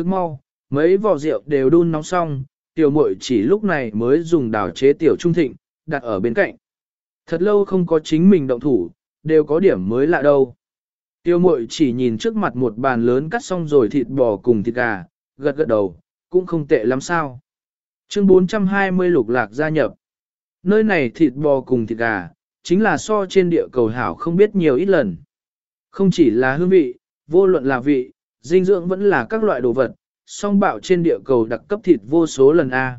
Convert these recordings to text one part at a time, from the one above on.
Thức mau, mấy vò rượu đều đun nóng xong, tiểu muội chỉ lúc này mới dùng đảo chế tiểu trung thịnh, đặt ở bên cạnh. Thật lâu không có chính mình động thủ, đều có điểm mới lạ đâu. Tiêu mội chỉ nhìn trước mặt một bàn lớn cắt xong rồi thịt bò cùng thịt gà, gật gật đầu, cũng không tệ lắm sao. Chương 420 lục lạc gia nhập. Nơi này thịt bò cùng thịt gà, chính là so trên địa cầu hảo không biết nhiều ít lần. Không chỉ là hương vị, vô luận là vị, dinh dưỡng vẫn là các loại đồ vật, song bạo trên địa cầu đặc cấp thịt vô số lần A.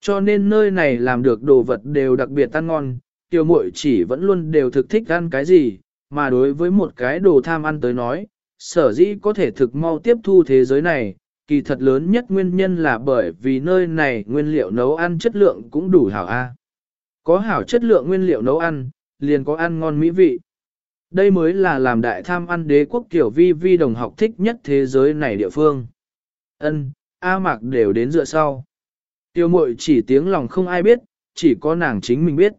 Cho nên nơi này làm được đồ vật đều đặc biệt ăn ngon, tiểu muội chỉ vẫn luôn đều thực thích ăn cái gì, mà đối với một cái đồ tham ăn tới nói, sở dĩ có thể thực mau tiếp thu thế giới này, kỳ thật lớn nhất nguyên nhân là bởi vì nơi này nguyên liệu nấu ăn chất lượng cũng đủ hảo A. Có hảo chất lượng nguyên liệu nấu ăn, liền có ăn ngon mỹ vị. Đây mới là làm đại tham ăn đế quốc kiểu vi vi đồng học thích nhất thế giới này địa phương. Ân, A Mạc đều đến dựa sau. Tiêu mội chỉ tiếng lòng không ai biết, chỉ có nàng chính mình biết.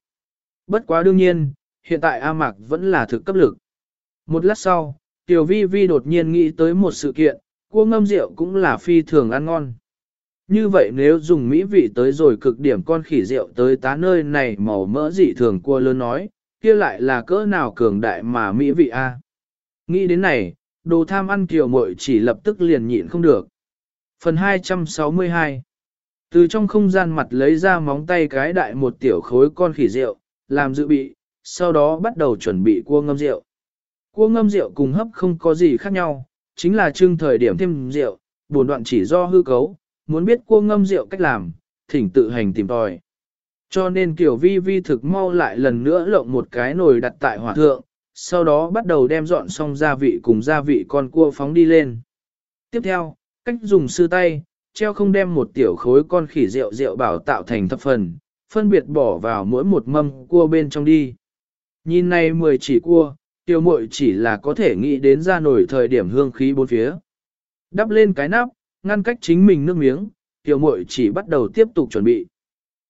Bất quá đương nhiên, hiện tại A Mạc vẫn là thực cấp lực. Một lát sau, Tiểu Vi Vi đột nhiên nghĩ tới một sự kiện, cua ngâm rượu cũng là phi thường ăn ngon. Như vậy nếu dùng mỹ vị tới rồi cực điểm con khỉ rượu tới tá nơi này màu mỡ dị thường cua lớn nói, kia lại là cỡ nào cường đại mà mỹ vị a? Nghĩ đến này, đồ tham ăn kiều muội chỉ lập tức liền nhịn không được. Phần 262 Từ trong không gian mặt lấy ra móng tay cái đại một tiểu khối con khỉ rượu, làm dự bị, sau đó bắt đầu chuẩn bị cua ngâm rượu. Cua ngâm rượu cùng hấp không có gì khác nhau, chính là trưng thời điểm thêm rượu, buồn đoạn chỉ do hư cấu, muốn biết cua ngâm rượu cách làm, thỉnh tự hành tìm tòi. Cho nên kiểu vi vi thực mau lại lần nữa lộng một cái nồi đặt tại hỏa thượng, sau đó bắt đầu đem dọn xong gia vị cùng gia vị con cua phóng đi lên. Tiếp theo, cách dùng sư tay, treo không đem một tiểu khối con khỉ rượu rượu bảo tạo thành thập phần, phân biệt bỏ vào mỗi một mâm cua bên trong đi. Nhìn này mười chỉ cua, tiêu muội chỉ là có thể nghĩ đến ra nổi thời điểm hương khí bốn phía. Đắp lên cái nắp, ngăn cách chính mình nước miếng, tiêu muội chỉ bắt đầu tiếp tục chuẩn bị.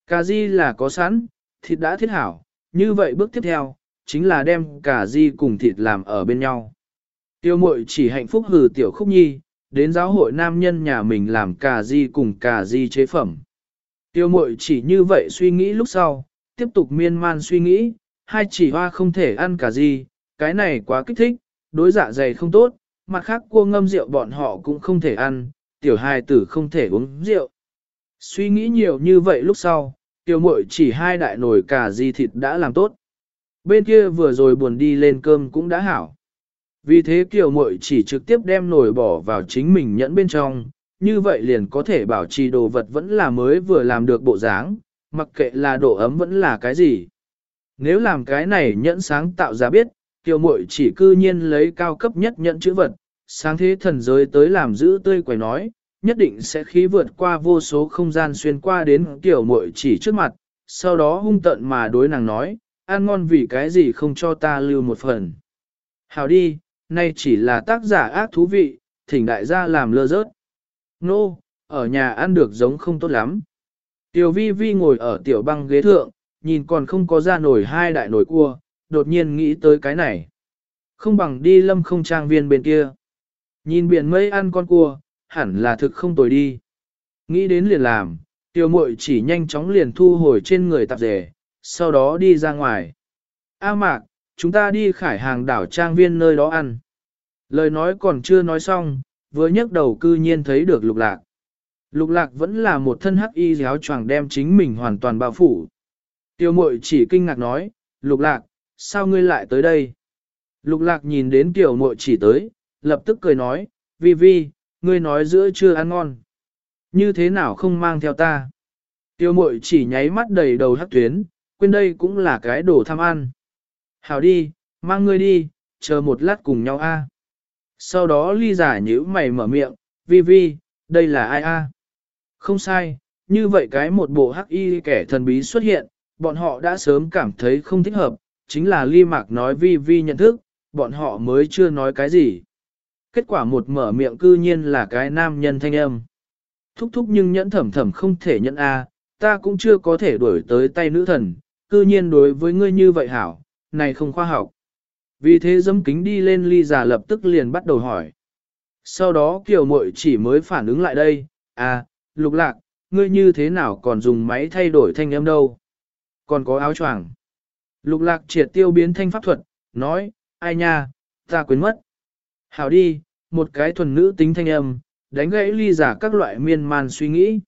Cà ri là có sẵn, thịt đã thiết hảo, như vậy bước tiếp theo, chính là đem cà ri cùng thịt làm ở bên nhau. Tiêu mội chỉ hạnh phúc hừ tiểu khúc nhi, đến giáo hội nam nhân nhà mình làm cà ri cùng cà ri chế phẩm. Tiêu mội chỉ như vậy suy nghĩ lúc sau, tiếp tục miên man suy nghĩ, hai chỉ hoa không thể ăn cà ri, cái này quá kích thích, đối dạ dày không tốt, mặt khác cua ngâm rượu bọn họ cũng không thể ăn, tiểu hài tử không thể uống rượu. Suy nghĩ nhiều như vậy lúc sau, tiêu muội chỉ hai đại nồi cà di thịt đã làm tốt. Bên kia vừa rồi buồn đi lên cơm cũng đã hảo. Vì thế tiểu muội chỉ trực tiếp đem nồi bỏ vào chính mình nhẫn bên trong, như vậy liền có thể bảo trì đồ vật vẫn là mới vừa làm được bộ dáng, mặc kệ là độ ấm vẫn là cái gì. Nếu làm cái này nhẫn sáng tạo ra biết, tiểu muội chỉ cư nhiên lấy cao cấp nhất nhẫn chữ vật, sáng thế thần giới tới làm giữ tươi quầy nói, nhất định sẽ khí vượt qua vô số không gian xuyên qua đến tiểu muội chỉ trước mặt, sau đó hung tận mà đối nàng nói, ăn ngon vì cái gì không cho ta lưu một phần. Hào đi, nay chỉ là tác giả ác thú vị, thỉnh đại gia làm lơ rớt. Nô, no, ở nhà ăn được giống không tốt lắm. Tiểu vi vi ngồi ở tiểu băng ghế thượng, nhìn còn không có ra nổi hai đại nổi cua, đột nhiên nghĩ tới cái này. Không bằng đi lâm không trang viên bên kia. Nhìn biển mây ăn con cua, hẳn là thực không tồi đi. Nghĩ đến liền làm, tiểu muội chỉ nhanh chóng liền thu hồi trên người tạp rể, sau đó đi ra ngoài. A mạc, chúng ta đi khải hàng đảo trang viên nơi đó ăn. Lời nói còn chưa nói xong, vừa nhấc đầu cư nhiên thấy được lục lạc. Lục lạc vẫn là một thân hắc y giáo choàng đem chính mình hoàn toàn bao phủ. Tiêu mội chỉ kinh ngạc nói, lục lạc, sao ngươi lại tới đây? Lục lạc nhìn đến tiểu mội chỉ tới, lập tức cười nói, vi vi, ngươi nói giữa chưa ăn ngon. Như thế nào không mang theo ta? Tiêu mội chỉ nháy mắt đầy đầu hắc tuyến, quên đây cũng là cái đồ tham ăn. Hảo đi, mang ngươi đi, chờ một lát cùng nhau a. Sau đó ly giả nhữ mày mở miệng, vi vi, đây là ai a? Không sai, như vậy cái một bộ hắc y kẻ thần bí xuất hiện, bọn họ đã sớm cảm thấy không thích hợp, chính là ly mạc nói vi vi nhận thức, bọn họ mới chưa nói cái gì. Kết quả một mở miệng cư nhiên là cái nam nhân thanh âm. Thúc thúc nhưng nhẫn thẩm thẩm không thể nhận a, ta cũng chưa có thể đuổi tới tay nữ thần, cư nhiên đối với ngươi như vậy hảo, này không khoa học. Vì thế dâm kính đi lên ly giả lập tức liền bắt đầu hỏi. Sau đó kiều muội chỉ mới phản ứng lại đây, à, lục lạc, ngươi như thế nào còn dùng máy thay đổi thanh âm đâu? Còn có áo choàng. Lục lạc triệt tiêu biến thanh pháp thuật, nói, ai nha, ta quên mất. Hảo đi, một cái thuần nữ tính thanh âm, đánh gãy ly giả các loại miên man suy nghĩ.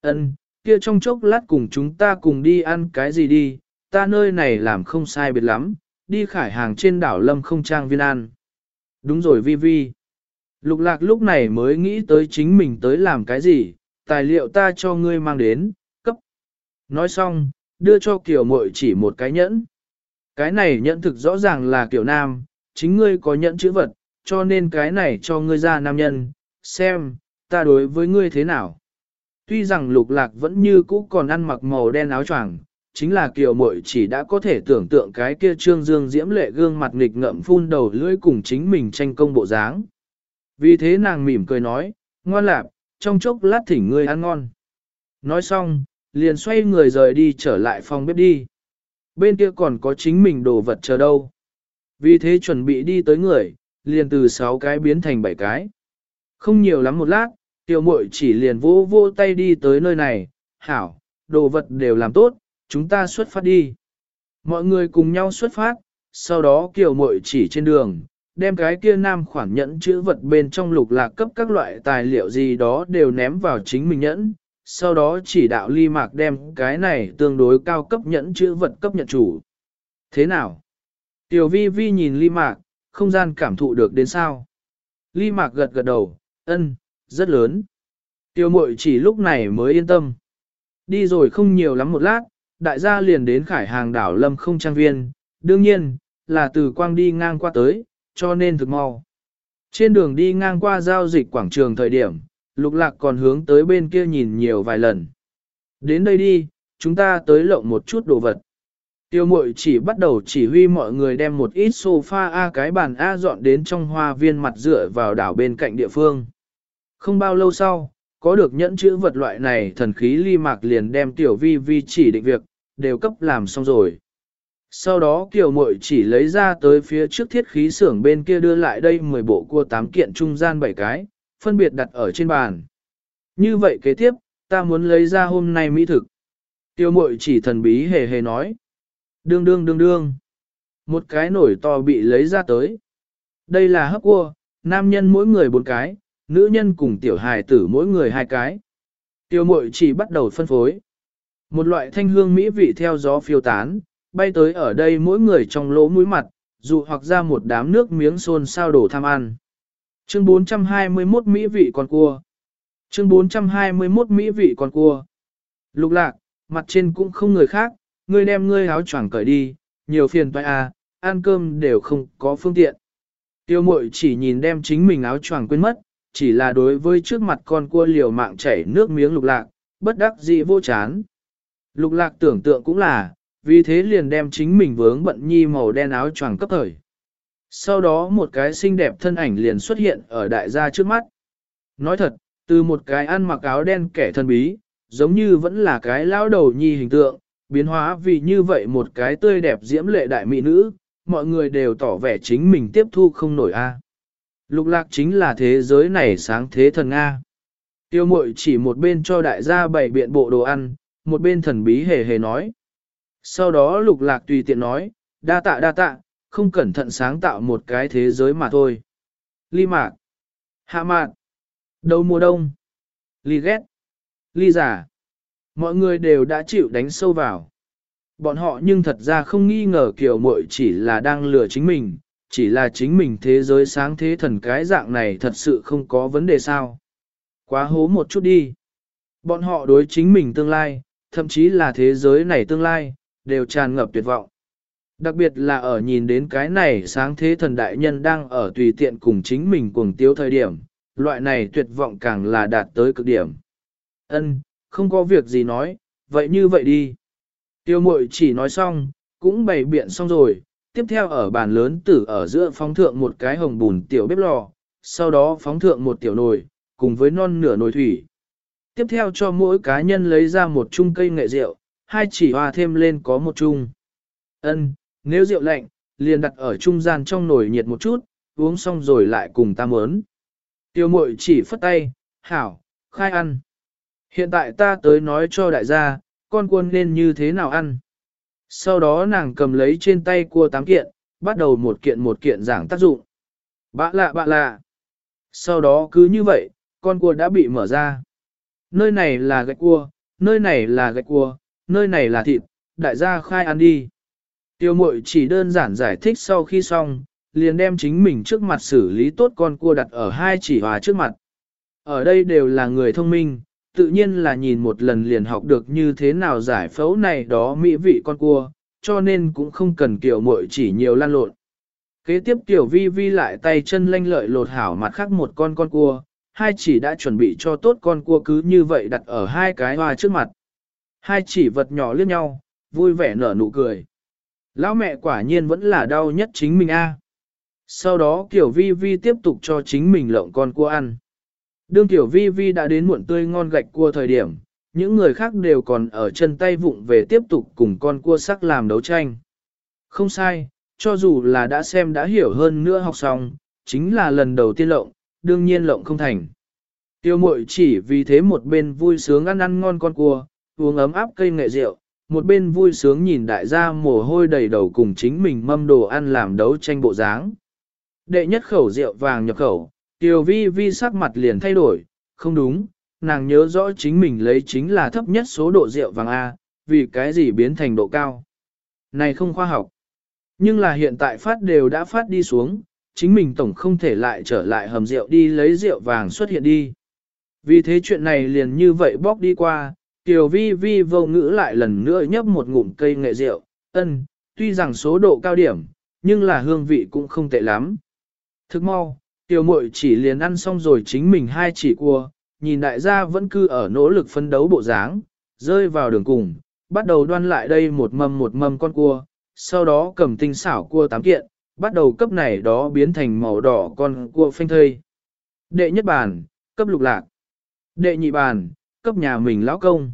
Ân, kia trong chốc lát cùng chúng ta cùng đi ăn cái gì đi, ta nơi này làm không sai biệt lắm, đi khải hàng trên đảo Lâm không trang viên ăn. Đúng rồi Vi Vi. Lục lạc lúc này mới nghĩ tới chính mình tới làm cái gì, tài liệu ta cho ngươi mang đến, cấp. Nói xong, đưa cho kiểu mội chỉ một cái nhẫn. Cái này nhẫn thực rõ ràng là kiểu nam, chính ngươi có nhẫn chữ vật, cho nên cái này cho ngươi ra nam nhân, xem, ta đối với ngươi thế nào. Tuy rằng lục lạc vẫn như cũ còn ăn mặc màu đen áo choàng, chính là kiều muội chỉ đã có thể tưởng tượng cái kia trương dương diễm lệ gương mặt nghịch ngợm phun đầu lưỡi cùng chính mình tranh công bộ dáng. Vì thế nàng mỉm cười nói, ngoan lạp, trong chốc lát thỉnh ngươi ăn ngon. Nói xong, liền xoay người rời đi trở lại phòng bếp đi. Bên kia còn có chính mình đồ vật chờ đâu. Vì thế chuẩn bị đi tới người, liền từ 6 cái biến thành 7 cái. Không nhiều lắm một lát, tiểu muội chỉ liền vô vô tay đi tới nơi này, hảo, đồ vật đều làm tốt, chúng ta xuất phát đi. Mọi người cùng nhau xuất phát, sau đó kiểu muội chỉ trên đường, đem cái kia nam khoản nhẫn chữ vật bên trong lục lạc cấp các loại tài liệu gì đó đều ném vào chính mình nhẫn, sau đó chỉ đạo ly mạc đem cái này tương đối cao cấp nhẫn chữ vật cấp nhận chủ. Thế nào? Tiểu vi vi nhìn ly mạc, không gian cảm thụ được đến sao? Ly mạc gật gật đầu, ân, rất lớn. Tiêu mội chỉ lúc này mới yên tâm. Đi rồi không nhiều lắm một lát, đại gia liền đến khải hàng đảo lâm không trang viên, đương nhiên, là từ quang đi ngang qua tới, cho nên thực mau. Trên đường đi ngang qua giao dịch quảng trường thời điểm, lục lạc còn hướng tới bên kia nhìn nhiều vài lần. Đến đây đi, chúng ta tới lộng một chút đồ vật. Tiêu mội chỉ bắt đầu chỉ huy mọi người đem một ít sofa A cái bàn A dọn đến trong hoa viên mặt dựa vào đảo bên cạnh địa phương. Không bao lâu sau, có được nhẫn chữ vật loại này thần khí ly mạc liền đem tiểu vi vi chỉ định việc, đều cấp làm xong rồi. Sau đó kiều mội chỉ lấy ra tới phía trước thiết khí xưởng bên kia đưa lại đây 10 bộ cua 8 kiện trung gian 7 cái, phân biệt đặt ở trên bàn. Như vậy kế tiếp, ta muốn lấy ra hôm nay mỹ thực. Tiêu mội chỉ thần bí hề hề nói. Đương đương đương đương. Một cái nổi to bị lấy ra tới. Đây là hấp cua, nam nhân mỗi người bốn cái, nữ nhân cùng tiểu hài tử mỗi người hai cái. Tiêu mội chỉ bắt đầu phân phối. Một loại thanh hương mỹ vị theo gió phiêu tán, bay tới ở đây mỗi người trong lỗ mũi mặt, dụ hoặc ra một đám nước miếng xôn sao đổ tham ăn. Chương 421 Mỹ vị con cua. Chương 421 Mỹ vị con cua. Lục lạc, mặt trên cũng không người khác, ngươi đem ngươi áo choàng cởi đi, nhiều phiền toái à, ăn cơm đều không có phương tiện. Tiêu mội chỉ nhìn đem chính mình áo choàng quên mất, chỉ là đối với trước mặt con cua liều mạng chảy nước miếng lục lạc, bất đắc dĩ vô chán. Lục lạc tưởng tượng cũng là, vì thế liền đem chính mình vướng bận nhi màu đen áo choàng cấp thời. Sau đó một cái xinh đẹp thân ảnh liền xuất hiện ở đại gia trước mắt. Nói thật, từ một cái ăn mặc áo đen kẻ thân bí, giống như vẫn là cái lão đầu nhi hình tượng, biến hóa vì như vậy một cái tươi đẹp diễm lệ đại mỹ nữ, mọi người đều tỏ vẻ chính mình tiếp thu không nổi a. Lục lạc chính là thế giới này sáng thế thần A. Tiêu mội chỉ một bên cho đại gia bày biện bộ đồ ăn, một bên thần bí hề hề nói. Sau đó lục lạc tùy tiện nói, đa tạ đa tạ, không cẩn thận sáng tạo một cái thế giới mà thôi. Ly mạc, hạ mạc, đầu mùa đông, ly ghét, ly giả. Mọi người đều đã chịu đánh sâu vào. Bọn họ nhưng thật ra không nghi ngờ kiểu muội chỉ là đang lừa chính mình, chỉ là chính mình thế giới sáng thế thần cái dạng này thật sự không có vấn đề sao. Quá hố một chút đi. Bọn họ đối chính mình tương lai, thậm chí là thế giới này tương lai, đều tràn ngập tuyệt vọng. Đặc biệt là ở nhìn đến cái này sáng thế thần đại nhân đang ở tùy tiện cùng chính mình cuồng tiếu thời điểm, loại này tuyệt vọng càng là đạt tới cực điểm. Ân, không có việc gì nói, vậy như vậy đi. Tiêu mội chỉ nói xong, cũng bày biện xong rồi, tiếp theo ở bàn lớn tử ở giữa phóng thượng một cái hồng bùn tiểu bếp lò, sau đó phóng thượng một tiểu nồi, cùng với non nửa nồi thủy. Tiếp theo cho mỗi cá nhân lấy ra một chung cây nghệ rượu, hai chỉ hòa thêm lên có một chung. Ân, nếu rượu lạnh, liền đặt ở trung gian trong nồi nhiệt một chút, uống xong rồi lại cùng ta mớn. Tiêu mội chỉ phất tay, hảo, khai ăn. Hiện tại ta tới nói cho đại gia, con quân nên như thế nào ăn. Sau đó nàng cầm lấy trên tay cua tám kiện, bắt đầu một kiện một kiện giảng tác dụng. Bạ lạ bạ lạ. Sau đó cứ như vậy, con cua đã bị mở ra. Nơi này là gạch cua, nơi này là gạch cua, nơi này là thịt, đại gia khai ăn đi. Tiêu mội chỉ đơn giản giải thích sau khi xong, liền đem chính mình trước mặt xử lý tốt con cua đặt ở hai chỉ hòa trước mặt. Ở đây đều là người thông minh, tự nhiên là nhìn một lần liền học được như thế nào giải phẫu này đó mỹ vị con cua, cho nên cũng không cần kiểu muội chỉ nhiều lan lộn. Kế tiếp tiểu vi vi lại tay chân lanh lợi lột hảo mặt khác một con con cua, hai chỉ đã chuẩn bị cho tốt con cua cứ như vậy đặt ở hai cái hoa trước mặt. Hai chỉ vật nhỏ liếc nhau, vui vẻ nở nụ cười. Lão mẹ quả nhiên vẫn là đau nhất chính mình a. Sau đó Tiểu Vi Vi tiếp tục cho chính mình lộng con cua ăn. Đương Tiểu Vi Vi đã đến muộn tươi ngon gạch cua thời điểm, những người khác đều còn ở chân tay vụng về tiếp tục cùng con cua sắc làm đấu tranh. Không sai, cho dù là đã xem đã hiểu hơn nữa học xong, chính là lần đầu tiên lộng, đương nhiên lộng không thành. Tiêu mội chỉ vì thế một bên vui sướng ăn ăn ngon con cua, uống ấm áp cây nghệ rượu, một bên vui sướng nhìn đại gia mồ hôi đầy đầu cùng chính mình mâm đồ ăn làm đấu tranh bộ dáng. Đệ nhất khẩu rượu vàng nhập khẩu, Tiểu vi vi sắc mặt liền thay đổi, không đúng, nàng nhớ rõ chính mình lấy chính là thấp nhất số độ rượu vàng A, vì cái gì biến thành độ cao. Này không khoa học. Nhưng là hiện tại phát đều đã phát đi xuống, chính mình tổng không thể lại trở lại hầm rượu đi lấy rượu vàng xuất hiện đi. Vì thế chuyện này liền như vậy bóc đi qua, Tiểu vi vi vô ngữ lại lần nữa nhấp một ngụm cây nghệ rượu, ân, tuy rằng số độ cao điểm, nhưng là hương vị cũng không tệ lắm. Thức mau, tiểu muội chỉ liền ăn xong rồi chính mình hai chỉ cua, nhìn đại gia vẫn cứ ở nỗ lực phấn đấu bộ dáng, rơi vào đường cùng, bắt đầu đoan lại đây một mâm một mâm con cua, sau đó cầm tinh xảo cua tám kiện, bắt đầu cấp này đó biến thành màu đỏ con cua phanh thây. Đệ nhất bản cấp lục lạc. Đệ nhị bản cấp nhà mình lão công.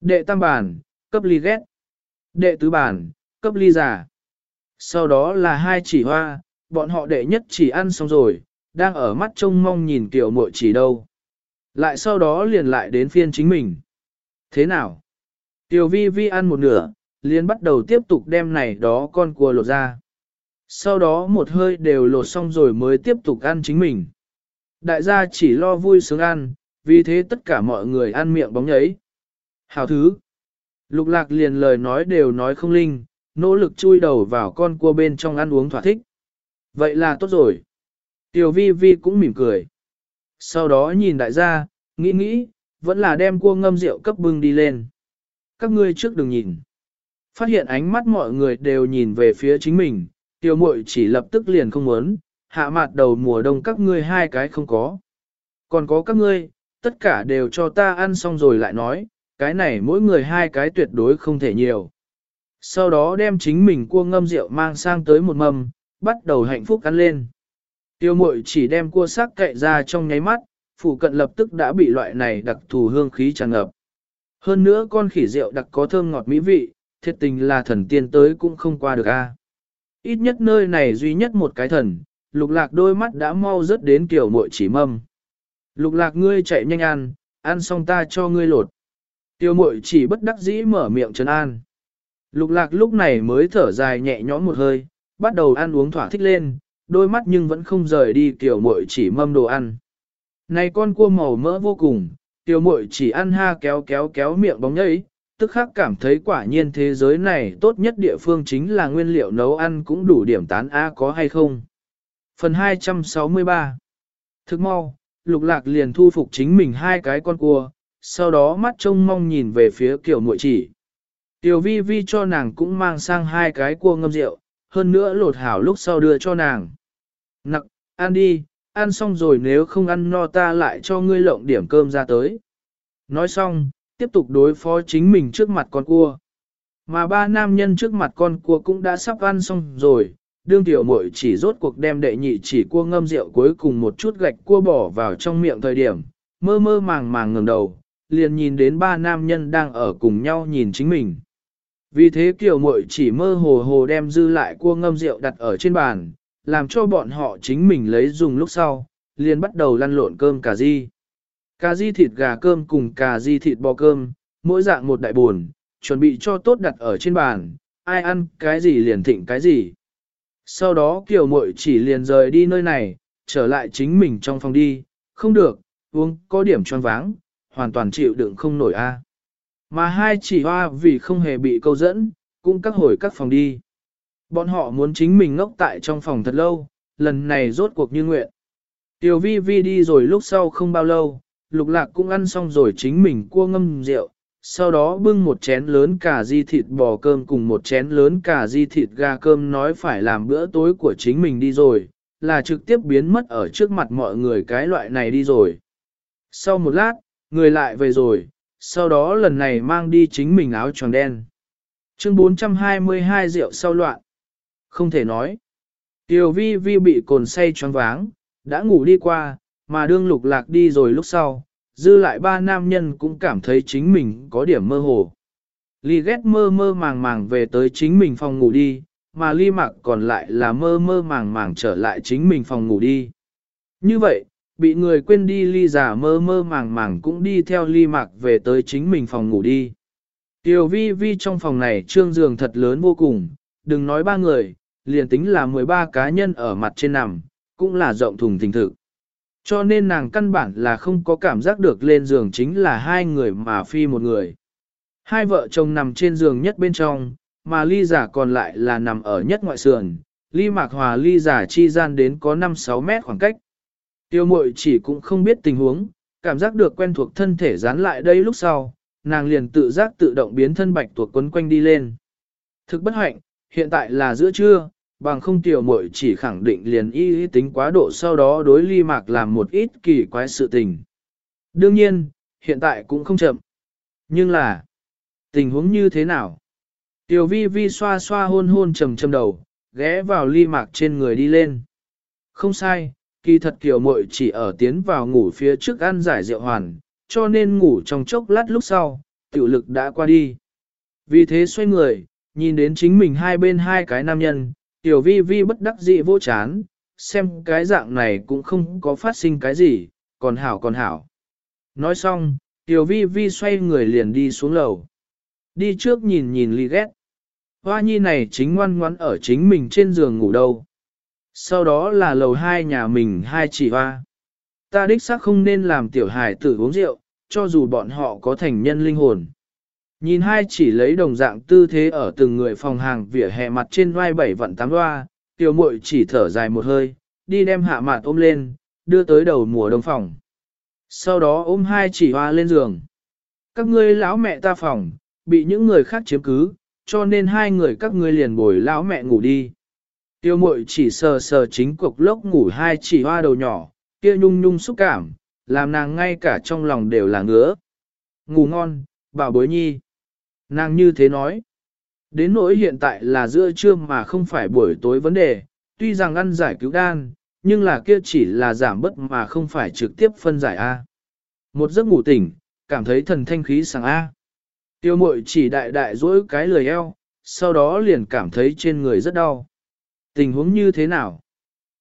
Đệ tam bản cấp ly ghét. Đệ tứ bản cấp ly giả. Sau đó là hai chỉ hoa, bọn họ đệ nhất chỉ ăn xong rồi, đang ở mắt trông mong nhìn tiểu muội chỉ đâu. Lại sau đó liền lại đến phiên chính mình. Thế nào? Tiểu vi vi ăn một nửa, liền bắt đầu tiếp tục đem này đó con cua lột ra. Sau đó một hơi đều lột xong rồi mới tiếp tục ăn chính mình. Đại gia chỉ lo vui sướng ăn, vì thế tất cả mọi người ăn miệng bóng nhấy. Hào thứ. Lục lạc liền lời nói đều nói không linh, nỗ lực chui đầu vào con cua bên trong ăn uống thỏa thích. Vậy là tốt rồi. Tiểu vi vi cũng mỉm cười. Sau đó nhìn đại gia, nghĩ nghĩ, vẫn là đem cua ngâm rượu cấp bưng đi lên. Các ngươi trước đừng nhìn. Phát hiện ánh mắt mọi người đều nhìn về phía chính mình, tiểu muội chỉ lập tức liền không muốn, hạ mặt đầu mùa đông các ngươi hai cái không có. Còn có các ngươi, tất cả đều cho ta ăn xong rồi lại nói, cái này mỗi người hai cái tuyệt đối không thể nhiều. Sau đó đem chính mình cua ngâm rượu mang sang tới một mâm, bắt đầu hạnh phúc ăn lên. Tiêu mội chỉ đem cua xác cậy ra trong nháy mắt, phủ cận lập tức đã bị loại này đặc thù hương khí tràn ngập. Hơn nữa con khỉ rượu đặc có thơm ngọt mỹ vị, thiệt tình là thần tiên tới cũng không qua được a. Ít nhất nơi này duy nhất một cái thần, lục lạc đôi mắt đã mau rớt đến kiểu mội chỉ mâm. Lục lạc ngươi chạy nhanh ăn, ăn xong ta cho ngươi lột. Tiêu mội chỉ bất đắc dĩ mở miệng trấn an. Lục lạc lúc này mới thở dài nhẹ nhõm một hơi, bắt đầu ăn uống thỏa thích lên, đôi mắt nhưng vẫn không rời đi tiểu muội chỉ mâm đồ ăn. Này con cua màu mỡ vô cùng, tiểu muội chỉ ăn ha kéo kéo kéo miệng bóng nhấy, tức khắc cảm thấy quả nhiên thế giới này tốt nhất địa phương chính là nguyên liệu nấu ăn cũng đủ điểm tán A có hay không. Phần 263 Thức mau, lục lạc liền thu phục chính mình hai cái con cua, sau đó mắt trông mong nhìn về phía kiểu muội chỉ. Tiểu vi vi cho nàng cũng mang sang hai cái cua ngâm rượu, hơn nữa lột hảo lúc sau đưa cho nàng. Nặc, ăn đi, ăn xong rồi nếu không ăn no ta lại cho ngươi lộng điểm cơm ra tới. Nói xong, tiếp tục đối phó chính mình trước mặt con cua. Mà ba nam nhân trước mặt con cua cũng đã sắp ăn xong rồi, đương tiểu muội chỉ rốt cuộc đem đệ nhị chỉ cua ngâm rượu cuối cùng một chút gạch cua bỏ vào trong miệng thời điểm, mơ mơ màng màng ngẩng đầu, liền nhìn đến ba nam nhân đang ở cùng nhau nhìn chính mình. Vì thế kiểu muội chỉ mơ hồ hồ đem dư lại cua ngâm rượu đặt ở trên bàn, làm cho bọn họ chính mình lấy dùng lúc sau, liền bắt đầu lăn lộn cơm cà ri. Cà ri thịt gà cơm cùng cà ri thịt bò cơm, mỗi dạng một đại buồn, chuẩn bị cho tốt đặt ở trên bàn, ai ăn cái gì liền thịnh cái gì. Sau đó kiểu Mội chỉ liền rời đi nơi này, trở lại chính mình trong phòng đi, không được, uống có điểm tròn váng, hoàn toàn chịu đựng không nổi a. Mà hai chỉ hoa vì không hề bị câu dẫn, cũng các hồi các phòng đi. Bọn họ muốn chính mình ngốc tại trong phòng thật lâu, lần này rốt cuộc như nguyện. Tiểu vi vi đi rồi lúc sau không bao lâu, lục lạc cũng ăn xong rồi chính mình cua ngâm rượu, sau đó bưng một chén lớn cà di thịt bò cơm cùng một chén lớn cà di thịt gà cơm nói phải làm bữa tối của chính mình đi rồi, là trực tiếp biến mất ở trước mặt mọi người cái loại này đi rồi. Sau một lát, người lại về rồi, sau đó lần này mang đi chính mình áo tròn đen. Chương 422 rượu sau loạn. Không thể nói. Tiểu vi vi bị cồn say choáng váng, đã ngủ đi qua, mà đương lục lạc đi rồi lúc sau, dư lại ba nam nhân cũng cảm thấy chính mình có điểm mơ hồ. Ly ghét mơ mơ màng màng về tới chính mình phòng ngủ đi, mà ly mặc còn lại là mơ mơ màng màng trở lại chính mình phòng ngủ đi. Như vậy, bị người quên đi ly giả mơ mơ màng màng cũng đi theo ly mặc về tới chính mình phòng ngủ đi. Tiểu vi vi trong phòng này trương giường thật lớn vô cùng, đừng nói ba người, liền tính là 13 cá nhân ở mặt trên nằm, cũng là rộng thùng thình thực. Cho nên nàng căn bản là không có cảm giác được lên giường chính là hai người mà phi một người. Hai vợ chồng nằm trên giường nhất bên trong, mà ly giả còn lại là nằm ở nhất ngoại sườn, ly mạc hòa ly giả chi gian đến có 5-6 mét khoảng cách. Tiêu mội chỉ cũng không biết tình huống, cảm giác được quen thuộc thân thể dán lại đây lúc sau, nàng liền tự giác tự động biến thân bạch tuộc quấn quanh đi lên. Thực bất hạnh, hiện tại là giữa trưa, bằng không tiểu muội chỉ khẳng định liền y y tính quá độ sau đó đối ly mạc làm một ít kỳ quái sự tình. Đương nhiên, hiện tại cũng không chậm. Nhưng là, tình huống như thế nào? Tiểu vi vi xoa xoa hôn hôn trầm trầm đầu, ghé vào ly mạc trên người đi lên. Không sai, kỳ thật kiểu muội chỉ ở tiến vào ngủ phía trước ăn giải rượu hoàn, cho nên ngủ trong chốc lát lúc sau, tiểu lực đã qua đi. Vì thế xoay người, nhìn đến chính mình hai bên hai cái nam nhân, tiểu vi vi bất đắc dĩ vô chán, xem cái dạng này cũng không có phát sinh cái gì, còn hảo còn hảo. Nói xong, tiểu vi vi xoay người liền đi xuống lầu. Đi trước nhìn nhìn ly ghét. Hoa nhi này chính ngoan ngoãn ở chính mình trên giường ngủ đâu. Sau đó là lầu hai nhà mình hai chỉ hoa. Ta đích xác không nên làm tiểu hài tử uống rượu, cho dù bọn họ có thành nhân linh hồn. Nhìn hai chỉ lấy đồng dạng tư thế ở từng người phòng hàng vỉa hè mặt trên vai bảy vận tám loa, tiểu muội chỉ thở dài một hơi, đi đem hạ mặt ôm lên, đưa tới đầu mùa đông phòng. Sau đó ôm hai chỉ hoa lên giường. Các ngươi lão mẹ ta phòng, bị những người khác chiếm cứ, cho nên hai người các ngươi liền bồi lão mẹ ngủ đi. Tiêu mội chỉ sờ sờ chính cục lốc ngủ hai chỉ hoa đầu nhỏ, kia nhung nhung xúc cảm, làm nàng ngay cả trong lòng đều là ngứa. Ngủ ngon, bảo bối nhi. Nàng như thế nói. Đến nỗi hiện tại là giữa trưa mà không phải buổi tối vấn đề, tuy rằng ăn giải cứu đan, nhưng là kia chỉ là giảm bớt mà không phải trực tiếp phân giải A. Một giấc ngủ tỉnh, cảm thấy thần thanh khí sảng A. Tiêu mội chỉ đại đại dỗi cái lười eo, sau đó liền cảm thấy trên người rất đau. Tình huống như thế nào?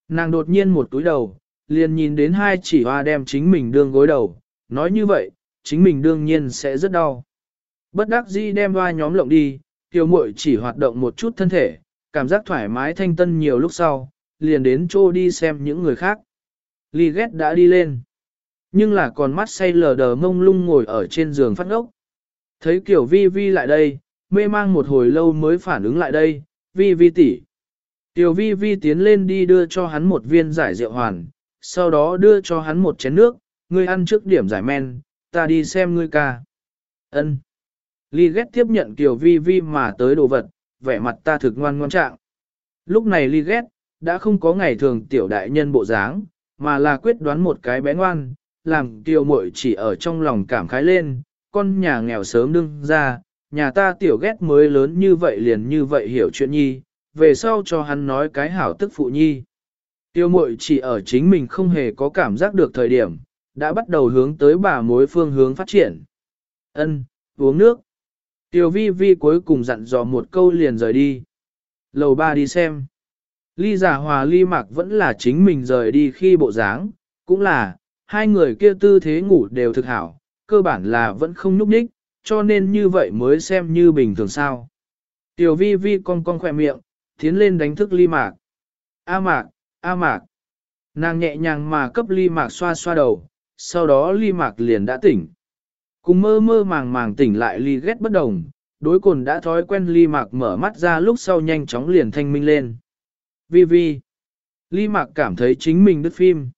Nàng đột nhiên một túi đầu, liền nhìn đến hai chỉ hoa đem chính mình đương gối đầu, nói như vậy, chính mình đương nhiên sẽ rất đau. Bất đắc dĩ đem hoa nhóm lộng đi, tiểu muội chỉ hoạt động một chút thân thể, cảm giác thoải mái thanh tân nhiều lúc sau, liền đến chỗ đi xem những người khác. Ly ghét đã đi lên. Nhưng là còn mắt say lờ đờ mông lung ngồi ở trên giường phát ngốc. Thấy kiểu vi vi lại đây, mê mang một hồi lâu mới phản ứng lại đây, vi vi tỷ. Tiểu vi vi tiến lên đi đưa cho hắn một viên giải rượu hoàn, sau đó đưa cho hắn một chén nước, ngươi ăn trước điểm giải men, ta đi xem ngươi ca. Ân. Ly ghét tiếp nhận kiều vi vi mà tới đồ vật, vẻ mặt ta thực ngoan ngoan trạng. Lúc này Ly ghét, đã không có ngày thường tiểu đại nhân bộ dáng, mà là quyết đoán một cái bé ngoan, làm kiều muội chỉ ở trong lòng cảm khái lên, con nhà nghèo sớm đương ra, nhà ta tiểu ghét mới lớn như vậy liền như vậy hiểu chuyện nhi, về sau cho hắn nói cái hảo tức phụ nhi. Tiêu mội chỉ ở chính mình không hề có cảm giác được thời điểm, đã bắt đầu hướng tới bà mối phương hướng phát triển. Ân, uống nước. Tiểu vi vi cuối cùng dặn dò một câu liền rời đi. Lầu ba đi xem. Ly giả hòa ly mạc vẫn là chính mình rời đi khi bộ dáng, cũng là, hai người kia tư thế ngủ đều thực hảo, cơ bản là vẫn không nhúc nhích, cho nên như vậy mới xem như bình thường sao. Tiểu vi vi con con khỏe miệng, tiến lên đánh thức ly mạc. A mạc, a mạc. Nàng nhẹ nhàng mà cấp ly mạc xoa xoa đầu, sau đó ly mạc liền đã tỉnh. Cùng mơ mơ màng màng tỉnh lại ly ghét bất đồng, đối cồn đã thói quen ly mạc mở mắt ra lúc sau nhanh chóng liền thanh minh lên. Vi vi. Ly mạc cảm thấy chính mình đứt phim.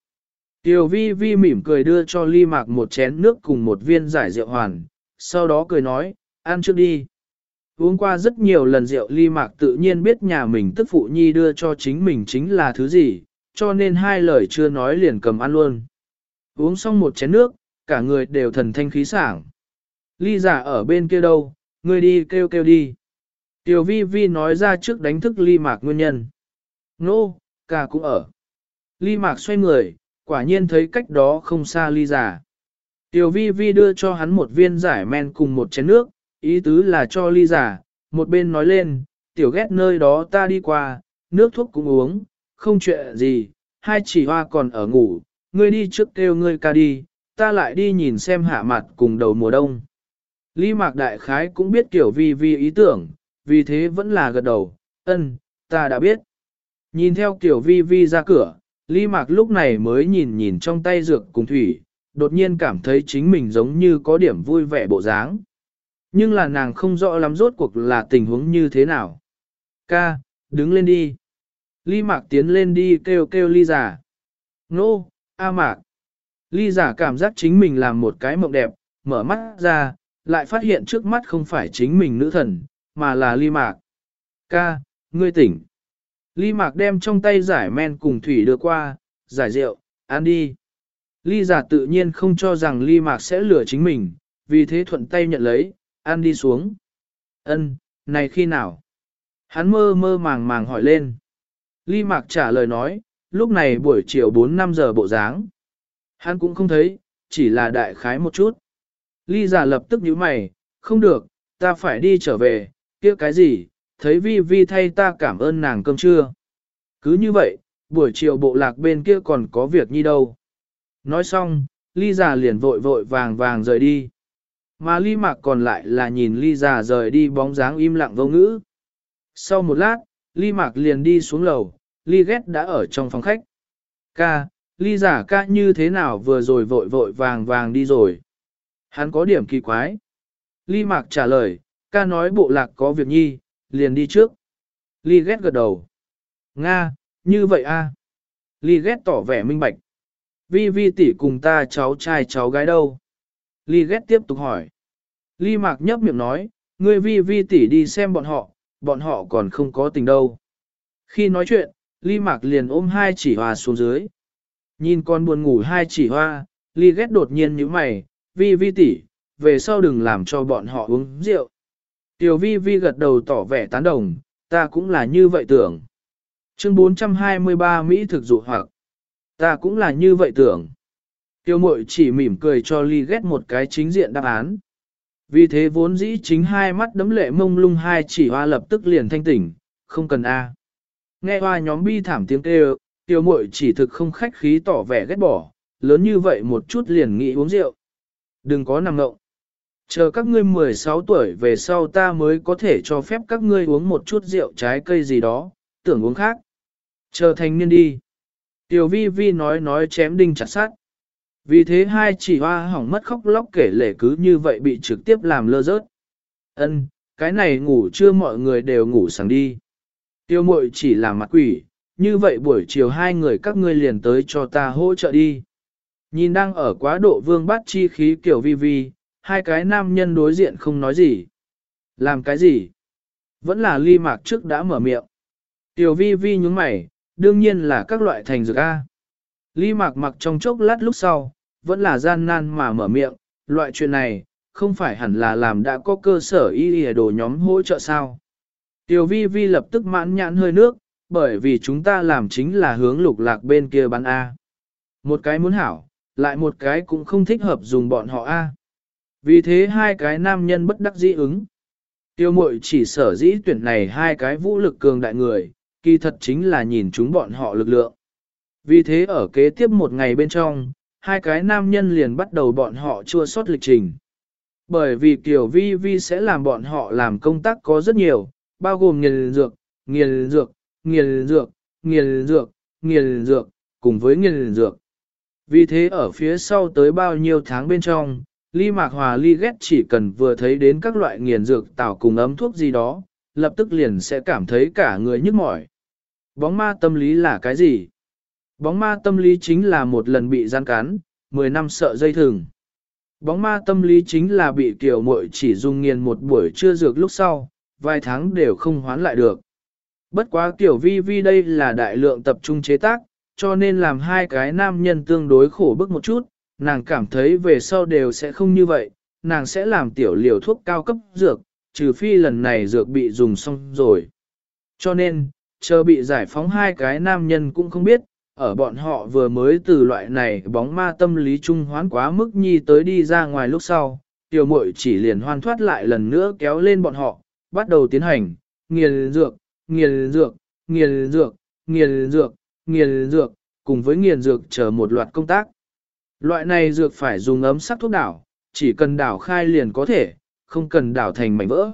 Tiểu vi vi mỉm cười đưa cho ly mạc một chén nước cùng một viên giải rượu hoàn, sau đó cười nói, ăn trước đi. Uống qua rất nhiều lần rượu ly mạc tự nhiên biết nhà mình tức phụ nhi đưa cho chính mình chính là thứ gì, cho nên hai lời chưa nói liền cầm ăn luôn. Uống xong một chén nước, cả người đều thần thanh khí sảng. Ly giả ở bên kia đâu, người đi kêu kêu đi. Tiểu vi vi nói ra trước đánh thức ly mạc nguyên nhân. Nô, no, cả cũng ở. Ly mạc xoay người, quả nhiên thấy cách đó không xa ly giả. Tiểu vi vi đưa cho hắn một viên giải men cùng một chén nước, ý tứ là cho ly giả, một bên nói lên, tiểu ghét nơi đó ta đi qua, nước thuốc cũng uống, không chuyện gì, hai chỉ hoa còn ở ngủ, ngươi đi trước kêu ngươi ca đi, ta lại đi nhìn xem hạ mặt cùng đầu mùa đông. Ly Mạc Đại Khái cũng biết kiểu vi vi ý tưởng, vì thế vẫn là gật đầu, ân, ta đã biết. Nhìn theo kiểu vi vi ra cửa, Ly Mạc lúc này mới nhìn nhìn trong tay dược cùng thủy, đột nhiên cảm thấy chính mình giống như có điểm vui vẻ bộ dáng. Nhưng là nàng không rõ lắm rốt cuộc là tình huống như thế nào. Ca, đứng lên đi. Ly Mạc tiến lên đi kêu kêu Ly giả. Nô, A Mạc. Ly giả cảm giác chính mình làm một cái mộng đẹp, mở mắt ra, lại phát hiện trước mắt không phải chính mình nữ thần, mà là Ly Mạc. Ca, ngươi tỉnh. Ly Mạc đem trong tay giải men cùng thủy đưa qua, giải rượu, ăn đi. Ly giả tự nhiên không cho rằng Ly Mạc sẽ lừa chính mình, vì thế thuận tay nhận lấy, ăn đi xuống. Ân, này khi nào? Hắn mơ mơ màng màng hỏi lên. Ly Mạc trả lời nói, lúc này buổi chiều 4-5 giờ bộ dáng. Hắn cũng không thấy, chỉ là đại khái một chút. Ly giả lập tức nhíu mày, không được, ta phải đi trở về, kia cái gì, thấy vi vi thay ta cảm ơn nàng cơm trưa. Cứ như vậy, buổi chiều bộ lạc bên kia còn có việc nhi đâu. Nói xong, ly già liền vội vội vàng vàng rời đi. Mà ly mạc còn lại là nhìn ly già rời đi bóng dáng im lặng vô ngữ. Sau một lát, ly mạc liền đi xuống lầu, ly ghét đã ở trong phòng khách. Ca, ly giả ca như thế nào vừa rồi vội vội vàng vàng đi rồi. Hắn có điểm kỳ quái. Ly mạc trả lời, ca nói bộ lạc có việc nhi, liền đi trước. Ly ghét gật đầu. Nga, như vậy a. À. Ly ghét tỏ vẻ minh bạch. Vi vi tỷ cùng ta cháu trai cháu gái đâu? Ly ghét tiếp tục hỏi. Ly mạc nhấp miệng nói, ngươi vi vi tỷ đi xem bọn họ, bọn họ còn không có tình đâu. Khi nói chuyện, Ly mạc liền ôm hai chỉ hòa xuống dưới. Nhìn con buồn ngủ hai chỉ hoa, Ly ghét đột nhiên như mày, vi vi tỷ, về sau đừng làm cho bọn họ uống rượu. Tiểu vi vi gật đầu tỏ vẻ tán đồng, ta cũng là như vậy tưởng. Chương 423 Mỹ thực dụ hoặc, ta cũng là như vậy tưởng. Tiêu mội chỉ mỉm cười cho ly ghét một cái chính diện đáp án. Vì thế vốn dĩ chính hai mắt đấm lệ mông lung hai chỉ hoa lập tức liền thanh tỉnh, không cần A. Nghe hoa nhóm bi thảm tiếng kêu, tiêu muội chỉ thực không khách khí tỏ vẻ ghét bỏ, lớn như vậy một chút liền nghĩ uống rượu. Đừng có nằm ngộng. Chờ các ngươi 16 tuổi về sau ta mới có thể cho phép các ngươi uống một chút rượu trái cây gì đó, tưởng uống khác. Chờ thành niên đi. Tiểu vi vi nói nói chém đinh chặt sát. Vì thế hai chỉ hoa hỏng mất khóc lóc kể lể cứ như vậy bị trực tiếp làm lơ rớt. Ân, cái này ngủ chưa mọi người đều ngủ sáng đi. Tiêu mội chỉ là mặt quỷ, như vậy buổi chiều hai người các ngươi liền tới cho ta hỗ trợ đi. Nhìn đang ở quá độ vương bát chi khí kiểu vi vi, hai cái nam nhân đối diện không nói gì. Làm cái gì? Vẫn là ly mạc trước đã mở miệng. Tiểu vi vi nhúng mày, đương nhiên là các loại thành dược A. Ly mạc mặc trong chốc lát lúc sau, vẫn là gian nan mà mở miệng, loại chuyện này, không phải hẳn là làm đã có cơ sở y y đồ nhóm hỗ trợ sao. Tiểu vi vi lập tức mãn nhãn hơi nước, bởi vì chúng ta làm chính là hướng lục lạc bên kia bán A. Một cái muốn hảo, lại một cái cũng không thích hợp dùng bọn họ A. Vì thế hai cái nam nhân bất đắc dĩ ứng. Tiêu mội chỉ sở dĩ tuyển này hai cái vũ lực cường đại người, kỳ thật chính là nhìn chúng bọn họ lực lượng. Vì thế ở kế tiếp một ngày bên trong, hai cái nam nhân liền bắt đầu bọn họ chua sót lịch trình. Bởi vì kiểu vi vi sẽ làm bọn họ làm công tác có rất nhiều, bao gồm nghiền dược, nghiền dược, nghiền dược, nghiền dược, nghiền dược, cùng với nghiền dược. Vì thế ở phía sau tới bao nhiêu tháng bên trong, Ly Mạc Hòa Ly ghét chỉ cần vừa thấy đến các loại nghiền dược tạo cùng ấm thuốc gì đó, lập tức liền sẽ cảm thấy cả người nhức mỏi. Bóng ma tâm lý là cái gì? Bóng ma tâm lý chính là một lần bị gian cán, 10 năm sợ dây thừng. Bóng ma tâm lý chính là bị tiểu muội chỉ dùng nghiền một buổi trưa dược lúc sau, vài tháng đều không hoán lại được. Bất quá tiểu vi vi đây là đại lượng tập trung chế tác, cho nên làm hai cái nam nhân tương đối khổ bức một chút, nàng cảm thấy về sau đều sẽ không như vậy, nàng sẽ làm tiểu liều thuốc cao cấp dược, trừ phi lần này dược bị dùng xong rồi. Cho nên, chờ bị giải phóng hai cái nam nhân cũng không biết, ở bọn họ vừa mới từ loại này bóng ma tâm lý trung hoán quá mức nhi tới đi ra ngoài lúc sau, tiểu muội chỉ liền hoan thoát lại lần nữa kéo lên bọn họ, bắt đầu tiến hành, nghiền dược, nghiền dược, nghiền dược, nghiền dược, nghiền dược, cùng với nghiền dược chờ một loạt công tác. Loại này dược phải dùng ấm sắc thuốc đảo, chỉ cần đảo khai liền có thể, không cần đảo thành mảnh vỡ.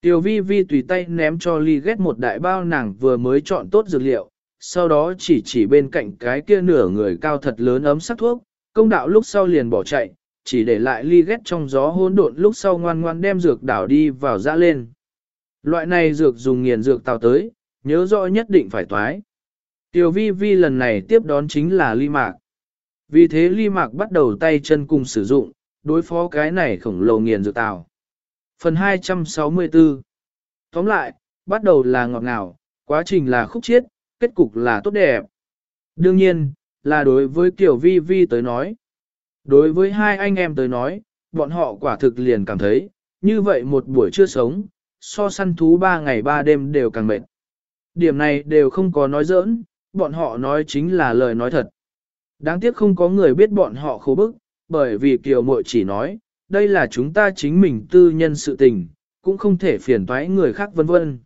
Tiểu vi vi tùy tay ném cho ly ghét một đại bao nàng vừa mới chọn tốt dược liệu, sau đó chỉ chỉ bên cạnh cái kia nửa người cao thật lớn ấm sắc thuốc, công đạo lúc sau liền bỏ chạy, chỉ để lại ly ghét trong gió hỗn độn lúc sau ngoan ngoan đem dược đảo đi vào dã lên. Loại này dược dùng nghiền dược tạo tới, nhớ rõ nhất định phải toái. Tiểu vi vi lần này tiếp đón chính là ly mạc. Vì thế ly mạc bắt đầu tay chân cùng sử dụng, đối phó cái này khổng lồ nghiền dược tạo Phần 264 Tóm lại, bắt đầu là ngọt ngào, quá trình là khúc chiết, kết cục là tốt đẹp. Đương nhiên, là đối với Tiểu Vi Vi tới nói. Đối với hai anh em tới nói, bọn họ quả thực liền cảm thấy, như vậy một buổi chưa sống, so săn thú ba ngày ba đêm đều càng mệt. Điểm này đều không có nói giỡn, bọn họ nói chính là lời nói thật. Đáng tiếc không có người biết bọn họ khổ bức, bởi vì Kiều Mội chỉ nói, đây là chúng ta chính mình tư nhân sự tình, cũng không thể phiền toái người khác vân vân.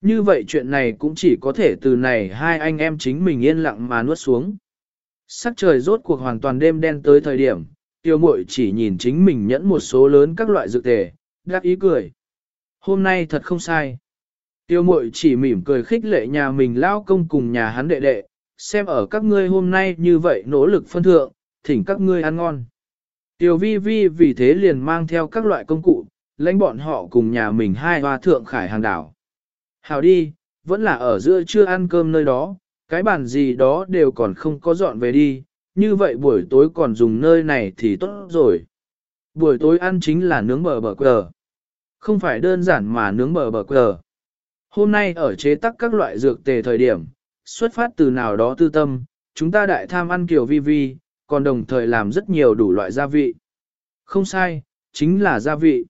Như vậy chuyện này cũng chỉ có thể từ này hai anh em chính mình yên lặng mà nuốt xuống. Sắc trời rốt cuộc hoàn toàn đêm đen tới thời điểm, tiêu mội chỉ nhìn chính mình nhẫn một số lớn các loại dược tề, đáp ý cười. Hôm nay thật không sai. Tiêu mội chỉ mỉm cười khích lệ nhà mình lao công cùng nhà hắn đệ đệ, xem ở các ngươi hôm nay như vậy nỗ lực phân thượng, thỉnh các ngươi ăn ngon. Tiêu vi vi vì thế liền mang theo các loại công cụ, lãnh bọn họ cùng nhà mình hai hoa thượng khải hàng đảo. Hào đi, vẫn là ở giữa chưa ăn cơm nơi đó, cái bàn gì đó đều còn không có dọn về đi, như vậy buổi tối còn dùng nơi này thì tốt rồi. Buổi tối ăn chính là nướng bờ bờ quờ. Không phải đơn giản mà nướng bờ bờ cờ. Hôm nay ở chế tắc các loại dược tề thời điểm, xuất phát từ nào đó tư tâm, chúng ta đại tham ăn kiểu vi vi, còn đồng thời làm rất nhiều đủ loại gia vị. Không sai, chính là gia vị.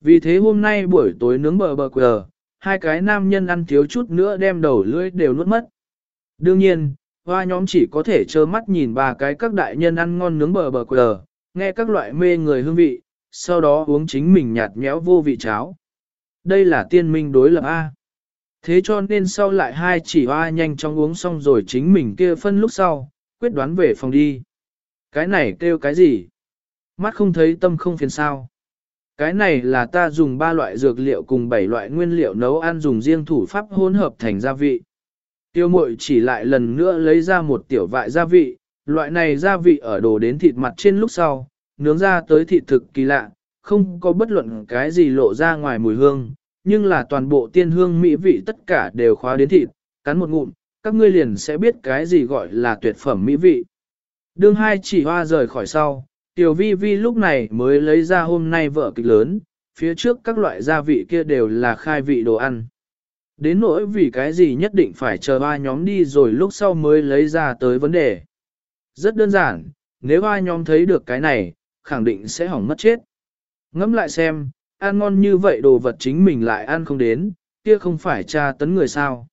Vì thế hôm nay buổi tối nướng bờ bờ cờ, hai cái nam nhân ăn thiếu chút nữa đem đầu lưỡi đều nuốt mất. Đương nhiên, hoa nhóm chỉ có thể trơ mắt nhìn ba cái các đại nhân ăn ngon nướng bờ bờ cờ, nghe các loại mê người hương vị, sau đó uống chính mình nhạt nhẽo vô vị cháo. Đây là tiên minh đối lập A. Thế cho nên sau lại hai chỉ hoa nhanh chóng uống xong rồi chính mình kia phân lúc sau, quyết đoán về phòng đi. Cái này kêu cái gì? Mắt không thấy tâm không phiền sao. Cái này là ta dùng ba loại dược liệu cùng bảy loại nguyên liệu nấu ăn dùng riêng thủ pháp hỗn hợp thành gia vị. Tiêu mội chỉ lại lần nữa lấy ra một tiểu vại gia vị, loại này gia vị ở đồ đến thịt mặt trên lúc sau, nướng ra tới thịt thực kỳ lạ, không có bất luận cái gì lộ ra ngoài mùi hương, nhưng là toàn bộ tiên hương mỹ vị tất cả đều khóa đến thịt, cắn một ngụm, các ngươi liền sẽ biết cái gì gọi là tuyệt phẩm mỹ vị. Đương hai chỉ hoa rời khỏi sau, Tiểu vi vi lúc này mới lấy ra hôm nay vợ kịch lớn, phía trước các loại gia vị kia đều là khai vị đồ ăn. Đến nỗi vì cái gì nhất định phải chờ ba nhóm đi rồi lúc sau mới lấy ra tới vấn đề. Rất đơn giản, nếu ba nhóm thấy được cái này, khẳng định sẽ hỏng mất chết. Ngẫm lại xem, ăn ngon như vậy đồ vật chính mình lại ăn không đến, kia không phải tra tấn người sao.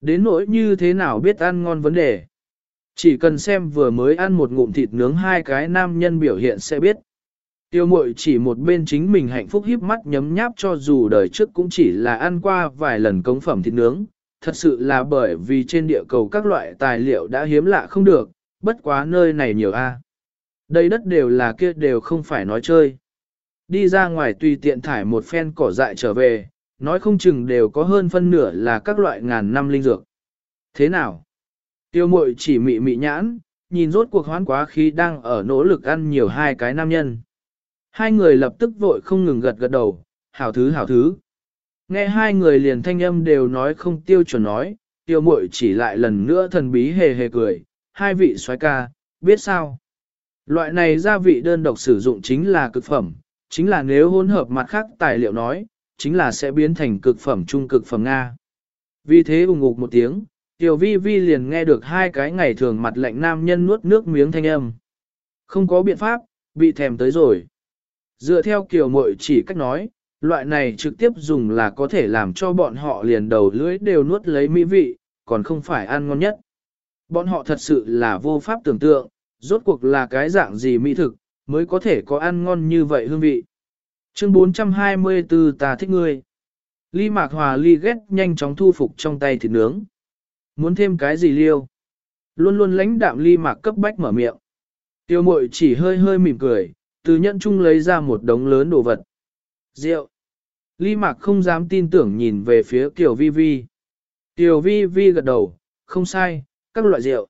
Đến nỗi như thế nào biết ăn ngon vấn đề. Chỉ cần xem vừa mới ăn một ngụm thịt nướng hai cái nam nhân biểu hiện sẽ biết. Tiêu mội chỉ một bên chính mình hạnh phúc híp mắt nhấm nháp cho dù đời trước cũng chỉ là ăn qua vài lần công phẩm thịt nướng, thật sự là bởi vì trên địa cầu các loại tài liệu đã hiếm lạ không được, bất quá nơi này nhiều a. Đây đất đều là kia đều không phải nói chơi. Đi ra ngoài tùy tiện thải một phen cỏ dại trở về, nói không chừng đều có hơn phân nửa là các loại ngàn năm linh dược. Thế nào? Tiêu mội chỉ mị mị nhãn, nhìn rốt cuộc hoán quá khi đang ở nỗ lực ăn nhiều hai cái nam nhân. Hai người lập tức vội không ngừng gật gật đầu, hảo thứ hảo thứ. Nghe hai người liền thanh âm đều nói không tiêu chuẩn nói, tiêu mội chỉ lại lần nữa thần bí hề hề cười, hai vị soái ca, biết sao? Loại này gia vị đơn độc sử dụng chính là cực phẩm, chính là nếu hỗn hợp mặt khác tài liệu nói, chính là sẽ biến thành cực phẩm trung cực phẩm Nga. Vì thế ủng ngục một tiếng, Tiểu vi vi liền nghe được hai cái ngày thường mặt lạnh nam nhân nuốt nước miếng thanh âm. Không có biện pháp, bị thèm tới rồi. Dựa theo kiểu mội chỉ cách nói, loại này trực tiếp dùng là có thể làm cho bọn họ liền đầu lưỡi đều nuốt lấy mỹ vị, còn không phải ăn ngon nhất. Bọn họ thật sự là vô pháp tưởng tượng, rốt cuộc là cái dạng gì mỹ thực, mới có thể có ăn ngon như vậy hương vị. Chương 424 ta thích ngươi. Ly Mạc Hòa ly ghét nhanh chóng thu phục trong tay thịt nướng. Muốn thêm cái gì liêu? Luôn luôn lãnh đạm ly mạc cấp bách mở miệng. Tiêu mội chỉ hơi hơi mỉm cười, từ nhận chung lấy ra một đống lớn đồ vật. Rượu. Ly mạc không dám tin tưởng nhìn về phía Tiểu Vi Vi. Tiểu Vi Vi gật đầu, không sai, các loại rượu.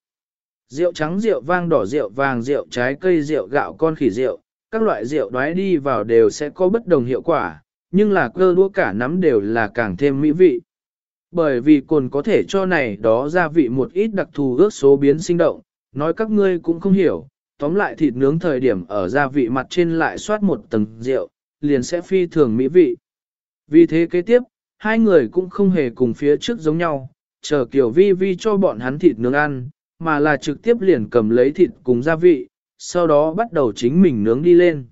Rượu trắng, rượu vang đỏ, rượu vàng, rượu trái cây, rượu gạo con khỉ rượu, các loại rượu đoái đi vào đều sẽ có bất đồng hiệu quả, nhưng là cơ đua cả nắm đều là càng thêm mỹ vị. Bởi vì cồn có thể cho này đó gia vị một ít đặc thù ước số biến sinh động, nói các ngươi cũng không hiểu, tóm lại thịt nướng thời điểm ở gia vị mặt trên lại soát một tầng rượu, liền sẽ phi thường mỹ vị. Vì thế kế tiếp, hai người cũng không hề cùng phía trước giống nhau, chờ kiểu vi vi cho bọn hắn thịt nướng ăn, mà là trực tiếp liền cầm lấy thịt cùng gia vị, sau đó bắt đầu chính mình nướng đi lên.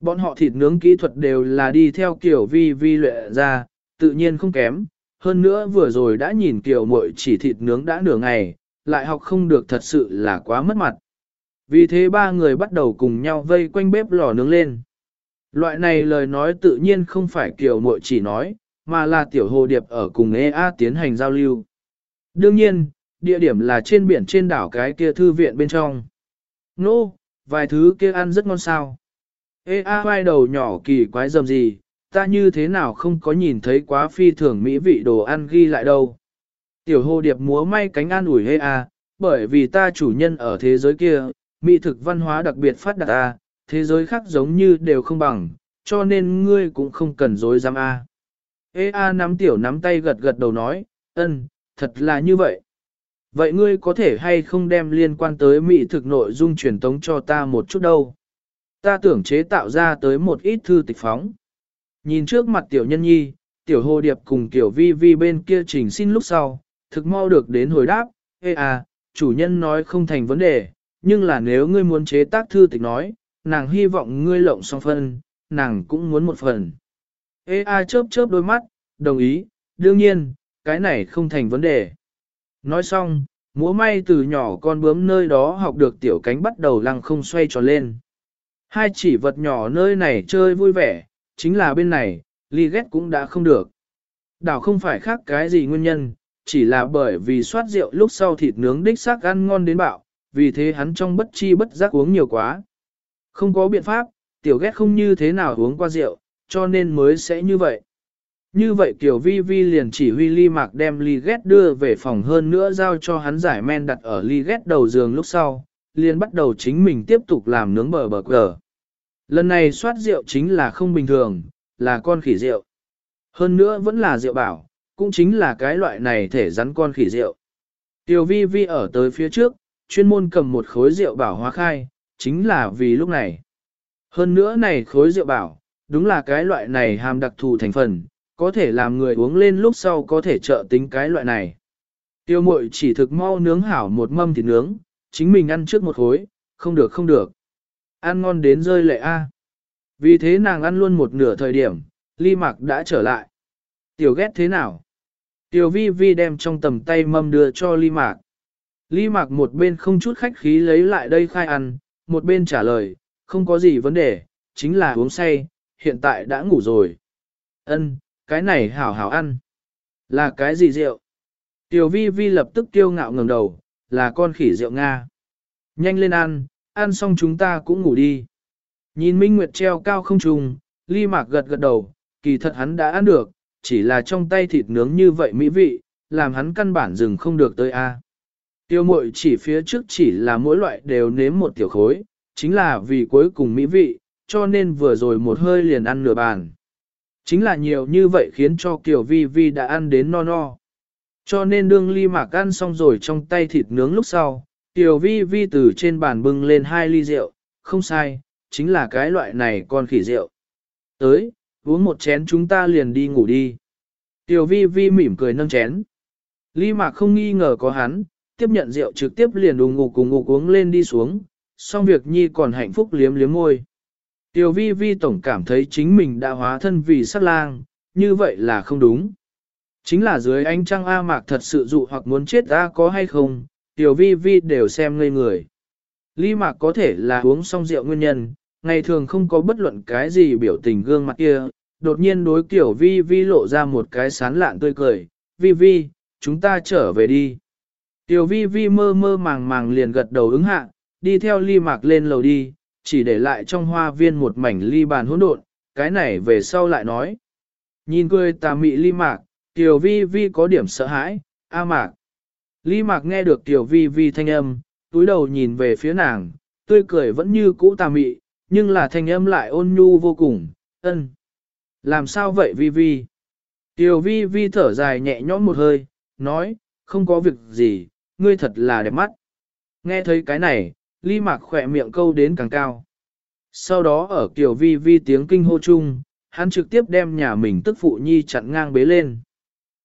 Bọn họ thịt nướng kỹ thuật đều là đi theo kiểu vi vi luyện ra, tự nhiên không kém, hơn nữa vừa rồi đã nhìn kiểu muội chỉ thịt nướng đã nửa ngày, lại học không được thật sự là quá mất mặt. Vì thế ba người bắt đầu cùng nhau vây quanh bếp lò nướng lên. Loại này lời nói tự nhiên không phải kiểu muội chỉ nói, mà là tiểu hồ điệp ở cùng EA tiến hành giao lưu. Đương nhiên, địa điểm là trên biển trên đảo cái kia thư viện bên trong. Nô, no, vài thứ kia ăn rất ngon sao. EA vai đầu nhỏ kỳ quái dầm gì, ta như thế nào không có nhìn thấy quá phi thường mỹ vị đồ ăn ghi lại đâu. Tiểu hồ điệp múa may cánh an ủi hê à, bởi vì ta chủ nhân ở thế giới kia, mỹ thực văn hóa đặc biệt phát đạt a, thế giới khác giống như đều không bằng, cho nên ngươi cũng không cần dối dám a. Ê a nắm tiểu nắm tay gật gật đầu nói, ân, thật là như vậy. Vậy ngươi có thể hay không đem liên quan tới mỹ thực nội dung truyền tống cho ta một chút đâu? Ta tưởng chế tạo ra tới một ít thư tịch phóng. Nhìn trước mặt tiểu nhân nhi, tiểu hồ điệp cùng tiểu vi vi bên kia trình xin lúc sau, thực mau được đến hồi đáp, Ê à, chủ nhân nói không thành vấn đề, nhưng là nếu ngươi muốn chế tác thư tịch nói, nàng hy vọng ngươi lộng xong phân, nàng cũng muốn một phần. Ê a chớp chớp đôi mắt, đồng ý, đương nhiên, cái này không thành vấn đề. Nói xong, múa may từ nhỏ con bướm nơi đó học được tiểu cánh bắt đầu lăng không xoay tròn lên. Hai chỉ vật nhỏ nơi này chơi vui vẻ, chính là bên này, ly ghét cũng đã không được. Đảo không phải khác cái gì nguyên nhân, chỉ là bởi vì soát rượu lúc sau thịt nướng đích xác ăn ngon đến bạo, vì thế hắn trong bất chi bất giác uống nhiều quá. Không có biện pháp, tiểu ghét không như thế nào uống qua rượu, cho nên mới sẽ như vậy. Như vậy Kiều vi vi liền chỉ huy ly mạc đem ly ghét đưa về phòng hơn nữa giao cho hắn giải men đặt ở ly ghét đầu giường lúc sau, liền bắt đầu chính mình tiếp tục làm nướng bờ bờ cờ. Lần này soát rượu chính là không bình thường, là con khỉ rượu. Hơn nữa vẫn là rượu bảo, cũng chính là cái loại này thể rắn con khỉ rượu. Tiểu vi vi ở tới phía trước, chuyên môn cầm một khối rượu bảo hóa khai, chính là vì lúc này. Hơn nữa này khối rượu bảo, đúng là cái loại này hàm đặc thù thành phần, có thể làm người uống lên lúc sau có thể trợ tính cái loại này. Tiêu mội chỉ thực mau nướng hảo một mâm thịt nướng, chính mình ăn trước một khối, không được không được. Ăn ngon đến rơi lệ a. Vì thế nàng ăn luôn một nửa thời điểm, ly mạc đã trở lại. Tiểu ghét thế nào? Tiểu vi vi đem trong tầm tay mâm đưa cho ly mạc. Ly mạc một bên không chút khách khí lấy lại đây khai ăn, một bên trả lời, không có gì vấn đề, chính là uống say, hiện tại đã ngủ rồi. Ân, cái này hảo hảo ăn. Là cái gì rượu? Tiểu vi vi lập tức tiêu ngạo ngẩng đầu, là con khỉ rượu Nga. Nhanh lên ăn, ăn xong chúng ta cũng ngủ đi. Nhìn Minh Nguyệt treo cao không trùng, ly mạc gật gật đầu, kỳ thật hắn đã ăn được, chỉ là trong tay thịt nướng như vậy mỹ vị, làm hắn căn bản dừng không được tới a. Tiêu mội chỉ phía trước chỉ là mỗi loại đều nếm một tiểu khối, chính là vì cuối cùng mỹ vị, cho nên vừa rồi một hơi liền ăn nửa bàn. Chính là nhiều như vậy khiến cho Kiều Vi Vi đã ăn đến no no. Cho nên đương ly mạc ăn xong rồi trong tay thịt nướng lúc sau, Kiều Vi Vi từ trên bàn bưng lên hai ly rượu, không sai, chính là cái loại này con khỉ rượu. Tới, uống một chén chúng ta liền đi ngủ đi. Tiểu vi vi mỉm cười nâng chén. Ly mạc không nghi ngờ có hắn, tiếp nhận rượu trực tiếp liền đùng ngục cùng ngục uống lên đi xuống, xong việc nhi còn hạnh phúc liếm liếm môi. Tiểu vi vi tổng cảm thấy chính mình đã hóa thân vì sát lang, như vậy là không đúng. Chính là dưới ánh trăng A mạc thật sự dụ hoặc muốn chết ta có hay không, tiểu vi vi đều xem ngây người. Ly mạc có thể là uống xong rượu nguyên nhân, ngày thường không có bất luận cái gì biểu tình gương mặt kia, đột nhiên đối kiểu vi vi lộ ra một cái sán lạn tươi cười, vi vi, chúng ta trở về đi. Tiểu vi vi mơ mơ màng màng liền gật đầu ứng hạ, đi theo ly mạc lên lầu đi, chỉ để lại trong hoa viên một mảnh ly bàn hỗn độn, cái này về sau lại nói. Nhìn cười tà mị ly mạc, tiểu vi vi có điểm sợ hãi, a mạc. Ly mạc nghe được tiểu vi vi thanh âm, túi đầu nhìn về phía nàng, tươi cười vẫn như cũ tà mị, nhưng là thanh âm lại ôn nhu vô cùng, ân. Làm sao vậy vi vi? Tiểu vi vi thở dài nhẹ nhõm một hơi, nói, không có việc gì, ngươi thật là đẹp mắt. Nghe thấy cái này, ly mạc khỏe miệng câu đến càng cao. Sau đó ở kiểu vi vi tiếng kinh hô chung, hắn trực tiếp đem nhà mình tức phụ nhi chặn ngang bế lên.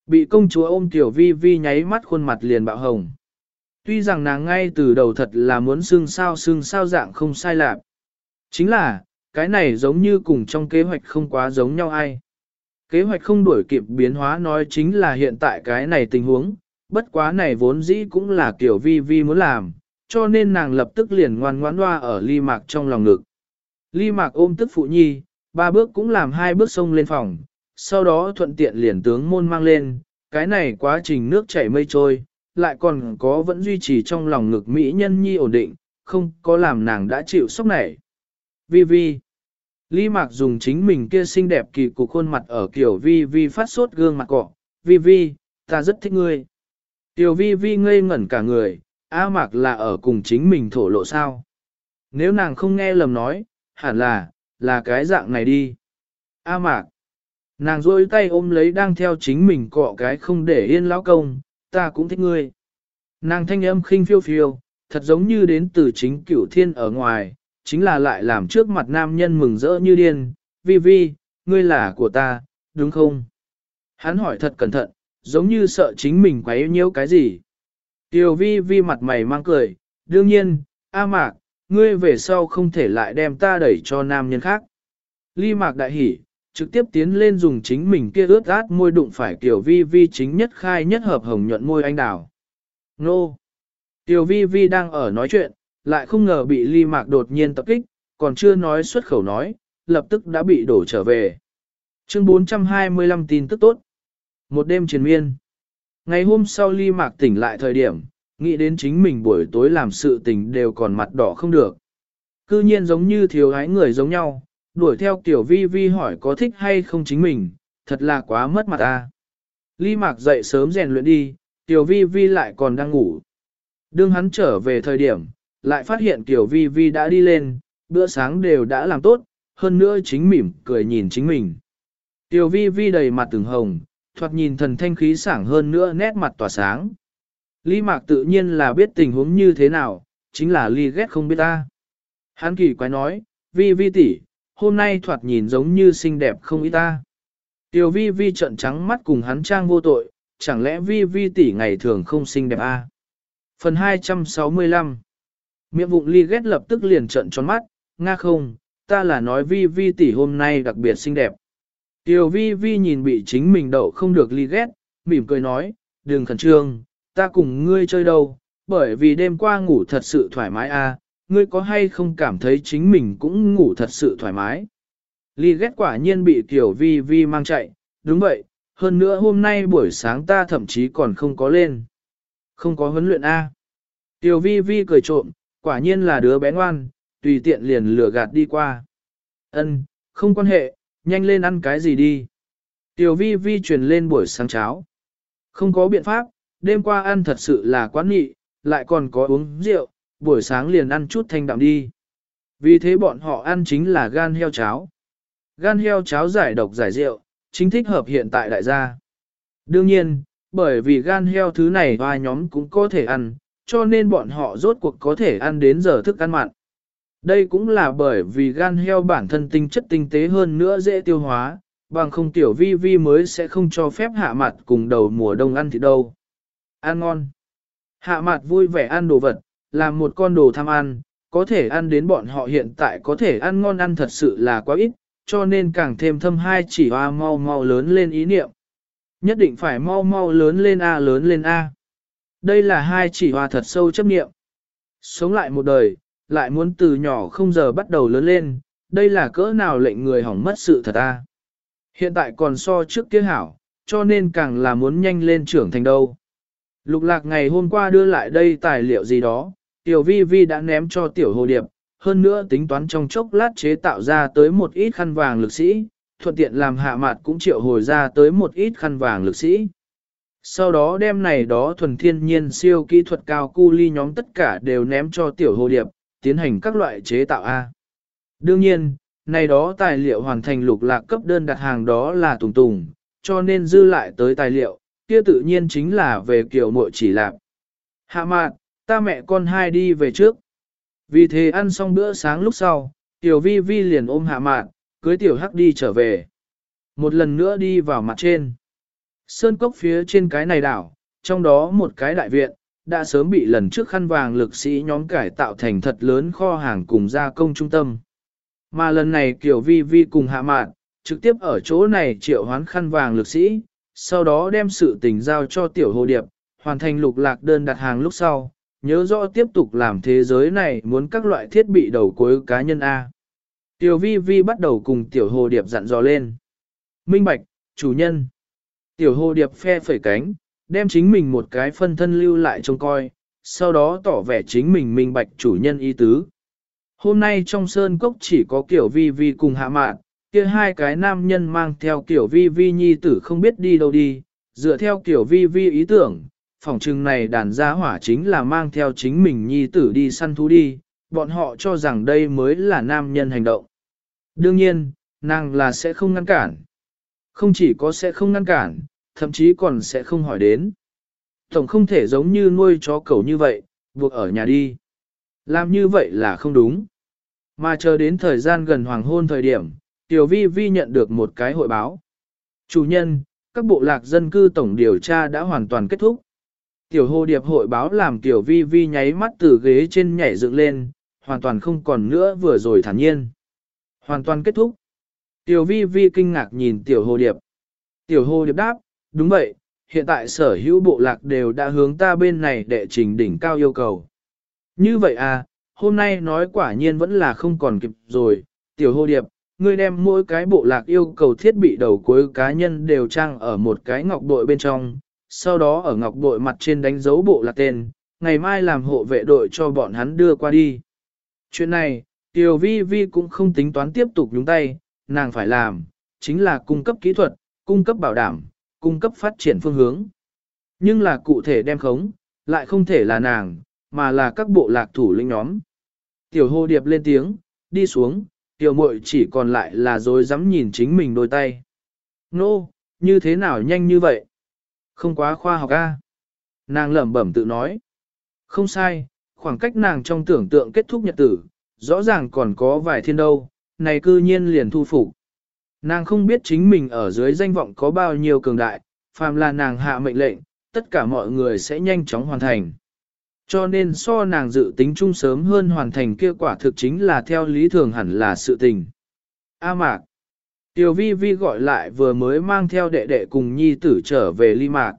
Bị công chúa ôm tiểu vi vi nháy mắt khuôn mặt liền bạo hồng. Tuy rằng nàng ngay từ đầu thật là muốn xương sao xương sao dạng không sai lạc. Chính là, cái này giống như cùng trong kế hoạch không quá giống nhau ai. Kế hoạch không đuổi kịp biến hóa nói chính là hiện tại cái này tình huống, bất quá này vốn dĩ cũng là kiểu vi vi muốn làm, cho nên nàng lập tức liền ngoan ngoãn loa ở ly mạc trong lòng ngực. Ly mạc ôm tức phụ nhi, ba bước cũng làm hai bước sông lên phòng, sau đó thuận tiện liền tướng môn mang lên, cái này quá trình nước chảy mây trôi, lại còn có vẫn duy trì trong lòng ngực mỹ nhân nhi ổn định, không có làm nàng đã chịu sốc nảy. Vi Vi Ly Mạc dùng chính mình kia xinh đẹp kỳ cục khuôn mặt ở kiểu Vi Vi phát sốt gương mặt cọ. Vi Vi, ta rất thích ngươi. Tiểu Vi Vi ngây ngẩn cả người, A Mạc là ở cùng chính mình thổ lộ sao. Nếu nàng không nghe lầm nói, hẳn là, là cái dạng này đi. A Mạc. Nàng rôi tay ôm lấy đang theo chính mình cọ cái không để yên lão công, ta cũng thích ngươi. Nàng thanh âm khinh phiêu phiêu, thật giống như đến từ chính cửu thiên ở ngoài, chính là lại làm trước mặt nam nhân mừng rỡ như điên, vi vi, ngươi là của ta, đúng không? Hắn hỏi thật cẩn thận, giống như sợ chính mình quấy nhiễu cái gì. Tiểu vi vi mặt mày mang cười, đương nhiên, A mạc, ngươi về sau không thể lại đem ta đẩy cho nam nhân khác. Ly mạc đại hỉ, trực tiếp tiến lên dùng chính mình kia ướt át môi đụng phải Tiểu vi vi chính nhất khai nhất hợp hồng nhuận môi anh đào. Nô! Tiểu vi vi đang ở nói chuyện, lại không ngờ bị ly mạc đột nhiên tập kích, còn chưa nói xuất khẩu nói, lập tức đã bị đổ trở về. Chương 425 tin tức tốt. Một đêm triền miên. Ngày hôm sau ly mạc tỉnh lại thời điểm, nghĩ đến chính mình buổi tối làm sự tình đều còn mặt đỏ không được. Cư nhiên giống như thiếu gái người giống nhau, đuổi theo tiểu vi vi hỏi có thích hay không chính mình, thật là quá mất mặt ta. Ly mạc dậy sớm rèn luyện đi, tiểu vi vi lại còn đang ngủ. Đương hắn trở về thời điểm, lại phát hiện Tiểu Vi Vi đã đi lên, bữa sáng đều đã làm tốt, hơn nữa chính mỉm cười nhìn chính mình. Tiểu Vi Vi đầy mặt từng hồng, thoạt nhìn thần thanh khí sảng hơn nữa nét mặt tỏa sáng. Lý Mạc tự nhiên là biết tình huống như thế nào, chính là Lý ghét không biết ta. Hắn kỳ quái nói, Vi Vi tỷ, hôm nay thoạt nhìn giống như xinh đẹp không ý ta. Tiểu Vi Vi trận trắng mắt cùng hắn trang vô tội, chẳng lẽ Vi Vi tỷ ngày thường không xinh đẹp a? À? Phần 265 Miệng vụng Lý ghét lập tức liền trận tròn mắt, nga không, ta là nói vi vi tỷ hôm nay đặc biệt xinh đẹp. Tiểu vi vi nhìn bị chính mình đậu không được ly ghét, mỉm cười nói, đừng khẩn trương, ta cùng ngươi chơi đâu, bởi vì đêm qua ngủ thật sự thoải mái a, à, ngươi có hay không cảm thấy chính mình cũng ngủ thật sự thoải mái. Ly ghét quả nhiên bị tiểu vi vi mang chạy, đúng vậy, hơn nữa hôm nay buổi sáng ta thậm chí còn không có lên. Không có huấn luyện A. Tiểu vi vi cười trộm, quả nhiên là đứa bé ngoan, tùy tiện liền lừa gạt đi qua. Ân, không quan hệ, nhanh lên ăn cái gì đi. Tiểu vi vi truyền lên buổi sáng cháo. Không có biện pháp, đêm qua ăn thật sự là quá nghị, lại còn có uống rượu, buổi sáng liền ăn chút thanh đạm đi. Vì thế bọn họ ăn chính là gan heo cháo. Gan heo cháo giải độc giải rượu, chính thích hợp hiện tại đại gia. Đương nhiên, bởi vì gan heo thứ này vài nhóm cũng có thể ăn, cho nên bọn họ rốt cuộc có thể ăn đến giờ thức ăn mặn. Đây cũng là bởi vì gan heo bản thân tinh chất tinh tế hơn nữa dễ tiêu hóa, bằng không tiểu vi vi mới sẽ không cho phép hạ mặt cùng đầu mùa đông ăn thịt đâu. Ăn ngon. Hạ mặt vui vẻ ăn đồ vật, làm một con đồ tham ăn, có thể ăn đến bọn họ hiện tại có thể ăn ngon ăn thật sự là quá ít, cho nên càng thêm thâm hai chỉ hoa mau mau lớn lên ý niệm. Nhất định phải mau mau lớn lên A lớn lên A. Đây là hai chỉ hoa thật sâu chấp niệm. Sống lại một đời, lại muốn từ nhỏ không giờ bắt đầu lớn lên, đây là cỡ nào lệnh người hỏng mất sự thật A. Hiện tại còn so trước kia hảo, cho nên càng là muốn nhanh lên trưởng thành đâu. Lục lạc ngày hôm qua đưa lại đây tài liệu gì đó, tiểu vi vi đã ném cho tiểu hồ điệp, hơn nữa tính toán trong chốc lát chế tạo ra tới một ít khăn vàng lực sĩ, thuận tiện làm hạ mặt cũng triệu hồi ra tới một ít khăn vàng lực sĩ. Sau đó đem này đó thuần thiên nhiên siêu kỹ thuật cao cu ly nhóm tất cả đều ném cho tiểu hồ điệp, tiến hành các loại chế tạo A. Đương nhiên, này đó tài liệu hoàn thành lục lạc cấp đơn đặt hàng đó là tùng tùng, cho nên dư lại tới tài liệu, kia tự nhiên chính là về kiểu muội chỉ lạc. Hạ mạn, ta mẹ con hai đi về trước. Vì thế ăn xong bữa sáng lúc sau, tiểu vi vi liền ôm hạ mạn, cưới tiểu hắc đi trở về. Một lần nữa đi vào mặt trên. Sơn cốc phía trên cái này đảo, trong đó một cái đại viện, đã sớm bị lần trước khăn vàng lực sĩ nhóm cải tạo thành thật lớn kho hàng cùng gia công trung tâm. Mà lần này Kiều Vi Vi cùng hạ mạn, trực tiếp ở chỗ này triệu hoán khăn vàng lực sĩ, sau đó đem sự tình giao cho tiểu hồ điệp, hoàn thành lục lạc đơn đặt hàng lúc sau, nhớ rõ tiếp tục làm thế giới này muốn các loại thiết bị đầu cuối cá nhân A. Tiểu vi vi bắt đầu cùng tiểu hồ điệp dặn dò lên. Minh bạch, chủ nhân. Tiểu hồ điệp phe phẩy cánh, đem chính mình một cái phân thân lưu lại trông coi, sau đó tỏ vẻ chính mình minh bạch chủ nhân ý tứ. Hôm nay trong sơn cốc chỉ có kiểu vi vi cùng hạ mạn, kia hai cái nam nhân mang theo kiểu vi vi nhi tử không biết đi đâu đi, dựa theo kiểu vi vi ý tưởng, phòng trừng này đàn gia hỏa chính là mang theo chính mình nhi tử đi săn thú đi, bọn họ cho rằng đây mới là nam nhân hành động. Đương nhiên, nàng là sẽ không ngăn cản. Không chỉ có sẽ không ngăn cản, thậm chí còn sẽ không hỏi đến. Tổng không thể giống như nuôi chó cẩu như vậy, buộc ở nhà đi. Làm như vậy là không đúng. Mà chờ đến thời gian gần hoàng hôn thời điểm, Tiểu Vi Vi nhận được một cái hội báo. Chủ nhân, các bộ lạc dân cư tổng điều tra đã hoàn toàn kết thúc. Tiểu hồ điệp hội báo làm Tiểu Vi Vi nháy mắt từ ghế trên nhảy dựng lên, hoàn toàn không còn nữa vừa rồi thản nhiên. Hoàn toàn kết thúc. Tiểu Vi Vi kinh ngạc nhìn Tiểu hồ điệp. Tiểu hồ điệp đáp, đúng vậy, hiện tại sở hữu bộ lạc đều đã hướng ta bên này đệ trình đỉnh cao yêu cầu. Như vậy à, hôm nay nói quả nhiên vẫn là không còn kịp rồi, tiểu hô điệp, ngươi đem mỗi cái bộ lạc yêu cầu thiết bị đầu cuối cá nhân đều trang ở một cái ngọc bội bên trong, sau đó ở ngọc bội mặt trên đánh dấu bộ lạc tên, ngày mai làm hộ vệ đội cho bọn hắn đưa qua đi. Chuyện này, Tiểu Vi Vi cũng không tính toán tiếp tục nhúng tay, nàng phải làm, chính là cung cấp kỹ thuật, cung cấp bảo đảm, cung cấp phát triển phương hướng. Nhưng là cụ thể đem khống, lại không thể là nàng, mà là các bộ lạc thủ lĩnh nhóm. Tiểu Hô điệp lên tiếng, đi xuống, tiểu muội chỉ còn lại là dối dám nhìn chính mình đôi tay. Nô, no, như thế nào nhanh như vậy? Không quá khoa học a. Nàng lẩm bẩm tự nói. Không sai, khoảng cách nàng trong tưởng tượng kết thúc nhật tử, rõ ràng còn có vài thiên đâu, này cư nhiên liền thu phục. Nàng không biết chính mình ở dưới danh vọng có bao nhiêu cường đại, phàm là nàng hạ mệnh lệnh, tất cả mọi người sẽ nhanh chóng hoàn thành. Cho nên so nàng dự tính chung sớm hơn hoàn thành kia quả thực chính là theo lý thường hẳn là sự tình. A mạc. Tiểu vi vi gọi lại vừa mới mang theo đệ đệ cùng nhi tử trở về ly mạc.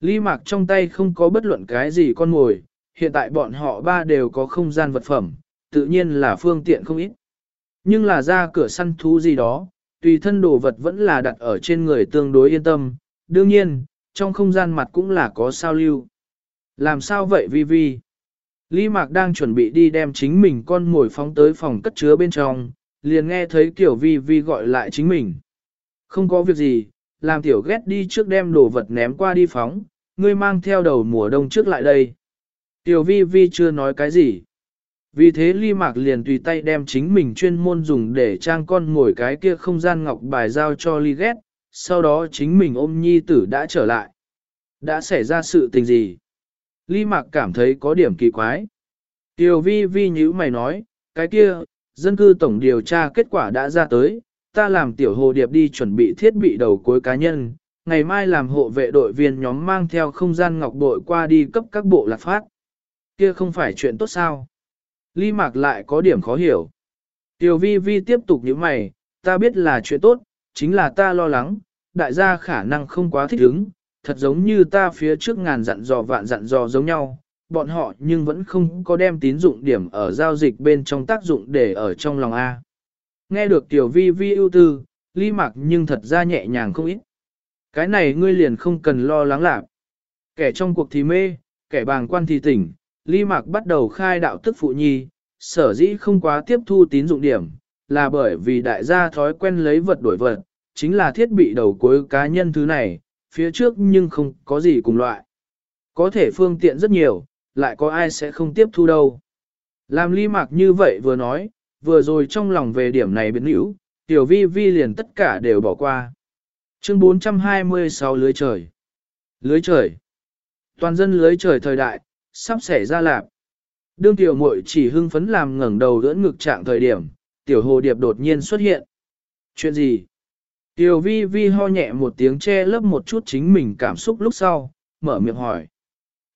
Ly mạc trong tay không có bất luận cái gì con mồi, hiện tại bọn họ ba đều có không gian vật phẩm, tự nhiên là phương tiện không ít. Nhưng là ra cửa săn thú gì đó, tùy thân đồ vật vẫn là đặt ở trên người tương đối yên tâm, đương nhiên, trong không gian mặt cũng là có sao lưu. Làm sao vậy Vi Vi? Lý Mạc đang chuẩn bị đi đem chính mình con mồi phóng tới phòng cất chứa bên trong, liền nghe thấy Tiểu Vi Vi gọi lại chính mình. Không có việc gì, làm Tiểu ghét đi trước đem đồ vật ném qua đi phóng, ngươi mang theo đầu mùa đông trước lại đây. Tiểu Vi Vi chưa nói cái gì. Vì thế Ly Mạc liền tùy tay đem chính mình chuyên môn dùng để trang con ngồi cái kia không gian ngọc bài giao cho Ly ghét, sau đó chính mình ôm nhi tử đã trở lại. Đã xảy ra sự tình gì? Ly Mạc cảm thấy có điểm kỳ quái. Tiểu vi vi như mày nói, cái kia, dân cư tổng điều tra kết quả đã ra tới, ta làm tiểu hồ điệp đi chuẩn bị thiết bị đầu cuối cá nhân, ngày mai làm hộ vệ đội viên nhóm mang theo không gian ngọc bội qua đi cấp các bộ lạc phát. Kia không phải chuyện tốt sao? Ly Mạc lại có điểm khó hiểu. Tiểu vi vi tiếp tục nhíu mày, ta biết là chuyện tốt, chính là ta lo lắng, đại gia khả năng không quá thích ứng, thật giống như ta phía trước ngàn dặn dò vạn dặn dò giống nhau, bọn họ nhưng vẫn không có đem tín dụng điểm ở giao dịch bên trong tác dụng để ở trong lòng A. Nghe được tiểu vi vi ưu tư, ly mặc nhưng thật ra nhẹ nhàng không ít. Cái này ngươi liền không cần lo lắng lạc. Kẻ trong cuộc thì mê, kẻ bàng quan thì tỉnh, ly mặc bắt đầu khai đạo tức phụ nhi, sở dĩ không quá tiếp thu tín dụng điểm, là bởi vì đại gia thói quen lấy vật đổi vật, chính là thiết bị đầu cuối cá nhân thứ này, phía trước nhưng không có gì cùng loại. Có thể phương tiện rất nhiều, lại có ai sẽ không tiếp thu đâu. Làm ly mạc như vậy vừa nói, vừa rồi trong lòng về điểm này biến hữu, tiểu vi vi liền tất cả đều bỏ qua. Chương 426 lưới trời. Lưới trời. Toàn dân lưới trời thời đại, sắp xảy ra lạp. Đương tiểu muội chỉ hưng phấn làm ngẩng đầu đỡ ngực trạng thời điểm, tiểu hồ điệp đột nhiên xuất hiện. Chuyện gì? Tiểu vi vi ho nhẹ một tiếng che lấp một chút chính mình cảm xúc lúc sau, mở miệng hỏi.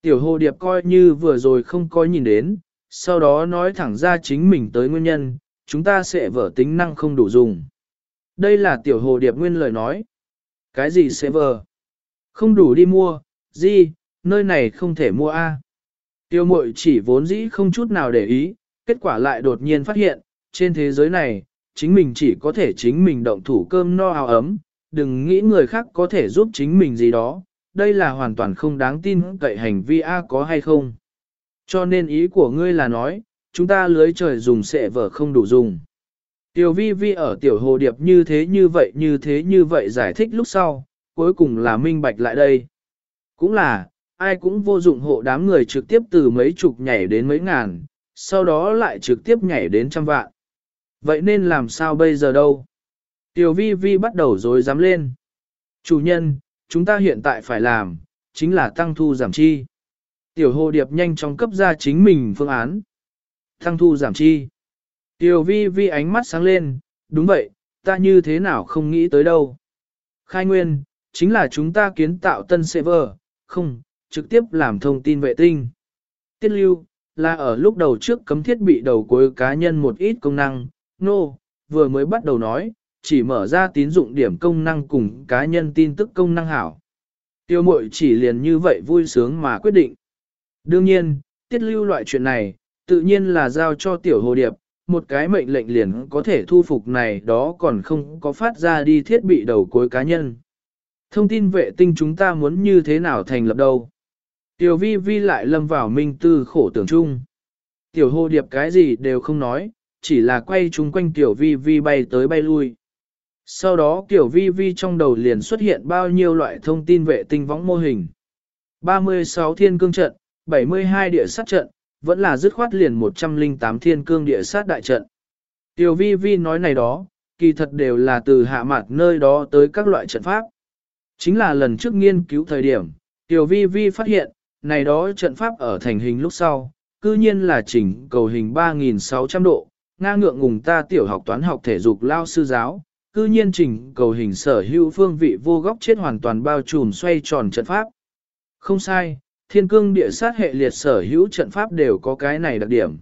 Tiểu hồ điệp coi như vừa rồi không coi nhìn đến, sau đó nói thẳng ra chính mình tới nguyên nhân, chúng ta sẽ vở tính năng không đủ dùng. Đây là tiểu hồ điệp nguyên lời nói. Cái gì sẽ vở? Không đủ đi mua, gì, nơi này không thể mua a. Tiêu mội chỉ vốn dĩ không chút nào để ý, kết quả lại đột nhiên phát hiện, trên thế giới này, chính mình chỉ có thể chính mình động thủ cơm no áo ấm, đừng nghĩ người khác có thể giúp chính mình gì đó, đây là hoàn toàn không đáng tin cậy hành vi A có hay không. Cho nên ý của ngươi là nói, chúng ta lưới trời dùng sẽ vở không đủ dùng. Tiểu vi vi ở tiểu hồ điệp như thế như vậy như thế như vậy giải thích lúc sau, cuối cùng là minh bạch lại đây. Cũng là, ai cũng vô dụng hộ đám người trực tiếp từ mấy chục nhảy đến mấy ngàn, sau đó lại trực tiếp nhảy đến trăm vạn. Vậy nên làm sao bây giờ đâu? Tiểu vi vi bắt đầu rồi dám lên. Chủ nhân, chúng ta hiện tại phải làm, chính là tăng thu giảm chi. Tiểu hồ điệp nhanh chóng cấp ra chính mình phương án. Tăng thu giảm chi. Tiểu vi vi ánh mắt sáng lên, đúng vậy, ta như thế nào không nghĩ tới đâu. Khai nguyên, chính là chúng ta kiến tạo tân server, không, trực tiếp làm thông tin vệ tinh. Tiết lưu, là ở lúc đầu trước cấm thiết bị đầu cuối cá nhân một ít công năng, nô, no, vừa mới bắt đầu nói, chỉ mở ra tín dụng điểm công năng cùng cá nhân tin tức công năng hảo. Tiêu mội chỉ liền như vậy vui sướng mà quyết định. Đương nhiên, tiết lưu loại chuyện này, tự nhiên là giao cho tiểu hồ điệp, một cái mệnh lệnh liền có thể thu phục này đó còn không có phát ra đi thiết bị đầu cuối cá nhân. Thông tin vệ tinh chúng ta muốn như thế nào thành lập đâu. Tiểu vi vi lại lâm vào minh tư khổ tưởng chung. Tiểu hồ điệp cái gì đều không nói, chỉ là quay chúng quanh tiểu vi vi bay tới bay lui. Sau đó Tiểu vi vi trong đầu liền xuất hiện bao nhiêu loại thông tin vệ tinh võng mô hình. 36 thiên cương trận, 72 địa sát trận, vẫn là dứt khoát liền 108 thiên cương địa sát đại trận. Tiểu vi vi nói này đó, kỳ thật đều là từ hạ mặt nơi đó tới các loại trận pháp. Chính là lần trước nghiên cứu thời điểm, Tiểu vi vi phát hiện, này đó trận pháp ở thành hình lúc sau, cư nhiên là chỉnh cầu hình 3.600 độ, ngang ngượng ngùng ta tiểu học toán học thể dục lao sư giáo, cư nhiên chỉnh cầu hình sở hữu phương vị vô góc chết hoàn toàn bao trùm xoay tròn trận pháp. Không sai, thiên cương địa sát hệ liệt sở hữu trận pháp đều có cái này đặc điểm.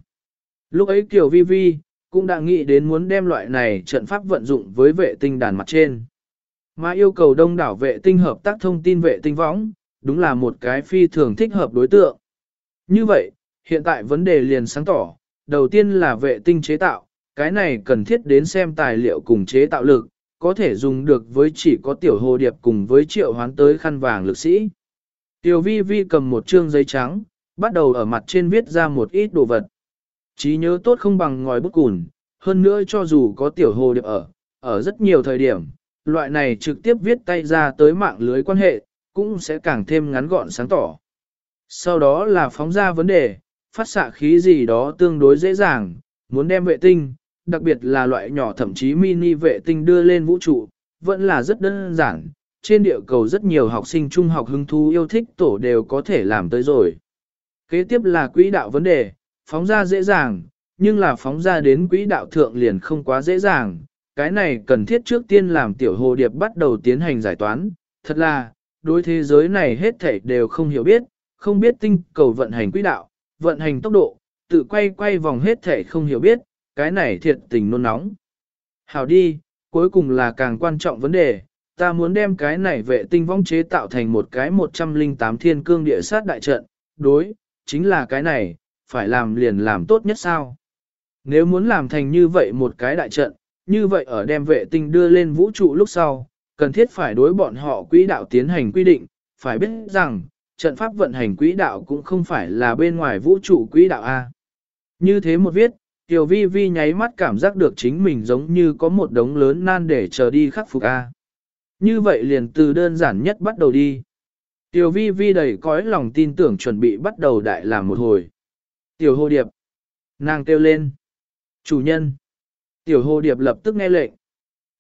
Lúc ấy Kiều Vi Vi cũng đã nghĩ đến muốn đem loại này trận pháp vận dụng với vệ tinh đàn mặt trên. Mà yêu cầu đông đảo vệ tinh hợp tác thông tin vệ tinh võng, đúng là một cái phi thường thích hợp đối tượng. Như vậy, hiện tại vấn đề liền sáng tỏ, đầu tiên là vệ tinh chế tạo, cái này cần thiết đến xem tài liệu cùng chế tạo lực, có thể dùng được với chỉ có tiểu hồ điệp cùng với triệu hoán tới khăn vàng lực sĩ. Tiểu vi vi cầm một trương giấy trắng, bắt đầu ở mặt trên viết ra một ít đồ vật. Trí nhớ tốt không bằng ngòi bút cùn, hơn nữa cho dù có tiểu hồ điệp ở, ở rất nhiều thời điểm, loại này trực tiếp viết tay ra tới mạng lưới quan hệ, cũng sẽ càng thêm ngắn gọn sáng tỏ. Sau đó là phóng ra vấn đề, phát xạ khí gì đó tương đối dễ dàng, muốn đem vệ tinh, đặc biệt là loại nhỏ thậm chí mini vệ tinh đưa lên vũ trụ, vẫn là rất đơn giản. Trên địa cầu rất nhiều học sinh trung học hứng thú yêu thích tổ đều có thể làm tới rồi. Kế tiếp là quỹ đạo vấn đề, phóng ra dễ dàng, nhưng là phóng ra đến quỹ đạo thượng liền không quá dễ dàng. Cái này cần thiết trước tiên làm tiểu hồ điệp bắt đầu tiến hành giải toán. Thật là, đối thế giới này hết thảy đều không hiểu biết, không biết tinh cầu vận hành quỹ đạo, vận hành tốc độ, tự quay quay vòng hết thảy không hiểu biết, cái này thiệt tình nôn nóng. Hảo đi, cuối cùng là càng quan trọng vấn đề, ta muốn đem cái này vệ tinh vong chế tạo thành một cái 108 thiên cương địa sát đại trận, đối, chính là cái này, phải làm liền làm tốt nhất sao. Nếu muốn làm thành như vậy một cái đại trận, như vậy ở đem vệ tinh đưa lên vũ trụ lúc sau, cần thiết phải đối bọn họ quỹ đạo tiến hành quy định, phải biết rằng, trận pháp vận hành quỹ đạo cũng không phải là bên ngoài vũ trụ quỹ đạo A. Như thế một viết, Tiểu Vi Vi nháy mắt cảm giác được chính mình giống như có một đống lớn nan để chờ đi khắc phục A. Như vậy liền từ đơn giản nhất bắt đầu đi. Tiểu Vi Vi đầy cõi lòng tin tưởng chuẩn bị bắt đầu đại làm một hồi. Tiểu Hồ Điệp. Nàng kêu lên. Chủ nhân. Tiểu Hồ Điệp lập tức nghe lệnh.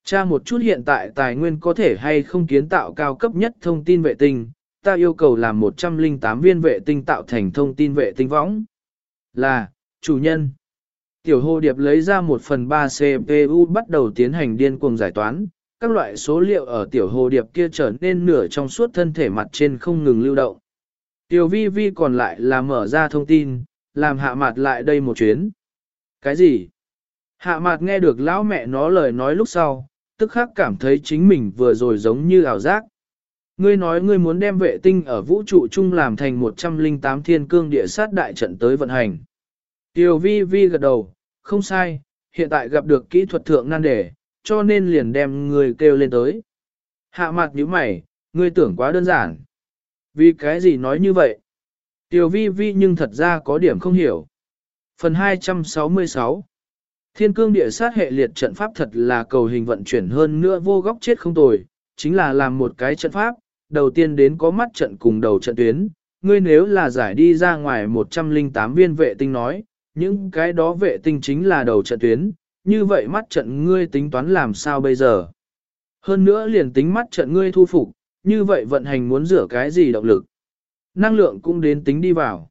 Cha một chút hiện tại tài nguyên có thể hay không kiến tạo cao cấp nhất thông tin vệ tinh, ta yêu cầu làm 108 viên vệ tinh tạo thành thông tin vệ tinh võng. Là, chủ nhân. Tiểu hồ điệp lấy ra một phần 3 CPU bắt đầu tiến hành điên cuồng giải toán, các loại số liệu ở tiểu hồ điệp kia trở nên nửa trong suốt thân thể mặt trên không ngừng lưu động. Tiểu vi vi còn lại là mở ra thông tin, làm hạ mặt lại đây một chuyến. Cái gì? Hạ mặt nghe được lão mẹ nó lời nói lúc sau, tức khắc cảm thấy chính mình vừa rồi giống như ảo giác. Ngươi nói ngươi muốn đem vệ tinh ở vũ trụ chung làm thành 108 thiên cương địa sát đại trận tới vận hành. Tiêu vi vi gật đầu, không sai, hiện tại gặp được kỹ thuật thượng nan đề, cho nên liền đem người kêu lên tới. Hạ mặt như mày, ngươi tưởng quá đơn giản. Vì cái gì nói như vậy? Tiêu vi vi nhưng thật ra có điểm không hiểu. Phần 266 Thiên cương địa sát hệ liệt trận pháp thật là cầu hình vận chuyển hơn nữa vô góc chết không tồi, chính là làm một cái trận pháp, đầu tiên đến có mắt trận cùng đầu trận tuyến, ngươi nếu là giải đi ra ngoài 108 viên vệ tinh nói, những cái đó vệ tinh chính là đầu trận tuyến, như vậy mắt trận ngươi tính toán làm sao bây giờ? Hơn nữa liền tính mắt trận ngươi thu phục, như vậy vận hành muốn rửa cái gì động lực? Năng lượng cũng đến tính đi vào.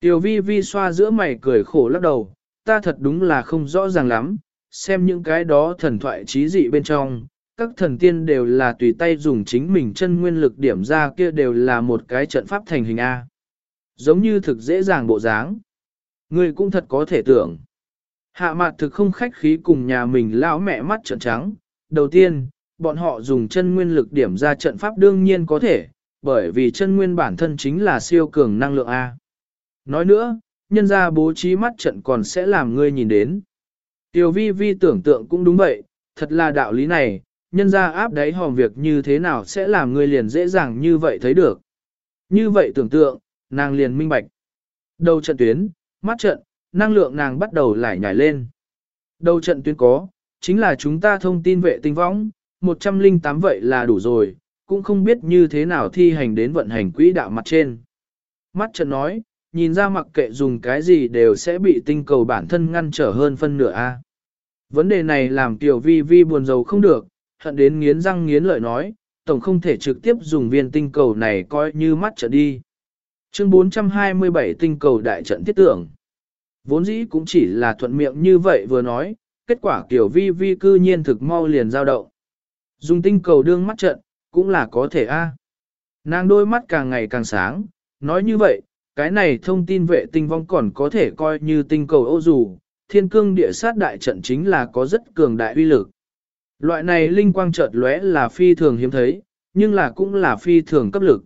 Tiểu vi vi xoa giữa mày cười khổ lắc đầu, ta thật đúng là không rõ ràng lắm, xem những cái đó thần thoại trí dị bên trong, các thần tiên đều là tùy tay dùng chính mình chân nguyên lực điểm ra kia đều là một cái trận pháp thành hình A. Giống như thực dễ dàng bộ dáng. Ngươi cũng thật có thể tưởng. Hạ mạt thực không khách khí cùng nhà mình lão mẹ mắt trợn trắng. Đầu tiên, bọn họ dùng chân nguyên lực điểm ra trận pháp đương nhiên có thể, bởi vì chân nguyên bản thân chính là siêu cường năng lượng A. Nói nữa, nhân ra bố trí mắt trận còn sẽ làm ngươi nhìn đến. Tiểu vi vi tưởng tượng cũng đúng vậy, thật là đạo lý này, nhân ra áp đáy hòm việc như thế nào sẽ làm ngươi liền dễ dàng như vậy thấy được. Như vậy tưởng tượng, nàng liền minh bạch. Đầu trận tuyến, mắt trận, năng lượng nàng bắt đầu lại nhảy lên. Đầu trận tuyến có, chính là chúng ta thông tin vệ tinh võng, 108 vậy là đủ rồi, cũng không biết như thế nào thi hành đến vận hành quỹ đạo mặt trên. Mắt trận nói, nhìn ra mặc kệ dùng cái gì đều sẽ bị tinh cầu bản thân ngăn trở hơn phân nửa A. Vấn đề này làm tiểu vi vi buồn rầu không được, hận đến nghiến răng nghiến lợi nói, tổng không thể trực tiếp dùng viên tinh cầu này coi như mắt trở đi. Chương 427 tinh cầu đại trận thiết tưởng. Vốn dĩ cũng chỉ là thuận miệng như vậy vừa nói, kết quả tiểu vi vi cư nhiên thực mau liền dao động. Dùng tinh cầu đương mắt trận, cũng là có thể a. Nàng đôi mắt càng ngày càng sáng, nói như vậy, cái này thông tin vệ tinh vong còn có thể coi như tinh cầu ô dù, thiên cương địa sát đại trận chính là có rất cường đại uy lực. Loại này linh quang chợt lóe là phi thường hiếm thấy, nhưng là cũng là phi thường cấp lực.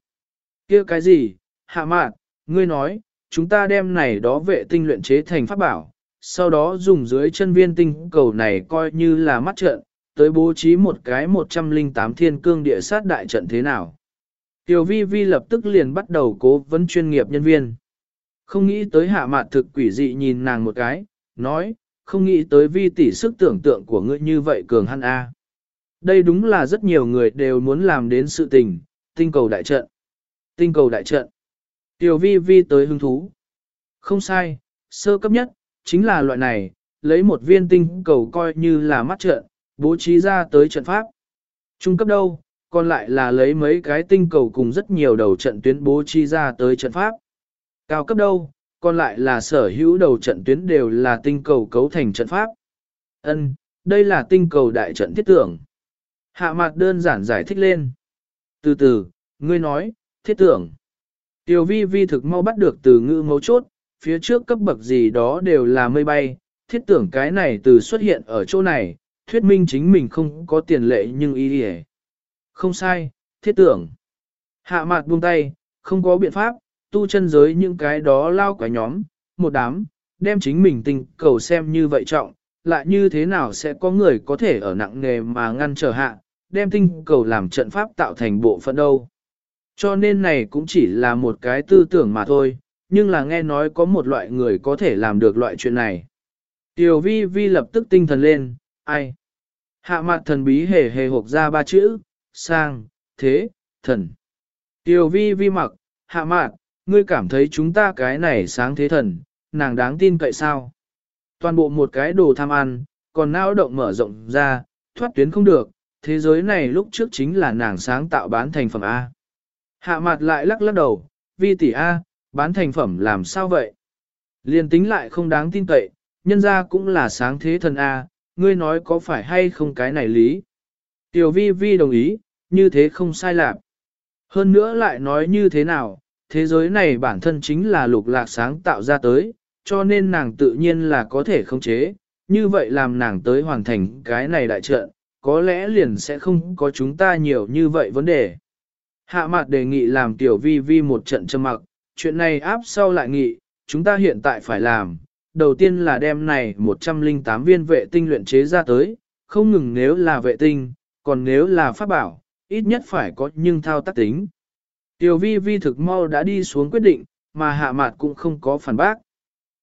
kia cái gì, hạ mạn, ngươi nói, chúng ta đem này đó vệ tinh luyện chế thành pháp bảo, sau đó dùng dưới chân viên tinh cầu này coi như là mắt trận, tới bố trí một cái 108 thiên cương địa sát đại trận thế nào. Tiểu vi vi lập tức liền bắt đầu cố vấn chuyên nghiệp nhân viên. Không nghĩ tới hạ mạt thực quỷ dị nhìn nàng một cái, nói, không nghĩ tới vi tỷ sức tưởng tượng của ngươi như vậy cường hăn a. Đây đúng là rất nhiều người đều muốn làm đến sự tình, tinh cầu đại trận. Tinh cầu đại trận. Tiểu vi vi tới hứng thú. Không sai, sơ cấp nhất, chính là loại này, lấy một viên tinh cầu coi như là mắt trận, bố trí ra tới trận pháp. Trung cấp đâu, còn lại là lấy mấy cái tinh cầu cùng rất nhiều đầu trận tuyến bố trí ra tới trận pháp. Cao cấp đâu, còn lại là sở hữu đầu trận tuyến đều là tinh cầu cấu thành trận pháp. Ân, đây là tinh cầu đại trận thiết tưởng. Hạ mặt đơn giản giải thích lên. Từ từ, ngươi nói, thiết tưởng. Tiểu vi vi thực mau bắt được từ ngữ mấu chốt, phía trước cấp bậc gì đó đều là mây bay, thiết tưởng cái này từ xuất hiện ở chỗ này, thuyết minh chính mình không có tiền lệ nhưng ý hề. Không sai, thiết tưởng. Hạ mặt buông tay, không có biện pháp, tu chân giới những cái đó lao cả nhóm, một đám, đem chính mình tình cầu xem như vậy trọng, lại như thế nào sẽ có người có thể ở nặng nghề mà ngăn trở hạ, đem tinh cầu làm trận pháp tạo thành bộ phận đâu. Cho nên này cũng chỉ là một cái tư tưởng mà thôi, nhưng là nghe nói có một loại người có thể làm được loại chuyện này. Tiểu vi vi lập tức tinh thần lên, ai? Hạ mặt thần bí hề hề hộp ra ba chữ, sang, thế, thần. Tiểu vi vi mặc, hạ mạn, ngươi cảm thấy chúng ta cái này sáng thế thần, nàng đáng tin cậy sao? Toàn bộ một cái đồ tham ăn, còn não động mở rộng ra, thoát tuyến không được, thế giới này lúc trước chính là nàng sáng tạo bán thành phẩm A. Hạ mặt lại lắc lắc đầu, vi tỷ A, bán thành phẩm làm sao vậy? Liên tính lại không đáng tin cậy, nhân ra cũng là sáng thế thần A, ngươi nói có phải hay không cái này lý? Tiểu vi vi đồng ý, như thế không sai lạc. Hơn nữa lại nói như thế nào, thế giới này bản thân chính là lục lạc sáng tạo ra tới, cho nên nàng tự nhiên là có thể khống chế, như vậy làm nàng tới hoàn thành cái này đại trận, có lẽ liền sẽ không có chúng ta nhiều như vậy vấn đề. Hạ mặt đề nghị làm tiểu vi vi một trận châm mặc, chuyện này áp sau lại nghị, chúng ta hiện tại phải làm, đầu tiên là đem này 108 viên vệ tinh luyện chế ra tới, không ngừng nếu là vệ tinh, còn nếu là pháp bảo, ít nhất phải có nhưng thao tác tính. Tiểu vi vi thực mau đã đi xuống quyết định, mà hạ mạt cũng không có phản bác.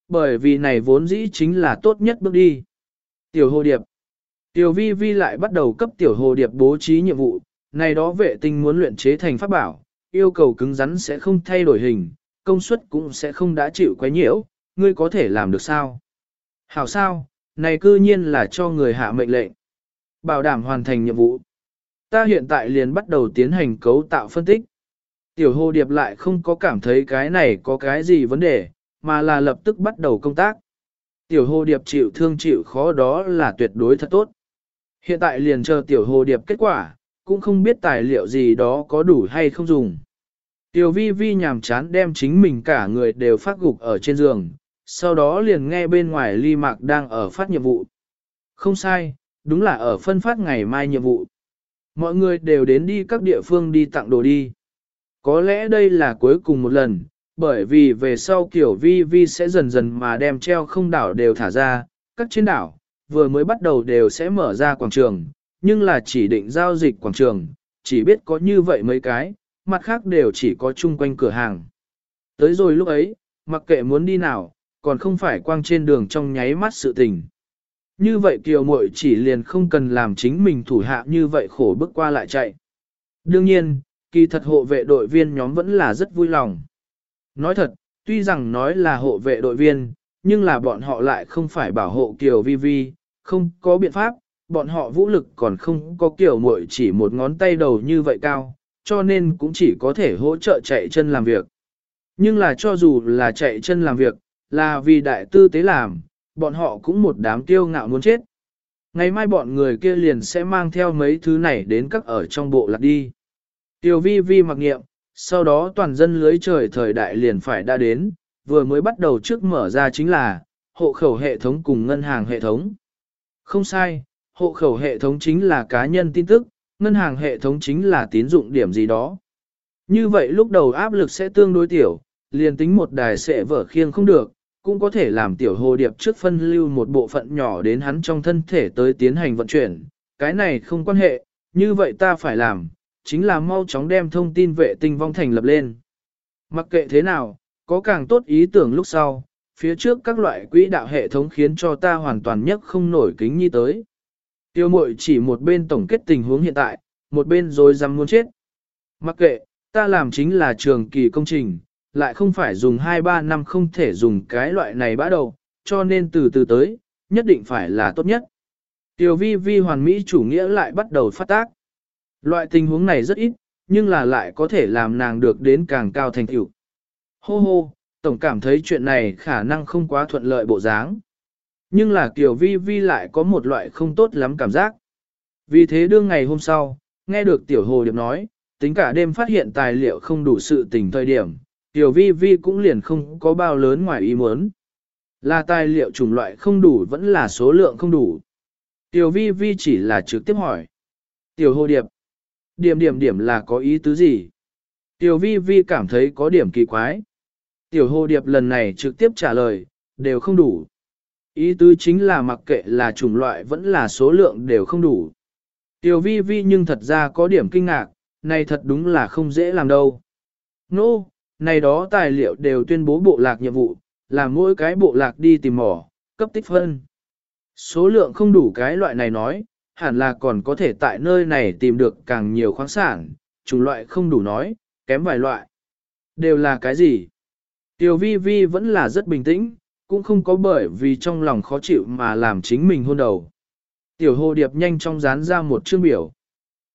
Bởi vì này vốn dĩ chính là tốt nhất bước đi. Tiểu hồ điệp. Tiểu vi vi lại bắt đầu cấp tiểu hồ điệp bố trí nhiệm vụ, này đó vệ tinh muốn luyện chế thành pháp bảo, yêu cầu cứng rắn sẽ không thay đổi hình, công suất cũng sẽ không đã chịu quá nhiễu, ngươi có thể làm được sao? Hảo sao, này cư nhiên là cho người hạ mệnh lệnh. Bảo đảm hoàn thành nhiệm vụ. Ta hiện tại liền bắt đầu tiến hành cấu tạo phân tích. Tiểu hồ điệp lại không có cảm thấy cái này có cái gì vấn đề, mà là lập tức bắt đầu công tác. Tiểu hồ điệp chịu thương chịu khó đó là tuyệt đối thật tốt. Hiện tại liền chờ tiểu hồ điệp kết quả, cũng không biết tài liệu gì đó có đủ hay không dùng. Tiểu vi vi nhàm chán đem chính mình cả người đều phát gục ở trên giường, sau đó liền nghe bên ngoài ly mạc đang ở phát nhiệm vụ. Không sai, đúng là ở phân phát ngày mai nhiệm vụ. Mọi người đều đến đi các địa phương đi tặng đồ đi. Có lẽ đây là cuối cùng một lần, bởi vì về sau kiểu vi vi sẽ dần dần mà đem treo không đảo đều thả ra, các trên đảo, vừa mới bắt đầu đều sẽ mở ra quảng trường, nhưng là chỉ định giao dịch quảng trường, chỉ biết có như vậy mấy cái, mặt khác đều chỉ có chung quanh cửa hàng. Tới rồi lúc ấy, mặc kệ muốn đi nào, còn không phải quang trên đường trong nháy mắt sự tình. Như vậy kiều muội chỉ liền không cần làm chính mình thủ hạ như vậy khổ bước qua lại chạy. Đương nhiên, kỳ thật hộ vệ đội viên nhóm vẫn là rất vui lòng. Nói thật, tuy rằng nói là hộ vệ đội viên, nhưng là bọn họ lại không phải bảo hộ Kiều Vi Vi, không có biện pháp, bọn họ vũ lực còn không có Kiều muội chỉ một ngón tay đầu như vậy cao, cho nên cũng chỉ có thể hỗ trợ chạy chân làm việc. Nhưng là cho dù là chạy chân làm việc, là vì đại tư tế làm, bọn họ cũng một đám kiêu ngạo muốn chết. Ngày mai bọn người kia liền sẽ mang theo mấy thứ này đến các ở trong bộ lạc đi. Tiêu vi vi mặc nghiệm, sau đó toàn dân lưới trời thời đại liền phải đã đến, vừa mới bắt đầu trước mở ra chính là hộ khẩu hệ thống cùng ngân hàng hệ thống. Không sai, hộ khẩu hệ thống chính là cá nhân tin tức, ngân hàng hệ thống chính là tín dụng điểm gì đó. Như vậy lúc đầu áp lực sẽ tương đối tiểu, liền tính một đài sẽ vở khiêng không được, cũng có thể làm tiểu hồ điệp trước phân lưu một bộ phận nhỏ đến hắn trong thân thể tới tiến hành vận chuyển, cái này không quan hệ, như vậy ta phải làm, chính là mau chóng đem thông tin vệ tinh vong thành lập lên. Mặc kệ thế nào, có càng tốt ý tưởng lúc sau, phía trước các loại quỹ đạo hệ thống khiến cho ta hoàn toàn nhất không nổi kính như tới. Tiêu mội chỉ một bên tổng kết tình huống hiện tại, một bên rồi dám muốn chết. Mặc kệ, ta làm chính là trường kỳ công trình, lại không phải dùng 2-3 năm không thể dùng cái loại này bã đầu, cho nên từ từ tới, nhất định phải là tốt nhất. Tiểu vi vi hoàn mỹ chủ nghĩa lại bắt đầu phát tác. Loại tình huống này rất ít, nhưng là lại có thể làm nàng được đến càng cao thành tựu. Hô hô, tổng cảm thấy chuyện này khả năng không quá thuận lợi bộ dáng. Nhưng là Kiều Vi Vi lại có một loại không tốt lắm cảm giác. Vì thế đương ngày hôm sau, nghe được Tiểu Hồ Điệp nói, tính cả đêm phát hiện tài liệu không đủ sự tình thời điểm, Tiểu Vi Vi cũng liền không có bao lớn ngoài ý muốn. Là tài liệu chủng loại không đủ vẫn là số lượng không đủ. Tiểu Vi Vi chỉ là trực tiếp hỏi. Tiểu Hồ Điệp, điểm điểm điểm là có ý tứ gì? Tiểu Vi Vi cảm thấy có điểm kỳ quái. Tiểu Hồ Điệp lần này trực tiếp trả lời, đều không đủ. Ý tứ chính là mặc kệ là chủng loại vẫn là số lượng đều không đủ. Tiểu vi vi nhưng thật ra có điểm kinh ngạc, này thật đúng là không dễ làm đâu. Nô, no, này đó tài liệu đều tuyên bố bộ lạc nhiệm vụ, là mỗi cái bộ lạc đi tìm mỏ, cấp tích phân. Số lượng không đủ cái loại này nói, hẳn là còn có thể tại nơi này tìm được càng nhiều khoáng sản, chủng loại không đủ nói, kém vài loại. Đều là cái gì? Tiểu vi vi vẫn là rất bình tĩnh, cũng không có bởi vì trong lòng khó chịu mà làm chính mình hôn đầu. Tiểu hồ điệp nhanh chóng dán ra một chương biểu.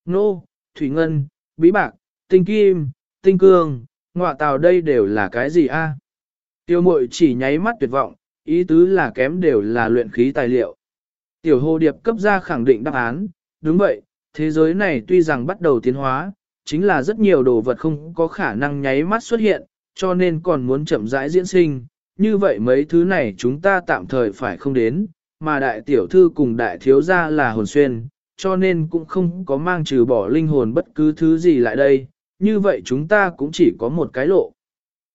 Nô, thủy ngân, bí bạc, tinh kim, tinh cương, ngọa tào đây đều là cái gì a? tiêu mội chỉ nháy mắt tuyệt vọng, ý tứ là kém đều là luyện khí tài liệu. Tiểu hồ điệp cấp ra khẳng định đáp án, đúng vậy, thế giới này tuy rằng bắt đầu tiến hóa, chính là rất nhiều đồ vật không có khả năng nháy mắt xuất hiện, cho nên còn muốn chậm rãi diễn sinh, như vậy mấy thứ này chúng ta tạm thời phải không đến, mà đại tiểu thư cùng đại thiếu gia là hồn xuyên, cho nên cũng không có mang trừ bỏ linh hồn bất cứ thứ gì lại đây, như vậy chúng ta cũng chỉ có một cái lộ.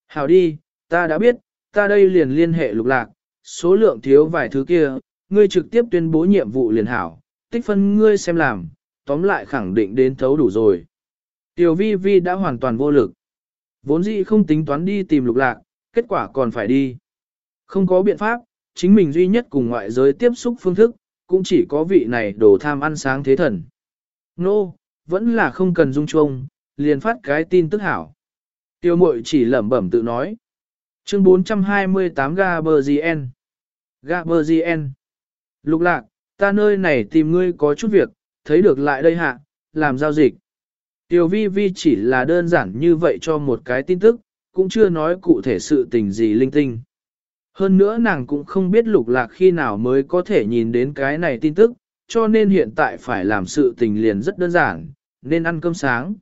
hảo đi, ta đã biết, ta đây liền liên hệ lục lạc, số lượng thiếu vài thứ kia, ngươi trực tiếp tuyên bố nhiệm vụ liền hảo, tích phân ngươi xem làm, tóm lại khẳng định đến thấu đủ rồi. Tiểu vi vi đã hoàn toàn vô lực. Vốn dĩ không tính toán đi tìm lục lạc, kết quả còn phải đi. Không có biện pháp, chính mình duy nhất cùng ngoại giới tiếp xúc phương thức, cũng chỉ có vị này đồ tham ăn sáng thế thần. Nô, no, vẫn là không cần dung chuông, liền phát cái tin tức hảo. Tiêu mội chỉ lẩm bẩm tự nói. Chương 428 Gaberzien Gaberzien Lục lạc, ta nơi này tìm ngươi có chút việc, thấy được lại đây hạ, làm giao dịch. Tiêu vi vi chỉ là đơn giản như vậy cho một cái tin tức, cũng chưa nói cụ thể sự tình gì linh tinh. Hơn nữa nàng cũng không biết lục lạc khi nào mới có thể nhìn đến cái này tin tức, cho nên hiện tại phải làm sự tình liền rất đơn giản, nên ăn cơm sáng.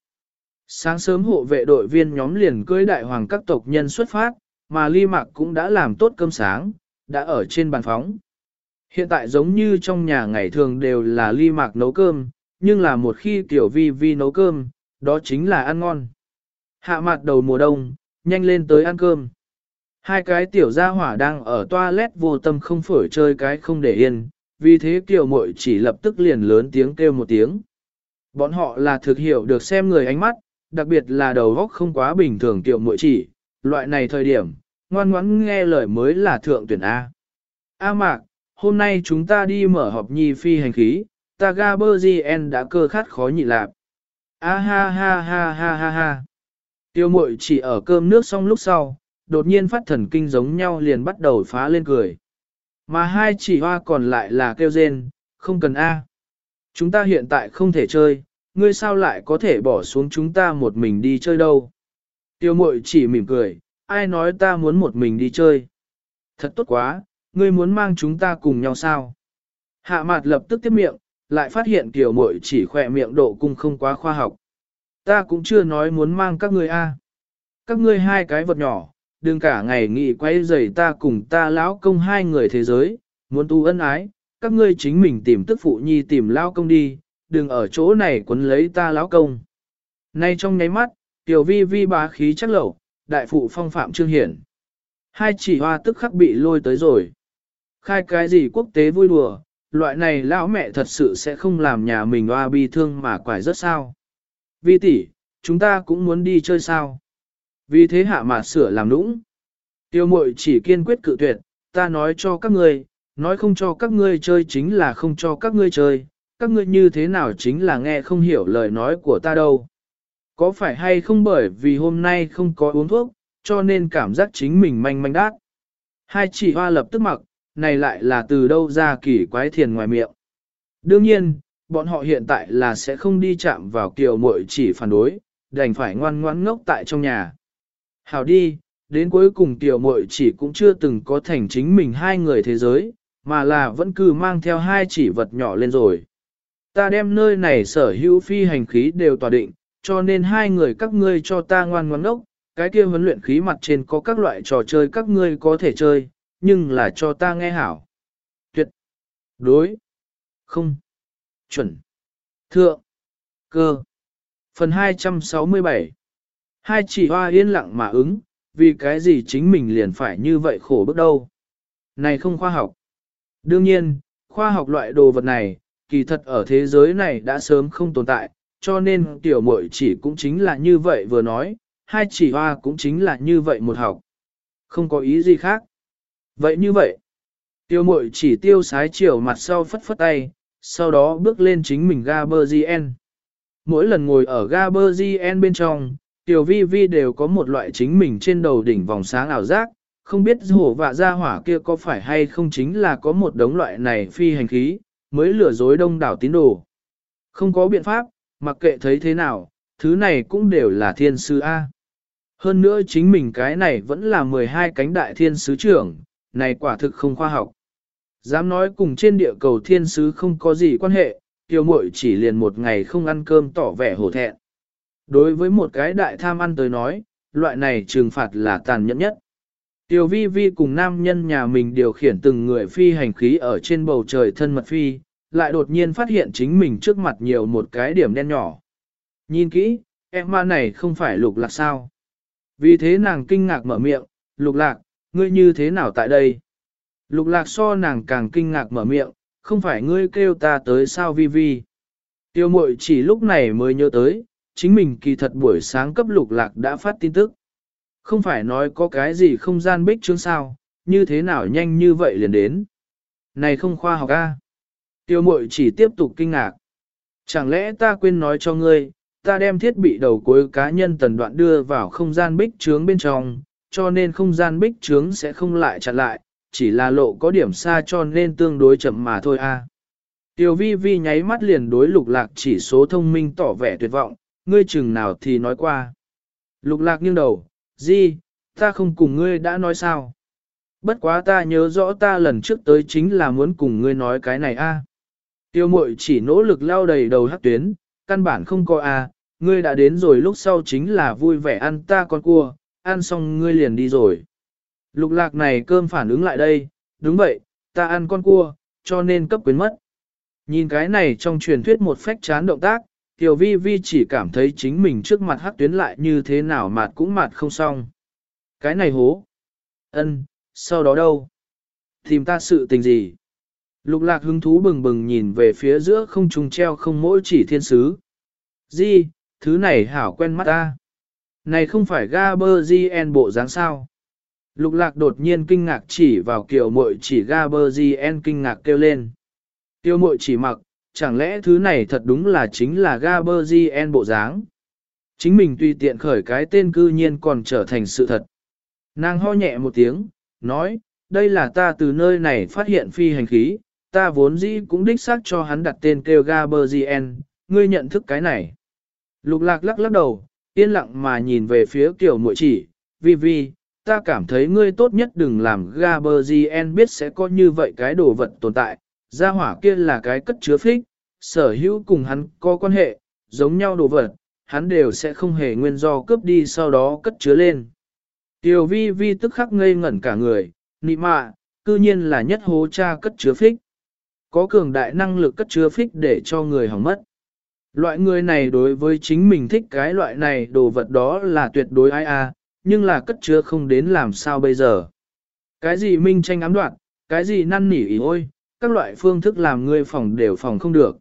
Sáng sớm hộ vệ đội viên nhóm liền cưới đại hoàng các tộc nhân xuất phát, mà ly mạc cũng đã làm tốt cơm sáng, đã ở trên bàn phóng. Hiện tại giống như trong nhà ngày thường đều là ly mạc nấu cơm, nhưng là một khi tiểu vi vi nấu cơm, đó chính là ăn ngon. Hạ mặt đầu mùa đông, nhanh lên tới ăn cơm. Hai cái tiểu gia hỏa đang ở toilet vô tâm không phổi chơi cái không để yên, vì thế Tiểu muội chỉ lập tức liền lớn tiếng kêu một tiếng. Bọn họ là thực hiểu được xem người ánh mắt, đặc biệt là đầu góc không quá bình thường tiểu muội chỉ, loại này thời điểm, ngoan ngoãn nghe lời mới là thượng tuyển A. A mạc, hôm nay chúng ta đi mở họp nhi phi hành khí, ta Gaberzien đã cơ khát khó nhị lạp. A ha ha ha ha ha ha. Tiêu mội chỉ ở cơm nước xong lúc sau, đột nhiên phát thần kinh giống nhau liền bắt đầu phá lên cười. Mà hai chỉ hoa còn lại là kêu rên, không cần A. Chúng ta hiện tại không thể chơi, ngươi sao lại có thể bỏ xuống chúng ta một mình đi chơi đâu. Tiêu mội chỉ mỉm cười, ai nói ta muốn một mình đi chơi. Thật tốt quá, ngươi muốn mang chúng ta cùng nhau sao. Hạ mặt lập tức tiếp miệng, lại phát hiện tiểu mội chỉ khỏe miệng độ cung không quá khoa học. Ta cũng chưa nói muốn mang các ngươi a. Các ngươi hai cái vật nhỏ, đừng cả ngày nghị quay rầy ta cùng ta lão công hai người thế giới, muốn tu ân ái, các ngươi chính mình tìm tức phụ nhi tìm lao công đi, đừng ở chỗ này quấn lấy ta lão công. Nay trong nháy mắt, tiểu vi vi bá khí chắc lẩu, đại phụ phong phạm trương hiển. Hai chỉ hoa tức khắc bị lôi tới rồi. Khai cái gì quốc tế vui đùa, loại này lão mẹ thật sự sẽ không làm nhà mình hoa bi thương mà quải rất sao. Vi tỷ, chúng ta cũng muốn đi chơi sao. Vì thế hạ mà sửa làm nũng. Tiêu mội chỉ kiên quyết cự tuyệt, ta nói cho các ngươi, nói không cho các ngươi chơi chính là không cho các ngươi chơi, các ngươi như thế nào chính là nghe không hiểu lời nói của ta đâu. Có phải hay không bởi vì hôm nay không có uống thuốc, cho nên cảm giác chính mình manh manh đát. Hai chỉ hoa lập tức mặc, này lại là từ đâu ra kỳ quái thiền ngoài miệng. Đương nhiên, bọn họ hiện tại là sẽ không đi chạm vào kiều muội chỉ phản đối, đành phải ngoan ngoãn ngốc tại trong nhà. Hảo đi, đến cuối cùng tiểu muội chỉ cũng chưa từng có thành chính mình hai người thế giới, mà là vẫn cứ mang theo hai chỉ vật nhỏ lên rồi. Ta đem nơi này sở hữu phi hành khí đều tòa định, cho nên hai người các ngươi cho ta ngoan ngoãn đốc. cái kia huấn luyện khí mặt trên có các loại trò chơi các ngươi có thể chơi, nhưng là cho ta nghe hảo. Tuyệt, đối, không, chuẩn, thượng, cơ. Phần 267 Hai chỉ hoa yên lặng mà ứng, vì cái gì chính mình liền phải như vậy khổ bước đâu. Này không khoa học. Đương nhiên, khoa học loại đồ vật này, kỳ thật ở thế giới này đã sớm không tồn tại, cho nên tiểu muội chỉ cũng chính là như vậy vừa nói, hai chỉ hoa cũng chính là như vậy một học. Không có ý gì khác. Vậy như vậy, tiêu muội chỉ tiêu sái chiều mặt sau phất phất tay, sau đó bước lên chính mình Gaberzien. Mỗi lần ngồi ở Gaberzien bên trong, tiểu vi vi đều có một loại chính mình trên đầu đỉnh vòng sáng ảo giác, không biết hổ vạ ra hỏa kia có phải hay không chính là có một đống loại này phi hành khí, mới lừa dối đông đảo tín đồ. Không có biện pháp, mặc kệ thấy thế nào, thứ này cũng đều là thiên sư A. Hơn nữa chính mình cái này vẫn là 12 cánh đại thiên sứ trưởng, này quả thực không khoa học. Dám nói cùng trên địa cầu thiên sứ không có gì quan hệ, tiêu mội chỉ liền một ngày không ăn cơm tỏ vẻ hổ thẹn. Đối với một cái đại tham ăn tới nói, loại này trừng phạt là tàn nhẫn nhất. Tiểu vi vi cùng nam nhân nhà mình điều khiển từng người phi hành khí ở trên bầu trời thân mật phi, lại đột nhiên phát hiện chính mình trước mặt nhiều một cái điểm đen nhỏ. Nhìn kỹ, em ma này không phải lục lạc sao. Vì thế nàng kinh ngạc mở miệng, lục lạc, ngươi như thế nào tại đây? Lục lạc so nàng càng kinh ngạc mở miệng, không phải ngươi kêu ta tới sao vi vi. Tiêu mội chỉ lúc này mới nhớ tới, chính mình kỳ thật buổi sáng cấp lục lạc đã phát tin tức. Không phải nói có cái gì không gian bích chương sao, như thế nào nhanh như vậy liền đến. Này không khoa học a. Tiêu mội chỉ tiếp tục kinh ngạc. Chẳng lẽ ta quên nói cho ngươi, ta đem thiết bị đầu cuối cá nhân tần đoạn đưa vào không gian bích trướng bên trong, cho nên không gian bích trướng sẽ không lại chặn lại, chỉ là lộ có điểm xa cho nên tương đối chậm mà thôi a. Tiêu vi vi nháy mắt liền đối lục lạc chỉ số thông minh tỏ vẻ tuyệt vọng, ngươi chừng nào thì nói qua. Lục lạc nghiêng đầu, gì, ta không cùng ngươi đã nói sao. Bất quá ta nhớ rõ ta lần trước tới chính là muốn cùng ngươi nói cái này a. Tiêu mội chỉ nỗ lực lao đầy đầu hắc tuyến, căn bản không có a, ngươi đã đến rồi lúc sau chính là vui vẻ ăn ta con cua, ăn xong ngươi liền đi rồi. Lục lạc này cơm phản ứng lại đây, đúng vậy, ta ăn con cua, cho nên cấp quyến mất. Nhìn cái này trong truyền thuyết một phách chán động tác, Tiểu vi vi chỉ cảm thấy chính mình trước mặt hắc tuyến lại như thế nào mà cũng mặt không xong. Cái này hố. ân, sau đó đâu? Tìm ta sự tình gì? Lục lạc hứng thú bừng bừng nhìn về phía giữa không trùng treo không mỗi chỉ thiên sứ. Di, thứ này hảo quen mắt ta. Này không phải Gaberzien bộ dáng sao? Lục lạc đột nhiên kinh ngạc chỉ vào kiểu mội chỉ Gaberzien kinh ngạc kêu lên. Tiêu mội chỉ mặc, chẳng lẽ thứ này thật đúng là chính là Gaberzien bộ dáng? Chính mình tùy tiện khởi cái tên cư nhiên còn trở thành sự thật. Nàng ho nhẹ một tiếng, nói, đây là ta từ nơi này phát hiện phi hành khí, ta vốn dĩ cũng đích xác cho hắn đặt tên kêu Gaberzien, ngươi nhận thức cái này. Lục lạc lắc lắc đầu, yên lặng mà nhìn về phía kiểu muội chỉ, vi vi, ta cảm thấy ngươi tốt nhất đừng làm Gaberzien biết sẽ có như vậy cái đồ vật tồn tại, gia hỏa kia là cái cất chứa phích, sở hữu cùng hắn có quan hệ, giống nhau đồ vật, hắn đều sẽ không hề nguyên do cướp đi sau đó cất chứa lên. Tiểu vi vi tức khắc ngây ngẩn cả người, nị mạ, cư nhiên là nhất hố cha cất chứa phích. Có cường đại năng lực cất chứa phích để cho người hỏng mất. Loại người này đối với chính mình thích cái loại này đồ vật đó là tuyệt đối ai a, nhưng là cất chứa không đến làm sao bây giờ. Cái gì minh tranh ám đoạn, cái gì năn nỉ ý ôi, các loại phương thức làm ngươi phòng đều phòng không được.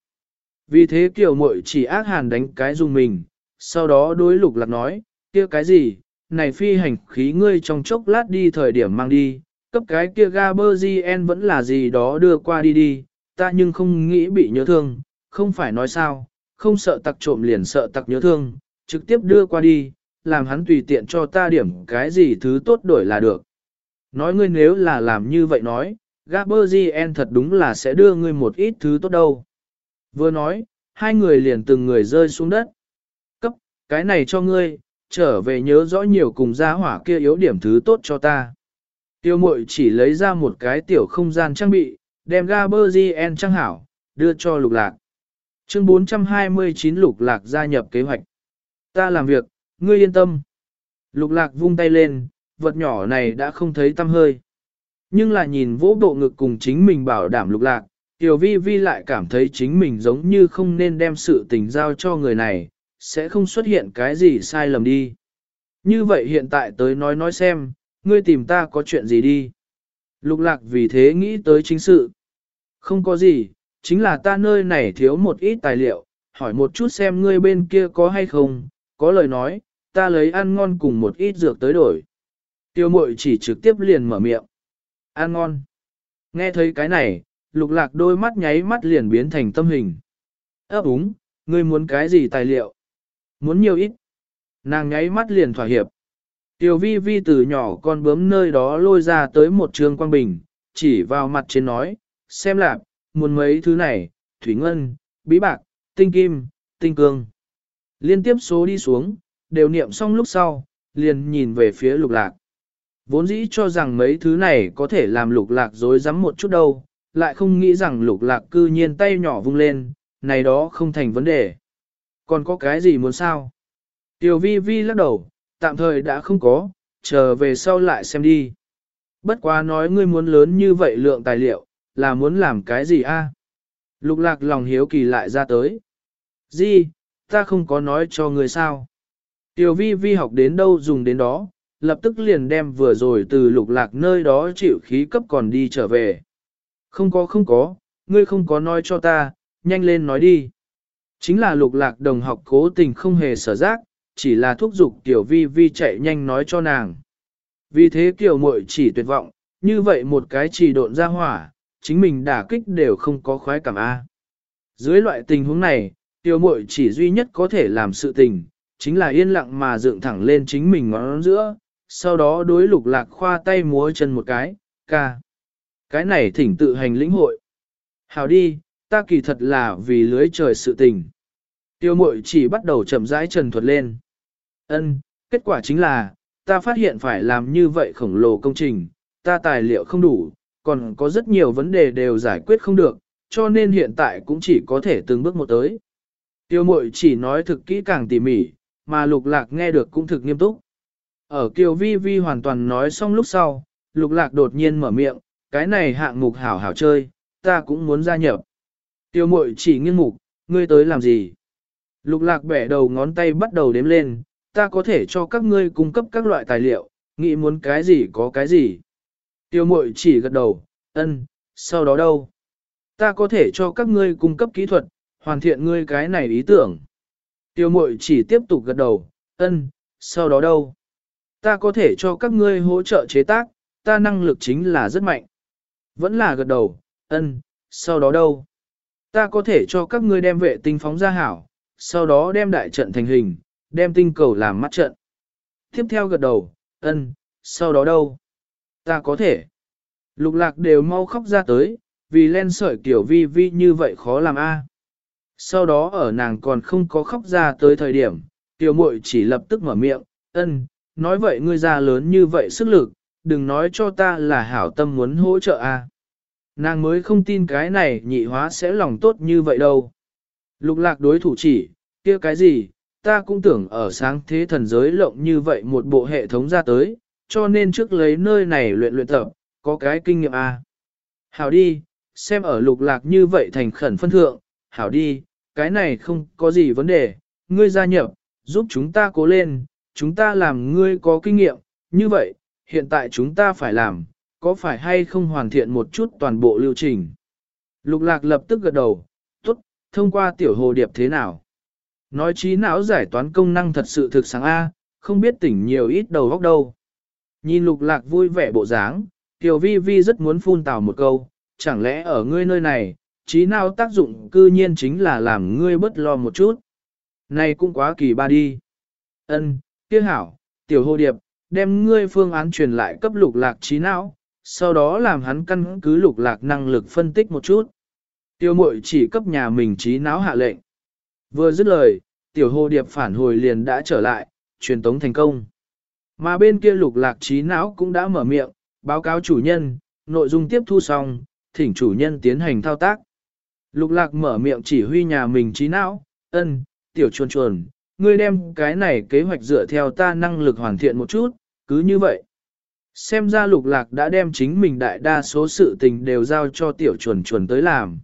Vì thế kiểu muội chỉ ác hàn đánh cái dùng mình, sau đó đối lục lạc nói, kia cái gì, này phi hành khí ngươi trong chốc lát đi thời điểm mang đi, cấp cái kia Gaberzien vẫn là gì đó đưa qua đi đi, ta nhưng không nghĩ bị nhớ thương, không phải nói sao, không sợ tặc trộm liền sợ tặc nhớ thương, trực tiếp đưa qua đi, làm hắn tùy tiện cho ta điểm cái gì thứ tốt đổi là được. Nói ngươi nếu là làm như vậy nói, Gaberzien thật đúng là sẽ đưa ngươi một ít thứ tốt đâu. Vừa nói, hai người liền từng người rơi xuống đất. Cấp, cái này cho ngươi, trở về nhớ rõ nhiều cùng gia hỏa kia yếu điểm thứ tốt cho ta. Tiêu mội chỉ lấy ra một cái tiểu không gian trang bị, đem Gaberzien trang hảo, đưa cho lục lạc. Chương 429 lục lạc gia nhập kế hoạch. Ta làm việc, ngươi yên tâm. Lục lạc vung tay lên, vật nhỏ này đã không thấy tâm hơi. Nhưng là nhìn vỗ bộ ngực cùng chính mình bảo đảm lục lạc, Tiểu vi vi lại cảm thấy chính mình giống như không nên đem sự tình giao cho người này, sẽ không xuất hiện cái gì sai lầm đi. Như vậy hiện tại tới nói nói xem, ngươi tìm ta có chuyện gì đi. Lục lạc vì thế nghĩ tới chính sự. Không có gì, chính là ta nơi này thiếu một ít tài liệu, hỏi một chút xem ngươi bên kia có hay không, có lời nói, ta lấy ăn ngon cùng một ít dược tới đổi. Tiêu mội chỉ trực tiếp liền mở miệng. Ăn ngon. Nghe thấy cái này, lục lạc đôi mắt nháy mắt liền biến thành tâm hình. ấp úng, ngươi muốn cái gì tài liệu? Muốn nhiều ít. Nàng nháy mắt liền thỏa hiệp. Tiểu vi vi từ nhỏ con bướm nơi đó lôi ra tới một trường quang bình, chỉ vào mặt trên nói, xem lạc, muốn mấy thứ này, thủy ngân, bí bạc, tinh kim, tinh cương. Liên tiếp số đi xuống, đều niệm xong lúc sau, liền nhìn về phía lục lạc. Vốn dĩ cho rằng mấy thứ này có thể làm lục lạc dối rắm một chút đâu, lại không nghĩ rằng lục lạc cư nhiên tay nhỏ vung lên, này đó không thành vấn đề. Còn có cái gì muốn sao? Tiểu vi vi lắc đầu, tạm thời đã không có, chờ về sau lại xem đi. Bất quá nói ngươi muốn lớn như vậy lượng tài liệu, là muốn làm cái gì a? Lục lạc lòng hiếu kỳ lại ra tới. Gì, ta không có nói cho ngươi sao? Tiểu vi vi học đến đâu dùng đến đó, lập tức liền đem vừa rồi từ lục lạc nơi đó chịu khí cấp còn đi trở về. Không có không có, ngươi không có nói cho ta, nhanh lên nói đi. Chính là lục lạc đồng học cố tình không hề sở giác, chỉ là thúc giục tiểu vi vi chạy nhanh nói cho nàng. Vì thế kiểu muội chỉ tuyệt vọng, như vậy một cái chỉ độn ra hỏa, chính mình đả kích đều không có khoái cảm A. Dưới loại tình huống này, tiểu muội chỉ duy nhất có thể làm sự tình, chính là yên lặng mà dựng thẳng lên chính mình ngón giữa, sau đó đối lục lạc khoa tay múa chân một cái, ca. Cái này thỉnh tự hành lĩnh hội. Hào đi, ta kỳ thật là vì lưới trời sự tình. Tiêu mội chỉ bắt đầu chậm rãi trần thuật lên. Ân, kết quả chính là, ta phát hiện phải làm như vậy khổng lồ công trình, ta tài liệu không đủ, còn có rất nhiều vấn đề đều giải quyết không được, cho nên hiện tại cũng chỉ có thể từng bước một tới. Tiêu mội chỉ nói thực kỹ càng tỉ mỉ, mà lục lạc nghe được cũng thực nghiêm túc. Ở Kiều Vi Vi hoàn toàn nói xong lúc sau, lục lạc đột nhiên mở miệng, cái này hạng mục hảo hảo chơi, ta cũng muốn gia nhập. Tiêu mội chỉ nghiêng mục, ngươi tới làm gì? Lục lạc bẻ đầu ngón tay bắt đầu đếm lên, ta có thể cho các ngươi cung cấp các loại tài liệu, nghĩ muốn cái gì có cái gì. Tiêu mội chỉ gật đầu, ân, sau đó đâu? Ta có thể cho các ngươi cung cấp kỹ thuật, hoàn thiện ngươi cái này ý tưởng. Tiêu mội chỉ tiếp tục gật đầu, ân, sau đó đâu? Ta có thể cho các ngươi hỗ trợ chế tác, ta năng lực chính là rất mạnh. Vẫn là gật đầu, ân, sau đó đâu? Ta có thể cho các ngươi đem vệ tinh phóng ra hảo, sau đó đem đại trận thành hình, đem tinh cầu làm mắt trận. Tiếp theo gật đầu, ân, sau đó đâu? Ta có thể. Lục lạc đều mau khóc ra tới, vì len sợi kiểu vi vi như vậy khó làm a. Sau đó ở nàng còn không có khóc ra tới thời điểm, tiểu muội chỉ lập tức mở miệng, ân, nói vậy ngươi già lớn như vậy sức lực, đừng nói cho ta là hảo tâm muốn hỗ trợ a. Nàng mới không tin cái này nhị hóa sẽ lòng tốt như vậy đâu. Lục lạc đối thủ chỉ, kia cái gì, ta cũng tưởng ở sáng thế thần giới lộng như vậy một bộ hệ thống ra tới, cho nên trước lấy nơi này luyện luyện tập, có cái kinh nghiệm a. Hảo đi, xem ở lục lạc như vậy thành khẩn phân thượng, hảo đi, cái này không có gì vấn đề, ngươi gia nhập, giúp chúng ta cố lên, chúng ta làm ngươi có kinh nghiệm, như vậy, hiện tại chúng ta phải làm, có phải hay không hoàn thiện một chút toàn bộ lưu trình. Lục lạc lập tức gật đầu, tốt, thông qua tiểu hồ điệp thế nào? Nói trí não giải toán công năng thật sự thực sáng A, không biết tỉnh nhiều ít đầu góc đâu. Nhìn lục lạc vui vẻ bộ dáng, tiểu vi vi rất muốn phun tào một câu, chẳng lẽ ở ngươi nơi này, trí não tác dụng cư nhiên chính là làm ngươi bất lo một chút. Này cũng quá kỳ ba đi. Ân, kia hảo, tiểu hồ điệp, đem ngươi phương án truyền lại cấp lục lạc trí não, sau đó làm hắn căn cứ lục lạc năng lực phân tích một chút. Tiêu mội chỉ cấp nhà mình trí não hạ lệnh. Vừa dứt lời, tiểu hồ điệp phản hồi liền đã trở lại, truyền tống thành công. Mà bên kia lục lạc trí não cũng đã mở miệng, báo cáo chủ nhân, nội dung tiếp thu xong, thỉnh chủ nhân tiến hành thao tác. Lục lạc mở miệng chỉ huy nhà mình trí não, ân, tiểu chuồn chuồn, ngươi đem cái này kế hoạch dựa theo ta năng lực hoàn thiện một chút, cứ như vậy. Xem ra lục lạc đã đem chính mình đại đa số sự tình đều giao cho tiểu chuồn chuồn tới làm.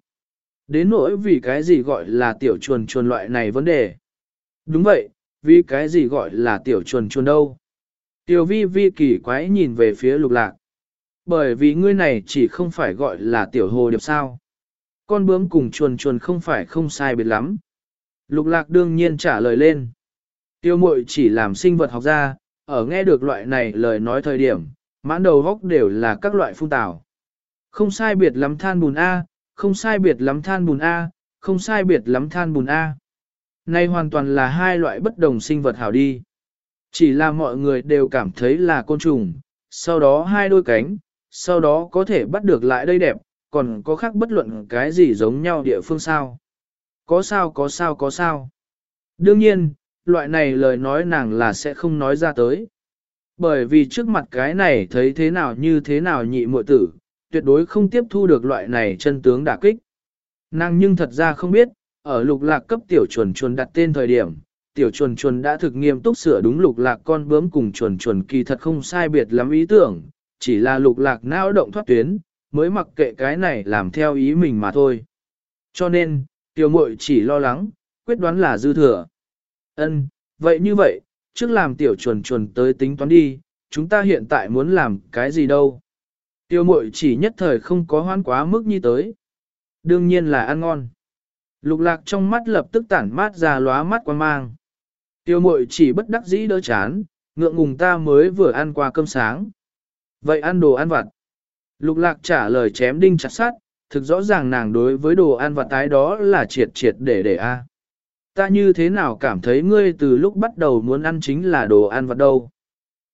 Đến nỗi vì cái gì gọi là tiểu chuồn chuồn loại này vấn đề. Đúng vậy, vì cái gì gọi là tiểu chuồn chuồn đâu. Tiểu vi vi kỳ quái nhìn về phía lục lạc. Bởi vì ngươi này chỉ không phải gọi là tiểu hồ điệp sao. Con bướm cùng chuồn chuồn không phải không sai biệt lắm. Lục lạc đương nhiên trả lời lên. Tiêu mội chỉ làm sinh vật học ra, ở nghe được loại này lời nói thời điểm, mãn đầu góc đều là các loại phun tảo. Không sai biệt lắm than bùn A, không sai biệt lắm than bùn A, không sai biệt lắm than bùn A. Nay hoàn toàn là hai loại bất đồng sinh vật hảo đi. Chỉ là mọi người đều cảm thấy là côn trùng, sau đó hai đôi cánh, sau đó có thể bắt được lại đây đẹp, còn có khác bất luận cái gì giống nhau địa phương sao. Có sao có sao có sao. Đương nhiên, loại này lời nói nàng là sẽ không nói ra tới. Bởi vì trước mặt cái này thấy thế nào như thế nào nhị muội tử, tuyệt đối không tiếp thu được loại này chân tướng đả kích. Nàng nhưng thật ra không biết, ở lục lạc cấp tiểu chuẩn chuẩn đặt tên thời điểm, tiểu chuẩn chuẩn đã thực nghiêm túc sửa đúng lục lạc con bướm cùng chuẩn chuẩn kỳ thật không sai biệt lắm ý tưởng, chỉ là lục lạc não động thoát tuyến, mới mặc kệ cái này làm theo ý mình mà thôi. Cho nên, tiểu muội chỉ lo lắng, quyết đoán là dư thừa. Ân, vậy như vậy, trước làm tiểu chuẩn chuẩn tới tính toán đi, chúng ta hiện tại muốn làm cái gì đâu. Tiêu muội chỉ nhất thời không có hoan quá mức như tới. Đương nhiên là ăn ngon. Lục lạc trong mắt lập tức tản mát ra lóa mắt quan mang. Tiêu mội chỉ bất đắc dĩ đỡ chán, ngượng ngùng ta mới vừa ăn qua cơm sáng. Vậy ăn đồ ăn vặt. Lục lạc trả lời chém đinh chặt sát, thực rõ ràng nàng đối với đồ ăn và tái đó là triệt triệt để để a. Ta như thế nào cảm thấy ngươi từ lúc bắt đầu muốn ăn chính là đồ ăn vặt đâu.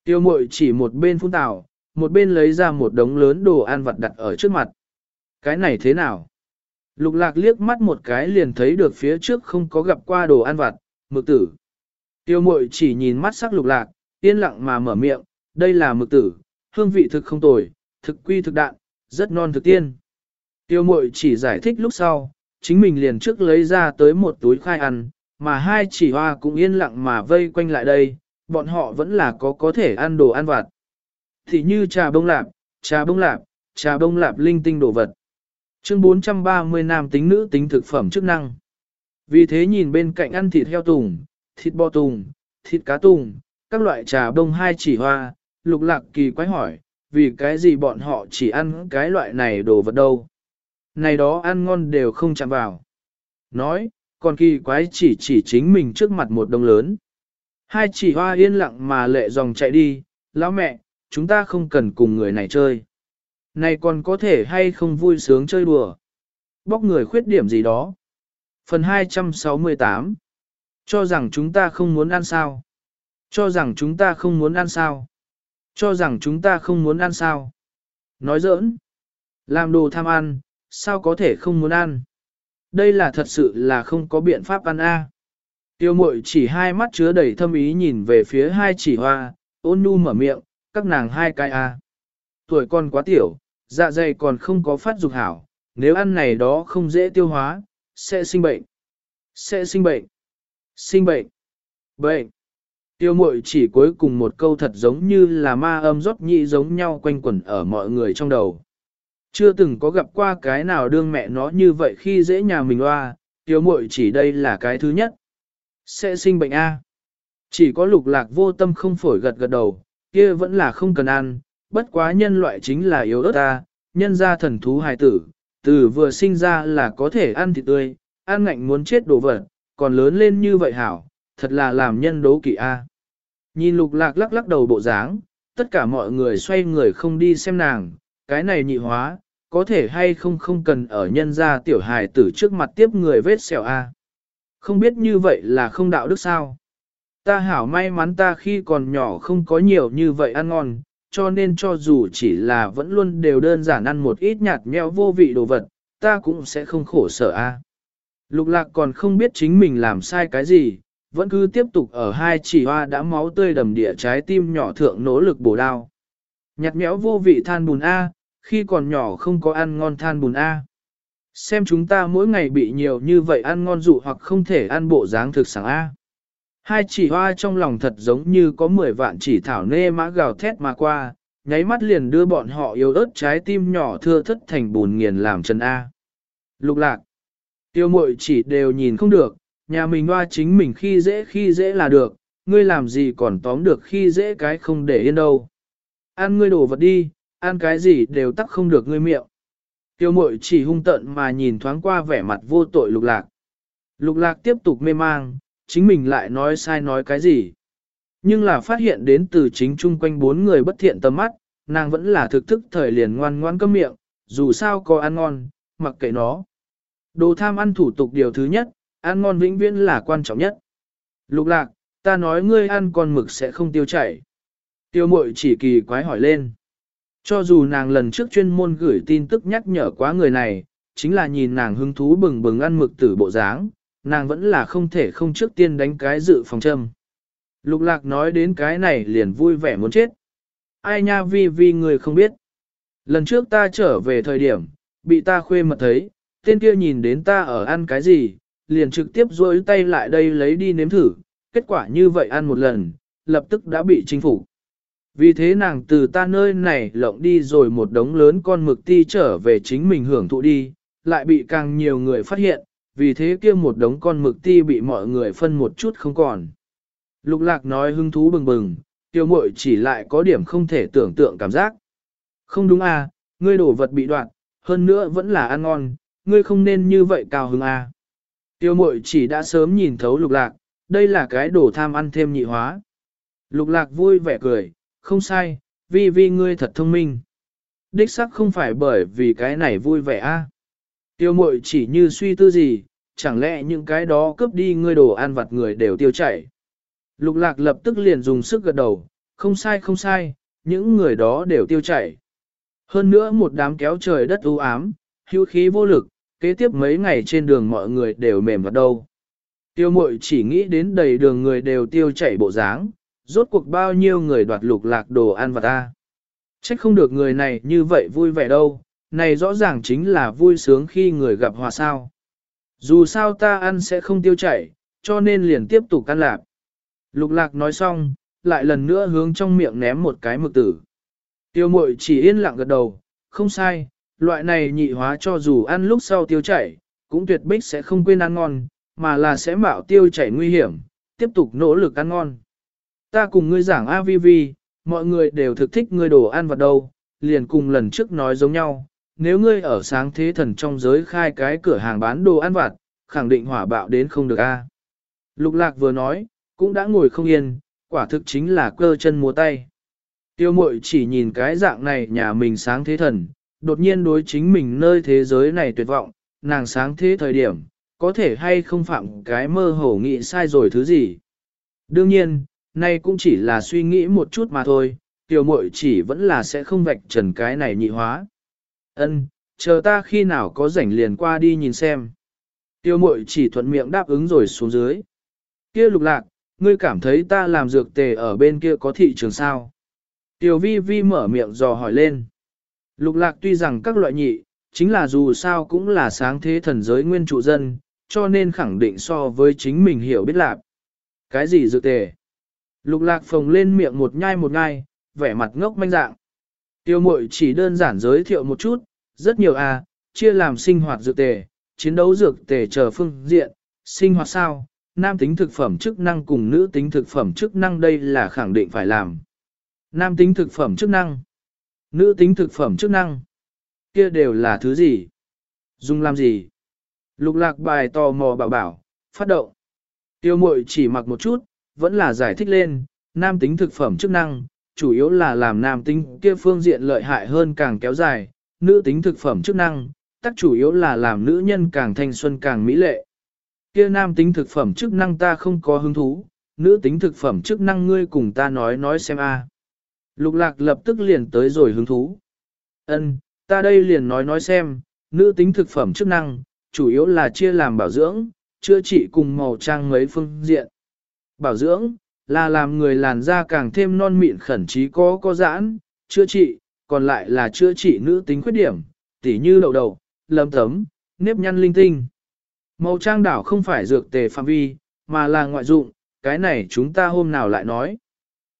Tiêu mội chỉ một bên phun tảo, một bên lấy ra một đống lớn đồ ăn vặt đặt ở trước mặt. Cái này thế nào? Lục lạc liếc mắt một cái liền thấy được phía trước không có gặp qua đồ ăn vặt, mực tử. Tiêu mội chỉ nhìn mắt sắc lục lạc, yên lặng mà mở miệng, đây là mực tử, hương vị thực không tồi, thực quy thực đạn, rất non thực tiên. Tiêu mội chỉ giải thích lúc sau, chính mình liền trước lấy ra tới một túi khai ăn, mà hai chỉ hoa cũng yên lặng mà vây quanh lại đây, bọn họ vẫn là có có thể ăn đồ ăn vặt. Thì như trà bông lạp, trà bông lạp, trà bông lạp linh tinh đồ vật. Chương 430 nam tính nữ tính thực phẩm chức năng. Vì thế nhìn bên cạnh ăn thịt heo tùng, thịt bò tùng, thịt cá tùng, các loại trà bông hai chỉ hoa, lục lạc kỳ quái hỏi, vì cái gì bọn họ chỉ ăn cái loại này đồ vật đâu. Này đó ăn ngon đều không chạm vào. Nói, còn kỳ quái chỉ chỉ chính mình trước mặt một đông lớn. Hai chỉ hoa yên lặng mà lệ dòng chạy đi, lão mẹ, chúng ta không cần cùng người này chơi. Này còn có thể hay không vui sướng chơi đùa. Bóc người khuyết điểm gì đó. Phần 268 Cho rằng chúng ta không muốn ăn sao. Cho rằng chúng ta không muốn ăn sao. Cho rằng chúng ta không muốn ăn sao. Nói giỡn. Làm đồ tham ăn, sao có thể không muốn ăn. Đây là thật sự là không có biện pháp ăn a. Tiêu mội chỉ hai mắt chứa đầy thâm ý nhìn về phía hai chỉ hoa, ôn nhu mở miệng, các nàng hai cái a. Tuổi con quá tiểu, dạ dày còn không có phát dục hảo, nếu ăn này đó không dễ tiêu hóa, sẽ sinh bệnh. Sẽ sinh bệnh. Sinh bệnh. Bệnh. Tiêu mội chỉ cuối cùng một câu thật giống như là ma âm rót nhị giống nhau quanh quẩn ở mọi người trong đầu. Chưa từng có gặp qua cái nào đương mẹ nó như vậy khi dễ nhà mình hoa, tiểu muội chỉ đây là cái thứ nhất. Sẽ sinh bệnh A. Chỉ có lục lạc vô tâm không phổi gật gật đầu, kia vẫn là không cần ăn, bất quá nhân loại chính là yếu ớt ta, nhân ra thần thú hài tử, từ vừa sinh ra là có thể ăn thịt tươi, ăn ngạnh muốn chết đồ vật, còn lớn lên như vậy hảo, thật là làm nhân đố kỵ a. Nhìn lục lạc lắc lắc đầu bộ dáng, tất cả mọi người xoay người không đi xem nàng, cái này nhị hóa, có thể hay không không cần ở nhân gia tiểu hài tử trước mặt tiếp người vết sẹo a. Không biết như vậy là không đạo đức sao. Ta hảo may mắn ta khi còn nhỏ không có nhiều như vậy ăn ngon, cho nên cho dù chỉ là vẫn luôn đều đơn giản ăn một ít nhạt nhẽo vô vị đồ vật, ta cũng sẽ không khổ sở a. Lục lạc còn không biết chính mình làm sai cái gì, vẫn cứ tiếp tục ở hai chỉ hoa đã máu tươi đầm địa trái tim nhỏ thượng nỗ lực bổ đao. Nhạt nhẽo vô vị than bùn A, khi còn nhỏ không có ăn ngon than bùn A. Xem chúng ta mỗi ngày bị nhiều như vậy ăn ngon dụ hoặc không thể ăn bộ dáng thực sáng A. Hai chỉ hoa trong lòng thật giống như có 10 vạn chỉ thảo nê mã gào thét mà qua, nháy mắt liền đưa bọn họ yếu ớt trái tim nhỏ thưa thất thành bùn nghiền làm chân A. Lục lạc. Tiêu mội chỉ đều nhìn không được, nhà mình hoa chính mình khi dễ khi dễ là được, ngươi làm gì còn tóm được khi dễ cái không để yên đâu. Ăn ngươi đổ vật đi, ăn cái gì đều tắc không được ngươi miệng. Tiêu mội chỉ hung tận mà nhìn thoáng qua vẻ mặt vô tội lục lạc. Lục lạc tiếp tục mê mang, chính mình lại nói sai nói cái gì. Nhưng là phát hiện đến từ chính chung quanh bốn người bất thiện tầm mắt, nàng vẫn là thực thức thời liền ngoan ngoan câm miệng, dù sao có ăn ngon, mặc kệ nó. Đồ tham ăn thủ tục điều thứ nhất, ăn ngon vĩnh viễn là quan trọng nhất. Lục lạc, ta nói ngươi ăn con mực sẽ không tiêu chảy. Tiêu mội chỉ kỳ quái hỏi lên. Cho dù nàng lần trước chuyên môn gửi tin tức nhắc nhở quá người này, chính là nhìn nàng hứng thú bừng bừng ăn mực tử bộ dáng, nàng vẫn là không thể không trước tiên đánh cái dự phòng châm. Lục lạc nói đến cái này liền vui vẻ muốn chết. Ai nha vi vi người không biết. Lần trước ta trở về thời điểm, bị ta khuê mật thấy, tên kia nhìn đến ta ở ăn cái gì, liền trực tiếp rôi tay lại đây lấy đi nếm thử, kết quả như vậy ăn một lần, lập tức đã bị chinh phục. Vì thế nàng từ ta nơi này lộng đi rồi một đống lớn con mực ti trở về chính mình hưởng thụ đi, lại bị càng nhiều người phát hiện, vì thế kia một đống con mực ti bị mọi người phân một chút không còn. Lục lạc nói hứng thú bừng bừng, tiêu mội chỉ lại có điểm không thể tưởng tượng cảm giác. Không đúng à, ngươi đổ vật bị đoạn, hơn nữa vẫn là ăn ngon, ngươi không nên như vậy cao hứng à. Tiêu mội chỉ đã sớm nhìn thấu lục lạc, đây là cái đồ tham ăn thêm nhị hóa. Lục lạc vui vẻ cười, không sai, vi vi ngươi thật thông minh. Đích sắc không phải bởi vì cái này vui vẻ a. À. Tiêu mội chỉ như suy tư gì, chẳng lẽ những cái đó cướp đi ngươi đồ ăn vặt người đều tiêu chảy. Lục lạc lập tức liền dùng sức gật đầu, không sai không sai, những người đó đều tiêu chảy. Hơn nữa một đám kéo trời đất u ám, hưu khí vô lực, kế tiếp mấy ngày trên đường mọi người đều mềm vào đâu. Tiêu mội chỉ nghĩ đến đầy đường người đều tiêu chảy bộ dáng, rốt cuộc bao nhiêu người đoạt lục lạc đồ ăn và ta. Trách không được người này như vậy vui vẻ đâu, này rõ ràng chính là vui sướng khi người gặp hòa sao. Dù sao ta ăn sẽ không tiêu chảy, cho nên liền tiếp tục ăn lạc. Lục lạc nói xong, lại lần nữa hướng trong miệng ném một cái mực tử. Tiêu mội chỉ yên lặng gật đầu, không sai, loại này nhị hóa cho dù ăn lúc sau tiêu chảy, cũng tuyệt bích sẽ không quên ăn ngon, mà là sẽ mạo tiêu chảy nguy hiểm, tiếp tục nỗ lực ăn ngon. Ta cùng ngươi giảng AVV, mọi người đều thực thích ngươi đồ ăn vặt đâu, liền cùng lần trước nói giống nhau, nếu ngươi ở sáng thế thần trong giới khai cái cửa hàng bán đồ ăn vặt, khẳng định hỏa bạo đến không được a. Lục lạc vừa nói, cũng đã ngồi không yên, quả thực chính là cơ chân múa tay. Tiêu mội chỉ nhìn cái dạng này nhà mình sáng thế thần, đột nhiên đối chính mình nơi thế giới này tuyệt vọng, nàng sáng thế thời điểm, có thể hay không phạm cái mơ hồ nghĩ sai rồi thứ gì. Đương nhiên, nay cũng chỉ là suy nghĩ một chút mà thôi, tiểu muội chỉ vẫn là sẽ không vạch trần cái này nhị hóa. Ân, chờ ta khi nào có rảnh liền qua đi nhìn xem. Tiêu mội chỉ thuận miệng đáp ứng rồi xuống dưới. Kia lục lạc, ngươi cảm thấy ta làm dược tề ở bên kia có thị trường sao? Tiêu vi vi mở miệng dò hỏi lên. Lục lạc tuy rằng các loại nhị, chính là dù sao cũng là sáng thế thần giới nguyên trụ dân, cho nên khẳng định so với chính mình hiểu biết lạc. Cái gì dược tề? Lục lạc phồng lên miệng một nhai một nhai, vẻ mặt ngốc manh dạng. Tiêu mội chỉ đơn giản giới thiệu một chút, rất nhiều à, chia làm sinh hoạt dược tề, chiến đấu dược tề chờ phương diện, sinh hoạt sao, nam tính thực phẩm chức năng cùng nữ tính thực phẩm chức năng đây là khẳng định phải làm. Nam tính thực phẩm chức năng, nữ tính thực phẩm chức năng, kia đều là thứ gì? Dùng làm gì? Lục lạc bài tò mò bảo bảo, phát động. Tiêu mội chỉ mặc một chút, vẫn là giải thích lên, nam tính thực phẩm chức năng, chủ yếu là làm nam tính kia phương diện lợi hại hơn càng kéo dài, nữ tính thực phẩm chức năng, tác chủ yếu là làm nữ nhân càng thanh xuân càng mỹ lệ. Kia nam tính thực phẩm chức năng ta không có hứng thú, nữ tính thực phẩm chức năng ngươi cùng ta nói nói xem a. Lục lạc lập tức liền tới rồi hứng thú. Ân, ta đây liền nói nói xem, nữ tính thực phẩm chức năng, chủ yếu là chia làm bảo dưỡng, chữa trị cùng màu trang mấy phương diện. Bảo dưỡng, là làm người làn da càng thêm non mịn khẩn trí có có giãn, chữa trị, còn lại là chữa trị nữ tính khuyết điểm, tỉ như lậu đầu, lấm tấm, nếp nhăn linh tinh. Màu trang đảo không phải dược tề phạm vi, mà là ngoại dụng, cái này chúng ta hôm nào lại nói.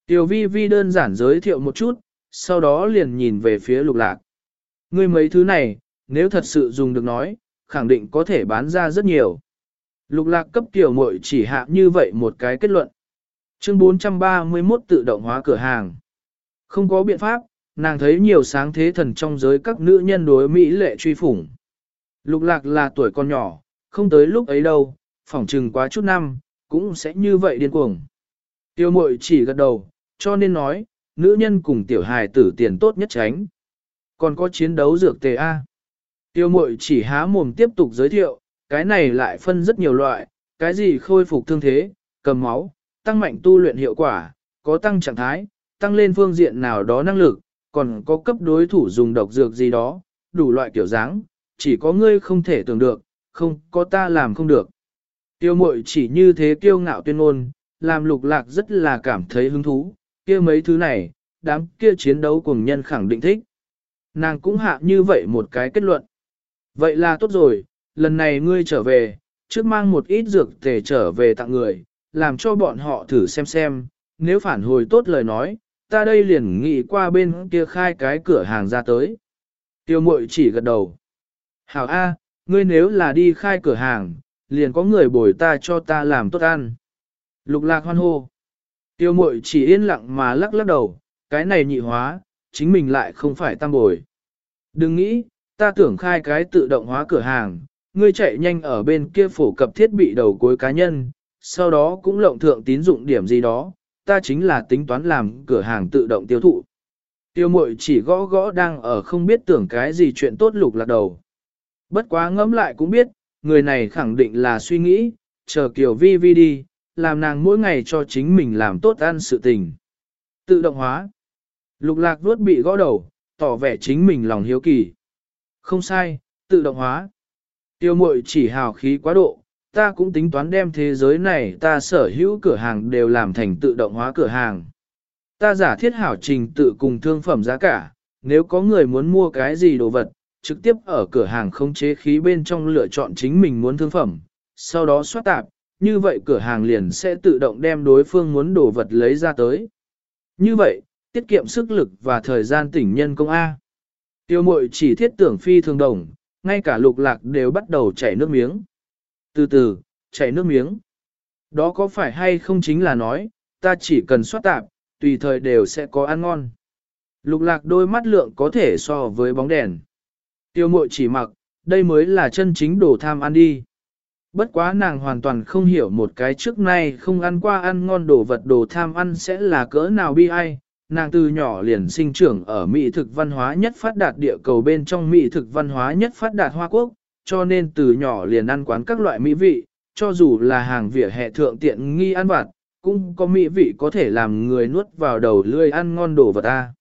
Tiểu vi vi đơn giản giới thiệu một chút, sau đó liền nhìn về phía lục lạc. Ngươi mấy thứ này, nếu thật sự dùng được nói, khẳng định có thể bán ra rất nhiều. Lục lạc cấp tiểu muội chỉ hạ như vậy một cái kết luận. Chương 431 tự động hóa cửa hàng. Không có biện pháp, nàng thấy nhiều sáng thế thần trong giới các nữ nhân đối Mỹ lệ truy phủng. Lục lạc là tuổi con nhỏ, không tới lúc ấy đâu, phỏng trừng quá chút năm, cũng sẽ như vậy điên cuồng. Tiêu mội chỉ gật đầu, cho nên nói, nữ nhân cùng tiểu hài tử tiền tốt nhất tránh. Còn có chiến đấu dược tề A. Tiêu mội chỉ há mồm tiếp tục giới thiệu, cái này lại phân rất nhiều loại, cái gì khôi phục thương thế, cầm máu, tăng mạnh tu luyện hiệu quả, có tăng trạng thái, tăng lên phương diện nào đó năng lực, còn có cấp đối thủ dùng độc dược gì đó, đủ loại kiểu dáng, chỉ có ngươi không thể tưởng được, không có ta làm không được. Tiêu mội chỉ như thế kiêu ngạo tuyên ngôn, làm lục lạc rất là cảm thấy hứng thú, kia mấy thứ này, đám kia chiến đấu cùng nhân khẳng định thích. Nàng cũng hạ như vậy một cái kết luận. Vậy là tốt rồi, lần này ngươi trở về, trước mang một ít dược tề trở về tặng người, làm cho bọn họ thử xem xem, nếu phản hồi tốt lời nói, ta đây liền nghĩ qua bên kia khai cái cửa hàng ra tới. Tiêu mội chỉ gật đầu. Hảo A, ngươi nếu là đi khai cửa hàng, liền có người bồi ta cho ta làm tốt ăn. Lục lạc hoan hô. Tiêu mội chỉ yên lặng mà lắc lắc đầu, cái này nhị hóa, chính mình lại không phải tam bồi. Đừng nghĩ, ta tưởng khai cái tự động hóa cửa hàng, ngươi chạy nhanh ở bên kia phổ cập thiết bị đầu cuối cá nhân, sau đó cũng lộng thượng tín dụng điểm gì đó, ta chính là tính toán làm cửa hàng tự động tiêu thụ. Tiêu mội chỉ gõ gõ đang ở không biết tưởng cái gì chuyện tốt lục lạc đầu. Bất quá ngẫm lại cũng biết, người này khẳng định là suy nghĩ, chờ kiểu vi vi đi, làm nàng mỗi ngày cho chính mình làm tốt ăn sự tình. Tự động hóa. Lục lạc vuốt bị gõ đầu, tỏ vẻ chính mình lòng hiếu kỳ. Không sai, tự động hóa. Tiêu mội chỉ hào khí quá độ, ta cũng tính toán đem thế giới này ta sở hữu cửa hàng đều làm thành tự động hóa cửa hàng. Ta giả thiết hảo trình tự cùng thương phẩm giá cả, nếu có người muốn mua cái gì đồ vật, trực tiếp ở cửa hàng không chế khí bên trong lựa chọn chính mình muốn thương phẩm, sau đó xoát tạp, như vậy cửa hàng liền sẽ tự động đem đối phương muốn đồ vật lấy ra tới. Như vậy, tiết kiệm sức lực và thời gian tỉnh nhân công A. Tiêu mội chỉ thiết tưởng phi thường đồng, ngay cả lục lạc đều bắt đầu chảy nước miếng. Từ từ, chảy nước miếng. Đó có phải hay không chính là nói, ta chỉ cần soát tạp, tùy thời đều sẽ có ăn ngon. Lục lạc đôi mắt lượng có thể so với bóng đèn. Tiêu mội chỉ mặc, đây mới là chân chính đồ tham ăn đi. Bất quá nàng hoàn toàn không hiểu một cái trước nay không ăn qua ăn ngon đồ vật đồ tham ăn sẽ là cỡ nào bi ai. Nàng từ nhỏ liền sinh trưởng ở Mỹ thực văn hóa nhất phát đạt địa cầu bên trong Mỹ thực văn hóa nhất phát đạt Hoa Quốc, cho nên từ nhỏ liền ăn quán các loại mỹ vị, cho dù là hàng vỉa hè thượng tiện nghi ăn vặt, cũng có mỹ vị có thể làm người nuốt vào đầu lươi ăn ngon đồ vật ta.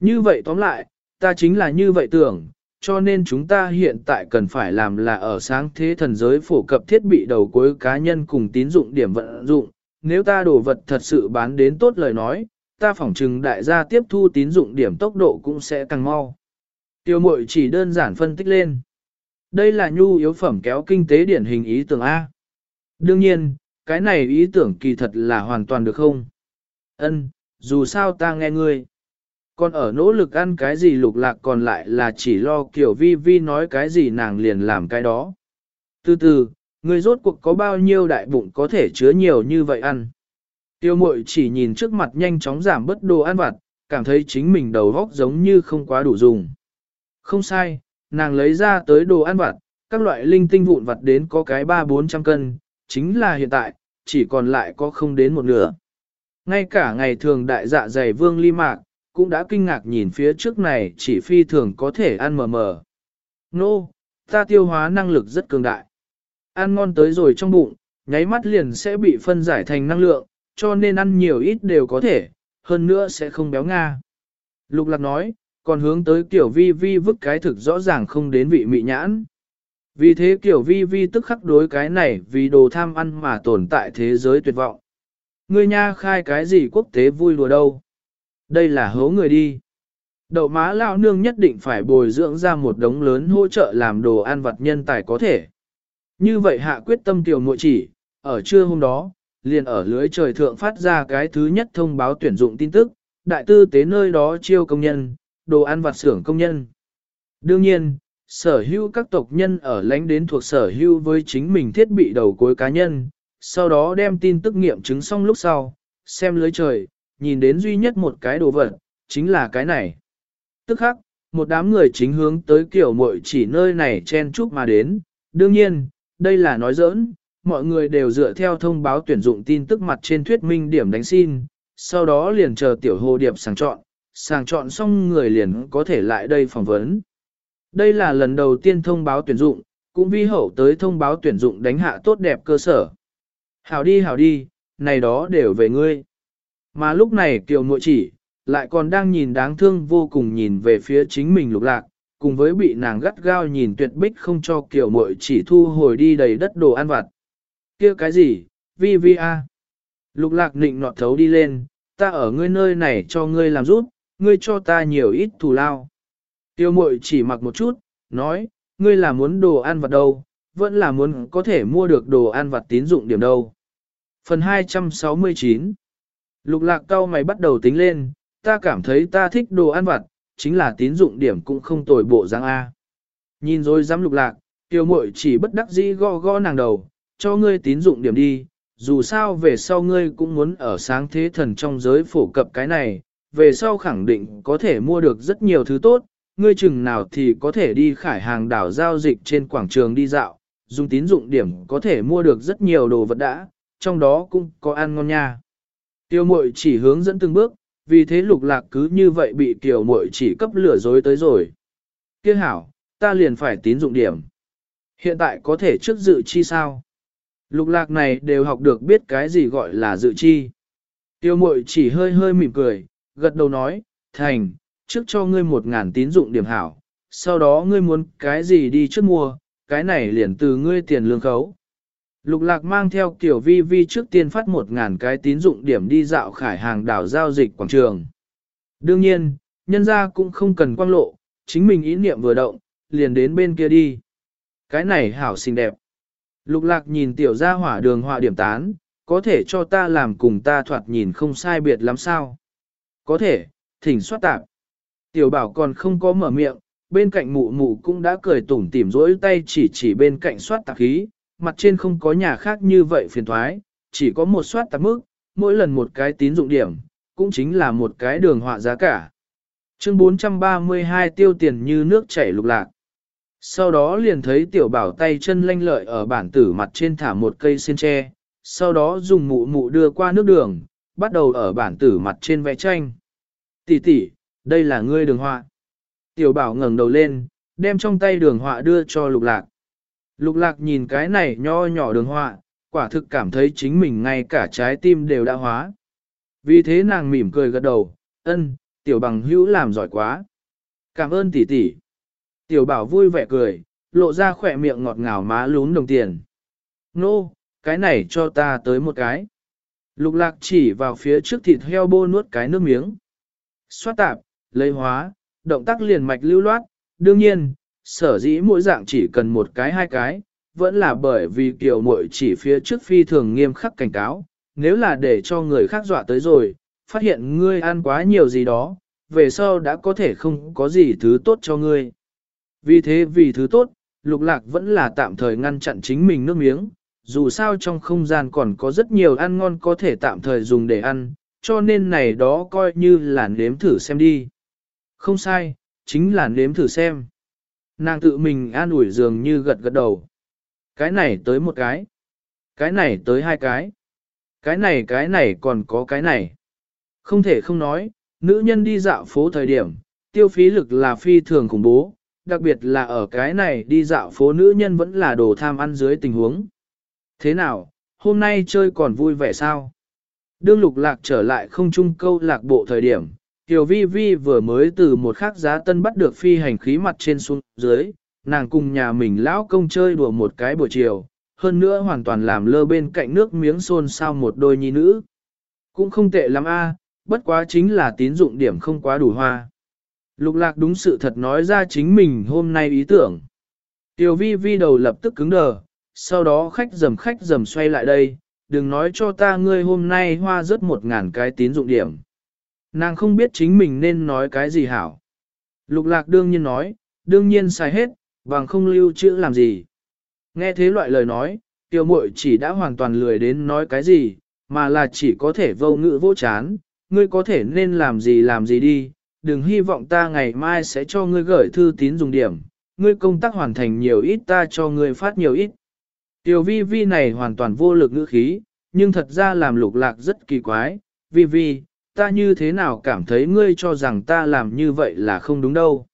Như vậy tóm lại, ta chính là như vậy tưởng, cho nên chúng ta hiện tại cần phải làm là ở sáng thế thần giới phổ cập thiết bị đầu cuối cá nhân cùng tín dụng điểm vận dụng. Nếu ta đồ vật thật sự bán đến tốt lời nói, ta phỏng chừng đại gia tiếp thu tín dụng điểm tốc độ cũng sẽ càng mau. Tiêu mội chỉ đơn giản phân tích lên. Đây là nhu yếu phẩm kéo kinh tế điển hình ý tưởng A. Đương nhiên, cái này ý tưởng kỳ thật là hoàn toàn được không? Ân, dù sao ta nghe ngươi. Còn ở nỗ lực ăn cái gì lục lạc còn lại là chỉ lo kiểu vi vi nói cái gì nàng liền làm cái đó. Từ từ, người rốt cuộc có bao nhiêu đại bụng có thể chứa nhiều như vậy ăn. Tiêu mội chỉ nhìn trước mặt nhanh chóng giảm bất đồ ăn vặt, cảm thấy chính mình đầu góc giống như không quá đủ dùng. Không sai, nàng lấy ra tới đồ ăn vặt, các loại linh tinh vụn vặt đến có cái 3-400 cân, chính là hiện tại, chỉ còn lại có không đến một nửa. Ngay cả ngày thường đại dạ dày vương ly mạc, cũng đã kinh ngạc nhìn phía trước này chỉ phi thường có thể ăn mờ mờ. Nô, no, ta tiêu hóa năng lực rất cường đại. Ăn ngon tới rồi trong bụng, nháy mắt liền sẽ bị phân giải thành năng lượng, cho nên ăn nhiều ít đều có thể, hơn nữa sẽ không béo nga. Lục lạc nói, còn hướng tới kiểu vi vi vứt cái thực rõ ràng không đến vị mị nhãn. Vì thế kiểu vi vi tức khắc đối cái này vì đồ tham ăn mà tồn tại thế giới tuyệt vọng. Ngươi nha khai cái gì quốc tế vui đùa đâu. Đây là hố người đi. Đậu má lão nương nhất định phải bồi dưỡng ra một đống lớn hỗ trợ làm đồ ăn vặt nhân tài có thể. Như vậy hạ quyết tâm tiểu muội chỉ, ở trưa hôm đó, liền ở lưới trời thượng phát ra cái thứ nhất thông báo tuyển dụng tin tức, đại tư tế nơi đó chiêu công nhân, đồ ăn vặt xưởng công nhân. Đương nhiên, sở hữu các tộc nhân ở lãnh đến thuộc sở hữu với chính mình thiết bị đầu cuối cá nhân, sau đó đem tin tức nghiệm chứng xong lúc sau, xem lưới trời, nhìn đến duy nhất một cái đồ vật, chính là cái này. Tức khắc, một đám người chính hướng tới kiểu mội chỉ nơi này chen chúc mà đến, đương nhiên, đây là nói giỡn, mọi người đều dựa theo thông báo tuyển dụng tin tức mặt trên thuyết minh điểm đánh xin, sau đó liền chờ tiểu hồ điệp sàng chọn, sàng chọn xong người liền có thể lại đây phỏng vấn. Đây là lần đầu tiên thông báo tuyển dụng, cũng vi hậu tới thông báo tuyển dụng đánh hạ tốt đẹp cơ sở. Hảo đi hảo đi, này đó đều về ngươi. Mà lúc này kiều mội chỉ, lại còn đang nhìn đáng thương vô cùng nhìn về phía chính mình lục lạc, cùng với bị nàng gắt gao nhìn tuyệt bích không cho kiều mội chỉ thu hồi đi đầy đất đồ ăn vặt kia cái gì, vi vi a. Lục lạc nịnh nọt thấu đi lên, ta ở ngươi nơi này cho ngươi làm giúp, ngươi cho ta nhiều ít thù lao. Tiêu mội chỉ mặc một chút, nói, ngươi là muốn đồ ăn vặt đâu, vẫn là muốn có thể mua được đồ ăn vặt tín dụng điểm đâu. Phần 269 Lục lạc cao mày bắt đầu tính lên, ta cảm thấy ta thích đồ ăn vặt, chính là tín dụng điểm cũng không tồi bộ dáng A. Nhìn rồi dám lục lạc, tiêu mội chỉ bất đắc dĩ gõ gõ nàng đầu, cho ngươi tín dụng điểm đi, dù sao về sau ngươi cũng muốn ở sáng thế thần trong giới phổ cập cái này, về sau khẳng định có thể mua được rất nhiều thứ tốt, ngươi chừng nào thì có thể đi khải hàng đảo giao dịch trên quảng trường đi dạo, dùng tín dụng điểm có thể mua được rất nhiều đồ vật đã, trong đó cũng có ăn ngon nha. Tiêu mội chỉ hướng dẫn từng bước, vì thế lục lạc cứ như vậy bị tiểu mội chỉ cấp lửa dối tới rồi. Kiếc hảo, ta liền phải tín dụng điểm. Hiện tại có thể trước dự chi sao? Lục lạc này đều học được biết cái gì gọi là dự chi. Tiêu mội chỉ hơi hơi mỉm cười, gật đầu nói, thành, trước cho ngươi một ngàn tín dụng điểm hảo, sau đó ngươi muốn cái gì đi trước mua, cái này liền từ ngươi tiền lương khấu. Lục lạc mang theo kiểu vi vi trước tiên phát một ngàn cái tín dụng điểm đi dạo khải hàng đảo giao dịch quảng trường. Đương nhiên, nhân ra cũng không cần quang lộ, chính mình ý niệm vừa động, liền đến bên kia đi. Cái này hảo xinh đẹp. Lục lạc nhìn tiểu gia hỏa đường họa điểm tán, có thể cho ta làm cùng ta thoạt nhìn không sai biệt lắm sao. Có thể, thỉnh soát tạp. Tiểu bảo còn không có mở miệng, bên cạnh mụ mụ cũng đã cười tủm tỉm rỗi tay chỉ chỉ bên cạnh soát tạp khí, mặt trên không có nhà khác như vậy phiền thoái, chỉ có một soát tạp mức, mỗi lần một cái tín dụng điểm, cũng chính là một cái đường họa giá cả. Chương 432 tiêu tiền như nước chảy lục lạc. Sau đó liền thấy tiểu bảo tay chân lanh lợi ở bản tử mặt trên thả một cây sen tre, sau đó dùng mụ mụ đưa qua nước đường, bắt đầu ở bản tử mặt trên vẽ tranh. Tỷ tỷ, đây là ngươi đường họa. Tiểu bảo ngẩng đầu lên, đem trong tay đường họa đưa cho lục lạc. Lục lạc nhìn cái này nho nhỏ đường họa, quả thực cảm thấy chính mình ngay cả trái tim đều đã hóa. Vì thế nàng mỉm cười gật đầu, ân, tiểu bằng hữu làm giỏi quá. Cảm ơn tỷ tỷ. Tiểu bảo vui vẻ cười, lộ ra khỏe miệng ngọt ngào má lún đồng tiền. Nô, cái này cho ta tới một cái. Lục lạc chỉ vào phía trước thịt heo bô nuốt cái nước miếng. Xoát tạp, lấy hóa, động tác liền mạch lưu loát, đương nhiên, sở dĩ mỗi dạng chỉ cần một cái hai cái, vẫn là bởi vì kiểu muội chỉ phía trước phi thường nghiêm khắc cảnh cáo, nếu là để cho người khác dọa tới rồi, phát hiện ngươi ăn quá nhiều gì đó, về sau đã có thể không có gì thứ tốt cho ngươi. Vì thế vì thứ tốt, lục lạc vẫn là tạm thời ngăn chặn chính mình nước miếng, dù sao trong không gian còn có rất nhiều ăn ngon có thể tạm thời dùng để ăn, cho nên này đó coi như là nếm thử xem đi. Không sai, chính là nếm thử xem. Nàng tự mình an ủi dường như gật gật đầu. Cái này tới một cái. Cái này tới hai cái. Cái này cái này còn có cái này. Không thể không nói, nữ nhân đi dạo phố thời điểm, tiêu phí lực là phi thường khủng bố, đặc biệt là ở cái này đi dạo phố nữ nhân vẫn là đồ tham ăn dưới tình huống. Thế nào, hôm nay chơi còn vui vẻ sao? Đương lục lạc trở lại không trung câu lạc bộ thời điểm, Tiểu Vi Vi vừa mới từ một khắc giá tân bắt được phi hành khí mặt trên xuống dưới, nàng cùng nhà mình lão công chơi đùa một cái buổi chiều, hơn nữa hoàn toàn làm lơ bên cạnh nước miếng xôn sao một đôi nhi nữ. Cũng không tệ lắm a, bất quá chính là tín dụng điểm không quá đủ hoa. Lục lạc đúng sự thật nói ra chính mình hôm nay ý tưởng. Tiểu vi vi đầu lập tức cứng đờ, sau đó khách dầm khách dầm xoay lại đây, đừng nói cho ta ngươi hôm nay hoa rớt một ngàn cái tín dụng điểm. Nàng không biết chính mình nên nói cái gì hảo. Lục lạc đương nhiên nói, đương nhiên sai hết, vàng không lưu chữ làm gì. Nghe thế loại lời nói, tiểu muội chỉ đã hoàn toàn lười đến nói cái gì, mà là chỉ có thể vô ngữ vô chán, ngươi có thể nên làm gì làm gì đi, đừng hy vọng ta ngày mai sẽ cho ngươi gửi thư tín dùng điểm, ngươi công tác hoàn thành nhiều ít ta cho ngươi phát nhiều ít. Tiểu vi vi này hoàn toàn vô lực ngữ khí, nhưng thật ra làm lục lạc rất kỳ quái, vi vi, ta như thế nào cảm thấy ngươi cho rằng ta làm như vậy là không đúng đâu.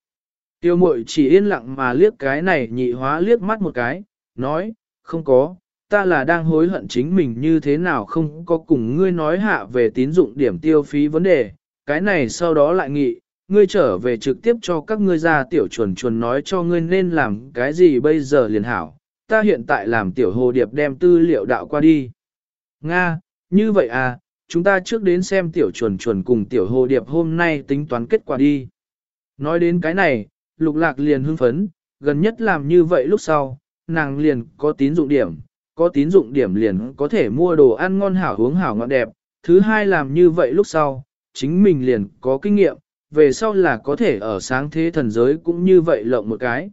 Tiêu mội chỉ yên lặng mà liếc cái này nhị hóa liếc mắt một cái, nói, không có, ta là đang hối hận chính mình như thế nào không có cùng ngươi nói hạ về tín dụng điểm tiêu phí vấn đề, cái này sau đó lại nghị, ngươi trở về trực tiếp cho các ngươi ra tiểu chuẩn chuẩn nói cho ngươi nên làm cái gì bây giờ liền hảo, ta hiện tại làm tiểu hồ điệp đem tư liệu đạo qua đi. Nga, như vậy à, chúng ta trước đến xem tiểu chuẩn chuẩn cùng tiểu hồ điệp hôm nay tính toán kết quả đi. Nói đến cái này, lục lạc liền hưng phấn, gần nhất làm như vậy lúc sau, nàng liền có tín dụng điểm, có tín dụng điểm liền có thể mua đồ ăn ngon hảo uống hảo ngọt đẹp. Thứ hai làm như vậy lúc sau, chính mình liền có kinh nghiệm, về sau là có thể ở sáng thế thần giới cũng như vậy lộng một cái.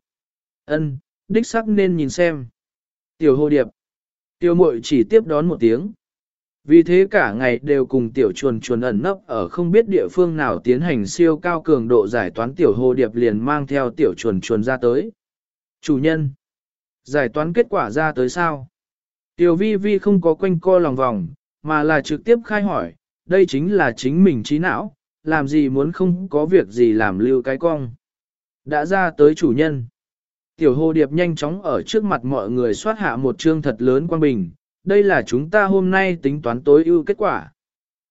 Ân, đích sắc nên nhìn xem. Tiểu hồ điệp. Tiểu mội chỉ tiếp đón một tiếng. Vì thế cả ngày đều cùng tiểu chuồn chuồn ẩn nấp ở không biết địa phương nào tiến hành siêu cao cường độ giải toán tiểu hồ điệp liền mang theo tiểu chuồn chuồn ra tới. Chủ nhân. Giải toán kết quả ra tới sao? Tiểu vi vi không có quanh co lòng vòng, mà là trực tiếp khai hỏi, đây chính là chính mình trí não, làm gì muốn không có việc gì làm lưu cái cong. Đã ra tới chủ nhân. Tiểu hồ điệp nhanh chóng ở trước mặt mọi người soát hạ một chương thật lớn quan bình, đây là chúng ta hôm nay tính toán tối ưu kết quả.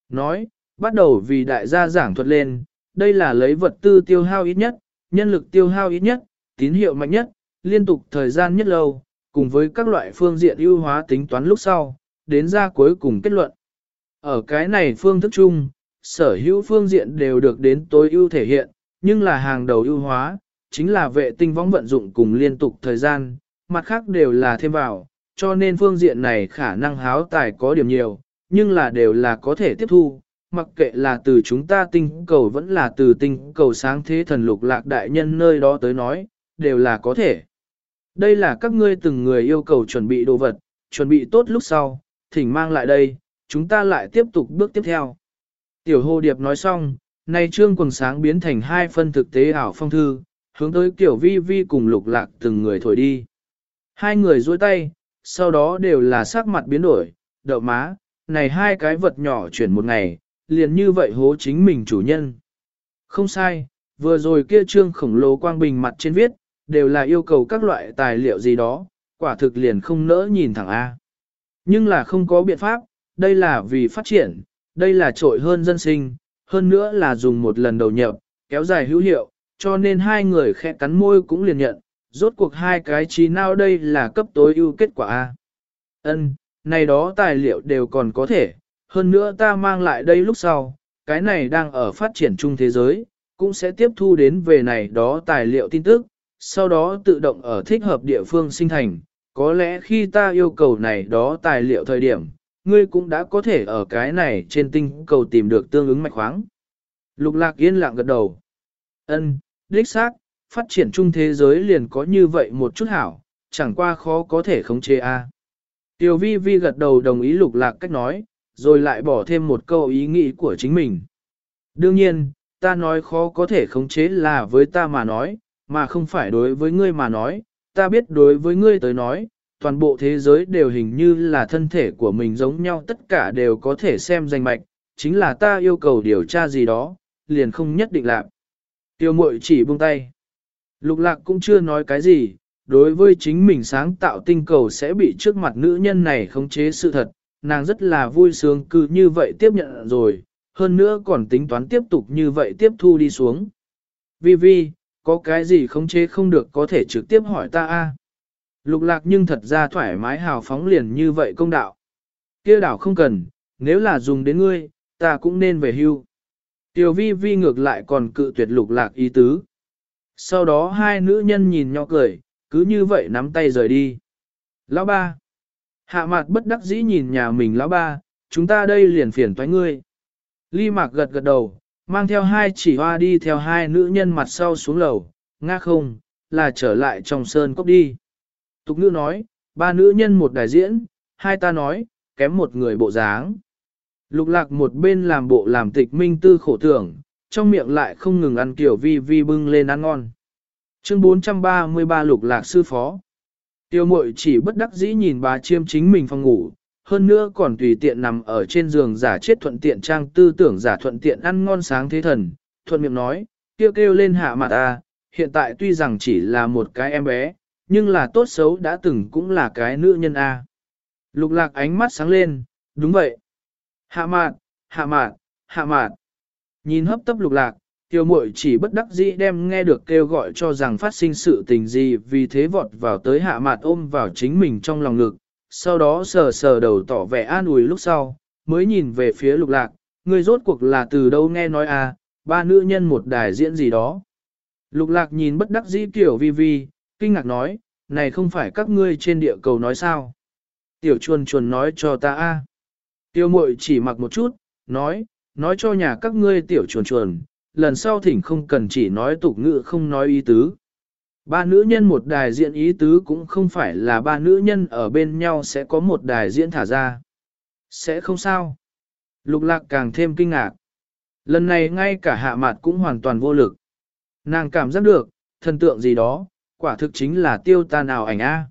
Nói, bắt đầu vì đại gia giảng thuật lên, đây là lấy vật tư tiêu hao ít nhất, nhân lực tiêu hao ít nhất, tín hiệu mạnh nhất, liên tục thời gian nhất lâu, cùng với các loại phương diện ưu hóa tính toán lúc sau, đến ra cuối cùng kết luận. Ở cái này phương thức chung, sở hữu phương diện đều được đến tối ưu thể hiện, nhưng là hàng đầu ưu hóa, chính là vệ tinh võng vận dụng cùng liên tục thời gian, mặt khác đều là thêm vào, cho nên phương diện này khả năng háo tài có điểm nhiều, nhưng là đều là có thể tiếp thu, mặc kệ là từ chúng ta tinh cầu vẫn là từ tinh cầu sáng thế thần lục lạc đại nhân nơi đó tới nói, đều là có thể. Đây là các ngươi từng người yêu cầu chuẩn bị đồ vật, chuẩn bị tốt lúc sau, thỉnh mang lại đây, chúng ta lại tiếp tục bước tiếp theo. Tiểu hồ điệp nói xong, nay trương quần sáng biến thành hai phân thực tế ảo phong thư, hướng tới kiểu vi vi cùng lục lạc từng người thổi đi. Hai người duỗi tay, sau đó đều là sắc mặt biến đổi, đậu má, này hai cái vật nhỏ chuyển một ngày, liền như vậy hố chính mình chủ nhân. Không sai, vừa rồi kia trương khổng lồ quang bình mặt trên viết, đều là yêu cầu các loại tài liệu gì đó, quả thực liền không nỡ nhìn thẳng A. Nhưng là không có biện pháp, đây là vì phát triển, đây là trội hơn dân sinh, hơn nữa là dùng một lần đầu nhập, kéo dài hữu hiệu, cho nên hai người khẽ cắn môi cũng liền nhận, rốt cuộc hai cái trí nào đây là cấp tối ưu kết quả A. Ân, này đó tài liệu đều còn có thể, hơn nữa ta mang lại đây lúc sau, cái này đang ở phát triển chung thế giới, cũng sẽ tiếp thu đến về này đó tài liệu tin tức, sau đó tự động ở thích hợp địa phương sinh thành. Có lẽ khi ta yêu cầu này đó tài liệu thời điểm, ngươi cũng đã có thể ở cái này trên tinh cầu tìm được tương ứng mạch khoáng. Lục lạc yên lặng gật đầu. Ân, đích xác, phát triển chung thế giới liền có như vậy một chút hảo, chẳng qua khó có thể khống chế a. Tiểu vi vi gật đầu đồng ý lục lạc cách nói, rồi lại bỏ thêm một câu ý nghĩ của chính mình. Đương nhiên, ta nói khó có thể khống chế là với ta mà nói, mà không phải đối với ngươi mà nói, ta biết đối với ngươi tới nói, toàn bộ thế giới đều hình như là thân thể của mình giống nhau tất cả đều có thể xem danh mạch, chính là ta yêu cầu điều tra gì đó, liền không nhất định làm. Tiêu mội chỉ buông tay. Lục lạc cũng chưa nói cái gì, đối với chính mình sáng tạo tinh cầu sẽ bị trước mặt nữ nhân này khống chế sự thật, nàng rất là vui sướng cứ như vậy tiếp nhận rồi, hơn nữa còn tính toán tiếp tục như vậy tiếp thu đi xuống. Vi Vi, có cái gì khống chế không được có thể trực tiếp hỏi ta a. Lục lạc nhưng thật ra thoải mái hào phóng liền như vậy công đạo. kia đảo không cần, nếu là dùng đến ngươi, ta cũng nên về hưu. Tiểu vi vi ngược lại còn cự tuyệt lục lạc ý tứ. Sau đó hai nữ nhân nhìn nhau cười, cứ như vậy nắm tay rời đi. Lão ba. Hạ mặt bất đắc dĩ nhìn nhà mình lão ba, chúng ta đây liền phiền toái ngươi. Ly mạc gật gật đầu, mang theo hai chỉ hoa đi theo hai nữ nhân mặt sau xuống lầu, nga không, là trở lại trong sơn cốc đi. Tục nữ nói, ba nữ nhân một đại diễn, hai ta nói, kém một người bộ dáng. Lục lạc một bên làm bộ làm tịch minh tư khổ tưởng, trong miệng lại không ngừng ăn kiểu vi vi bưng lên ăn ngon. Chương 433 lục lạc sư phó. Tiêu mội chỉ bất đắc dĩ nhìn bà chiêm chính mình phòng ngủ, hơn nữa còn tùy tiện nằm ở trên giường giả chết thuận tiện trang tư tưởng giả thuận tiện ăn ngon sáng thế thần, thuận miệng nói, kêu kêu lên hạ mặt ta, hiện tại tuy rằng chỉ là một cái em bé, nhưng là tốt xấu đã từng cũng là cái nữ nhân A. Lục lạc ánh mắt sáng lên, đúng vậy. Hạ mạn hạ mạn hạ mạn Nhìn hấp tấp lục lạc, tiêu muội chỉ bất đắc dĩ đem nghe được kêu gọi cho rằng phát sinh sự tình gì vì thế vọt vào tới hạ mạn ôm vào chính mình trong lòng ngực, sau đó sờ sờ đầu tỏ vẻ an ủi lúc sau, mới nhìn về phía lục lạc, người rốt cuộc là từ đâu nghe nói à, ba nữ nhân một đài diễn gì đó. Lục lạc nhìn bất đắc dĩ kiểu vi vi, kinh ngạc nói, này không phải các ngươi trên địa cầu nói sao. Tiểu chuồn chuồn nói cho ta a. Tiêu mội chỉ mặc một chút, nói, nói cho nhà các ngươi tiểu chuồn chuồn, lần sau thỉnh không cần chỉ nói tục ngữ không nói ý tứ. Ba nữ nhân một đài diễn ý tứ cũng không phải là ba nữ nhân ở bên nhau sẽ có một đài diễn thả ra. Sẽ không sao. Lục lạc càng thêm kinh ngạc. Lần này ngay cả hạ mặt cũng hoàn toàn vô lực. Nàng cảm giác được, thần tượng gì đó, quả thực chính là tiêu ta nào ảnh A.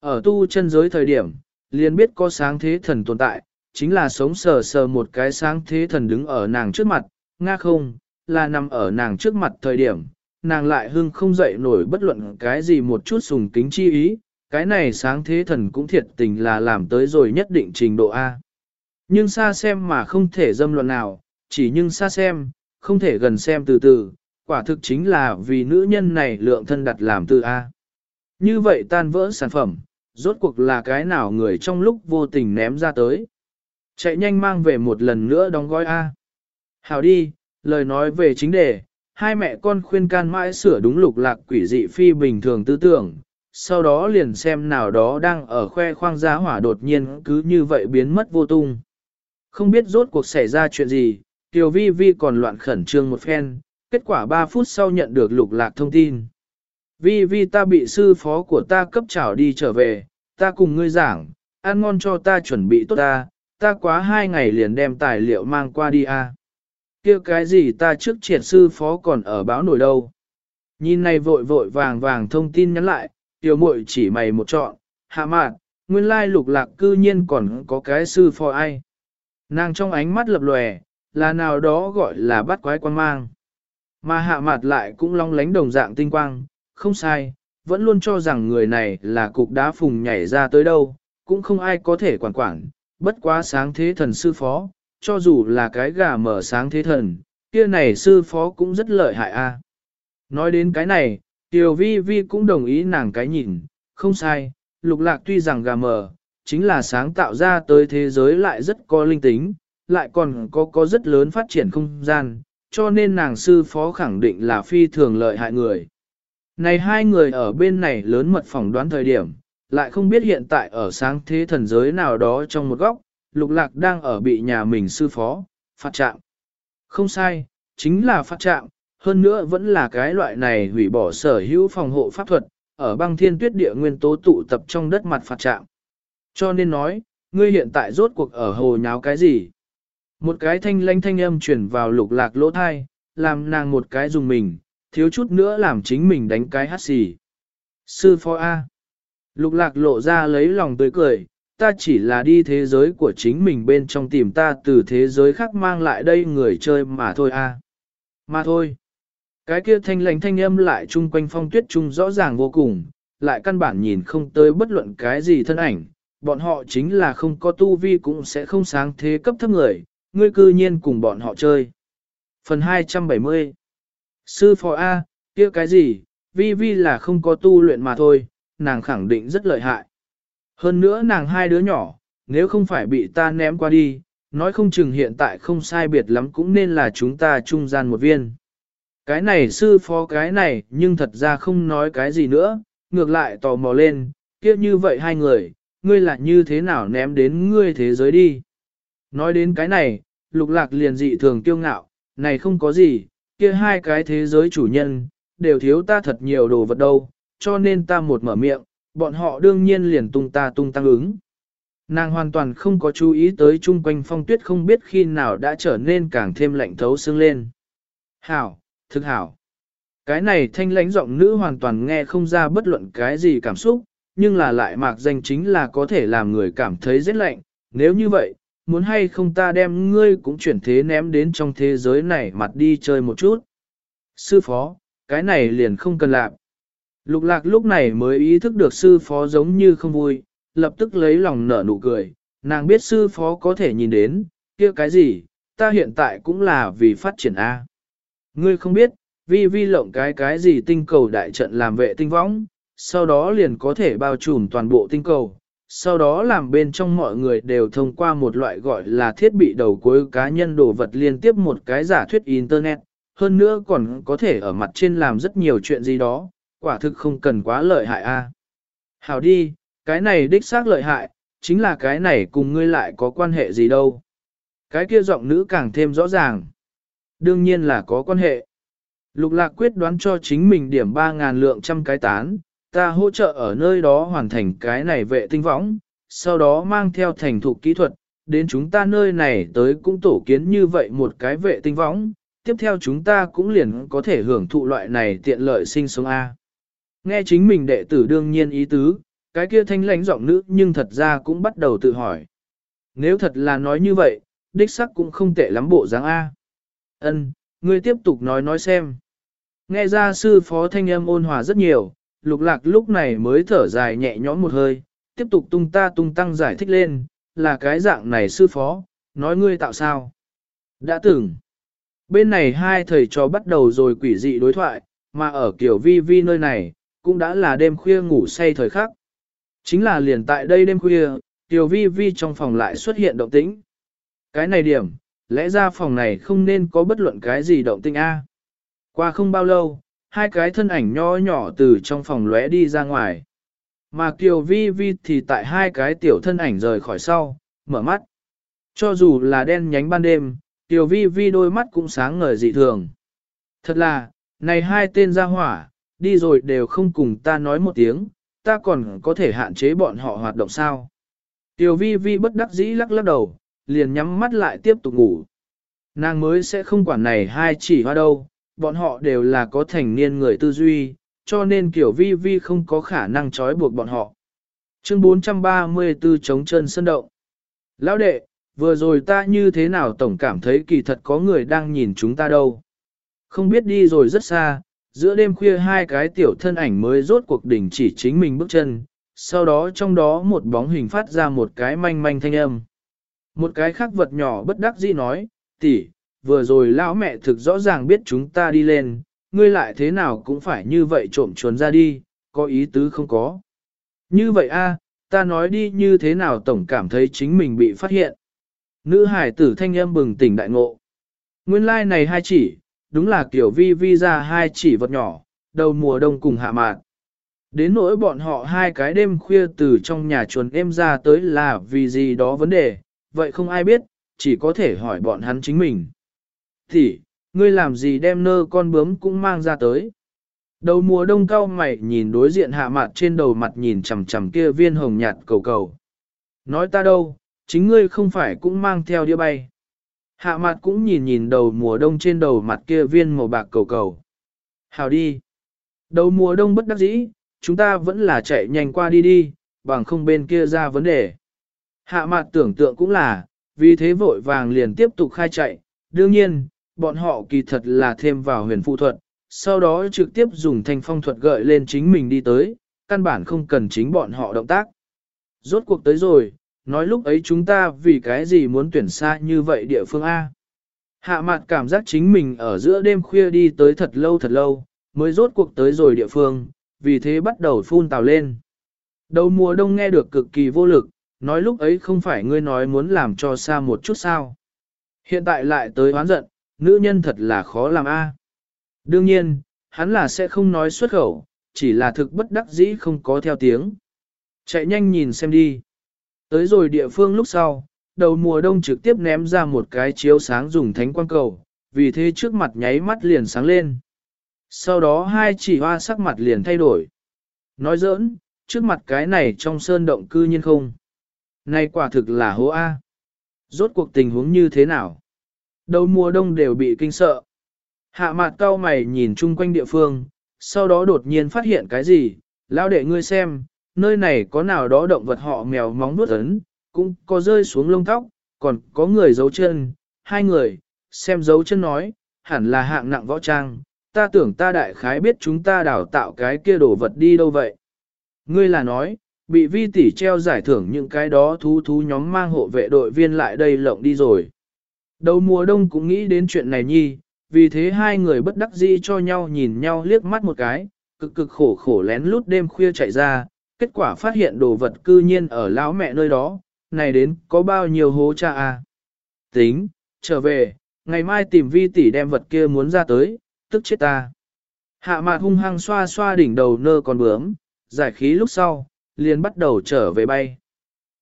Ở tu chân giới thời điểm, liền biết có sáng thế thần tồn tại, chính là sống sờ sờ một cái sáng thế thần đứng ở nàng trước mặt, nga không, là nằm ở nàng trước mặt thời điểm, nàng lại hưng không dậy nổi bất luận cái gì một chút sùng kính chi ý, cái này sáng thế thần cũng thiệt tình là làm tới rồi nhất định trình độ A. Nhưng xa xem mà không thể dâm luận nào, chỉ nhưng xa xem, không thể gần xem từ từ, quả thực chính là vì nữ nhân này lượng thân đặt làm từ A. Như vậy tan vỡ sản phẩm, rốt cuộc là cái nào người trong lúc vô tình ném ra tới. Chạy nhanh mang về một lần nữa đóng gói A. Hào đi, lời nói về chính đề, hai mẹ con khuyên can mãi sửa đúng lục lạc quỷ dị phi bình thường tư tưởng, sau đó liền xem nào đó đang ở khoe khoang giá hỏa đột nhiên cứ như vậy biến mất vô tung. Không biết rốt cuộc xảy ra chuyện gì, Tiểu Vi Vi còn loạn khẩn trương một phen, kết quả 3 phút sau nhận được lục lạc thông tin. Vì vì ta bị sư phó của ta cấp trảo đi trở về, ta cùng ngươi giảng, ăn ngon cho ta chuẩn bị tốt ta, ta quá hai ngày liền đem tài liệu mang qua đi a. kia cái gì ta trước triệt sư phó còn ở báo nổi đâu. Nhìn này vội vội vàng vàng thông tin nhắn lại, tiểu muội chỉ mày một chọn, hạ mạn, nguyên lai lục lạc cư nhiên còn có cái sư phó ai. Nàng trong ánh mắt lập lòe, là nào đó gọi là bắt quái quan mang. Mà hạ mặt lại cũng long lánh đồng dạng tinh quang, không sai, vẫn luôn cho rằng người này là cục đá phùng nhảy ra tới đâu, cũng không ai có thể quản quản, bất quá sáng thế thần sư phó, cho dù là cái gà mở sáng thế thần, kia này sư phó cũng rất lợi hại a. Nói đến cái này, Tiểu Vi Vi cũng đồng ý nàng cái nhìn, không sai, lục lạc tuy rằng gà mở, chính là sáng tạo ra tới thế giới lại rất có linh tính, lại còn có có rất lớn phát triển không gian, cho nên nàng sư phó khẳng định là phi thường lợi hại người. Này hai người ở bên này lớn mật phỏng đoán thời điểm, lại không biết hiện tại ở sáng thế thần giới nào đó trong một góc, lục lạc đang ở bị nhà mình sư phó, phạt trạng. Không sai, chính là phát trạng, hơn nữa vẫn là cái loại này hủy bỏ sở hữu phòng hộ pháp thuật, ở băng thiên tuyết địa nguyên tố tụ tập trong đất mặt phạt trạng. Cho nên nói, ngươi hiện tại rốt cuộc ở hồ nháo cái gì? Một cái thanh lanh thanh âm chuyển vào lục lạc lỗ thai, làm nàng một cái dùng mình, thiếu chút nữa làm chính mình đánh cái hát xì. Sư phó A. Lục lạc lộ ra lấy lòng tươi cười, ta chỉ là đi thế giới của chính mình bên trong tìm ta từ thế giới khác mang lại đây người chơi mà thôi A. Mà thôi. Cái kia thanh lãnh thanh âm lại chung quanh phong tuyết trung rõ ràng vô cùng, lại căn bản nhìn không tới bất luận cái gì thân ảnh, bọn họ chính là không có tu vi cũng sẽ không sáng thế cấp thấp người, ngươi cư nhiên cùng bọn họ chơi. Phần 270 Sư phó A, kia cái gì, vi vi là không có tu luyện mà thôi, nàng khẳng định rất lợi hại. Hơn nữa nàng hai đứa nhỏ, nếu không phải bị ta ném qua đi, nói không chừng hiện tại không sai biệt lắm cũng nên là chúng ta trung gian một viên. Cái này sư phó cái này nhưng thật ra không nói cái gì nữa, ngược lại tò mò lên, kia như vậy hai người, ngươi là như thế nào ném đến ngươi thế giới đi. Nói đến cái này, lục lạc liền dị thường kiêu ngạo, này không có gì, kia hai cái thế giới chủ nhân, đều thiếu ta thật nhiều đồ vật đâu, cho nên ta một mở miệng, bọn họ đương nhiên liền tung ta tung tăng ứng. Nàng hoàn toàn không có chú ý tới chung quanh phong tuyết không biết khi nào đã trở nên càng thêm lạnh thấu xương lên. Hảo, thực hảo. Cái này thanh lãnh giọng nữ hoàn toàn nghe không ra bất luận cái gì cảm xúc, nhưng là lại mạc danh chính là có thể làm người cảm thấy rất lạnh. Nếu như vậy, muốn hay không ta đem ngươi cũng chuyển thế ném đến trong thế giới này mặt đi chơi một chút. Sư phó, cái này liền không cần làm. Lục lạc lúc này mới ý thức được sư phó giống như không vui, lập tức lấy lòng nở nụ cười, nàng biết sư phó có thể nhìn đến, kia cái gì, ta hiện tại cũng là vì phát triển A. Ngươi không biết, vi vi lộng cái cái gì tinh cầu đại trận làm vệ tinh võng, sau đó liền có thể bao trùm toàn bộ tinh cầu, sau đó làm bên trong mọi người đều thông qua một loại gọi là thiết bị đầu cuối cá nhân đồ vật liên tiếp một cái giả thuyết Internet, hơn nữa còn có thể ở mặt trên làm rất nhiều chuyện gì đó, quả thực không cần quá lợi hại a. Hảo đi, cái này đích xác lợi hại, chính là cái này cùng ngươi lại có quan hệ gì đâu. Cái kia giọng nữ càng thêm rõ ràng. Đương nhiên là có quan hệ. Lục lạc quyết đoán cho chính mình điểm 3.000 lượng trăm cái tán, ta hỗ trợ ở nơi đó hoàn thành cái này vệ tinh võng, sau đó mang theo thành thục kỹ thuật, đến chúng ta nơi này tới cũng tổ kiến như vậy một cái vệ tinh võng, tiếp theo chúng ta cũng liền có thể hưởng thụ loại này tiện lợi sinh sống A. Nghe chính mình đệ tử đương nhiên ý tứ, cái kia thanh lãnh giọng nữ nhưng thật ra cũng bắt đầu tự hỏi. Nếu thật là nói như vậy, đích sắc cũng không tệ lắm bộ dáng A. Ân, ngươi tiếp tục nói nói xem. Nghe ra sư phó thanh âm ôn hòa rất nhiều, lục lạc lúc này mới thở dài nhẹ nhõm một hơi, tiếp tục tung ta tung tăng giải thích lên, là cái dạng này sư phó, nói ngươi tạo sao. Đã từng, bên này hai thầy trò bắt đầu rồi quỷ dị đối thoại, mà ở kiểu vi vi nơi này, cũng đã là đêm khuya ngủ say thời khắc. Chính là liền tại đây đêm khuya, tiểu vi vi trong phòng lại xuất hiện động tĩnh. Cái này điểm, lẽ ra phòng này không nên có bất luận cái gì động tĩnh A. Qua không bao lâu, hai cái thân ảnh nho nhỏ từ trong phòng lóe đi ra ngoài. Mà Kiều Vi Vi thì tại hai cái tiểu thân ảnh rời khỏi sau, mở mắt. Cho dù là đen nhánh ban đêm, Kiều Vi Vi đôi mắt cũng sáng ngời dị thường. Thật là, này hai tên gia hỏa, đi rồi đều không cùng ta nói một tiếng, ta còn có thể hạn chế bọn họ hoạt động sao. Tiểu vi vi bất đắc dĩ lắc lắc đầu, liền nhắm mắt lại tiếp tục ngủ. Nàng mới sẽ không quản này hai chỉ hoa đâu, bọn họ đều là có thành niên người tư duy, cho nên kiểu vi vi không có khả năng trói buộc bọn họ. Chương 434 chống chân sân động. Lão đệ, vừa rồi ta như thế nào tổng cảm thấy kỳ thật có người đang nhìn chúng ta đâu. Không biết đi rồi rất xa, giữa đêm khuya hai cái tiểu thân ảnh mới rốt cuộc đỉnh chỉ chính mình bước chân, sau đó trong đó một bóng hình phát ra một cái manh manh thanh âm. Một cái khác vật nhỏ bất đắc dĩ nói, tỷ, vừa rồi lão mẹ thực rõ ràng biết chúng ta đi lên, ngươi lại thế nào cũng phải như vậy trộm chuồn ra đi, có ý tứ không có. Như vậy a, ta nói đi như thế nào tổng cảm thấy chính mình bị phát hiện. Nữ hải tử thanh âm bừng tỉnh đại ngộ. Nguyên lai like này hai chỉ, đúng là kiểu vi vi ra hai chỉ vật nhỏ, đầu mùa đông cùng hạ mạn. Đến nỗi bọn họ hai cái đêm khuya từ trong nhà chuồn em ra tới là vì gì đó vấn đề, vậy không ai biết, chỉ có thể hỏi bọn hắn chính mình. Thì, ngươi làm gì đem nơ con bướm cũng mang ra tới. Đầu mùa đông cao mày nhìn đối diện hạ mặt trên đầu mặt nhìn chằm chằm kia viên hồng nhạt cầu cầu. Nói ta đâu, chính ngươi không phải cũng mang theo đĩa bay. Hạ mặt cũng nhìn nhìn đầu mùa đông trên đầu mặt kia viên màu bạc cầu cầu. Hào đi. Đầu mùa đông bất đắc dĩ, chúng ta vẫn là chạy nhanh qua đi đi, bằng không bên kia ra vấn đề. Hạ mặt tưởng tượng cũng là, vì thế vội vàng liền tiếp tục khai chạy, đương nhiên, bọn họ kỳ thật là thêm vào huyền phụ thuật, sau đó trực tiếp dùng thanh phong thuật gợi lên chính mình đi tới, căn bản không cần chính bọn họ động tác. Rốt cuộc tới rồi, nói lúc ấy chúng ta vì cái gì muốn tuyển xa như vậy địa phương A. Hạ mặt cảm giác chính mình ở giữa đêm khuya đi tới thật lâu thật lâu, mới rốt cuộc tới rồi địa phương, vì thế bắt đầu phun tào lên. Đầu mùa đông nghe được cực kỳ vô lực, nói lúc ấy không phải ngươi nói muốn làm cho xa một chút sao. Hiện tại lại tới oán giận, nữ nhân thật là khó làm a. Đương nhiên, hắn là sẽ không nói xuất khẩu, chỉ là thực bất đắc dĩ không có theo tiếng. Chạy nhanh nhìn xem đi. Tới rồi địa phương lúc sau, đầu mùa đông trực tiếp ném ra một cái chiếu sáng dùng thánh quang cầu, vì thế trước mặt nháy mắt liền sáng lên. Sau đó hai chỉ hoa sắc mặt liền thay đổi. Nói giỡn, trước mặt cái này trong sơn động cư nhiên không. Này quả thực là hố A. Rốt cuộc tình huống như thế nào? Đầu mùa đông đều bị kinh sợ. Hạ mặt cao mày nhìn chung quanh địa phương, sau đó đột nhiên phát hiện cái gì, lão đệ ngươi xem, nơi này có nào đó động vật họ mèo móng nuốt ấn, cũng có rơi xuống lông tóc, còn có người giấu chân, hai người, xem dấu chân nói, hẳn là hạng nặng võ trang, ta tưởng ta đại khái biết chúng ta đào tạo cái kia đồ vật đi đâu vậy. Ngươi là nói, bị vi tỷ treo giải thưởng những cái đó thú thú nhóm mang hộ vệ đội viên lại đây lộng đi rồi. Đầu mùa đông cũng nghĩ đến chuyện này nhi, vì thế hai người bất đắc dĩ cho nhau nhìn nhau liếc mắt một cái, cực cực khổ khổ lén lút đêm khuya chạy ra, kết quả phát hiện đồ vật cư nhiên ở lão mẹ nơi đó, này đến có bao nhiêu hố cha à. Tính, trở về, ngày mai tìm vi tỷ đem vật kia muốn ra tới, tức chết ta. Hạ mạt hung hăng xoa xoa đỉnh đầu nơ con bướm, giải khí lúc sau, liền bắt đầu trở về bay.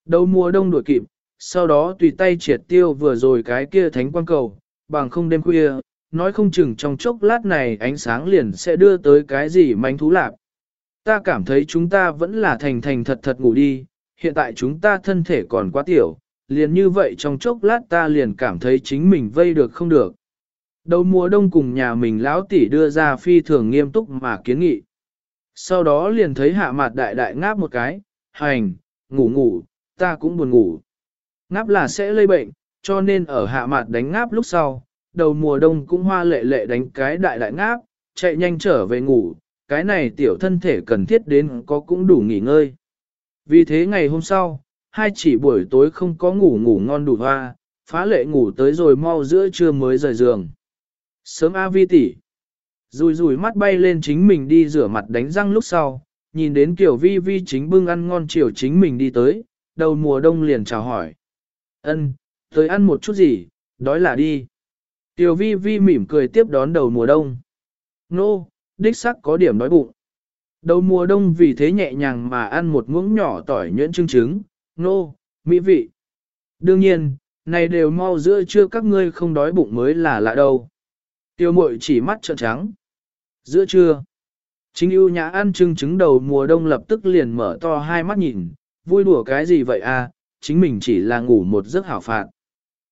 Đầu mùa đông đuổi kịp, sau đó tùy tay triệt tiêu vừa rồi cái kia thánh quan cầu, bằng không đêm khuya, nói không chừng trong chốc lát này ánh sáng liền sẽ đưa tới cái gì manh thú lạc. Ta cảm thấy chúng ta vẫn là thành thành thật thật ngủ đi, hiện tại chúng ta thân thể còn quá tiểu, liền như vậy trong chốc lát ta liền cảm thấy chính mình vây được không được. Đầu mùa đông cùng nhà mình lão tỷ đưa ra phi thường nghiêm túc mà kiến nghị. Sau đó liền thấy hạ mặt đại đại ngáp một cái, hành, ngủ ngủ, ta cũng buồn ngủ. Ngáp là sẽ lây bệnh, cho nên ở hạ mặt đánh ngáp lúc sau, đầu mùa đông cũng hoa lệ lệ đánh cái đại đại ngáp, chạy nhanh trở về ngủ, cái này tiểu thân thể cần thiết đến có cũng đủ nghỉ ngơi. Vì thế ngày hôm sau, hai chỉ buổi tối không có ngủ ngủ ngon đủ hoa, phá lệ ngủ tới rồi mau giữa trưa mới rời giường. Sớm A vi tỷ, Rùi rùi mắt bay lên chính mình đi rửa mặt đánh răng lúc sau, nhìn đến kiểu vi vi chính bưng ăn ngon chiều chính mình đi tới, đầu mùa đông liền chào hỏi ân tới ăn một chút gì, đói là đi. Tiểu vi vi mỉm cười tiếp đón đầu mùa đông. Nô, no, đích sắc có điểm đói bụng. Đầu mùa đông vì thế nhẹ nhàng mà ăn một muỗng nhỏ tỏi nhuyễn trưng trứng, nô, no, mỹ vị. Đương nhiên, này đều mau giữa trưa các ngươi không đói bụng mới là lạ đâu. Tiêu mội chỉ mắt trợn trắng. Giữa trưa, chính ưu nhã ăn trưng trứng đầu mùa đông lập tức liền mở to hai mắt nhìn, vui đùa cái gì vậy à, chính mình chỉ là ngủ một giấc hảo phạt.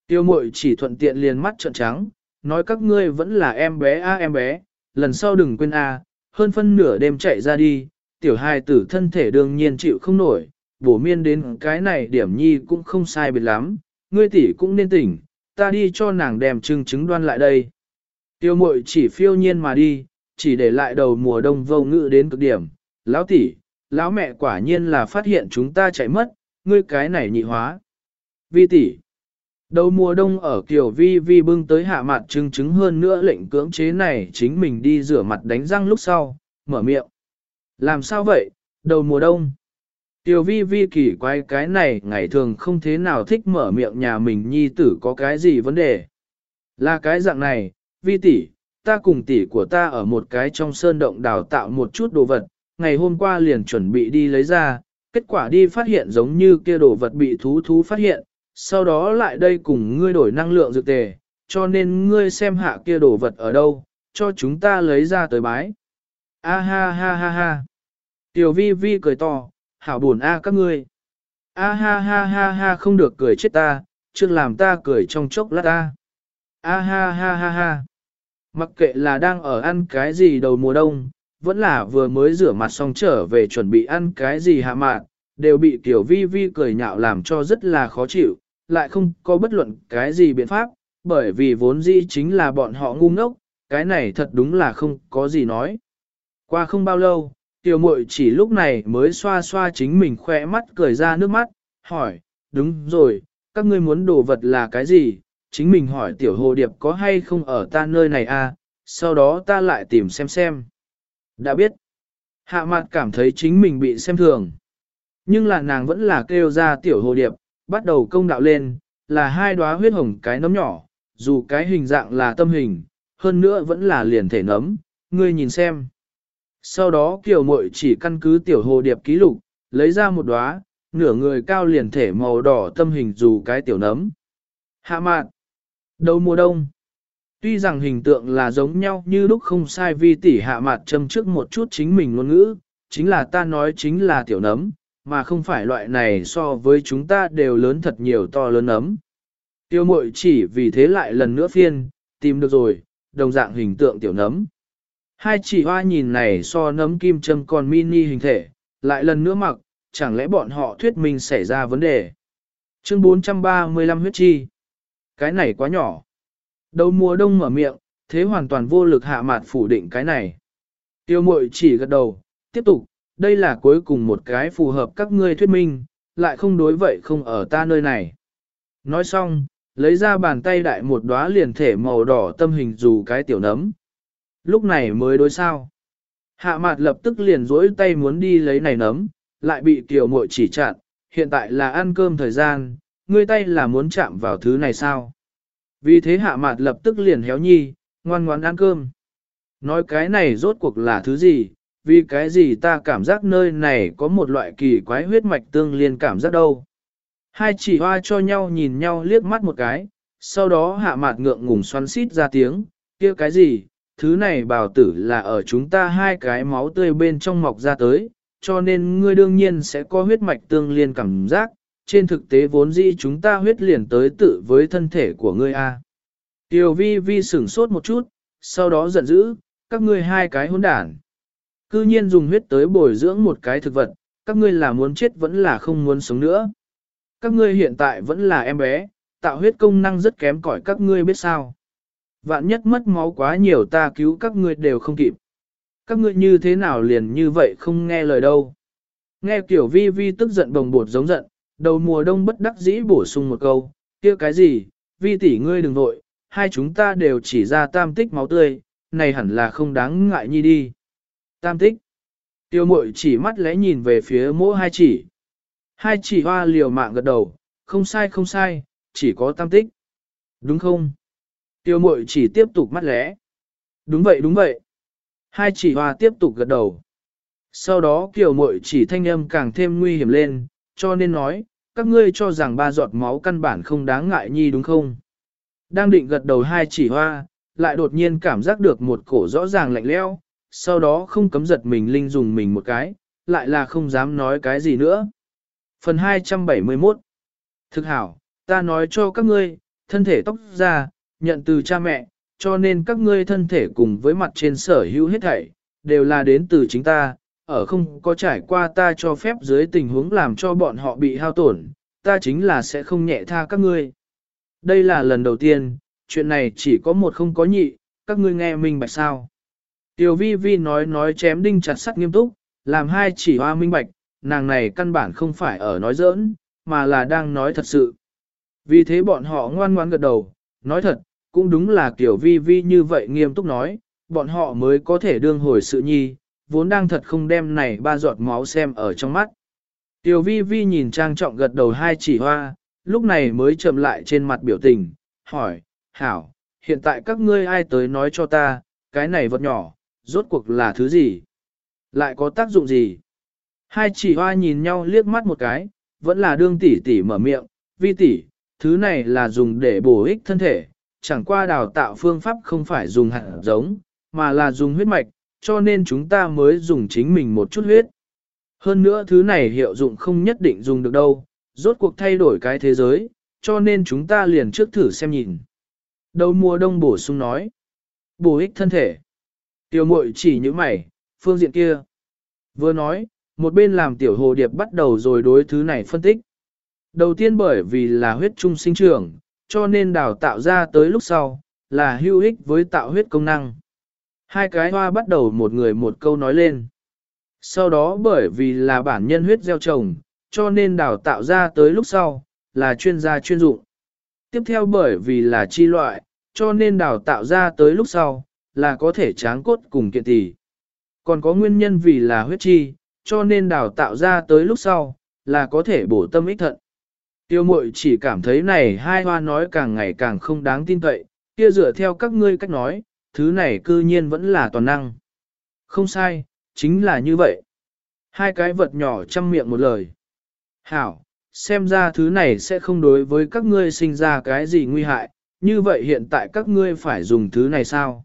Tiêu mội chỉ thuận tiện liền mắt trợn trắng, nói các ngươi vẫn là em bé a em bé, lần sau đừng quên a, hơn phân nửa đêm chạy ra đi, tiểu hài tử thân thể đương nhiên chịu không nổi, bổ miên đến cái này điểm nhi cũng không sai biệt lắm, ngươi tỷ cũng nên tỉnh, ta đi cho nàng đem trưng trứng đoan lại đây. Tiêu mội chỉ phiêu nhiên mà đi, chỉ để lại đầu mùa đông vô ngự đến cực điểm. Lão tỷ, lão mẹ quả nhiên là phát hiện chúng ta chạy mất, ngươi cái này nhị hóa. Vi tỷ, đầu mùa đông ở Kiều vi vi bưng tới hạ mặt chứng chứng hơn nữa lệnh cưỡng chế này chính mình đi rửa mặt đánh răng lúc sau, mở miệng. Làm sao vậy, đầu mùa đông? Tiểu vi vi kỳ quái cái này ngày thường không thế nào thích mở miệng nhà mình nhi tử có cái gì vấn đề. Là cái dạng này, vi tỷ, ta cùng tỷ của ta ở một cái trong sơn động đào tạo một chút đồ vật, ngày hôm qua liền chuẩn bị đi lấy ra, kết quả đi phát hiện giống như kia đồ vật bị thú thú phát hiện, sau đó lại đây cùng ngươi đổi năng lượng dược tề, cho nên ngươi xem hạ kia đồ vật ở đâu, cho chúng ta lấy ra tới bái. A ha ha ha ha. Tiểu vi vi cười to, hảo buồn a các ngươi. A ha ha ha ha không được cười chết ta, trước làm ta cười trong chốc lát ta. A ha ha ha ha. Mặc kệ là đang ở ăn cái gì đầu mùa đông, vẫn là vừa mới rửa mặt xong trở về chuẩn bị ăn cái gì hạ mạn, đều bị tiểu vi vi cười nhạo làm cho rất là khó chịu, lại không có bất luận cái gì biện pháp, bởi vì vốn dĩ chính là bọn họ ngu ngốc, cái này thật đúng là không có gì nói. Qua không bao lâu, tiểu muội chỉ lúc này mới xoa xoa chính mình khỏe mắt cười ra nước mắt, hỏi, đúng rồi, các ngươi muốn đồ vật là cái gì? Chính mình hỏi tiểu hồ điệp có hay không ở ta nơi này à, sau đó ta lại tìm xem xem. Đã biết, hạ mặt cảm thấy chính mình bị xem thường. Nhưng là nàng vẫn là kêu ra tiểu hồ điệp, bắt đầu công đạo lên, là hai đóa huyết hồng cái nấm nhỏ, dù cái hình dạng là tâm hình, hơn nữa vẫn là liền thể nấm, ngươi nhìn xem. Sau đó kiểu muội chỉ căn cứ tiểu hồ điệp ký lục, lấy ra một đóa, nửa người cao liền thể màu đỏ tâm hình dù cái tiểu nấm. Hạ mạn. Đầu mùa đông. Tuy rằng hình tượng là giống nhau như lúc không sai vi tỷ hạ mặt châm trước một chút chính mình ngôn ngữ, chính là ta nói chính là tiểu nấm, mà không phải loại này so với chúng ta đều lớn thật nhiều to lớn nấm. Tiêu mội chỉ vì thế lại lần nữa phiên, tìm được rồi, đồng dạng hình tượng tiểu nấm. Hai chỉ hoa nhìn này so nấm kim châm còn mini hình thể, lại lần nữa mặc, chẳng lẽ bọn họ thuyết minh xảy ra vấn đề. Chương 435 huyết chi. Cái này quá nhỏ. Đầu mùa đông mở miệng, thế hoàn toàn vô lực hạ mạt phủ định cái này. Tiêu mội chỉ gật đầu, tiếp tục, đây là cuối cùng một cái phù hợp các ngươi thuyết minh, lại không đối vậy không ở ta nơi này. Nói xong, lấy ra bàn tay đại một đóa liền thể màu đỏ tâm hình dù cái tiểu nấm. Lúc này mới đối sao. Hạ mạt lập tức liền dỗi tay muốn đi lấy này nấm, lại bị tiểu muội chỉ chặn, hiện tại là ăn cơm thời gian, ngươi tay là muốn chạm vào thứ này sao? Vì thế hạ mạt lập tức liền héo nhi, ngoan ngoan ăn cơm. Nói cái này rốt cuộc là thứ gì, vì cái gì ta cảm giác nơi này có một loại kỳ quái huyết mạch tương liên cảm giác đâu. Hai chỉ hoa cho nhau nhìn nhau liếc mắt một cái, sau đó hạ mạt ngượng ngùng xoắn xít ra tiếng, kia cái gì, thứ này bào tử là ở chúng ta hai cái máu tươi bên trong mọc ra tới, cho nên ngươi đương nhiên sẽ có huyết mạch tương liên cảm giác, trên thực tế vốn dĩ chúng ta huyết liền tới tự với thân thể của ngươi a. Tiểu vi vi sửng sốt một chút, sau đó giận dữ, các ngươi hai cái hỗn đản. Cư nhiên dùng huyết tới bồi dưỡng một cái thực vật, các ngươi là muốn chết vẫn là không muốn sống nữa. Các ngươi hiện tại vẫn là em bé, tạo huyết công năng rất kém cỏi các ngươi biết sao. Vạn nhất mất máu quá nhiều ta cứu các ngươi đều không kịp. Các ngươi như thế nào liền như vậy không nghe lời đâu. Nghe kiểu vi vi tức giận bồng bột giống giận, đầu mùa đông bất đắc dĩ bổ sung một câu, kia cái gì, vi tỷ ngươi đừng nội, hai chúng ta đều chỉ ra tam tích máu tươi, này hẳn là không đáng ngại nhi đi. Tam tích. Tiêu mội chỉ mắt lẽ nhìn về phía mỗi hai chỉ. Hai chỉ hoa liều mạng gật đầu, không sai không sai, chỉ có tam tích. Đúng không? Tiêu mội chỉ tiếp tục mắt lẽ. Đúng vậy đúng vậy. Hai chỉ hoa tiếp tục gật đầu. Sau đó kiều mội chỉ thanh âm càng thêm nguy hiểm lên, cho nên nói, các ngươi cho rằng ba giọt máu căn bản không đáng ngại nhi đúng không? Đang định gật đầu hai chỉ hoa, lại đột nhiên cảm giác được một cổ rõ ràng lạnh leo, sau đó không cấm giật mình linh dùng mình một cái, lại là không dám nói cái gì nữa. Phần 271 Thực hảo, ta nói cho các ngươi, thân thể tóc ra, nhận từ cha mẹ, cho nên các ngươi thân thể cùng với mặt trên sở hữu hết thảy, đều là đến từ chính ta, ở không có trải qua ta cho phép dưới tình huống làm cho bọn họ bị hao tổn, ta chính là sẽ không nhẹ tha các ngươi. Đây là lần đầu tiên, chuyện này chỉ có một không có nhị, các ngươi nghe minh bạch sao. Tiểu vi vi nói nói chém đinh chặt sắt nghiêm túc, làm hai chỉ hoa minh bạch, nàng này căn bản không phải ở nói giỡn, mà là đang nói thật sự. Vì thế bọn họ ngoan ngoan gật đầu, nói thật, cũng đúng là kiểu vi vi như vậy nghiêm túc nói, bọn họ mới có thể đương hồi sự nhi, vốn đang thật không đem này ba giọt máu xem ở trong mắt. Tiểu vi vi nhìn trang trọng gật đầu hai chỉ hoa, lúc này mới chậm lại trên mặt biểu tình, hỏi, hảo, hiện tại các ngươi ai tới nói cho ta, cái này vật nhỏ, rốt cuộc là thứ gì? Lại có tác dụng gì? Hai chỉ hoa nhìn nhau liếc mắt một cái, vẫn là đương tỷ tỷ mở miệng, vi tỷ, thứ này là dùng để bổ ích thân thể, chẳng qua đào tạo phương pháp không phải dùng hạt giống, mà là dùng huyết mạch, cho nên chúng ta mới dùng chính mình một chút huyết. Hơn nữa thứ này hiệu dụng không nhất định dùng được đâu, rốt cuộc thay đổi cái thế giới, cho nên chúng ta liền trước thử xem nhìn. Đầu mùa đông bổ sung nói. Bổ ích thân thể. Tiểu muội chỉ như mày, phương diện kia. Vừa nói, một bên làm tiểu hồ điệp bắt đầu rồi đối thứ này phân tích. Đầu tiên bởi vì là huyết trung sinh trưởng, cho nên đào tạo ra tới lúc sau, là hữu ích với tạo huyết công năng. Hai cái hoa bắt đầu một người một câu nói lên. Sau đó bởi vì là bản nhân huyết gieo trồng, cho nên đào tạo ra tới lúc sau, là chuyên gia chuyên dụng. Tiếp theo bởi vì là chi loại, cho nên đào tạo ra tới lúc sau, là có thể tráng cốt cùng kiện tỷ. Còn có nguyên nhân vì là huyết chi, cho nên đào tạo ra tới lúc sau, là có thể bổ tâm ích thận. Tiêu mội chỉ cảm thấy này hai hoa nói càng ngày càng không đáng tin cậy, kia dựa theo các ngươi cách nói, thứ này cư nhiên vẫn là toàn năng. Không sai, chính là như vậy. Hai cái vật nhỏ chăm miệng một lời. Hảo, xem ra thứ này sẽ không đối với các ngươi sinh ra cái gì nguy hại, như vậy hiện tại các ngươi phải dùng thứ này sao?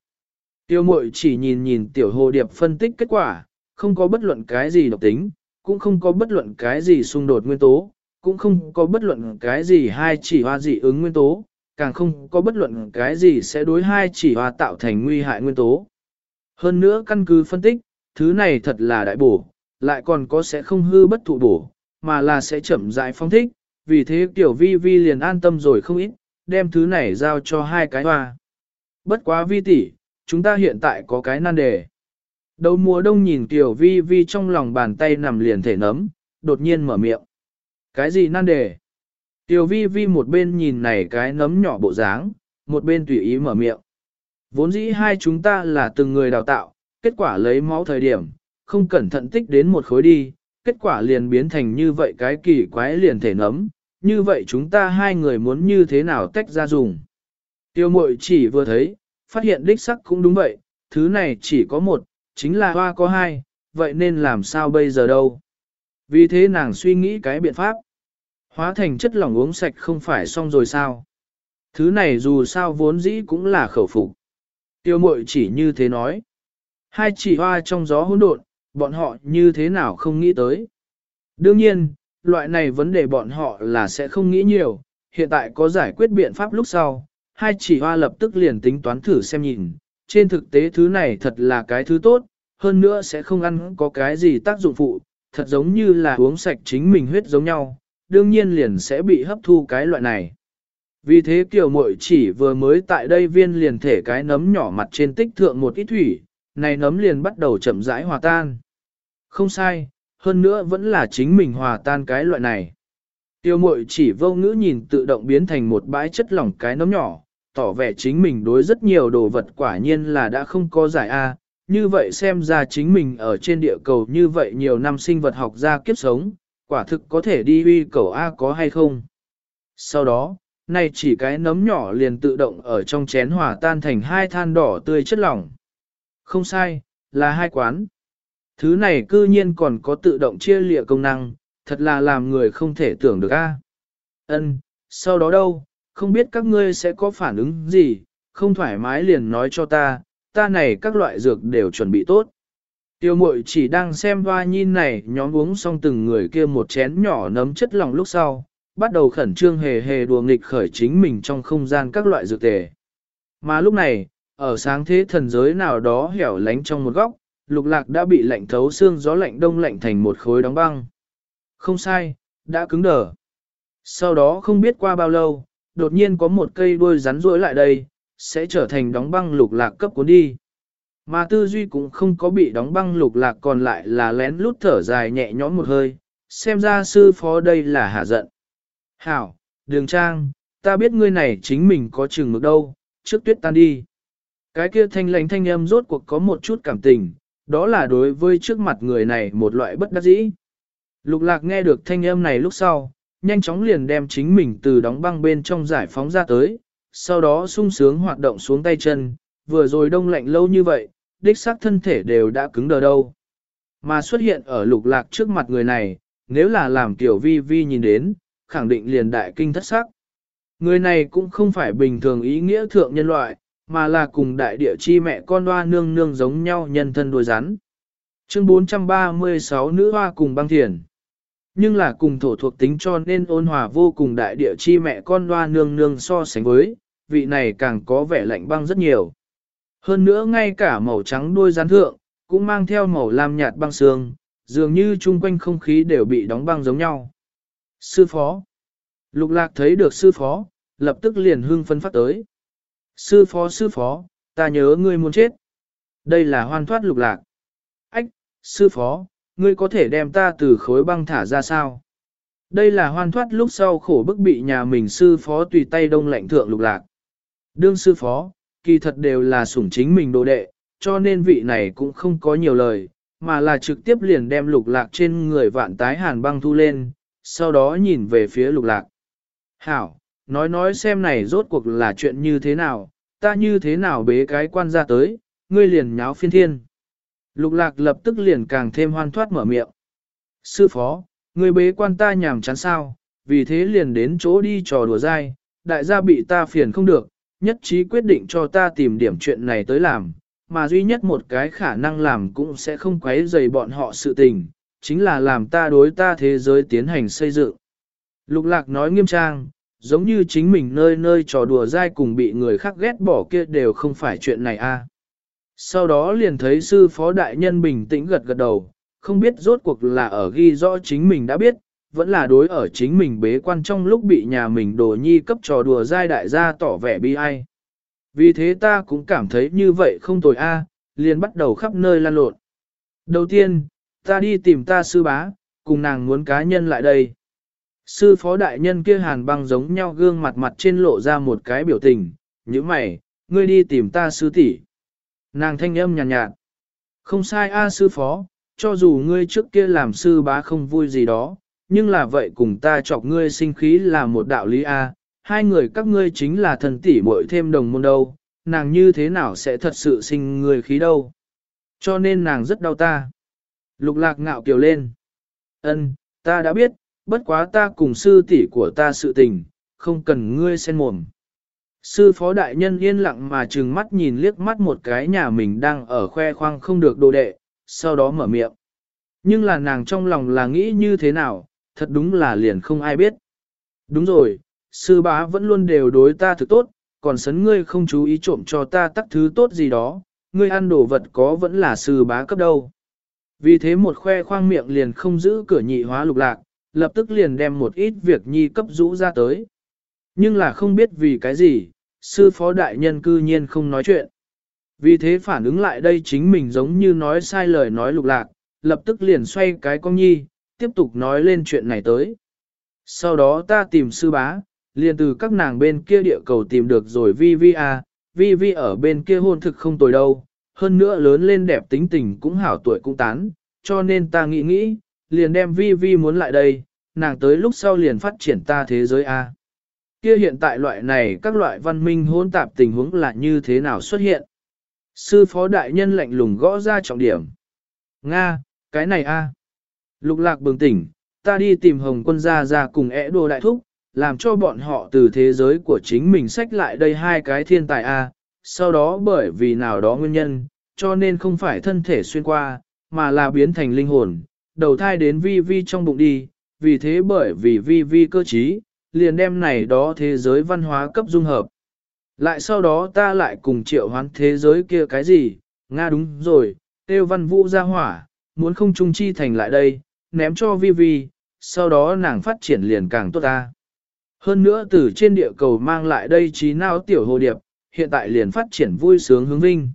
Tiêu mội chỉ nhìn nhìn tiểu hồ điệp phân tích kết quả, không có bất luận cái gì độc tính, cũng không có bất luận cái gì xung đột nguyên tố, cũng không có bất luận cái gì hai chỉ hoa dị ứng nguyên tố, càng không có bất luận cái gì sẽ đối hai chỉ hoa tạo thành nguy hại nguyên tố. Hơn nữa căn cứ phân tích, thứ này thật là đại bổ, lại còn có sẽ không hư bất thụ bổ, mà là sẽ chậm rãi phong thích, vì thế tiểu vi vi liền an tâm rồi không ít, đem thứ này giao cho hai cái hoa. Bất quá vi tỷ, chúng ta hiện tại có cái nan đề. Đầu mùa đông nhìn tiểu vi vi trong lòng bàn tay nằm liền thể nấm, đột nhiên mở miệng. Cái gì nan đề? Tiểu vi vi một bên nhìn này cái nấm nhỏ bộ dáng, một bên tùy ý mở miệng. Vốn dĩ hai chúng ta là từng người đào tạo, kết quả lấy máu thời điểm, không cẩn thận tích đến một khối đi, kết quả liền biến thành như vậy cái kỳ quái liền thể nấm, như vậy chúng ta hai người muốn như thế nào tách ra dùng. Tiêu mội chỉ vừa thấy, phát hiện đích sắc cũng đúng vậy, thứ này chỉ có một, chính là hoa có hai, vậy nên làm sao bây giờ đâu. Vì thế nàng suy nghĩ cái biện pháp. Hóa thành chất lỏng uống sạch không phải xong rồi sao. Thứ này dù sao vốn dĩ cũng là khẩu phục. Tiêu mội chỉ như thế nói. Hai chỉ hoa trong gió hỗn độn, bọn họ như thế nào không nghĩ tới. Đương nhiên, loại này vấn đề bọn họ là sẽ không nghĩ nhiều, hiện tại có giải quyết biện pháp lúc sau, hai chỉ hoa lập tức liền tính toán thử xem nhìn, trên thực tế thứ này thật là cái thứ tốt, hơn nữa sẽ không ăn có cái gì tác dụng phụ, thật giống như là uống sạch chính mình huyết giống nhau, đương nhiên liền sẽ bị hấp thu cái loại này. Vì thế kiểu muội chỉ vừa mới tại đây viên liền thể cái nấm nhỏ mặt trên tích thượng một ít thủy, này nấm liền bắt đầu chậm rãi hòa tan. Không sai, hơn nữa vẫn là chính mình hòa tan cái loại này. Tiêu mội chỉ vô ngữ nhìn tự động biến thành một bãi chất lỏng cái nấm nhỏ, tỏ vẻ chính mình đối rất nhiều đồ vật quả nhiên là đã không có giải A, như vậy xem ra chính mình ở trên địa cầu như vậy nhiều năm sinh vật học ra kiếp sống, quả thực có thể đi uy cầu A có hay không. Sau đó, này chỉ cái nấm nhỏ liền tự động ở trong chén hòa tan thành hai than đỏ tươi chất lỏng. Không sai, là hai quán. Thứ này cư nhiên còn có tự động chia lịa công năng, thật là làm người không thể tưởng được a. Ân, sau đó đâu, không biết các ngươi sẽ có phản ứng gì, không thoải mái liền nói cho ta, ta này các loại dược đều chuẩn bị tốt. Tiêu mội chỉ đang xem hoa nhìn này nhóm uống xong từng người kia một chén nhỏ nấm chất lòng lúc sau, bắt đầu khẩn trương hề hề đùa nghịch khởi chính mình trong không gian các loại dược tề. Mà lúc này, ở sáng thế thần giới nào đó hẻo lánh trong một góc, lục lạc đã bị lạnh thấu xương gió lạnh đông lạnh thành một khối đóng băng. Không sai, đã cứng đờ. Sau đó không biết qua bao lâu, đột nhiên có một cây đuôi rắn rỗi lại đây, sẽ trở thành đóng băng lục lạc cấp cuốn đi. Mà tư duy cũng không có bị đóng băng lục lạc còn lại là lén lút thở dài nhẹ nhõm một hơi, xem ra sư phó đây là hạ giận. Hảo, đường trang, ta biết ngươi này chính mình có chừng mực đâu, trước tuyết tan đi. Cái kia thanh lãnh thanh âm rốt cuộc có một chút cảm tình, đó là đối với trước mặt người này một loại bất đắc dĩ. Lục lạc nghe được thanh âm này lúc sau, nhanh chóng liền đem chính mình từ đóng băng bên trong giải phóng ra tới, sau đó sung sướng hoạt động xuống tay chân, vừa rồi đông lạnh lâu như vậy, đích xác thân thể đều đã cứng đờ đâu. Mà xuất hiện ở lục lạc trước mặt người này, nếu là làm tiểu vi vi nhìn đến, khẳng định liền đại kinh thất sắc. Người này cũng không phải bình thường ý nghĩa thượng nhân loại, mà là cùng đại địa chi mẹ con hoa nương nương giống nhau nhân thân đôi rắn. Chương 436 nữ hoa cùng băng thiền. Nhưng là cùng thổ thuộc tính cho nên ôn hòa vô cùng đại địa chi mẹ con hoa nương nương so sánh với, vị này càng có vẻ lạnh băng rất nhiều. Hơn nữa ngay cả màu trắng đuôi rắn thượng, cũng mang theo màu lam nhạt băng sương, dường như chung quanh không khí đều bị đóng băng giống nhau. Sư phó. Lục lạc thấy được sư phó, lập tức liền hưng phấn phát tới. Sư phó sư phó, ta nhớ ngươi muốn chết. Đây là hoan thoát lục lạc. Ách, sư phó, ngươi có thể đem ta từ khối băng thả ra sao? Đây là hoan thoát lúc sau khổ bức bị nhà mình sư phó tùy tay đông lạnh thượng lục lạc. Đương sư phó, kỳ thật đều là sủng chính mình đồ đệ, cho nên vị này cũng không có nhiều lời, mà là trực tiếp liền đem lục lạc trên người vạn tái hàn băng thu lên, sau đó nhìn về phía lục lạc. Hảo, nói nói xem này rốt cuộc là chuyện như thế nào, ta như thế nào bế cái quan ra tới, ngươi liền nháo phiên thiên. Lục lạc lập tức liền càng thêm hoan thoát mở miệng. Sư phó, ngươi bế quan ta nhảm chán sao, vì thế liền đến chỗ đi trò đùa dai, đại gia bị ta phiền không được, nhất trí quyết định cho ta tìm điểm chuyện này tới làm, mà duy nhất một cái khả năng làm cũng sẽ không quấy rầy bọn họ sự tình, chính là làm ta đối ta thế giới tiến hành xây dựng. Lục lạc nói nghiêm trang, giống như chính mình nơi nơi trò đùa dai cùng bị người khác ghét bỏ kia đều không phải chuyện này a. Sau đó liền thấy sư phó đại nhân bình tĩnh gật gật đầu, không biết rốt cuộc là ở ghi rõ chính mình đã biết, vẫn là đối ở chính mình bế quan trong lúc bị nhà mình đồ nhi cấp trò đùa dai đại gia tỏ vẻ bi ai. Vì thế ta cũng cảm thấy như vậy không tồi a, liền bắt đầu khắp nơi lan lộn. Đầu tiên, ta đi tìm ta sư bá, cùng nàng muốn cá nhân lại đây. Sư phó đại nhân kia hàn băng giống nhau gương mặt mặt trên lộ ra một cái biểu tình, như mày, ngươi đi tìm ta sư tỷ. Nàng thanh âm nhàn nhạt, nhạt. Không sai a sư phó, cho dù ngươi trước kia làm sư bá không vui gì đó, nhưng là vậy cùng ta chọc ngươi sinh khí là một đạo lý a, hai người các ngươi chính là thần tỷ muội thêm đồng môn đâu, nàng như thế nào sẽ thật sự sinh người khí đâu. Cho nên nàng rất đau ta. Lục lạc ngạo kiều lên. Ân, ta đã biết, bất quá ta cùng sư tỷ của ta sự tình, không cần ngươi xen mồm. Sư phó đại nhân yên lặng mà trừng mắt nhìn liếc mắt một cái nhà mình đang ở khoe khoang không được đồ đệ, sau đó mở miệng. Nhưng là nàng trong lòng là nghĩ như thế nào, thật đúng là liền không ai biết. Đúng rồi, sư bá vẫn luôn đều đối ta thực tốt, còn sấn ngươi không chú ý trộm cho ta tắc thứ tốt gì đó, ngươi ăn đồ vật có vẫn là sư bá cấp đâu. Vì thế một khoe khoang miệng liền không giữ cửa nhị hóa lục lạc, lập tức liền đem một ít việc nhi cấp rũ ra tới. Nhưng là không biết vì cái gì, sư phó đại nhân cư nhiên không nói chuyện. Vì thế phản ứng lại đây chính mình giống như nói sai lời nói lục lạc, lập tức liền xoay cái con nhi, tiếp tục nói lên chuyện này tới. Sau đó ta tìm sư bá, liền từ các nàng bên kia địa cầu tìm được rồi vi vi à, vi vi ở bên kia hôn thực không tồi đâu, hơn nữa lớn lên đẹp tính tình cũng hảo tuổi cũng tán, cho nên ta nghĩ nghĩ, liền đem vi vi muốn lại đây, nàng tới lúc sau liền phát triển ta thế giới A. Kia hiện tại loại này các loại văn minh hỗn tạp tình huống là như thế nào xuất hiện? Sư phó đại nhân lạnh lùng gõ ra trọng điểm. Nga, cái này A. Lục lạc bừng tỉnh, ta đi tìm hồng quân gia ra cùng ẽ đồ đại thúc, làm cho bọn họ từ thế giới của chính mình sách lại đây hai cái thiên tài A, sau đó bởi vì nào đó nguyên nhân, cho nên không phải thân thể xuyên qua, mà là biến thành linh hồn, đầu thai đến vi vi trong bụng đi, vì thế bởi vì vi vi cơ trí, liền đem này đó thế giới văn hóa cấp dung hợp. Lại sau đó ta lại cùng triệu hoán thế giới kia cái gì, Nga đúng rồi, tiêu văn vũ ra hỏa, muốn không trung chi thành lại đây, ném cho vi vi, sau đó nàng phát triển liền càng tốt ta. Hơn nữa từ trên địa cầu mang lại đây trí não tiểu hồ điệp, hiện tại liền phát triển vui sướng hướng vinh.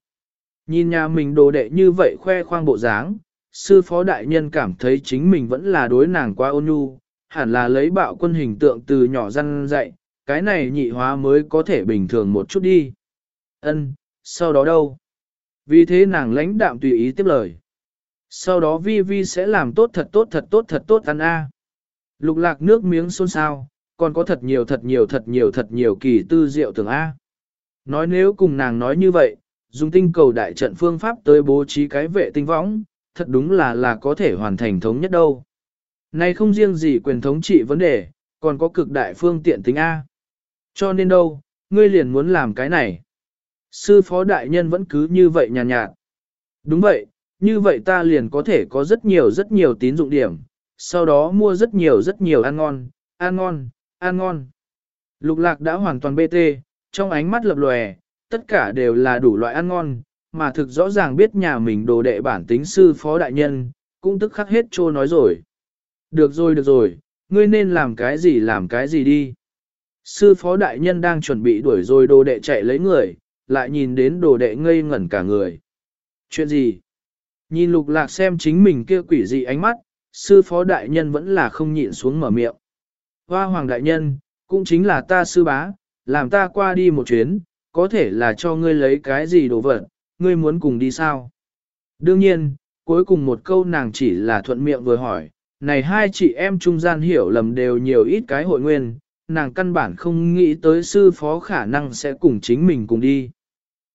Nhìn nhà mình đồ đệ như vậy khoe khoang bộ dáng, sư phó đại nhân cảm thấy chính mình vẫn là đối nàng quá ôn nhu, hẳn là lấy bạo quân hình tượng từ nhỏ răn dạy, cái này nhị hóa mới có thể bình thường một chút đi. Ân, sau đó đâu? Vì thế nàng lãnh đạm tùy ý tiếp lời. Sau đó Vi Vi sẽ làm tốt thật tốt thật tốt thật tốt ăn a. Lục lạc nước miếng xôn xao, còn có thật nhiều thật nhiều thật nhiều thật nhiều kỳ tư diệu tưởng A. Nói nếu cùng nàng nói như vậy, dùng tinh cầu đại trận phương pháp tới bố trí cái vệ tinh võng, thật đúng là là có thể hoàn thành thống nhất đâu. Này không riêng gì quyền thống trị vấn đề, còn có cực đại phương tiện tính A. Cho nên đâu, ngươi liền muốn làm cái này. Sư phó đại nhân vẫn cứ như vậy nhàn nhạt, nhạt. Đúng vậy, như vậy ta liền có thể có rất nhiều rất nhiều tín dụng điểm, sau đó mua rất nhiều rất nhiều ăn ngon, ăn ngon, ăn ngon. Lục lạc đã hoàn toàn bê tê, trong ánh mắt lập lòe, tất cả đều là đủ loại ăn ngon, mà thực rõ ràng biết nhà mình đồ đệ bản tính sư phó đại nhân, cũng tức khắc hết trô nói rồi. Được rồi được rồi, ngươi nên làm cái gì làm cái gì đi. Sư phó đại nhân đang chuẩn bị đuổi rồi đồ đệ chạy lấy người, lại nhìn đến đồ đệ ngây ngẩn cả người. Chuyện gì? Nhìn lục lạc xem chính mình kia quỷ dị ánh mắt, sư phó đại nhân vẫn là không nhịn xuống mở miệng. Hoa hoàng đại nhân, cũng chính là ta sư bá, làm ta qua đi một chuyến, có thể là cho ngươi lấy cái gì đồ vật, ngươi muốn cùng đi sao? Đương nhiên, cuối cùng một câu nàng chỉ là thuận miệng vừa hỏi, này hai chị em trung gian hiểu lầm đều nhiều ít cái hội nguyên, nàng căn bản không nghĩ tới sư phó khả năng sẽ cùng chính mình cùng đi.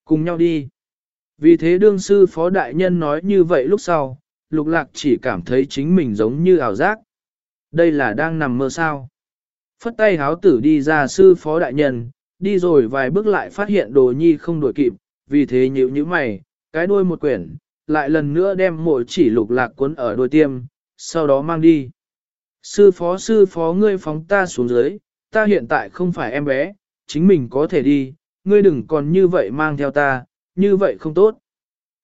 Cùng nhau đi. Vì thế đương sư phó đại nhân nói như vậy lúc sau, lục lạc chỉ cảm thấy chính mình giống như ảo giác. Đây là đang nằm mơ sao. Phất tay háo tử đi ra sư phó đại nhân, đi rồi vài bước lại phát hiện đồ nhi không đuổi kịp, vì thế nhíu như mày, cái đuôi một quyển, lại lần nữa đem mỗi chỉ lục lạc cuốn ở đôi tiêm, sau đó mang đi. Sư phó sư phó ngươi phóng ta xuống dưới, ta hiện tại không phải em bé, chính mình có thể đi, ngươi đừng còn như vậy mang theo ta, như vậy không tốt.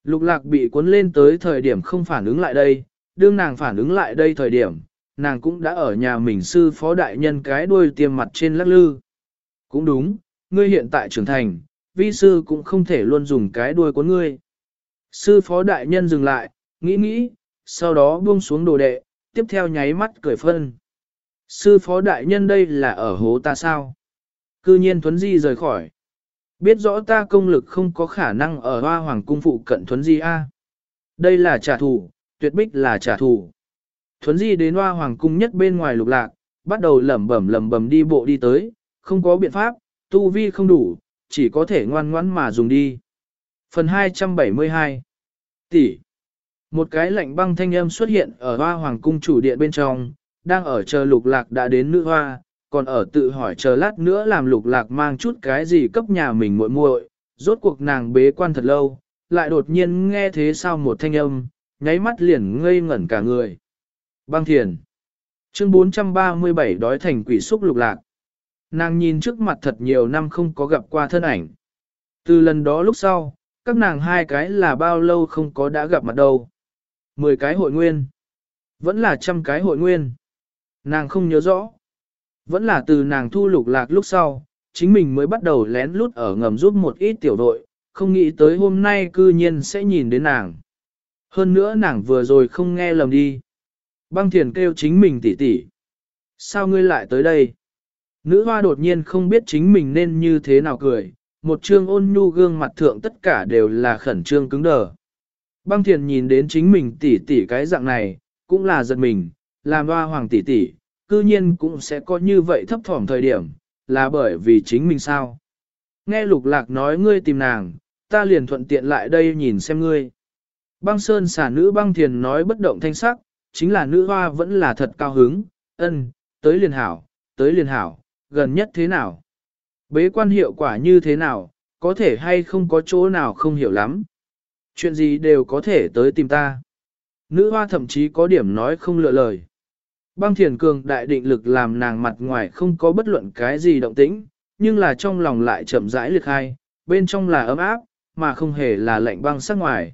Lục lạc bị cuốn lên tới thời điểm không phản ứng lại đây, đương nàng phản ứng lại đây thời điểm, nàng cũng đã ở nhà mình sư phó đại nhân cái đuôi tiêm mặt trên lắc lư. Cũng đúng, ngươi hiện tại trưởng thành, vi sư cũng không thể luôn dùng cái đuôi của ngươi. Sư phó đại nhân dừng lại, nghĩ nghĩ, sau đó buông xuống đồ đệ, tiếp theo nháy mắt cười phân. Sư phó đại nhân đây là ở hố ta sao? Cư nhiên Thuấn Di rời khỏi. Biết rõ ta công lực không có khả năng ở hoa hoàng cung phụ cận Thuấn Di A. Đây là trả thù, tuyệt bích là trả thù. Thuấn Di đến hoa hoàng cung nhất bên ngoài lục lạc, bắt đầu lẩm bẩm lẩm bẩm đi bộ đi tới, không có biện pháp, tu vi không đủ, chỉ có thể ngoan ngoãn mà dùng đi. Phần 272 Tỷ Một cái lạnh băng thanh âm xuất hiện ở hoa hoàng cung chủ điện bên trong, đang ở chờ lục lạc đã đến nữ hoa, còn ở tự hỏi chờ lát nữa làm lục lạc mang chút cái gì cấp nhà mình muội muội, rốt cuộc nàng bế quan thật lâu, lại đột nhiên nghe thế sao một thanh âm, nháy mắt liền ngây ngẩn cả người. Băng thiền Chương 437 đói thành quỷ xúc lục lạc. Nàng nhìn trước mặt thật nhiều năm không có gặp qua thân ảnh. Từ lần đó lúc sau, các nàng hai cái là bao lâu không có đã gặp mặt đâu. Mười cái hội nguyên. Vẫn là trăm cái hội nguyên. Nàng không nhớ rõ. Vẫn là từ nàng thu lục lạc lúc sau, chính mình mới bắt đầu lén lút ở ngầm giúp một ít tiểu đội, không nghĩ tới hôm nay cư nhiên sẽ nhìn đến nàng. Hơn nữa nàng vừa rồi không nghe lầm đi. Băng thiền kêu chính mình tỉ tỉ. Sao ngươi lại tới đây? Nữ hoa đột nhiên không biết chính mình nên như thế nào cười, một trương ôn nhu gương mặt thượng tất cả đều là khẩn trương cứng đờ. Băng thiền nhìn đến chính mình tỉ tỉ cái dạng này, cũng là giật mình, làm hoa hoàng tỷ tỷ, cư nhiên cũng sẽ có như vậy thấp thỏm thời điểm, là bởi vì chính mình sao. Nghe lục lạc nói ngươi tìm nàng, ta liền thuận tiện lại đây nhìn xem ngươi. Băng sơn xả nữ băng thiền nói bất động thanh sắc, chính là nữ hoa vẫn là thật cao hứng, ân, tới liền hảo, tới liền hảo, gần nhất thế nào. Bế quan hiệu quả như thế nào, có thể hay không có chỗ nào không hiểu lắm. Chuyện gì đều có thể tới tìm ta. Nữ hoa thậm chí có điểm nói không lựa lời. Băng thiền cường đại định lực làm nàng mặt ngoài không có bất luận cái gì động tĩnh, nhưng là trong lòng lại chậm rãi liệt hai, bên trong là ấm áp, mà không hề là lạnh băng sắc ngoài.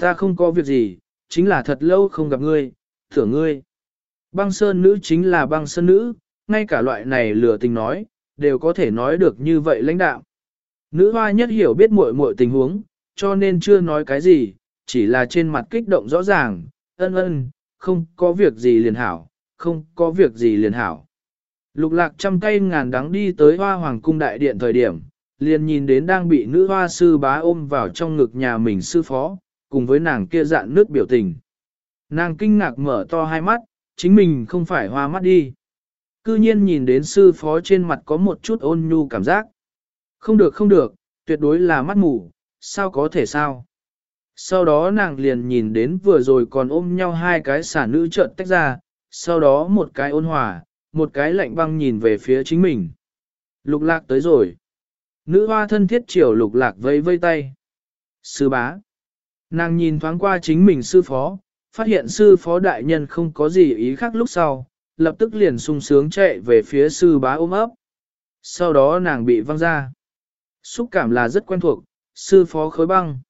Ta không có việc gì, chính là thật lâu không gặp ngươi, thưởng ngươi. Băng sơn nữ chính là băng sơn nữ, ngay cả loại này lừa tình nói, đều có thể nói được như vậy lãnh đạo. Nữ hoa nhất hiểu biết muội muội tình huống, cho nên chưa nói cái gì, chỉ là trên mặt kích động rõ ràng, ân ân, không có việc gì liền hảo, không có việc gì liền hảo. Lục lạc trăm cây ngàn đắng đi tới hoa hoàng cung đại điện thời điểm, liền nhìn đến đang bị nữ hoa sư bá ôm vào trong ngực nhà mình sư phó, cùng với nàng kia dạn nước biểu tình. Nàng kinh ngạc mở to hai mắt, chính mình không phải hoa mắt đi. Cư nhiên nhìn đến sư phó trên mặt có một chút ôn nhu cảm giác. Không được không được, tuyệt đối là mắt mù, sao có thể sao? Sau đó nàng liền nhìn đến vừa rồi còn ôm nhau hai cái xả nữ trợn tách ra, sau đó một cái ôn hòa, một cái lạnh băng nhìn về phía chính mình. Lục lạc tới rồi. Nữ hoa thân thiết chiều lục lạc vây vây tay. Sư bá. Nàng nhìn thoáng qua chính mình sư phó, phát hiện sư phó đại nhân không có gì ý khác lúc sau, lập tức liền sung sướng chạy về phía sư bá ôm ấp. Sau đó nàng bị văng ra. Xúc cảm là rất quen thuộc, sư phó khối băng.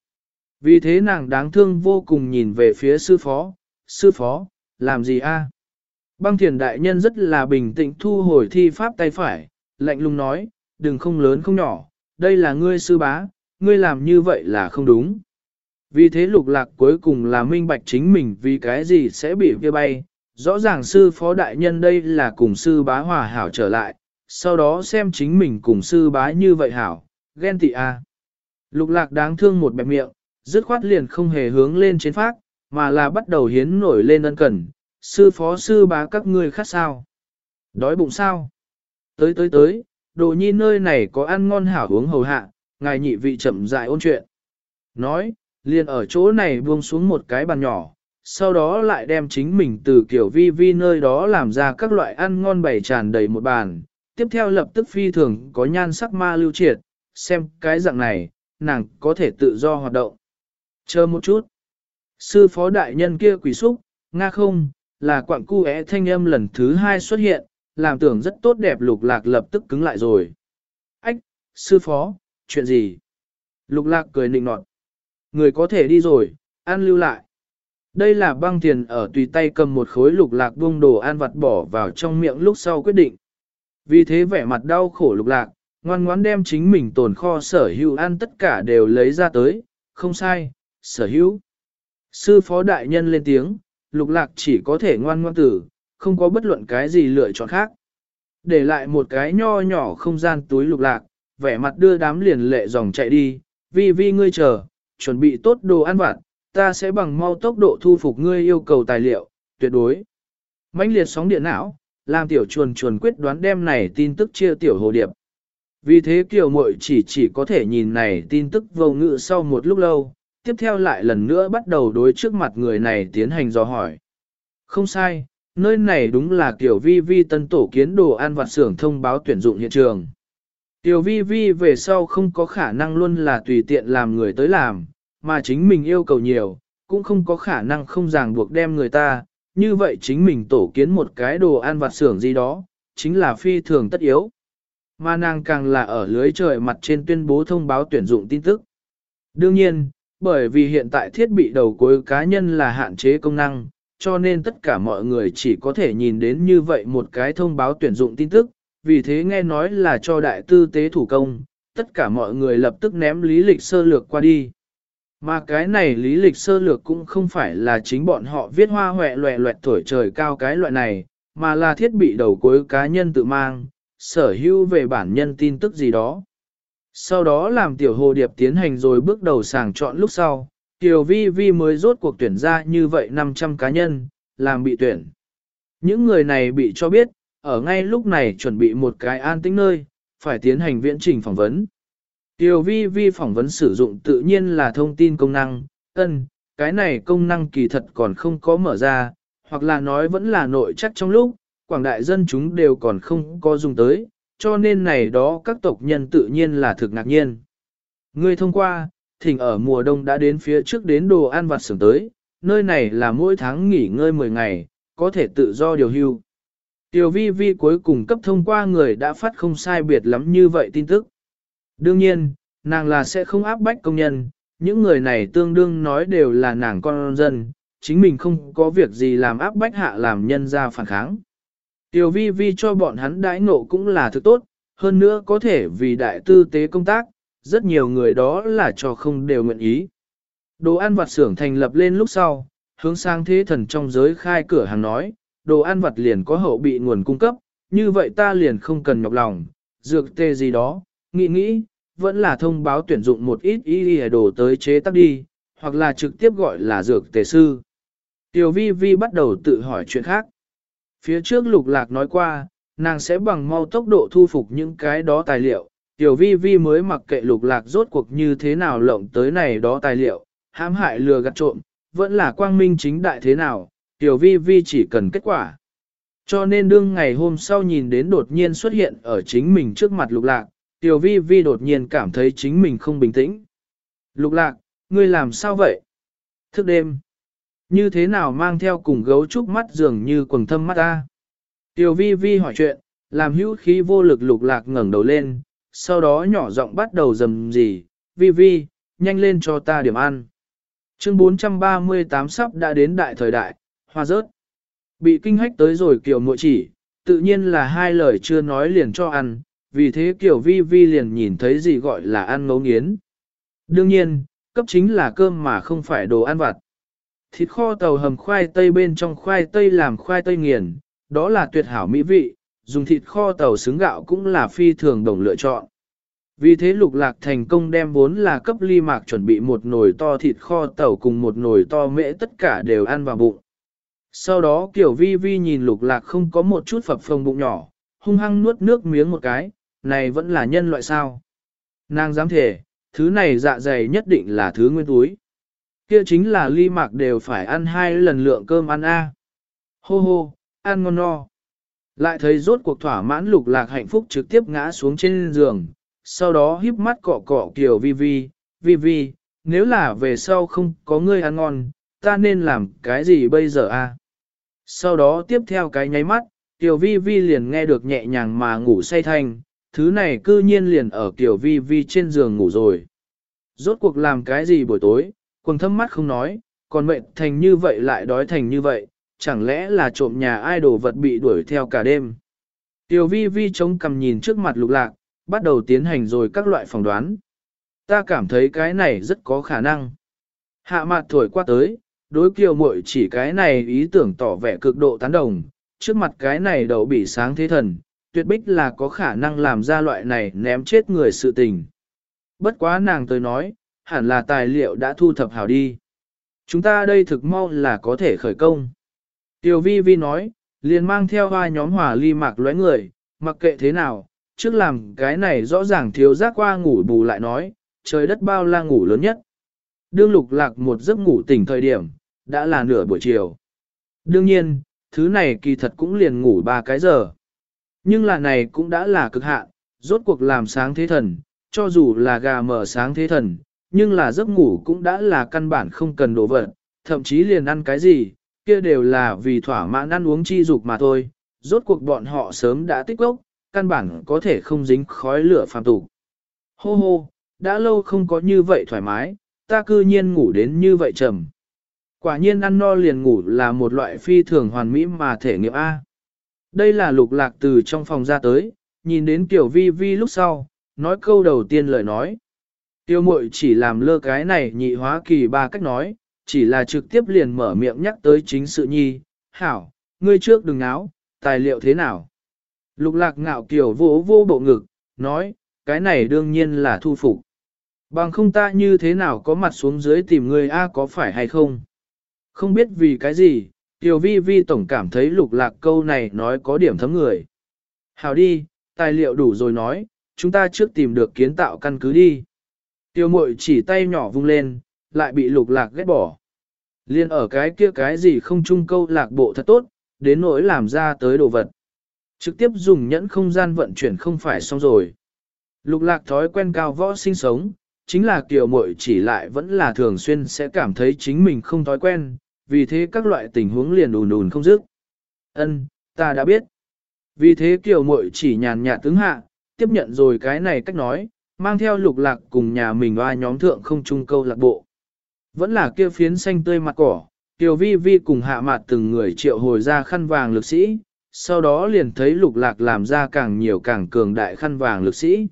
Vì thế nàng đáng thương vô cùng nhìn về phía sư phó, sư phó, làm gì a? Băng thiền đại nhân rất là bình tĩnh thu hồi thi pháp tay phải, lạnh lùng nói, đừng không lớn không nhỏ, đây là ngươi sư bá, ngươi làm như vậy là không đúng. Vì thế lục lạc cuối cùng là minh bạch chính mình vì cái gì sẽ bị kia bay, rõ ràng sư phó đại nhân đây là cùng sư bá hòa hảo trở lại, sau đó xem chính mình cùng sư bá như vậy hảo, ghen tị a. Lục lạc đáng thương một bẹp miệng, dứt khoát liền không hề hướng lên trên phát, mà là bắt đầu hiến nổi lên ân cần, sư phó sư bá các ngươi khác sao? Đói bụng sao? Tới tới tới, đồ nhi nơi này có ăn ngon hảo uống hầu hạ, ngài nhị vị chậm dại ôn chuyện. Nói, liền ở chỗ này buông xuống một cái bàn nhỏ, sau đó lại đem chính mình từ kiểu vi vi nơi đó làm ra các loại ăn ngon bày tràn đầy một bàn. Tiếp theo lập tức phi thường có nhan sắc ma lưu triệt, xem cái dạng này, nàng có thể tự do hoạt động. Chờ một chút. Sư phó đại nhân kia quỷ xúc, nga không, là quặng cu é thanh âm lần thứ hai xuất hiện, làm tưởng rất tốt đẹp lục lạc lập tức cứng lại rồi. Ách, sư phó, chuyện gì? Lục lạc cười nịnh nọt. Người có thể đi rồi, ăn lưu lại. Đây là băng tiền ở tùy tay cầm một khối lục lạc buông đồ ăn vặt bỏ vào trong miệng lúc sau quyết định. Vì thế vẻ mặt đau khổ lục lạc, ngoan ngoãn đem chính mình tồn kho sở hữu ăn tất cả đều lấy ra tới, không sai, sở hữu. Sư phó đại nhân lên tiếng, lục lạc chỉ có thể ngoan ngoan tử, không có bất luận cái gì lựa chọn khác. Để lại một cái nho nhỏ không gian túi lục lạc, vẻ mặt đưa đám liền lệ dòng chạy đi, Vi Vi ngươi chờ, chuẩn bị tốt đồ ăn vặt, ta sẽ bằng mau tốc độ thu phục ngươi yêu cầu tài liệu, tuyệt đối. mãnh liệt sóng điện não, làm tiểu chuồn chuồn quyết đoán đem này tin tức chia tiểu hồ điệp. Vì thế kiều muội chỉ chỉ có thể nhìn này tin tức vô ngự sau một lúc lâu, tiếp theo lại lần nữa bắt đầu đối trước mặt người này tiến hành dò hỏi. Không sai, nơi này đúng là Tiểu Vi Vi tân tổ kiến đồ ăn vặt xưởng thông báo tuyển dụng hiện trường. Tiểu Vi Vi về sau không có khả năng luôn là tùy tiện làm người tới làm, mà chính mình yêu cầu nhiều, cũng không có khả năng không ràng buộc đem người ta, như vậy chính mình tổ kiến một cái đồ ăn vặt xưởng gì đó, chính là phi thường tất yếu. Mà nàng càng là ở lưới trời mặt trên tuyên bố thông báo tuyển dụng tin tức. Đương nhiên, bởi vì hiện tại thiết bị đầu cuối cá nhân là hạn chế công năng, cho nên tất cả mọi người chỉ có thể nhìn đến như vậy một cái thông báo tuyển dụng tin tức, vì thế nghe nói là cho đại tư tế thủ công, tất cả mọi người lập tức ném lý lịch sơ lược qua đi. Mà cái này lý lịch sơ lược cũng không phải là chính bọn họ viết hoa hoẹ loẹ loẹt thổi trời cao cái loại này, mà là thiết bị đầu cuối cá nhân tự mang, sở hữu về bản nhân tin tức gì đó. Sau đó làm tiểu hồ điệp tiến hành rồi bước đầu sàng chọn lúc sau, tiểu vi vi mới rốt cuộc tuyển ra như vậy 500 cá nhân, làm bị tuyển. Những người này bị cho biết, ở ngay lúc này chuẩn bị một cái an tĩnh nơi, phải tiến hành viễn trình phỏng vấn. Tiểu vi vi phỏng vấn sử dụng tự nhiên là thông tin công năng, ân, cái này công năng kỳ thật còn không có mở ra, hoặc là nói vẫn là nội chắc trong lúc, quảng đại dân chúng đều còn không có dùng tới, cho nên này đó các tộc nhân tự nhiên là thực ngạc nhiên. Ngươi thông qua, thỉnh ở mùa đông đã đến phía trước đến đồ ăn vặt sưởng tới, nơi này là mỗi tháng nghỉ ngơi 10 ngày, có thể tự do điều hưu. Tiểu vi vi cuối cùng cấp thông qua người đã phát không sai biệt lắm như vậy tin tức. Đương nhiên, nàng là sẽ không áp bách công nhân, những người này tương đương nói đều là nàng con dân, chính mình không có việc gì làm áp bách hạ làm nhân ra phản kháng. Tiểu vi vi cho bọn hắn đãi ngộ cũng là thứ tốt, hơn nữa có thể vì đại tư tế công tác, rất nhiều người đó là cho không đều nguyện ý. Đồ ăn vặt xưởng thành lập lên lúc sau, hướng sang thế thần trong giới khai cửa hàng nói, đồ ăn vặt liền có hậu bị nguồn cung cấp, như vậy ta liền không cần nhọc lòng, dược tê gì đó, nghĩ nghĩ, vẫn là thông báo tuyển dụng một ít y đồ tới chế tác đi, hoặc là trực tiếp gọi là dược tề sư. Tiểu vi vi bắt đầu tự hỏi chuyện khác. Phía trước lục lạc nói qua, nàng sẽ bằng mau tốc độ thu phục những cái đó tài liệu. Tiểu vi vi mới mặc kệ lục lạc rốt cuộc như thế nào lộng tới này đó tài liệu, hãm hại lừa gạt trộm, vẫn là quang minh chính đại thế nào, tiểu vi vi chỉ cần kết quả. Cho nên đương ngày hôm sau nhìn đến đột nhiên xuất hiện ở chính mình trước mặt lục lạc, tiểu vi vi đột nhiên cảm thấy chính mình không bình tĩnh. Lục lạc, ngươi làm sao vậy? Thức đêm. Như thế nào mang theo cùng gấu trúc mắt dường như quần thâm mắt ta? Tiểu vi vi hỏi chuyện, làm hữu khí vô lực lục lạc ngẩng đầu lên, sau đó nhỏ giọng bắt đầu rầm gì, vi vi, nhanh lên cho ta điểm ăn. Chương 438 sắp đã đến đại thời đại, hoa rớt. Bị kinh hách tới rồi kiểu mội chỉ, tự nhiên là hai lời chưa nói liền cho ăn, vì thế kiểu vi vi liền nhìn thấy gì gọi là ăn ngấu nghiến. Đương nhiên, cấp chính là cơm mà không phải đồ ăn vặt. Thịt kho tàu hầm khoai tây bên trong khoai tây làm khoai tây nghiền, đó là tuyệt hảo mỹ vị, dùng thịt kho tàu xứng gạo cũng là phi thường đồng lựa chọn. Vì thế lục lạc thành công đem vốn là cấp ly mạc chuẩn bị một nồi to thịt kho tàu cùng một nồi to mễ tất cả đều ăn vào bụng. Sau đó kiểu vi vi nhìn lục lạc không có một chút phập phồng bụng nhỏ, hung hăng nuốt nước miếng một cái, này vẫn là nhân loại sao. Nàng dám thể, thứ này dạ dày nhất định là thứ nguyên túi. Kia chính là ly mạc đều phải ăn hai lần lượng cơm ăn a. Hô hô, ăn ngon no. Lại thấy rốt cuộc thỏa mãn lục lạc hạnh phúc trực tiếp ngã xuống trên giường, sau đó híp mắt cọ cọ kiểu vi vi, vi vi, nếu là về sau không có ngươi ăn ngon, ta nên làm cái gì bây giờ a? Sau đó tiếp theo cái nháy mắt, Tiểu Vi Vi liền nghe được nhẹ nhàng mà ngủ say thanh, thứ này cư nhiên liền ở Tiểu Vi Vi trên giường ngủ rồi. Rốt cuộc làm cái gì buổi tối, quần thâm mắt không nói, còn mệnh thành như vậy lại đói thành như vậy, chẳng lẽ là trộm nhà ai đồ vật bị đuổi theo cả đêm. Tiểu Vi Vi chống cầm nhìn trước mặt lục lạc, bắt đầu tiến hành rồi các loại phỏng đoán. Ta cảm thấy cái này rất có khả năng. Hạ mặt thổi qua tới, đối kiều muội chỉ cái này ý tưởng tỏ vẻ cực độ tán đồng, trước mặt cái này đầu bị sáng thế thần, tuyệt bích là có khả năng làm ra loại này ném chết người sự tình. Bất quá nàng tới nói, hẳn là tài liệu đã thu thập hảo đi. Chúng ta đây thực mau là có thể khởi công. Tiểu vi vi nói, liền mang theo hoa nhóm hỏa ly mạc lóe người, mặc kệ thế nào, trước làm cái này rõ ràng thiếu giác qua ngủ bù lại nói, trời đất bao la ngủ lớn nhất. Đương lục lạc một giấc ngủ tỉnh thời điểm, đã là nửa buổi chiều. Đương nhiên, thứ này kỳ thật cũng liền ngủ ba cái giờ. Nhưng là này cũng đã là cực hạn, rốt cuộc làm sáng thế thần, cho dù là gà mở sáng thế thần, nhưng là giấc ngủ cũng đã là căn bản không cần đổ vật, thậm chí liền ăn cái gì, kia đều là vì thỏa mãn ăn uống chi dục mà thôi. Rốt cuộc bọn họ sớm đã tích gốc, căn bản có thể không dính khói lửa phàm tục. Hô hô, đã lâu không có như vậy thoải mái, ta cư nhiên ngủ đến như vậy trầm. Quả nhiên ăn no liền ngủ là một loại phi thường hoàn mỹ mà thể nghiệm A. Đây là lục lạc từ trong phòng ra tới, nhìn đến tiểu vi vi lúc sau, nói câu đầu tiên lời nói. Tiêu mội chỉ làm lơ cái này nhị hóa kỳ ba cách nói, chỉ là trực tiếp liền mở miệng nhắc tới chính sự nhi. Hảo, ngươi trước đừng áo, tài liệu thế nào? Lục lạc ngạo kiểu vô vô bộ ngực, nói, cái này đương nhiên là thu phục. Bằng không ta như thế nào có mặt xuống dưới tìm ngươi A có phải hay không? Không biết vì cái gì, Tiểu vi vi tổng cảm thấy lục lạc câu này nói có điểm thấm người. Hảo đi, tài liệu đủ rồi nói, chúng ta trước tìm được kiến tạo căn cứ đi. Tiêu mội chỉ tay nhỏ vung lên, lại bị lục lạc ghét bỏ. Liên ở cái kia cái gì không chung câu lạc bộ thật tốt, đến nỗi làm ra tới đồ vật. Trực tiếp dùng nhẫn không gian vận chuyển không phải xong rồi. Lục lạc thói quen cao võ sinh sống, chính là kiểu mội chỉ lại vẫn là thường xuyên sẽ cảm thấy chính mình không thói quen, vì thế các loại tình huống liền ùn ùn không dứt. Ân, ta đã biết. Vì thế kiểu mội chỉ nhàn nhạt tướng hạ, tiếp nhận rồi cái này cách nói, mang theo lục lạc cùng nhà mình oa nhóm thượng không chung câu lạc bộ. Vẫn là kia phiến xanh tươi mặt cỏ, Tiểu vi vi cùng hạ mặt từng người triệu hồi ra khăn vàng lực sĩ, sau đó liền thấy lục lạc làm ra càng nhiều càng cường đại khăn vàng lực sĩ.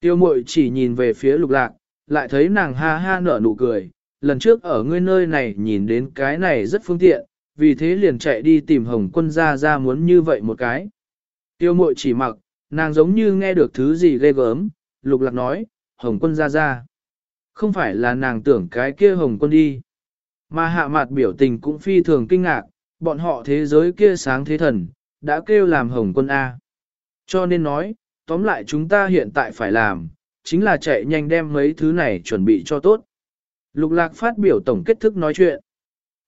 Tiêu mội chỉ nhìn về phía lục lạc, lại thấy nàng ha ha nở nụ cười, lần trước ở ngươi nơi này nhìn đến cái này rất phương tiện, vì thế liền chạy đi tìm hồng quân ra ra muốn như vậy một cái. Tiêu mội chỉ mặc, nàng giống như nghe được thứ gì ghê gớm, lục lạc nói, hồng quân ra ra. Không phải là nàng tưởng cái kia hồng quân đi. Mà hạ mặt biểu tình cũng phi thường kinh ngạc, bọn họ thế giới kia sáng thế thần, đã kêu làm hồng quân A. Cho nên nói, tóm lại chúng ta hiện tại phải làm, chính là chạy nhanh đem mấy thứ này chuẩn bị cho tốt. Lục lạc phát biểu tổng kết thức nói chuyện.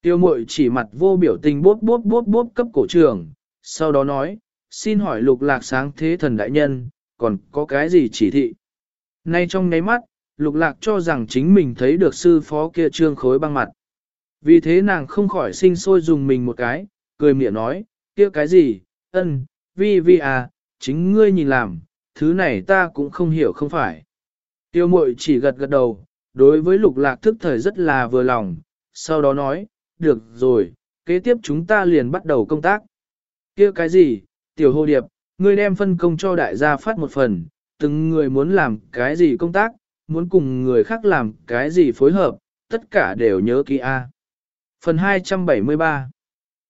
Tiêu mội chỉ mặt vô biểu tình bốp bốp bốp bốp cấp cổ trường, sau đó nói, xin hỏi lục lạc sáng thế thần đại nhân, còn có cái gì chỉ thị? Nay trong nháy mắt, lục lạc cho rằng chính mình thấy được sư phó kia trương khối băng mặt. Vì thế nàng không khỏi sinh sôi dùng mình một cái, cười miệng nói, kia cái gì, ân, vi vi à, chính ngươi nhìn làm, thứ này ta cũng không hiểu không phải. Tiêu mội chỉ gật gật đầu, đối với lục lạc thức thời rất là vừa lòng, sau đó nói, được rồi, kế tiếp chúng ta liền bắt đầu công tác. kia cái gì, tiểu hồ điệp, ngươi đem phân công cho đại gia phát một phần, từng người muốn làm cái gì công tác, muốn cùng người khác làm cái gì phối hợp, tất cả đều nhớ kỹ A. Phần 273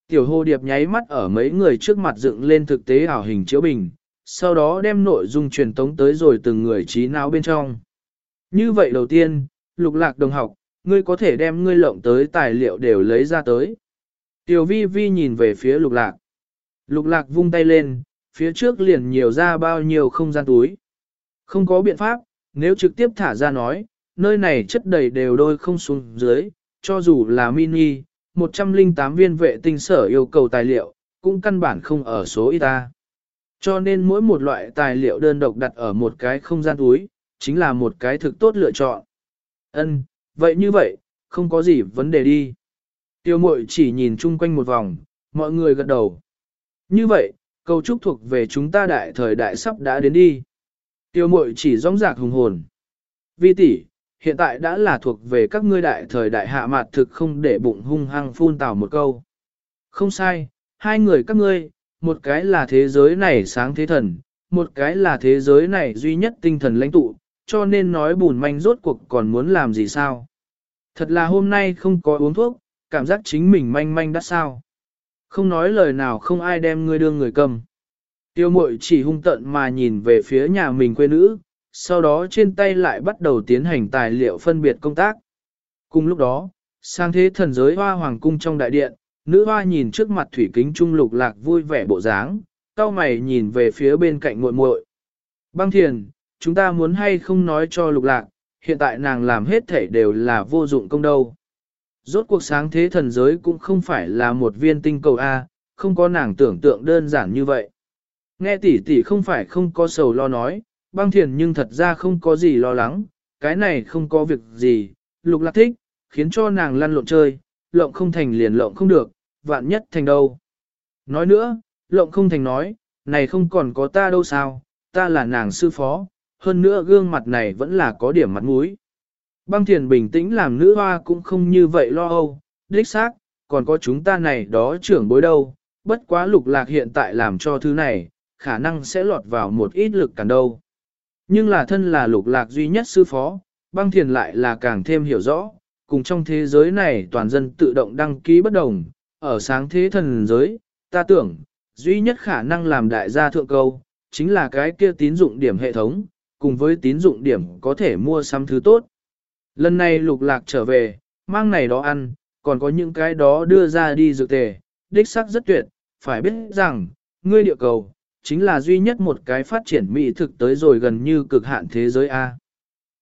Tiểu hồ điệp nháy mắt ở mấy người trước mặt dựng lên thực tế ảo hình chiếu bình, sau đó đem nội dung truyền tống tới rồi từng người trí não bên trong. Như vậy đầu tiên, lục lạc đồng học, ngươi có thể đem ngươi lộng tới tài liệu đều lấy ra tới. Tiểu vi vi nhìn về phía lục lạc. Lục lạc vung tay lên, phía trước liền nhiều ra bao nhiêu không gian túi. Không có biện pháp, nếu trực tiếp thả ra nói, nơi này chất đầy đều đôi không xuống dưới, cho dù là mini, 108 viên vệ tinh sở yêu cầu tài liệu, cũng căn bản không ở số ít ta. Cho nên mỗi một loại tài liệu đơn độc đặt ở một cái không gian túi, chính là một cái thực tốt lựa chọn. Ân, vậy như vậy, không có gì vấn đề đi. Tiêu mội chỉ nhìn chung quanh một vòng, mọi người gật đầu. Như vậy, cầu trúc thuộc về chúng ta đại thời đại sắp đã đến đi. Tiêu mội chỉ rong rạc hùng hồn. Vi tỷ, hiện tại đã là thuộc về các ngươi đại thời đại hạ mạt thực không để bụng hung hăng phun tào một câu. Không sai, hai người các ngươi, một cái là thế giới này sáng thế thần, một cái là thế giới này duy nhất tinh thần lãnh tụ, cho nên nói bùn manh rốt cuộc còn muốn làm gì sao. Thật là hôm nay không có uống thuốc, cảm giác chính mình manh manh đắt sao. Không nói lời nào không ai đem ngươi đưa người cầm. Tiêu mội chỉ hung tận mà nhìn về phía nhà mình quê nữ, sau đó trên tay lại bắt đầu tiến hành tài liệu phân biệt công tác. Cùng lúc đó, sang thế thần giới hoa hoàng cung trong đại điện, nữ hoa nhìn trước mặt thủy kính trung lục lạc vui vẻ bộ dáng, cao mày nhìn về phía bên cạnh muội muội. Băng thiền, chúng ta muốn hay không nói cho lục lạc, hiện tại nàng làm hết thể đều là vô dụng công đâu. Rốt cuộc sáng thế thần giới cũng không phải là một viên tinh cầu A, không có nàng tưởng tượng đơn giản như vậy. Nghe tỷ tỷ không phải không có sầu lo nói, băng thiền nhưng thật ra không có gì lo lắng, cái này không có việc gì, lục lạc thích, khiến cho nàng lăn lộn chơi, lộng không thành liền lộng không được, vạn nhất thành đâu. Nói nữa, lộng không thành nói, này không còn có ta đâu sao, ta là nàng sư phó, hơn nữa gương mặt này vẫn là có điểm mặt mũi. Băng thiền bình tĩnh làm nữ hoa cũng không như vậy lo âu, đích xác, còn có chúng ta này đó trưởng bối đâu, bất quá lục lạc hiện tại làm cho thứ này, khả năng sẽ lọt vào một ít lực cản đâu. Nhưng là thân là lục lạc duy nhất sư phó, băng thiền lại là càng thêm hiểu rõ, cùng trong thế giới này toàn dân tự động đăng ký bất đồng, ở sáng thế thần giới, ta tưởng, duy nhất khả năng làm đại gia thượng câu, chính là cái kia tín dụng điểm hệ thống, cùng với tín dụng điểm có thể mua sắm thứ tốt. Lần này lục lạc trở về, mang này đó ăn, còn có những cái đó đưa ra đi dược tề, đích sắc rất tuyệt, phải biết rằng, ngươi địa cầu, chính là duy nhất một cái phát triển mỹ thực tới rồi gần như cực hạn thế giới A.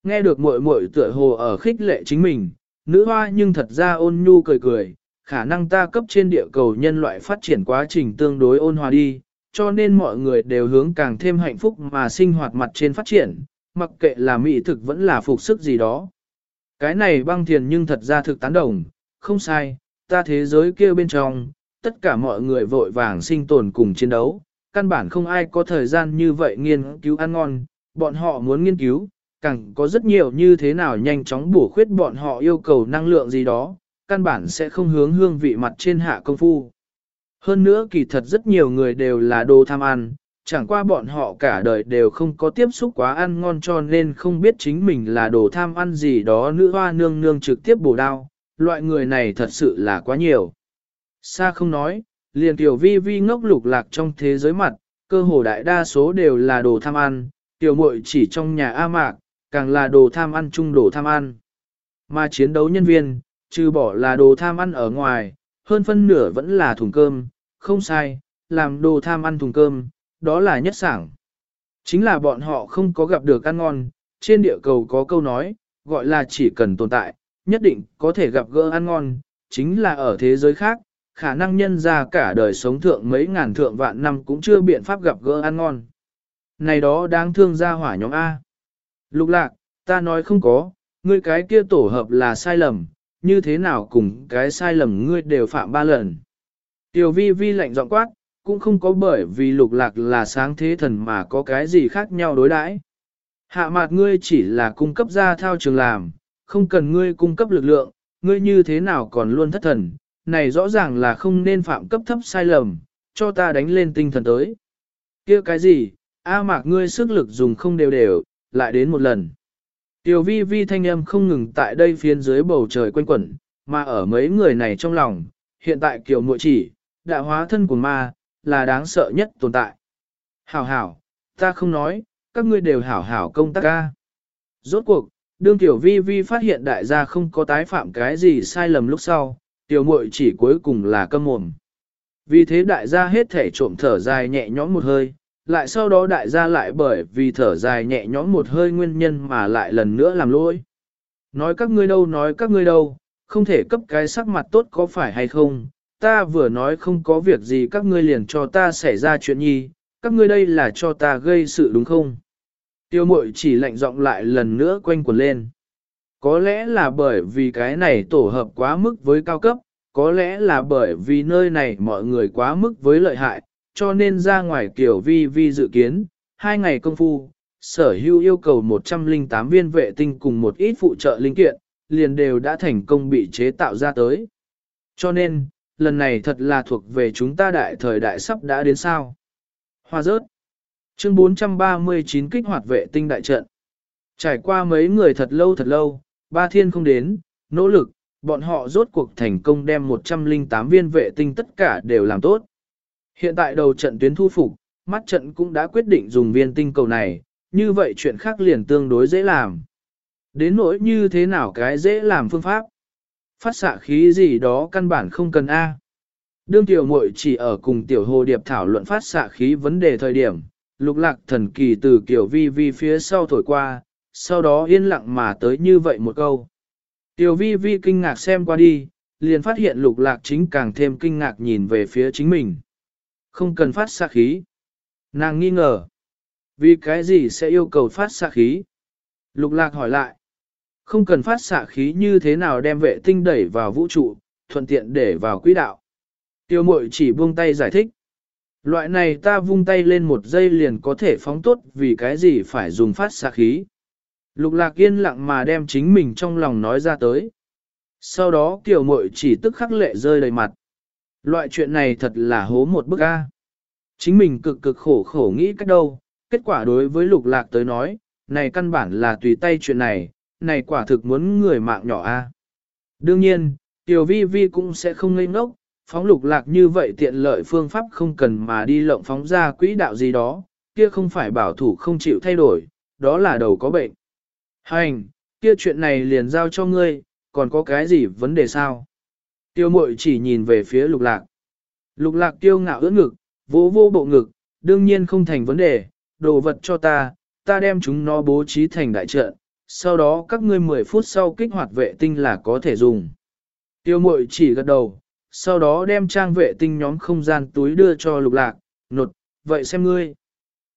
Nghe được muội muội tựa hồ ở khích lệ chính mình, nữ hoa nhưng thật ra ôn nhu cười cười, khả năng ta cấp trên địa cầu nhân loại phát triển quá trình tương đối ôn hòa đi, cho nên mọi người đều hướng càng thêm hạnh phúc mà sinh hoạt mặt trên phát triển, mặc kệ là mỹ thực vẫn là phục sức gì đó. Cái này băng thiền nhưng thật ra thực tán đồng, không sai, ta thế giới kia bên trong, tất cả mọi người vội vàng sinh tồn cùng chiến đấu, căn bản không ai có thời gian như vậy nghiên cứu ăn ngon, bọn họ muốn nghiên cứu, càng có rất nhiều như thế nào nhanh chóng bổ khuyết bọn họ yêu cầu năng lượng gì đó, căn bản sẽ không hướng hương vị mặt trên hạ công phu. Hơn nữa kỳ thật rất nhiều người đều là đồ tham ăn, chẳng qua bọn họ cả đời đều không có tiếp xúc quá ăn ngon cho nên không biết chính mình là đồ tham ăn gì đó nữ hoa nương nương trực tiếp bổ đao, loại người này thật sự là quá nhiều. Sa không nói, liền tiểu vi vi ngốc lục lạc trong thế giới mặt, cơ hồ đại đa số đều là đồ tham ăn, tiểu muội chỉ trong nhà A Mạc, càng là đồ tham ăn chung đồ tham ăn. Mà chiến đấu nhân viên, trừ bỏ là đồ tham ăn ở ngoài, hơn phân nửa vẫn là thùng cơm, không sai, làm đồ tham ăn thùng cơm, đó là nhất sảng. Chính là bọn họ không có gặp được ăn ngon, trên địa cầu có câu nói, gọi là chỉ cần tồn tại, nhất định có thể gặp gỡ ăn ngon, chính là ở thế giới khác, khả năng nhân ra cả đời sống thượng mấy ngàn thượng vạn năm cũng chưa biện pháp gặp gỡ ăn ngon. Này đó đáng thương ra hỏa nhóm A. Lục lạc, ta nói không có, ngươi cái kia tổ hợp là sai lầm, như thế nào cùng cái sai lầm ngươi đều phạm ba lần. Tiểu vi vi lạnh giọng quát, cũng không có bởi vì lục lạc là sáng thế thần mà có cái gì khác nhau đối đãi. Hạ mạt ngươi chỉ là cung cấp ra thao trường làm, không cần ngươi cung cấp lực lượng, ngươi như thế nào còn luôn thất thần, này rõ ràng là không nên phạm cấp thấp sai lầm, cho ta đánh lên tinh thần tới. kia cái gì, A mạc ngươi sức lực dùng không đều đều, lại đến một lần. Tiểu vi vi thanh âm không ngừng tại đây phiến dưới bầu trời quanh quẩn, mà ở mấy người này trong lòng, hiện tại kiều muội chỉ, đã hóa thân của ma, là đáng sợ nhất tồn tại. Hảo hảo, ta không nói, các ngươi đều hảo hảo công tác ca. Rốt cuộc, đương tiểu vi vi phát hiện đại gia không có tái phạm cái gì sai lầm lúc sau, tiểu muội chỉ cuối cùng là câm mồm. Vì thế đại gia hết thể trộm thở dài nhẹ nhõm một hơi, lại sau đó đại gia lại bởi vì thở dài nhẹ nhõm một hơi nguyên nhân mà lại lần nữa làm lỗi. Nói các ngươi đâu nói các ngươi đâu, không thể cấp cái sắc mặt tốt có phải hay không, ta vừa nói không có việc gì các ngươi liền cho ta xảy ra chuyện nhi, các ngươi đây là cho ta gây sự đúng không? Tiêu mội chỉ lạnh giọng lại lần nữa quanh quần lên. Có lẽ là bởi vì cái này tổ hợp quá mức với cao cấp, có lẽ là bởi vì nơi này mọi người quá mức với lợi hại, cho nên ra ngoài kiểu vi vi dự kiến, hai ngày công phu, sở hữu yêu cầu 108 viên vệ tinh cùng một ít phụ trợ linh kiện, liền đều đã thành công bị chế tạo ra tới. Cho nên, lần này thật là thuộc về chúng ta đại thời đại sắp đã đến sao. Hoa rớt. Chương 439 kích hoạt vệ tinh đại trận. Trải qua mấy người thật lâu thật lâu, ba thiên không đến, nỗ lực, bọn họ rốt cuộc thành công đem 108 viên vệ tinh tất cả đều làm tốt. Hiện tại đầu trận tuyến thu phục, mắt trận cũng đã quyết định dùng viên tinh cầu này, như vậy chuyện khác liền tương đối dễ làm. Đến nỗi như thế nào cái dễ làm phương pháp. Phát xạ khí gì đó căn bản không cần A. Đương tiểu muội chỉ ở cùng tiểu hồ điệp thảo luận phát xạ khí vấn đề thời điểm, lục lạc thần kỳ từ kiểu vi vi phía sau thổi qua, sau đó yên lặng mà tới như vậy một câu. Tiểu vi vi kinh ngạc xem qua đi, liền phát hiện lục lạc chính càng thêm kinh ngạc nhìn về phía chính mình. Không cần phát xạ khí. Nàng nghi ngờ. Vì cái gì sẽ yêu cầu phát xạ khí? Lục lạc hỏi lại. Không cần phát xạ khí như thế nào đem vệ tinh đẩy vào vũ trụ, thuận tiện để vào quỹ đạo. Tiêu mội chỉ buông tay giải thích. Loại này ta vung tay lên một giây liền có thể phóng tốt vì cái gì phải dùng phát xạ khí. Lục lạc yên lặng mà đem chính mình trong lòng nói ra tới. Sau đó tiểu mội chỉ tức khắc lệ rơi đầy mặt. Loại chuyện này thật là hố một bức A. Chính mình cực cực khổ khổ nghĩ cách đâu, kết quả đối với lục lạc tới nói, này căn bản là tùy tay chuyện này, này quả thực muốn người mạng nhỏ A. Đương nhiên, tiểu vi vi cũng sẽ không ngây ngốc, phóng lục lạc như vậy tiện lợi phương pháp không cần mà đi lộng phóng ra quỹ đạo gì đó, kia không phải bảo thủ không chịu thay đổi, đó là đầu có bệnh. Hành, kia chuyện này liền giao cho ngươi, còn có cái gì vấn đề sao? Tiêu mội chỉ nhìn về phía lục lạc. Lục lạc tiêu ngạo ưỡn ngực, vỗ vô bộ ngực, đương nhiên không thành vấn đề, đồ vật cho ta, ta đem chúng nó bố trí thành đại trận, sau đó các ngươi 10 phút sau kích hoạt vệ tinh là có thể dùng. Tiêu mội chỉ gật đầu, sau đó đem trang vệ tinh nhóm không gian túi đưa cho lục lạc, nột, vậy xem ngươi.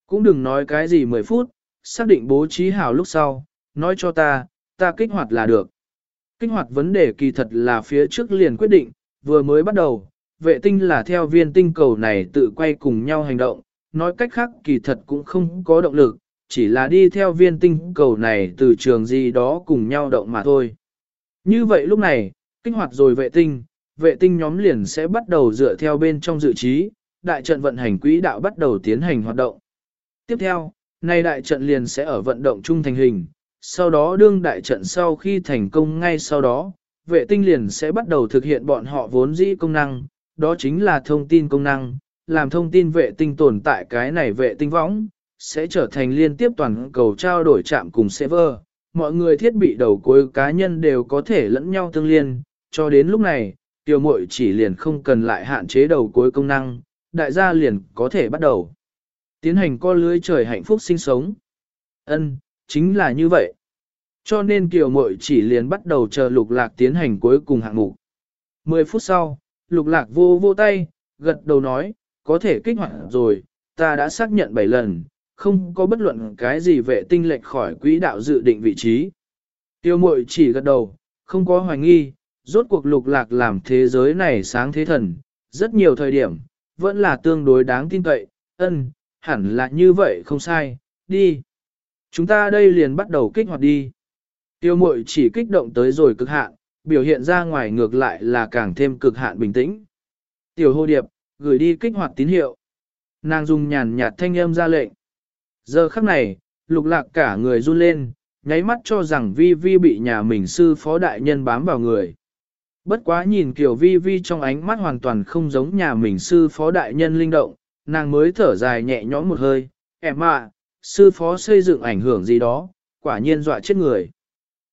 Cũng đừng nói cái gì 10 phút, xác định bố trí hảo lúc sau, nói cho ta, ta kích hoạt là được. Kích hoạt vấn đề kỳ thật là phía trước liền quyết định, vừa mới bắt đầu, vệ tinh là theo viên tinh cầu này tự quay cùng nhau hành động, nói cách khác kỳ thật cũng không có động lực, chỉ là đi theo viên tinh cầu này từ trường gì đó cùng nhau động mà thôi. Như vậy lúc này, kích hoạt rồi vệ tinh, vệ tinh nhóm liền sẽ bắt đầu dựa theo bên trong dự trí, đại trận vận hành quỹ đạo bắt đầu tiến hành hoạt động. Tiếp theo, nay đại trận liền sẽ ở vận động trung thành hình, sau đó đương đại trận sau khi thành công ngay sau đó, vệ tinh liền sẽ bắt đầu thực hiện bọn họ vốn dĩ công năng, đó chính là thông tin công năng, làm thông tin vệ tinh tồn tại cái này vệ tinh võng, sẽ trở thành liên tiếp toàn cầu trao đổi chạm cùng server, mọi người thiết bị đầu cuối cá nhân đều có thể lẫn nhau tương liên, cho đến lúc này, tiểu muội chỉ liền không cần lại hạn chế đầu cuối công năng, đại gia liền có thể bắt đầu tiến hành co lưới trời hạnh phúc sinh sống. Ân, chính là như vậy. Cho nên kiều muội chỉ liền bắt đầu chờ lục lạc tiến hành cuối cùng hạng mục. 10 phút sau, lục lạc vô vô tay, gật đầu nói, có thể kích hoạt rồi, ta đã xác nhận 7 lần, không có bất luận cái gì vệ tinh lệch khỏi quỹ đạo dự định vị trí. Tiêu mội chỉ gật đầu, không có hoài nghi, rốt cuộc lục lạc làm thế giới này sáng thế thần, rất nhiều thời điểm, vẫn là tương đối đáng tin cậy, ân, hẳn là như vậy không sai, đi. Chúng ta đây liền bắt đầu kích hoạt đi. Tiêu mội chỉ kích động tới rồi cực hạn, biểu hiện ra ngoài ngược lại là càng thêm cực hạn bình tĩnh. Tiểu hô điệp, gửi đi kích hoạt tín hiệu. Nàng dùng nhàn nhạt thanh âm ra lệnh. Giờ khắc này, lục lạc cả người run lên, nháy mắt cho rằng vi vi bị nhà mình sư phó đại nhân bám vào người. Bất quá nhìn kiểu vi vi trong ánh mắt hoàn toàn không giống nhà mình sư phó đại nhân linh động, nàng mới thở dài nhẹ nhõm một hơi, em ạ, sư phó xây dựng ảnh hưởng gì đó, quả nhiên dọa chết người.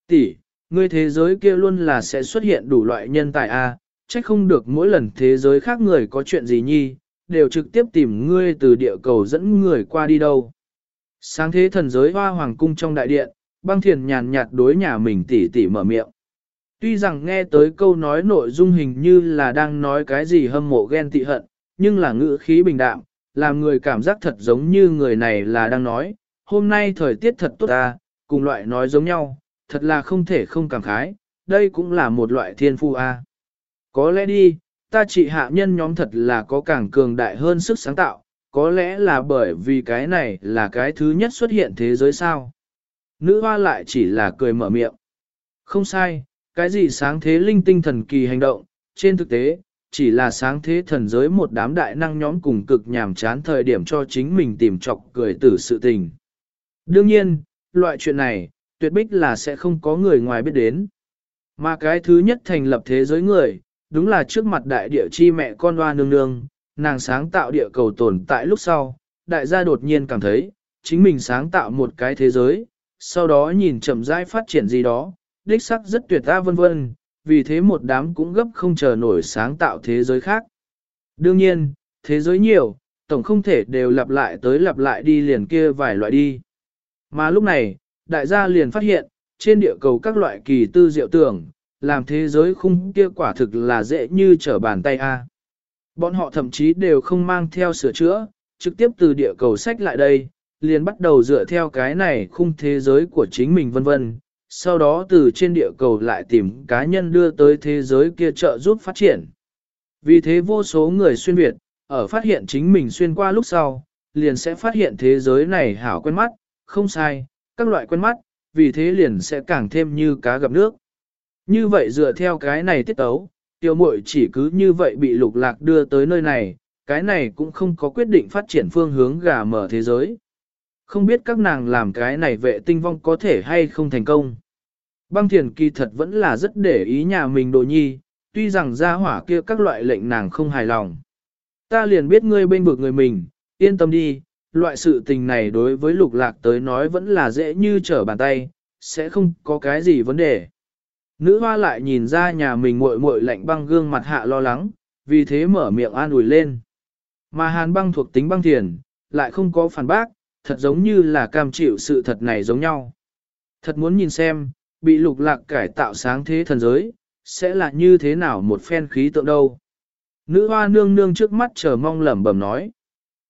Tỷ, ngươi thế giới kia luôn là sẽ xuất hiện đủ loại nhân tài a, trách không được mỗi lần thế giới khác người có chuyện gì nhi, đều trực tiếp tìm ngươi từ địa cầu dẫn người qua đi đâu. Sáng thế thần giới hoa hoàng cung trong đại điện, băng thiền nhàn nhạt đối nhà mình tỉ tỉ mở miệng. Tuy rằng nghe tới câu nói nội dung hình như là đang nói cái gì hâm mộ ghen tị hận, nhưng là ngữ khí bình đạm, làm người cảm giác thật giống như người này là đang nói, hôm nay thời tiết thật tốt ta, cùng loại nói giống nhau, thật là không thể không cảm khái, đây cũng là một loại thiên phu a. Có lẽ đi, ta trị hạ nhân nhóm thật là có càng cường đại hơn sức sáng tạo, có lẽ là bởi vì cái này là cái thứ nhất xuất hiện thế giới sao. Nữ hoa lại chỉ là cười mở miệng. Không sai, cái gì sáng thế linh tinh thần kỳ hành động, trên thực tế, chỉ là sáng thế thần giới một đám đại năng nhóm cùng cực nhàm chán thời điểm cho chính mình tìm chọc cười tử sự tình. Đương nhiên, loại chuyện này, tuyệt bích là sẽ không có người ngoài biết đến. Mà cái thứ nhất thành lập thế giới người, đúng là trước mặt đại địa chi mẹ con hoa nương nương, nàng sáng tạo địa cầu tồn tại lúc sau, đại gia đột nhiên cảm thấy, chính mình sáng tạo một cái thế giới, sau đó nhìn chậm rãi phát triển gì đó, đích sắc rất tuyệt ta vân vân, vì thế một đám cũng gấp không chờ nổi sáng tạo thế giới khác. Đương nhiên, thế giới nhiều, tổng không thể đều lặp lại tới lặp lại đi liền kia vài loại đi. Mà lúc này, đại gia liền phát hiện, trên địa cầu các loại kỳ tư diệu tưởng, làm thế giới khung kia quả thực là dễ như trở bàn tay a. Bọn họ thậm chí đều không mang theo sửa chữa, trực tiếp từ địa cầu sách lại đây, liền bắt đầu dựa theo cái này khung thế giới của chính mình vân vân. Sau đó từ trên địa cầu lại tìm cá nhân đưa tới thế giới kia trợ giúp phát triển. Vì thế vô số người xuyên Việt, ở phát hiện chính mình xuyên qua lúc sau, liền sẽ phát hiện thế giới này hảo quen mắt, không sai, các loại quen mắt, vì thế liền sẽ càng thêm như cá gặp nước. Như vậy dựa theo cái này tiết tấu, tiêu muội chỉ cứ như vậy bị lục lạc đưa tới nơi này, cái này cũng không có quyết định phát triển phương hướng gà mở thế giới. Không biết các nàng làm cái này vệ tinh vong có thể hay không thành công. Băng thiền kỳ thật vẫn là rất để ý nhà mình đồ nhi, tuy rằng ra hỏa kia các loại lệnh nàng không hài lòng. Ta liền biết ngươi bên vực người mình, yên tâm đi, loại sự tình này đối với lục lạc tới nói vẫn là dễ như trở bàn tay, sẽ không có cái gì vấn đề. Nữ hoa lại nhìn ra nhà mình muội muội lạnh băng gương mặt hạ lo lắng, vì thế mở miệng an ủi lên. Mà hàn băng thuộc tính băng thiền, lại không có phản bác, thật giống như là cam chịu sự thật này giống nhau. Thật muốn nhìn xem, bị lục lạc cải tạo sáng thế thần giới, sẽ là như thế nào một phen khí tượng đâu. Nữ hoa nương nương trước mắt chờ mong lẩm bẩm nói.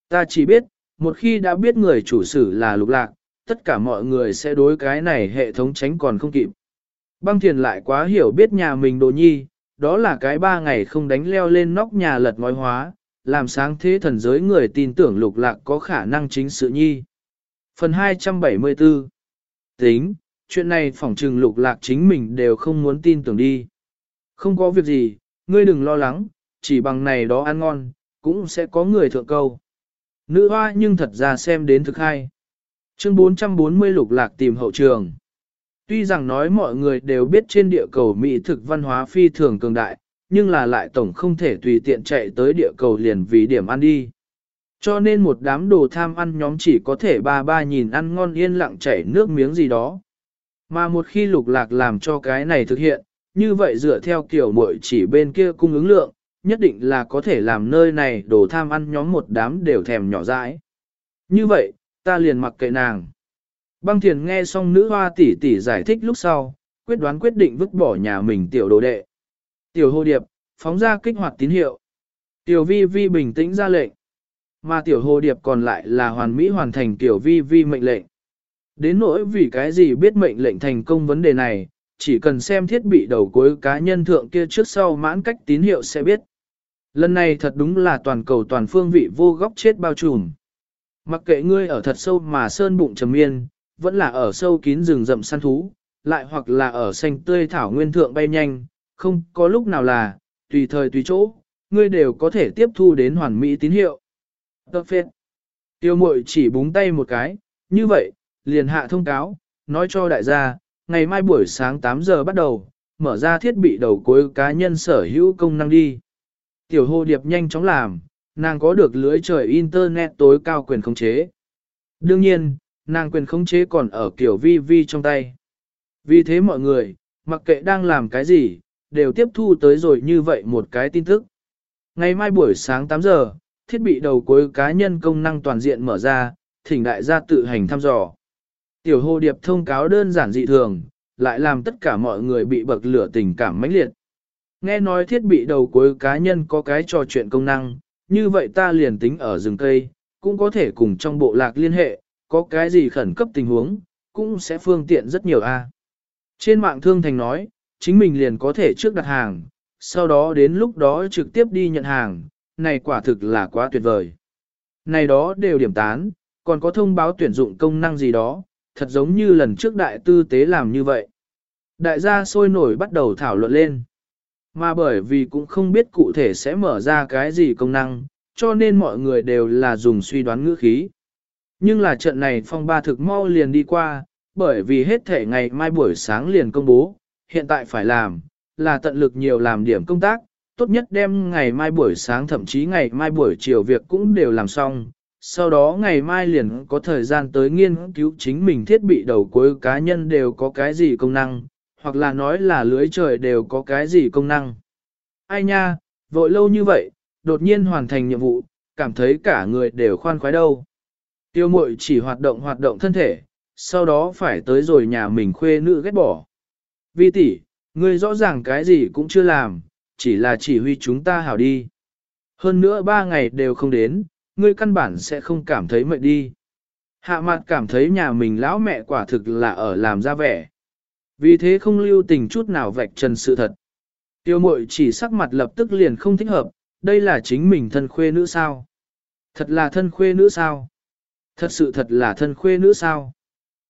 Ta chỉ biết, một khi đã biết người chủ sử là lục lạc, tất cả mọi người sẽ đối cái này hệ thống tránh còn không kịp. Băng thiền lại quá hiểu biết nhà mình đồ nhi, đó là cái ba ngày không đánh leo lên nóc nhà lật ngói hóa, làm sáng thế thần giới người tin tưởng lục lạc có khả năng chính sự nhi. Phần 274 Tính, chuyện này phỏng trừng lục lạc chính mình đều không muốn tin tưởng đi. Không có việc gì, ngươi đừng lo lắng, chỉ bằng này đó ăn ngon, cũng sẽ có người thượng câu. Nữ hoa nhưng thật ra xem đến thực hay. Chương 440 lục lạc tìm hậu trường. Tuy rằng nói mọi người đều biết trên địa cầu Mỹ thực văn hóa phi thường cường đại, nhưng là lại tổng không thể tùy tiện chạy tới địa cầu liền vì điểm ăn đi. Cho nên một đám đồ tham ăn nhóm chỉ có thể ba ba nhìn ăn ngon yên lặng chảy nước miếng gì đó. Mà một khi lục lạc làm cho cái này thực hiện, như vậy dựa theo kiểu mội chỉ bên kia cung ứng lượng, nhất định là có thể làm nơi này đồ tham ăn nhóm một đám đều thèm nhỏ dãi. Như vậy, ta liền mặc kệ nàng. Băng thiền nghe xong nữ hoa tỷ tỷ giải thích lúc sau, quyết đoán quyết định vứt bỏ nhà mình tiểu đồ đệ. Tiểu hồ điệp, phóng ra kích hoạt tín hiệu. Tiểu vi vi bình tĩnh ra lệnh. Mà tiểu hồ điệp còn lại là hoàn mỹ hoàn thành tiểu vi vi mệnh lệnh. Đến nỗi vì cái gì biết mệnh lệnh thành công vấn đề này, chỉ cần xem thiết bị đầu cuối cá nhân thượng kia trước sau mãn cách tín hiệu sẽ biết. Lần này thật đúng là toàn cầu toàn phương vị vô góc chết bao trùm. Mặc kệ ngươi ở thật sâu mà sơn bụng trầm miên, vẫn là ở sâu kín rừng rậm săn thú, lại hoặc là ở xanh tươi thảo nguyên thượng bay nhanh, không có lúc nào là, tùy thời tùy chỗ, ngươi đều có thể tiếp thu đến hoàn mỹ tín hiệu. Đợt phết. Tiêu mội chỉ búng tay một cái, như vậy, liền hạ thông cáo, nói cho đại gia, ngày mai buổi sáng 8 giờ bắt đầu, mở ra thiết bị đầu cuối cá nhân sở hữu công năng đi. Tiểu hồ điệp nhanh chóng làm, nàng có được lưới trời Internet tối cao quyền khống chế. Đương nhiên, nàng quyền khống chế còn ở kiểu vi vi trong tay. Vì thế mọi người, mặc kệ đang làm cái gì, đều tiếp thu tới rồi như vậy một cái tin tức. Ngày mai buổi sáng 8 giờ, thiết bị đầu cuối cá nhân công năng toàn diện mở ra, thỉnh đại gia tự hành thăm dò. Tiểu hồ điệp thông cáo đơn giản dị thường, lại làm tất cả mọi người bị bậc lửa tình cảm mãnh liệt. Nghe nói thiết bị đầu cuối cá nhân có cái trò chuyện công năng, như vậy ta liền tính ở rừng cây, cũng có thể cùng trong bộ lạc liên hệ, có cái gì khẩn cấp tình huống, cũng sẽ phương tiện rất nhiều a. Trên mạng thương thành nói, chính mình liền có thể trước đặt hàng, sau đó đến lúc đó trực tiếp đi nhận hàng, này quả thực là quá tuyệt vời. Này đó đều điểm tán, còn có thông báo tuyển dụng công năng gì đó, thật giống như lần trước đại tư tế làm như vậy. Đại gia sôi nổi bắt đầu thảo luận lên. Mà bởi vì cũng không biết cụ thể sẽ mở ra cái gì công năng, cho nên mọi người đều là dùng suy đoán ngữ khí. Nhưng là trận này phong ba thực mau liền đi qua, bởi vì hết thể ngày mai buổi sáng liền công bố, hiện tại phải làm, là tận lực nhiều làm điểm công tác, tốt nhất đem ngày mai buổi sáng thậm chí ngày mai buổi chiều việc cũng đều làm xong, sau đó ngày mai liền có thời gian tới nghiên cứu chính mình thiết bị đầu cuối cá nhân đều có cái gì công năng, hoặc là nói là lưới trời đều có cái gì công năng. Ai nha, vội lâu như vậy, đột nhiên hoàn thành nhiệm vụ, cảm thấy cả người đều khoan khoái đâu. Tiêu mội chỉ hoạt động hoạt động thân thể, sau đó phải tới rồi nhà mình khuê nữ ghét bỏ. Vi tỷ, ngươi rõ ràng cái gì cũng chưa làm, chỉ là chỉ huy chúng ta hảo đi. Hơn nữa ba ngày đều không đến, ngươi căn bản sẽ không cảm thấy mệt đi. Hạ mặt cảm thấy nhà mình lão mẹ quả thực là ở làm ra vẻ. Vì thế không lưu tình chút nào vạch trần sự thật. Tiêu mội chỉ sắc mặt lập tức liền không thích hợp, đây là chính mình thân khuê nữ sao. Thật là thân khuê nữ sao. Thật sự thật là thân khuê nữ sao.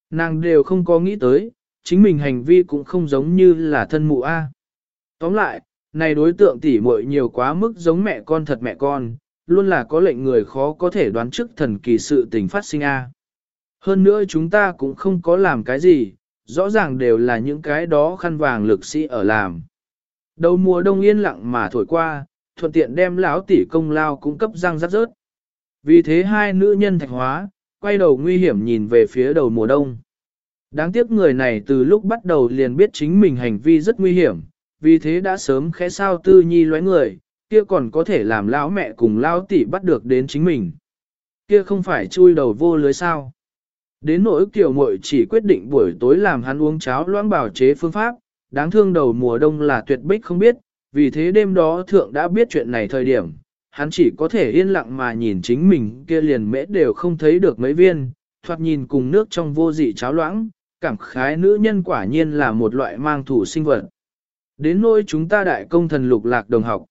Nàng đều không có nghĩ tới, chính mình hành vi cũng không giống như là thân mụ A. Tóm lại, này đối tượng tỉ muội nhiều quá mức giống mẹ con thật mẹ con, luôn là có lệnh người khó có thể đoán trước thần kỳ sự tình phát sinh A. Hơn nữa chúng ta cũng không có làm cái gì, rõ ràng đều là những cái đó khăn vàng lực sĩ ở làm. Đầu mùa đông yên lặng mà thổi qua, thuận tiện đem lão tỷ công lao cung cấp răng rắc rớt. Vì thế hai nữ nhân thạch hóa, quay đầu nguy hiểm nhìn về phía đầu mùa đông. Đáng tiếc người này từ lúc bắt đầu liền biết chính mình hành vi rất nguy hiểm, vì thế đã sớm khẽ sao tư nhi lóe người, kia còn có thể làm lão mẹ cùng lão tỷ bắt được đến chính mình. Kia không phải chui đầu vô lưới sao. Đến nỗi kiểu muội chỉ quyết định buổi tối làm hắn uống cháo loãng bảo chế phương pháp, đáng thương đầu mùa đông là tuyệt bích không biết, vì thế đêm đó thượng đã biết chuyện này thời điểm, hắn chỉ có thể yên lặng mà nhìn chính mình kia liền mễ đều không thấy được mấy viên, thoạt nhìn cùng nước trong vô dị cháo loãng, cảm khái nữ nhân quả nhiên là một loại mang thủ sinh vật. Đến nỗi chúng ta đại công thần lục lạc đồng học.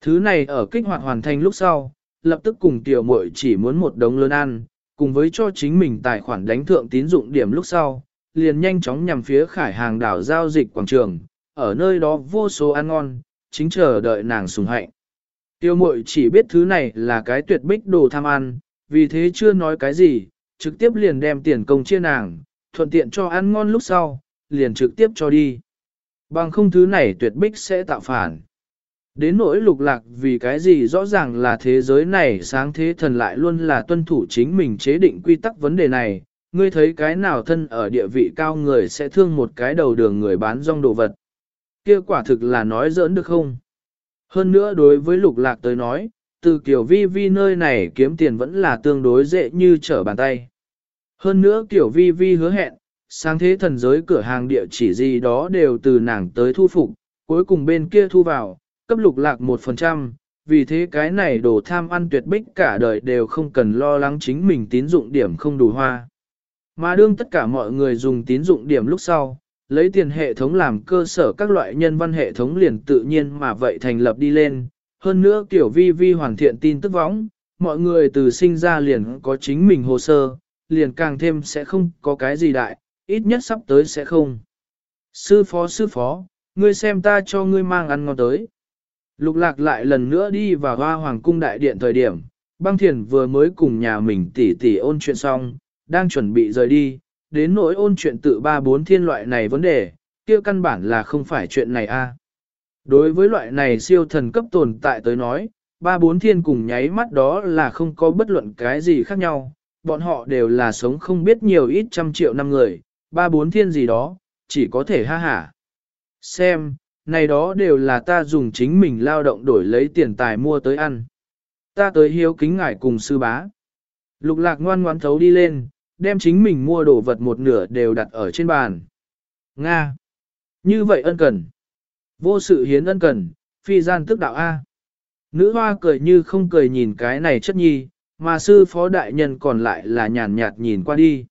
Thứ này ở kích hoạt hoàn thành lúc sau, lập tức cùng tiểu muội chỉ muốn một đống lớn ăn, cùng với cho chính mình tài khoản đánh thượng tín dụng điểm lúc sau, liền nhanh chóng nhằm phía khải hàng đảo giao dịch quảng trường, ở nơi đó vô số ăn ngon, chính chờ đợi nàng sùng hạnh. Tiêu mội chỉ biết thứ này là cái tuyệt bích đồ tham ăn, vì thế chưa nói cái gì, trực tiếp liền đem tiền công chia nàng, thuận tiện cho ăn ngon lúc sau, liền trực tiếp cho đi. Bằng không thứ này tuyệt bích sẽ tạo phản. Đến nỗi lục lạc vì cái gì rõ ràng là thế giới này sáng thế thần lại luôn là tuân thủ chính mình chế định quy tắc vấn đề này, ngươi thấy cái nào thân ở địa vị cao người sẽ thương một cái đầu đường người bán rong đồ vật. Kia quả thực là nói giỡn được không? Hơn nữa đối với lục lạc tới nói, từ kiểu vi vi nơi này kiếm tiền vẫn là tương đối dễ như trở bàn tay. Hơn nữa kiểu vi vi hứa hẹn, sáng thế thần giới cửa hàng địa chỉ gì đó đều từ nàng tới thu phục, cuối cùng bên kia thu vào, cấp lục lạc 1%, vì thế cái này đồ tham ăn tuyệt bích cả đời đều không cần lo lắng chính mình tín dụng điểm không đủ hoa. Mà đương tất cả mọi người dùng tín dụng điểm lúc sau, lấy tiền hệ thống làm cơ sở các loại nhân văn hệ thống liền tự nhiên mà vậy thành lập đi lên, hơn nữa kiểu vi vi hoàn thiện tin tức võng, mọi người từ sinh ra liền có chính mình hồ sơ, liền càng thêm sẽ không có cái gì đại, ít nhất sắp tới sẽ không. Sư phó sư phó, ngươi xem ta cho ngươi mang ăn ngon tới. Lục lạc lại lần nữa đi vào hoa hoàng cung đại điện thời điểm, băng thiền vừa mới cùng nhà mình tỉ tỉ ôn chuyện xong, đang chuẩn bị rời đi, đến nỗi ôn chuyện tự ba bốn thiên loại này vấn đề, kia căn bản là không phải chuyện này a. Đối với loại này siêu thần cấp tồn tại tới nói, ba bốn thiên cùng nháy mắt đó là không có bất luận cái gì khác nhau, bọn họ đều là sống không biết nhiều ít trăm triệu năm người, ba bốn thiên gì đó, chỉ có thể ha hả. Xem, này đó đều là ta dùng chính mình lao động đổi lấy tiền tài mua tới ăn. Ta tới hiếu kính ngài cùng sư bá. Lục lạc ngoan ngoãn thấu đi lên, đem chính mình mua đồ vật một nửa đều đặt ở trên bàn. Nga. Như vậy ân cần. Vô sự hiến ân cần, phi gian tức đạo A. Nữ hoa cười như không cười nhìn cái này chất nhi, mà sư phó đại nhân còn lại là nhàn nhạt nhìn qua đi.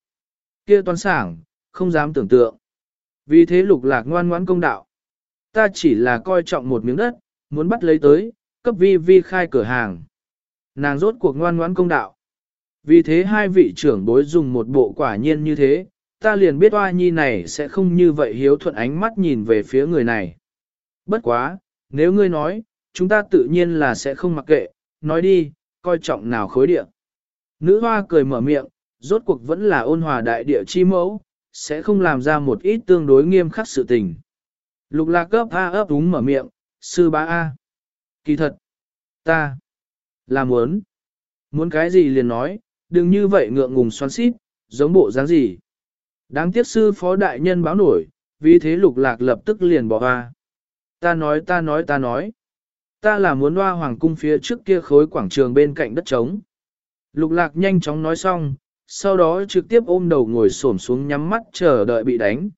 Kia toán sảng, không dám tưởng tượng. Vì thế lục lạc ngoan ngoãn công đạo. Ta chỉ là coi trọng một miếng đất, muốn bắt lấy tới, cấp vi vi khai cửa hàng. Nàng rốt cuộc ngoan ngoãn công đạo. Vì thế hai vị trưởng bối dùng một bộ quả nhiên như thế, ta liền biết oa nhi này sẽ không như vậy hiếu thuận ánh mắt nhìn về phía người này. Bất quá, nếu ngươi nói, chúng ta tự nhiên là sẽ không mặc kệ, nói đi, coi trọng nào khối địa. Nữ hoa cười mở miệng, rốt cuộc vẫn là ôn hòa đại địa chi mẫu, sẽ không làm ra một ít tương đối nghiêm khắc sự tình. Lục lạc cấp A ấp đúng mở miệng, sư bá A. Kỳ thật, ta, là muốn, muốn cái gì liền nói, đừng như vậy ngượng ngùng xoắn xít, giống bộ dáng gì. Đáng tiếc sư phó đại nhân báo nổi, vì thế lục lạc lập tức liền bỏ hoa. Ta nói ta nói ta nói. Ta là muốn hoa hoàng cung phía trước kia khối quảng trường bên cạnh đất trống. Lục lạc nhanh chóng nói xong, sau đó trực tiếp ôm đầu ngồi xổm xuống nhắm mắt chờ đợi bị đánh.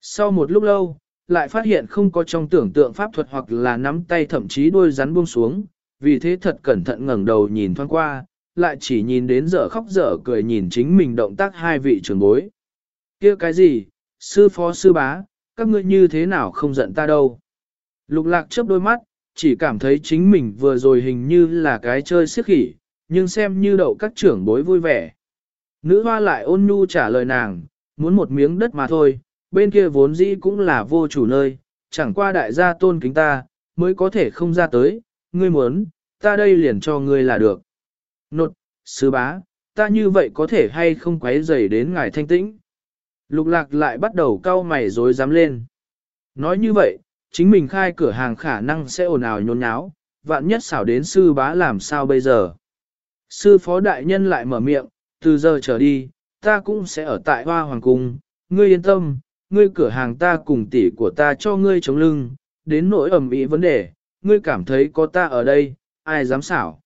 Sau một lúc lâu, lại phát hiện không có trong tưởng tượng pháp thuật hoặc là nắm tay thậm chí đuôi rắn buông xuống, vì thế thật cẩn thận ngẩng đầu nhìn thoáng qua, lại chỉ nhìn đến dở khóc dở cười nhìn chính mình động tác hai vị trưởng bối. kia cái gì, sư phó sư bá, các ngươi như thế nào không giận ta đâu. Lục lạc chớp đôi mắt, chỉ cảm thấy chính mình vừa rồi hình như là cái chơi siếc khỉ, nhưng xem như đậu các trưởng bối vui vẻ. Nữ hoa lại ôn nhu trả lời nàng, muốn một miếng đất mà thôi, bên kia vốn dĩ cũng là vô chủ nơi, chẳng qua đại gia tôn kính ta, mới có thể không ra tới, ngươi muốn, ta đây liền cho ngươi là được. Nột, sư bá, ta như vậy có thể hay không quấy rầy đến ngài thanh tĩnh. Lục lạc lại bắt đầu cau mày rối dám lên. Nói như vậy, chính mình khai cửa hàng khả năng sẽ ồn ào nhốn nháo, vạn nhất xảo đến sư bá làm sao bây giờ. Sư phó đại nhân lại mở miệng, từ giờ trở đi, ta cũng sẽ ở tại hoa hoàng cung, ngươi yên tâm, ngươi cửa hàng ta cùng tỷ của ta cho ngươi chống lưng, đến nỗi ẩm ý vấn đề, ngươi cảm thấy có ta ở đây, ai dám xảo.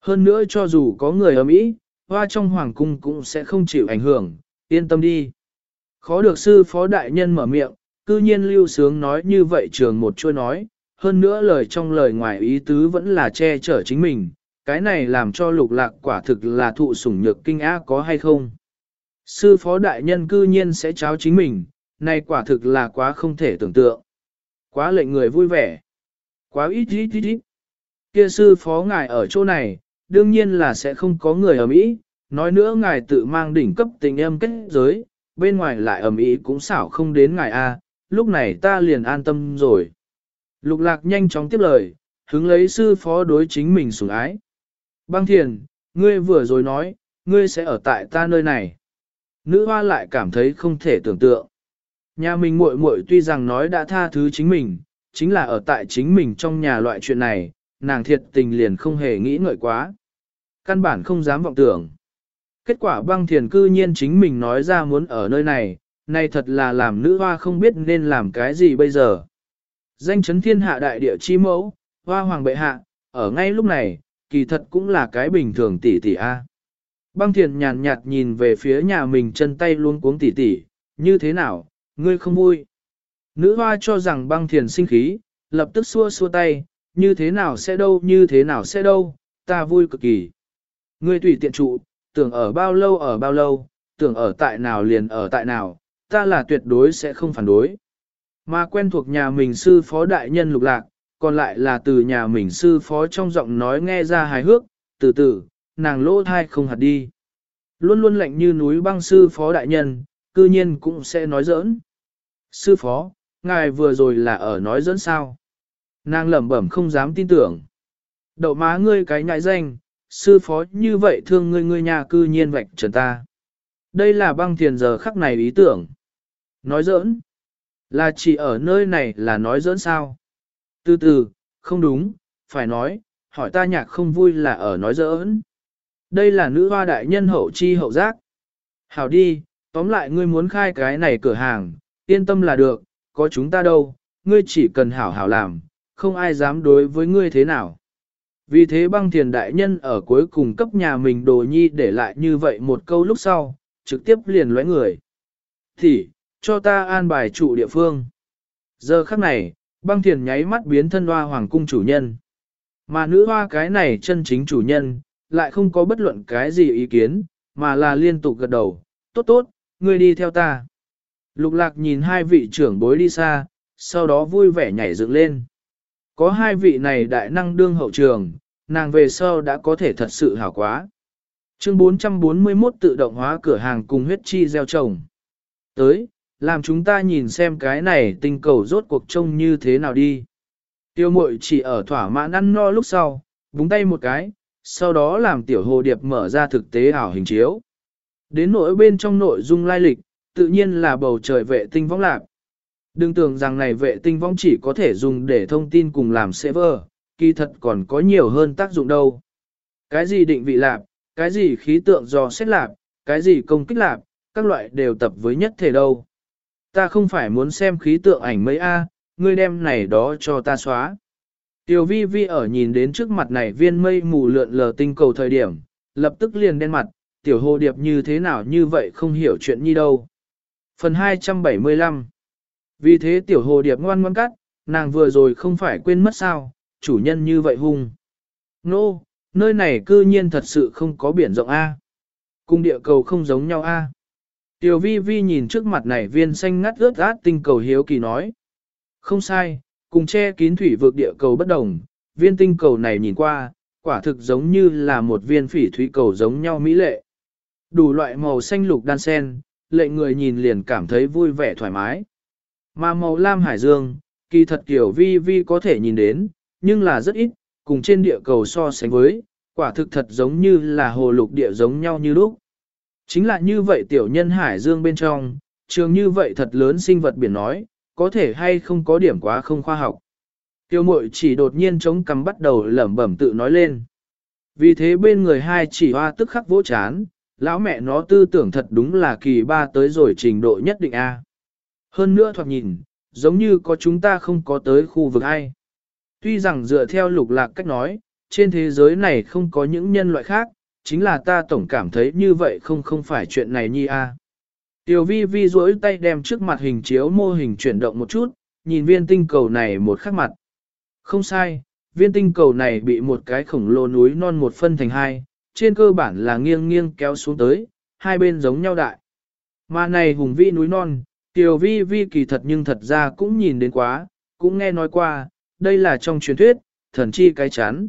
Hơn nữa cho dù có người ẩm ý, hoa trong hoàng cung cũng sẽ không chịu ảnh hưởng, yên tâm đi. Khó được sư phó đại nhân mở miệng, cư nhiên lưu sướng nói như vậy trường một chuôi nói, hơn nữa lời trong lời ngoài ý tứ vẫn là che chở chính mình, cái này làm cho lục lạc quả thực là thụ sủng nhược kinh á có hay không. Sư phó đại nhân cư nhiên sẽ cháo chính mình, này quả thực là quá không thể tưởng tượng. Quá lệnh người vui vẻ. Quá ít ít ít ít. Kia sư phó ngài ở chỗ này, đương nhiên là sẽ không có người ở Mỹ, nói nữa ngài tự mang đỉnh cấp tình em kết giới, bên ngoài lại ầm ĩ cũng xảo không đến ngài a, lúc này ta liền an tâm rồi. Lục lạc nhanh chóng tiếp lời, hướng lấy sư phó đối chính mình sủng ái. Băng thiền, ngươi vừa rồi nói, ngươi sẽ ở tại ta nơi này. Nữ hoa lại cảm thấy không thể tưởng tượng. Nhà mình muội muội tuy rằng nói đã tha thứ chính mình, chính là ở tại chính mình trong nhà loại chuyện này, nàng thiệt tình liền không hề nghĩ ngợi quá. Căn bản không dám vọng tưởng. Kết quả băng thiền cư nhiên chính mình nói ra muốn ở nơi này, này thật là làm nữ hoa không biết nên làm cái gì bây giờ. Danh chấn thiên hạ đại địa chi mẫu, hoa hoàng bệ hạ, ở ngay lúc này, kỳ thật cũng là cái bình thường tỷ tỷ A. Băng thiền nhàn nhạt nhìn về phía nhà mình chân tay luôn cuống tỷ tỷ, như thế nào, ngươi không vui. Nữ hoa cho rằng băng thiền sinh khí, lập tức xua xua tay, như thế nào sẽ đâu như thế nào sẽ đâu, ta vui cực kỳ. Ngươi tùy tiện trụ, tưởng ở bao lâu ở bao lâu, tưởng ở tại nào liền ở tại nào, ta là tuyệt đối sẽ không phản đối. Mà quen thuộc nhà mình sư phó đại nhân lục lạc, còn lại là từ nhà mình sư phó trong giọng nói nghe ra hài hước, từ từ, nàng lỗ thai không hạt đi. Luôn luôn lạnh như núi băng sư phó đại nhân, cư nhiên cũng sẽ nói giỡn. Sư phó, ngài vừa rồi là ở nói giỡn sao? Nàng lẩm bẩm không dám tin tưởng. Đậu má ngươi cái nhại danh, sư phó như vậy thương ngươi ngươi nhà cư nhiên vạch trần ta. Đây là băng thiền giờ khắc này ý tưởng. Nói giỡn. Là chỉ ở nơi này là nói giỡn sao? Từ từ, không đúng, phải nói, hỏi ta nhạc không vui là ở nói giỡn. Đây là nữ hoa đại nhân hậu chi hậu giác. Hảo đi, tóm lại ngươi muốn khai cái này cửa hàng, yên tâm là được, có chúng ta đâu, ngươi chỉ cần hảo hảo làm, không ai dám đối với ngươi thế nào. Vì thế băng thiền đại nhân ở cuối cùng cấp nhà mình đồ nhi để lại như vậy một câu lúc sau, trực tiếp liền lóe người. Thì, cho ta an bài trụ địa phương. Giờ khắc này, băng thiền nháy mắt biến thân hoa hoàng cung chủ nhân. Mà nữ hoa cái này chân chính chủ nhân, lại không có bất luận cái gì ý kiến, mà là liên tục gật đầu, tốt tốt, ngươi đi theo ta. Lục lạc nhìn hai vị trưởng bối đi xa, sau đó vui vẻ nhảy dựng lên. Có hai vị này đại năng đương hậu trường, nàng về sau đã có thể thật sự hảo quá. Chương 441 tự động hóa cửa hàng cùng huyết chi gieo trồng. Tới, làm chúng ta nhìn xem cái này tinh cầu rốt cuộc trông như thế nào đi. Tiêu mội chỉ ở thỏa mãn ăn no lúc sau, búng tay một cái, sau đó làm tiểu hồ điệp mở ra thực tế ảo hình chiếu. Đến nỗi bên trong nội dung lai lịch, tự nhiên là bầu trời vệ tinh vong lạc. Đừng tưởng rằng này vệ tinh vong chỉ có thể dùng để thông tin cùng làm server, kỳ thật còn có nhiều hơn tác dụng đâu. Cái gì định vị lạc, cái gì khí tượng do xét lạc, cái gì công kích lạc, các loại đều tập với nhất thể đâu. Ta không phải muốn xem khí tượng ảnh mấy A, ngươi đem này đó cho ta xóa. Tiểu vi vi ở nhìn đến trước mặt này viên mây mù lượn lờ tinh cầu thời điểm, lập tức liền đen mặt, tiểu hồ điệp như thế nào như vậy không hiểu chuyện như đâu. Phần 275 Vì thế tiểu hồ điệp ngoan ngoan cắt, nàng vừa rồi không phải quên mất sao, chủ nhân như vậy hung. Nô, no, nơi này cư nhiên thật sự không có biển rộng A. Cung địa cầu không giống nhau A. Tiểu vi vi nhìn trước mặt này viên xanh ngắt ướt át tinh cầu hiếu kỳ nói. Không sai, cùng che kín thủy vực địa cầu bất đồng, viên tinh cầu này nhìn qua, quả thực giống như là một viên phỉ thủy cầu giống nhau mỹ lệ. Đủ loại màu xanh lục đan sen, lệnh người nhìn liền cảm thấy vui vẻ thoải mái. Mà màu lam hải dương, kỳ thật kiểu vi vi có thể nhìn đến, nhưng là rất ít, cùng trên địa cầu so sánh với, quả thực thật giống như là hồ lục địa giống nhau như lúc. Chính là như vậy tiểu nhân hải dương bên trong, trường như vậy thật lớn sinh vật biển nói, có thể hay không có điểm quá không khoa học. Tiêu mội chỉ đột nhiên chống cằm bắt đầu lẩm bẩm tự nói lên. Vì thế bên người hai chỉ hoa tức khắc vỗ chán, lão mẹ nó tư tưởng thật đúng là kỳ ba tới rồi trình độ nhất định A. Hơn nữa thoạt nhìn, giống như có chúng ta không có tới khu vực ai. Tuy rằng dựa theo lục lạc cách nói, trên thế giới này không có những nhân loại khác, chính là ta tổng cảm thấy như vậy không không phải chuyện này nhi a. Tiểu vi vi duỗi tay đem trước mặt hình chiếu mô hình chuyển động một chút, nhìn viên tinh cầu này một khắc mặt. Không sai, viên tinh cầu này bị một cái khổng lồ núi non một phân thành hai, trên cơ bản là nghiêng nghiêng kéo xuống tới, hai bên giống nhau đại. Mà này hùng vĩ núi non, tiểu vi vi kỳ thật nhưng thật ra cũng nhìn đến quá, cũng nghe nói qua, đây là trong truyền thuyết, thần chi cái chán.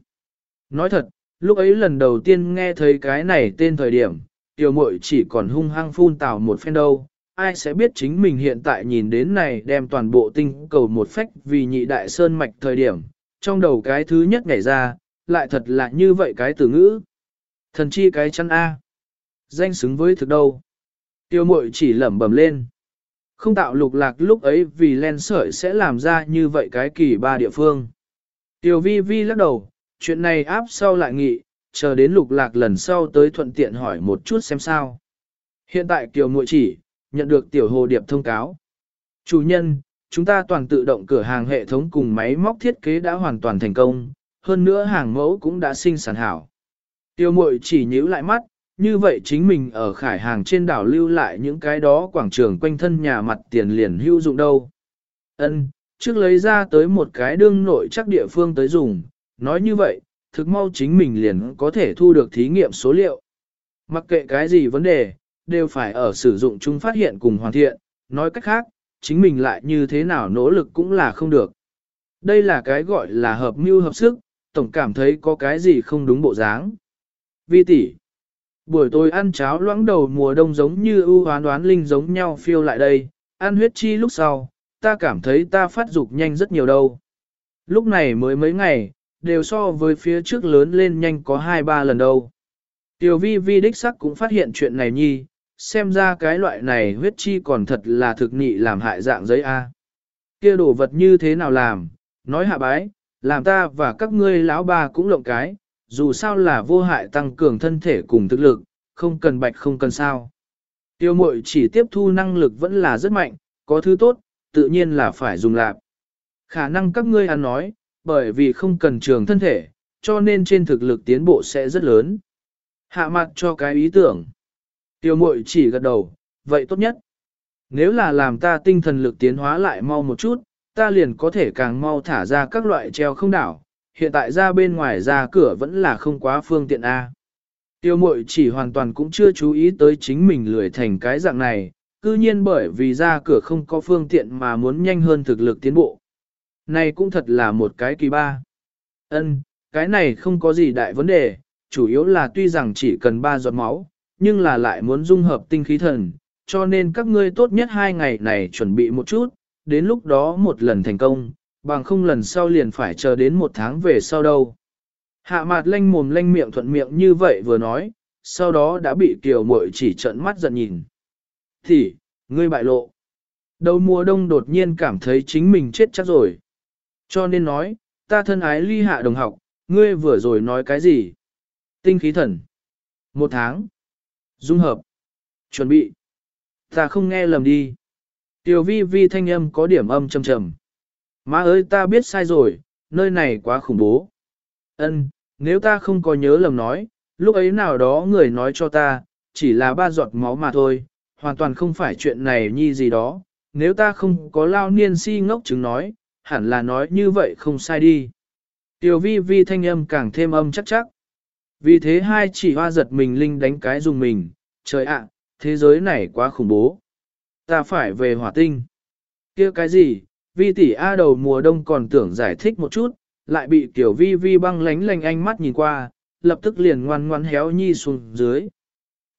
Nói thật, lúc ấy lần đầu tiên nghe thấy cái này tên thời điểm, tiểu muội chỉ còn hung hăng phun tào một phen đâu, ai sẽ biết chính mình hiện tại nhìn đến này đem toàn bộ tinh cầu một phách vì nhị đại sơn mạch thời điểm, trong đầu cái thứ nhất nhảy ra, lại thật là như vậy cái từ ngữ. Thần chi cái chăn A. Danh xứng với thực đâu. Tiêu mội chỉ lẩm bẩm lên. Không tạo lục lạc lúc ấy vì len sợi sẽ làm ra như vậy cái kỳ ba địa phương. Tiêu vi vi lắc đầu, chuyện này áp sau lại nghị, chờ đến lục lạc lần sau tới thuận tiện hỏi một chút xem sao. Hiện tại Kiều Mội chỉ, nhận được tiểu hồ điệp thông cáo. Chủ nhân, chúng ta toàn tự động cửa hàng hệ thống cùng máy móc thiết kế đã hoàn toàn thành công, hơn nữa hàng mẫu cũng đã sinh sản hảo. Tiêu mội chỉ nhíu lại mắt, như vậy chính mình ở khải hàng trên đảo lưu lại những cái đó quảng trường quanh thân nhà mặt tiền liền hữu dụng đâu. Ân, trước lấy ra tới một cái đương nội chắc địa phương tới dùng, nói như vậy, thực mau chính mình liền có thể thu được thí nghiệm số liệu. Mặc kệ cái gì vấn đề, đều phải ở sử dụng chung phát hiện cùng hoàn thiện, nói cách khác, chính mình lại như thế nào nỗ lực cũng là không được. Đây là cái gọi là hợp mưu hợp sức, tổng cảm thấy có cái gì không đúng bộ dáng. Vi tỷ, buổi tối ăn cháo loãng đầu mùa đông giống như ưu hoán đoán linh giống nhau phiêu lại đây, ăn huyết chi lúc sau, ta cảm thấy ta phát dục nhanh rất nhiều đâu. Lúc này mới mấy ngày, đều so với phía trước lớn lên nhanh có 2-3 lần đâu. Tiểu vi vi đích sắc cũng phát hiện chuyện này nhi, xem ra cái loại này huyết chi còn thật là thực nị làm hại dạng giấy A. Kia đồ vật như thế nào làm, nói hạ bái, làm ta và các ngươi lão bà cũng lộng cái, dù sao là vô hại tăng cường thân thể cùng thực lực, không cần bạch không cần sao. Tiêu mội chỉ tiếp thu năng lực vẫn là rất mạnh, có thứ tốt, tự nhiên là phải dùng lạp. Khả năng các ngươi ăn nói, bởi vì không cần trường thân thể, cho nên trên thực lực tiến bộ sẽ rất lớn. Hạ mặt cho cái ý tưởng. Tiêu mội chỉ gật đầu, vậy tốt nhất. Nếu là làm ta tinh thần lực tiến hóa lại mau một chút, ta liền có thể càng mau thả ra các loại treo không đảo. Hiện tại ra bên ngoài ra cửa vẫn là không quá phương tiện A. Tiêu mội chỉ hoàn toàn cũng chưa chú ý tới chính mình lười thành cái dạng này, cư nhiên bởi vì ra cửa không có phương tiện mà muốn nhanh hơn thực lực tiến bộ. Này cũng thật là một cái kỳ ba. Ân, cái này không có gì đại vấn đề, chủ yếu là tuy rằng chỉ cần ba giọt máu, nhưng là lại muốn dung hợp tinh khí thần, cho nên các ngươi tốt nhất hai ngày này chuẩn bị một chút, đến lúc đó một lần thành công, bằng không lần sau liền phải chờ đến một tháng về sau đâu. Hạ mặt lanh mồm lanh miệng thuận miệng như vậy vừa nói, sau đó đã bị kiều muội chỉ trợn mắt giận nhìn. Thì, ngươi bại lộ. Đầu mùa đông đột nhiên cảm thấy chính mình chết chắc rồi. Cho nên nói, ta thân ái ly hạ đồng học, ngươi vừa rồi nói cái gì? Tinh khí thần. Một tháng. Dung hợp. Chuẩn bị. Ta không nghe lầm đi. Tiểu vi vi thanh âm có điểm âm trầm trầm. Má ơi ta biết sai rồi, nơi này quá khủng bố. Ân, nếu ta không có nhớ lầm nói, lúc ấy nào đó người nói cho ta, chỉ là ba giọt máu mà thôi, hoàn toàn không phải chuyện này nhi gì đó. Nếu ta không có lao niên si ngốc chứng nói, hẳn là nói như vậy không sai đi. Tiểu vi vi thanh âm càng thêm âm chắc chắc. Vì thế hai chỉ hoa giật mình linh đánh cái dùng mình, trời ạ, thế giới này quá khủng bố. Ta phải về hỏa tinh. kia cái gì, vi tỷ A đầu mùa đông còn tưởng giải thích một chút, lại bị tiểu vi vi băng lánh lành ánh mắt nhìn qua, lập tức liền ngoan ngoan héo nhi xuống dưới.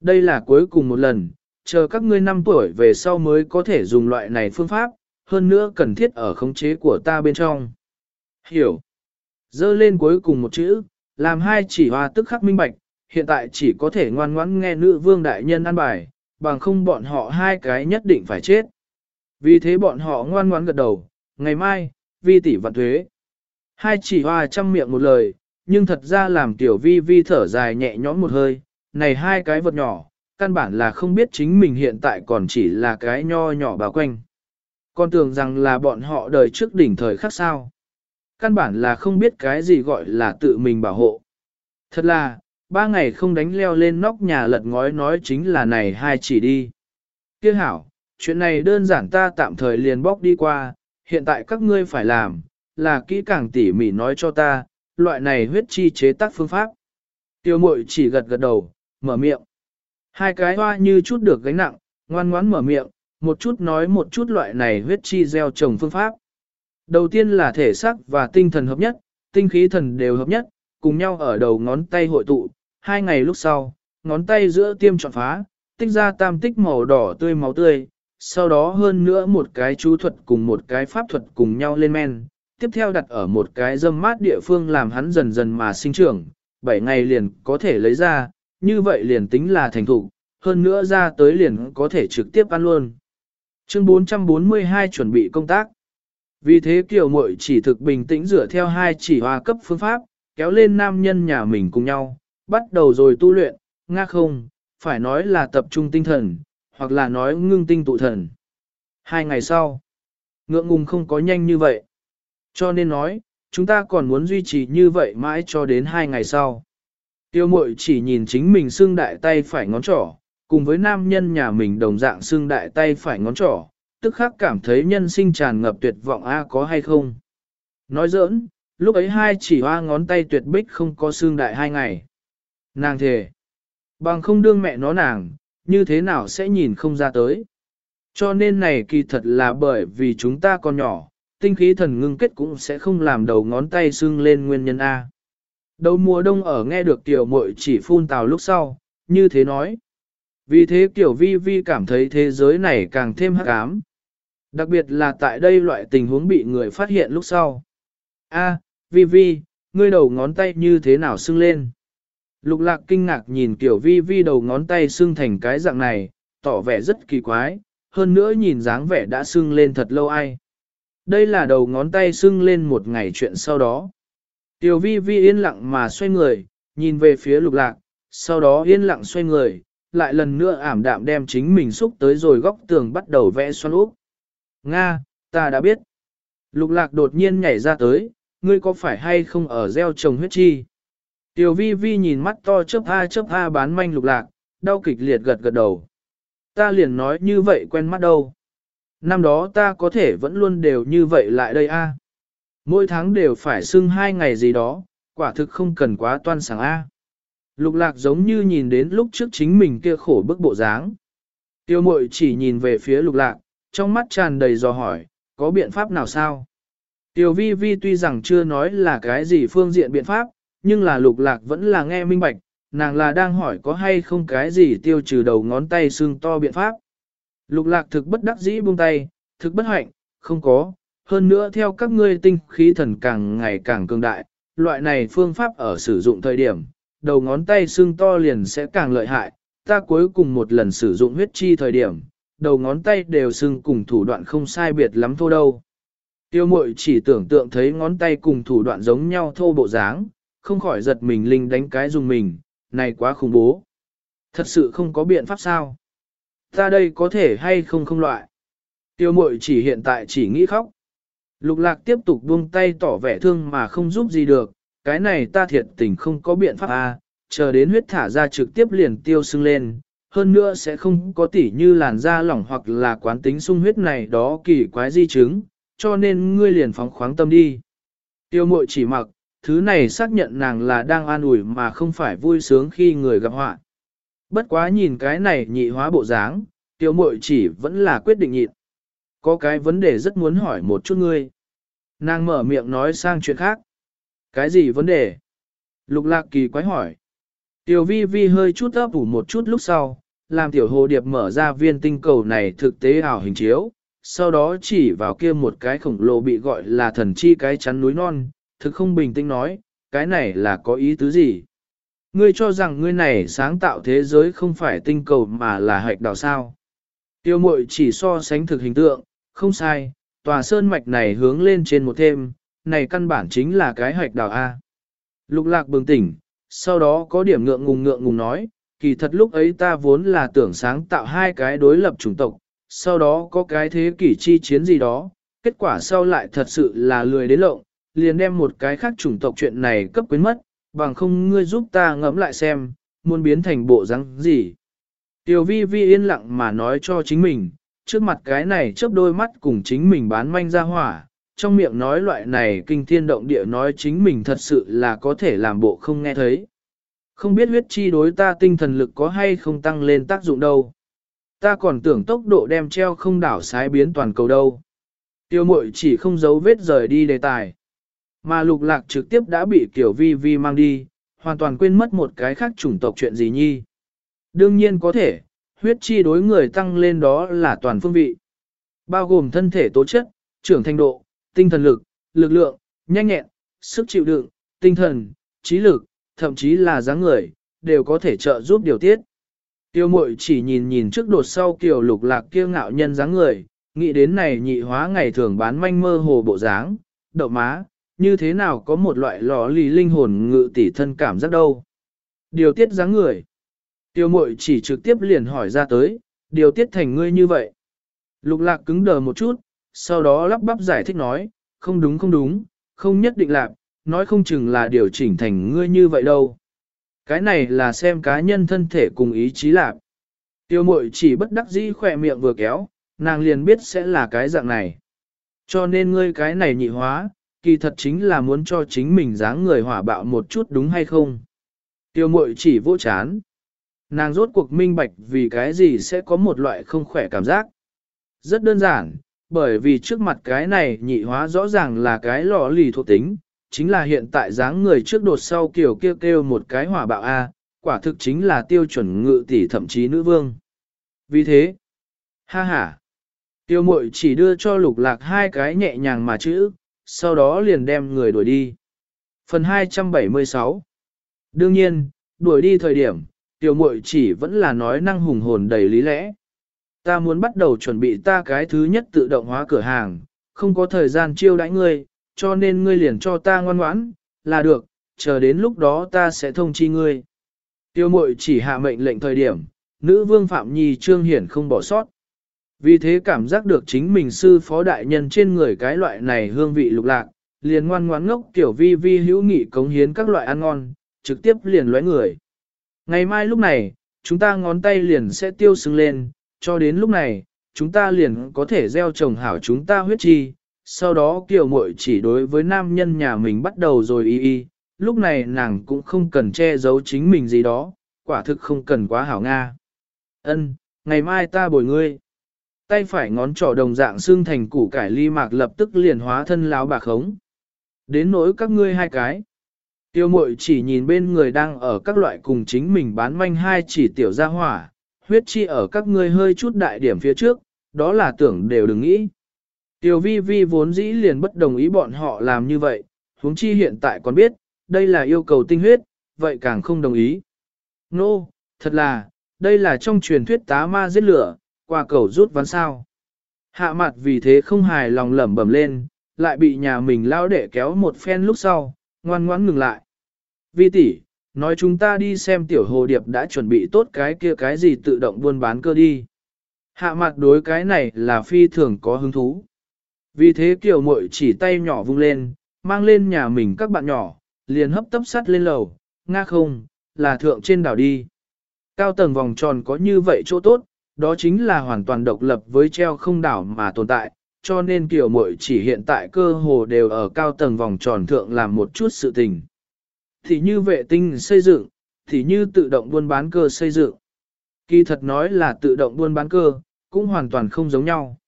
Đây là cuối cùng một lần, chờ các ngươi năm tuổi về sau mới có thể dùng loại này phương pháp, hơn nữa cần thiết ở khống chế của ta bên trong. Hiểu. Dơ lên cuối cùng một chữ, làm hai chỉ hoa tức khắc minh bạch, hiện tại chỉ có thể ngoan ngoãn nghe nữ vương đại nhân ăn bài, bằng không bọn họ hai cái nhất định phải chết. Vì thế bọn họ ngoan ngoãn gật đầu, ngày mai, vi tỷ vạn thuế. Hai chỉ hoa chăm miệng một lời, nhưng thật ra làm tiểu vi vi thở dài nhẹ nhõm một hơi, này hai cái vật nhỏ, căn bản là không biết chính mình hiện tại còn chỉ là cái nho nhỏ bao quanh. Con tưởng rằng là bọn họ đời trước đỉnh thời khác sao. Căn bản là không biết cái gì gọi là tự mình bảo hộ. Thật là, ba ngày không đánh leo lên nóc nhà lật ngói nói chính là này hai chỉ đi. Kiếc hảo, chuyện này đơn giản ta tạm thời liền bóc đi qua, hiện tại các ngươi phải làm, là kỹ càng tỉ mỉ nói cho ta, loại này huyết chi chế tác phương pháp. Tiêu mội chỉ gật gật đầu, mở miệng. Hai cái hoa như chút được gánh nặng, ngoan ngoãn mở miệng, một chút nói một chút loại này huyết chi gieo trồng phương pháp. Đầu tiên là thể xác và tinh thần hợp nhất, tinh khí thần đều hợp nhất, cùng nhau ở đầu ngón tay hội tụ, hai ngày lúc sau, ngón tay giữa tiêm trọn phá, tích ra tam tích màu đỏ tươi máu tươi, sau đó hơn nữa một cái chú thuật cùng một cái pháp thuật cùng nhau lên men, tiếp theo đặt ở một cái dâm mát địa phương làm hắn dần dần mà sinh trưởng, 7 ngày liền có thể lấy ra, như vậy liền tính là thành thủ, hơn nữa ra tới liền có thể trực tiếp ăn luôn. Chương 442 chuẩn bị công tác. Vì thế kiểu muội chỉ thực bình tĩnh rửa theo hai chỉ hoa cấp phương pháp, kéo lên nam nhân nhà mình cùng nhau, bắt đầu rồi tu luyện, nga không, phải nói là tập trung tinh thần, hoặc là nói ngưng tinh tụ thần. Hai ngày sau, ngượng ngùng không có nhanh như vậy. Cho nên nói, chúng ta còn muốn duy trì như vậy mãi cho đến hai ngày sau. Tiêu mội chỉ nhìn chính mình xương đại tay phải ngón trỏ, cùng với nam nhân nhà mình đồng dạng xương đại tay phải ngón trỏ, tức khắc cảm thấy nhân sinh tràn ngập tuyệt vọng A có hay không. Nói giỡn, lúc ấy hai chỉ hoa ngón tay tuyệt bích không có xương đại hai ngày. Nàng thề, bằng không đương mẹ nó nàng, như thế nào sẽ nhìn không ra tới. Cho nên này kỳ thật là bởi vì chúng ta còn nhỏ, tinh khí thần ngưng kết cũng sẽ không làm đầu ngón tay sưng lên nguyên nhân A. Đầu mùa đông ở nghe được tiểu muội chỉ phun tào lúc sau, như thế nói. Vì thế tiểu vi vi cảm thấy thế giới này càng thêm hắc ám. Đặc biệt là tại đây loại tình huống bị người phát hiện lúc sau. A, vi vi, ngươi đầu ngón tay như thế nào sưng lên? Lục lạc kinh ngạc nhìn tiểu vi vi đầu ngón tay sưng thành cái dạng này, tỏ vẻ rất kỳ quái, hơn nữa nhìn dáng vẻ đã sưng lên thật lâu ai. Đây là đầu ngón tay sưng lên một ngày chuyện sau đó. Tiểu vi vi yên lặng mà xoay người, nhìn về phía lục lạc, sau đó yên lặng xoay người, lại lần nữa ảm đạm đem chính mình xúc tới rồi góc tường bắt đầu vẽ xoắn úp. Nga, ta đã biết. Lục lạc đột nhiên nhảy ra tới, ngươi có phải hay không ở gieo trồng huyết chi? Tiểu vi vi nhìn mắt to chớp ha chớp ha bán manh lục lạc, đau kịch liệt gật gật đầu. Ta liền nói như vậy quen mắt đâu. Năm đó ta có thể vẫn luôn đều như vậy lại đây a. Mỗi tháng đều phải xưng hai ngày gì đó, quả thực không cần quá toan sáng a. Lục lạc giống như nhìn đến lúc trước chính mình kia khổ bức bộ dáng. Tiêu mội chỉ nhìn về phía lục lạc, trong mắt tràn đầy dò hỏi, có biện pháp nào sao? Tiêu vi vi tuy rằng chưa nói là cái gì phương diện biện pháp, nhưng là lục lạc vẫn là nghe minh bạch, nàng là đang hỏi có hay không cái gì tiêu trừ đầu ngón tay xương to biện pháp. Lục lạc thực bất đắc dĩ buông tay, thực bất hạnh, không có, hơn nữa theo các ngươi tinh khí thần càng ngày càng cường đại, loại này phương pháp ở sử dụng thời điểm, đầu ngón tay xương to liền sẽ càng lợi hại, ta cuối cùng một lần sử dụng huyết chi thời điểm, đầu ngón tay đều xương cùng thủ đoạn không sai biệt lắm thô đâu. Tiêu mội chỉ tưởng tượng thấy ngón tay cùng thủ đoạn giống nhau thô bộ dáng, không khỏi giật mình linh đánh cái dùng mình, này quá khủng bố. Thật sự không có biện pháp sao? Ta đây có thể hay không không loại? Tiêu mội chỉ hiện tại chỉ nghĩ khóc. Lục lạc tiếp tục buông tay tỏ vẻ thương mà không giúp gì được, cái này ta thiệt tình không có biện pháp à, chờ đến huyết thả ra trực tiếp liền tiêu sưng lên, hơn nữa sẽ không có tỉ như làn da lỏng hoặc là quán tính sung huyết này đó kỳ quái di chứng, cho nên ngươi liền phóng khoáng tâm đi. Tiêu mội chỉ mặc, thứ này xác nhận nàng là đang an ủi mà không phải vui sướng khi người gặp họa. Bất quá nhìn cái này nhị hóa bộ dáng, tiểu muội chỉ vẫn là quyết định nhịn. Có cái vấn đề rất muốn hỏi một chút ngươi. Nàng mở miệng nói sang chuyện khác. Cái gì vấn đề? Lục lạc kỳ quái hỏi. Tiểu vi vi hơi chút ấp ủ một chút lúc sau, làm tiểu hồ điệp mở ra viên tinh cầu này thực tế ảo hình chiếu, sau đó chỉ vào kia một cái khổng lồ bị gọi là thần chi cái chắn núi non, thực không bình tĩnh nói, cái này là có ý tứ gì? Ngươi cho rằng ngươi này sáng tạo thế giới không phải tinh cầu mà là hạch đảo sao? Tiêu mội chỉ so sánh thực hình tượng, không sai, tòa sơn mạch này hướng lên trên một thêm, này căn bản chính là cái hạch đảo A. Lục lạc bừng tỉnh, sau đó có điểm ngượng ngùng ngượng ngùng nói, kỳ thật lúc ấy ta vốn là tưởng sáng tạo hai cái đối lập chủng tộc, sau đó có cái thế kỷ chi chiến gì đó, kết quả sau lại thật sự là lười đến lộng, liền đem một cái khác chủng tộc chuyện này cấp quyến mất, bằng không ngươi giúp ta ngẫm lại xem, muốn biến thành bộ răng gì. Tiểu vi vi yên lặng mà nói cho chính mình, trước mặt cái này chớp đôi mắt cùng chính mình bán manh ra hỏa, trong miệng nói loại này kinh thiên động địa nói chính mình thật sự là có thể làm bộ không nghe thấy. Không biết huyết chi đối ta tinh thần lực có hay không tăng lên tác dụng đâu. Ta còn tưởng tốc độ đem treo không đảo sái biến toàn cầu đâu. Tiêu mội chỉ không giấu vết rời đi đề tài. Mà lục lạc trực tiếp đã bị kiểu vi vi mang đi, hoàn toàn quên mất một cái khác chủng tộc chuyện gì nhi. Đương nhiên có thể, huyết chi đối người tăng lên đó là toàn phương vị. Bao gồm thân thể tố chất, trưởng thành độ, tinh thần lực, lực lượng, nhanh nhẹn, sức chịu đựng, tinh thần, trí lực, thậm chí là dáng người, đều có thể trợ giúp điều tiết. Tiêu mội chỉ nhìn nhìn trước đột sau kiểu lục lạc kia ngạo nhân dáng người, nghĩ đến này nhị hóa ngày thường bán manh mơ hồ bộ dáng, đậu má, như thế nào có một loại lò lì linh hồn ngự tỷ thân cảm giác đâu. Điều tiết dáng người. Tiêu mội chỉ trực tiếp liền hỏi ra tới, điều tiết thành ngươi như vậy. Lục lạc cứng đờ một chút, sau đó lắp bắp giải thích nói, không đúng không đúng, không nhất định lạc, nói không chừng là điều chỉnh thành ngươi như vậy đâu. Cái này là xem cá nhân thân thể cùng ý chí lạc. Tiêu mội chỉ bất đắc dĩ khỏe miệng vừa kéo, nàng liền biết sẽ là cái dạng này. Cho nên ngươi cái này nhị hóa, kỳ thật chính là muốn cho chính mình dáng người hỏa bạo một chút đúng hay không. Tiêu mội chỉ vô chán. Nàng rốt cuộc minh bạch vì cái gì sẽ có một loại không khỏe cảm giác. Rất đơn giản, bởi vì trước mặt cái này nhị hóa rõ ràng là cái lò lì thuộc tính, chính là hiện tại dáng người trước đột sau kiểu kêu kêu một cái hỏa bạo A, quả thực chính là tiêu chuẩn ngự tỷ thậm chí nữ vương. Vì thế, ha ha, tiêu mội chỉ đưa cho lục lạc hai cái nhẹ nhàng mà chữ, sau đó liền đem người đuổi đi. Phần 276 Đương nhiên, đuổi đi thời điểm, tiêu muội chỉ vẫn là nói năng hùng hồn đầy lý lẽ. Ta muốn bắt đầu chuẩn bị ta cái thứ nhất tự động hóa cửa hàng, không có thời gian chiêu đãi ngươi, cho nên ngươi liền cho ta ngoan ngoãn, là được, chờ đến lúc đó ta sẽ thông chi ngươi. Tiêu mội chỉ hạ mệnh lệnh thời điểm, nữ vương Phạm Nhi Trương Hiển không bỏ sót. Vì thế cảm giác được chính mình sư phó đại nhân trên người cái loại này hương vị lục lạc, liền ngoan ngoãn ngốc kiểu vi vi hữu nghị cống hiến các loại ăn ngon, trực tiếp liền lóe người. Ngày mai lúc này, chúng ta ngón tay liền sẽ tiêu sưng lên, cho đến lúc này, chúng ta liền có thể gieo trồng hảo chúng ta huyết chi, sau đó kiều muội chỉ đối với nam nhân nhà mình bắt đầu rồi y y, lúc này nàng cũng không cần che giấu chính mình gì đó, quả thực không cần quá hảo Nga. Ân, ngày mai ta bồi ngươi. Tay phải ngón trỏ đồng dạng xương thành củ cải ly mạc lập tức liền hóa thân lão bạc khống. Đến nỗi các ngươi hai cái. Tiêu mội chỉ nhìn bên người đang ở các loại cùng chính mình bán manh hai chỉ tiểu gia hỏa, huyết chi ở các ngươi hơi chút đại điểm phía trước, đó là tưởng đều đừng nghĩ. tiêu vi vi vốn dĩ liền bất đồng ý bọn họ làm như vậy, huống chi hiện tại còn biết, đây là yêu cầu tinh huyết, vậy càng không đồng ý. Nô, no, thật là, đây là trong truyền thuyết tá ma giết lửa, qua cầu rút ván sao. Hạ mặt vì thế không hài lòng lẩm bẩm lên, lại bị nhà mình lao để kéo một phen lúc sau, ngoan ngoãn ngừng lại. Vi tỷ, nói chúng ta đi xem tiểu hồ điệp đã chuẩn bị tốt cái kia cái gì tự động buôn bán cơ đi. Hạ mặt đối cái này là phi thường có hứng thú. Vì thế kiểu muội chỉ tay nhỏ vung lên, mang lên nhà mình các bạn nhỏ, liền hấp tấp sắt lên lầu, nga không, là thượng trên đảo đi. Cao tầng vòng tròn có như vậy chỗ tốt, đó chính là hoàn toàn độc lập với treo không đảo mà tồn tại, cho nên kiểu muội chỉ hiện tại cơ hồ đều ở cao tầng vòng tròn thượng làm một chút sự tình. Thì như vệ tinh xây dựng, thì như tự động buôn bán cơ xây dựng. Kỳ thật nói là tự động buôn bán cơ, cũng hoàn toàn không giống nhau.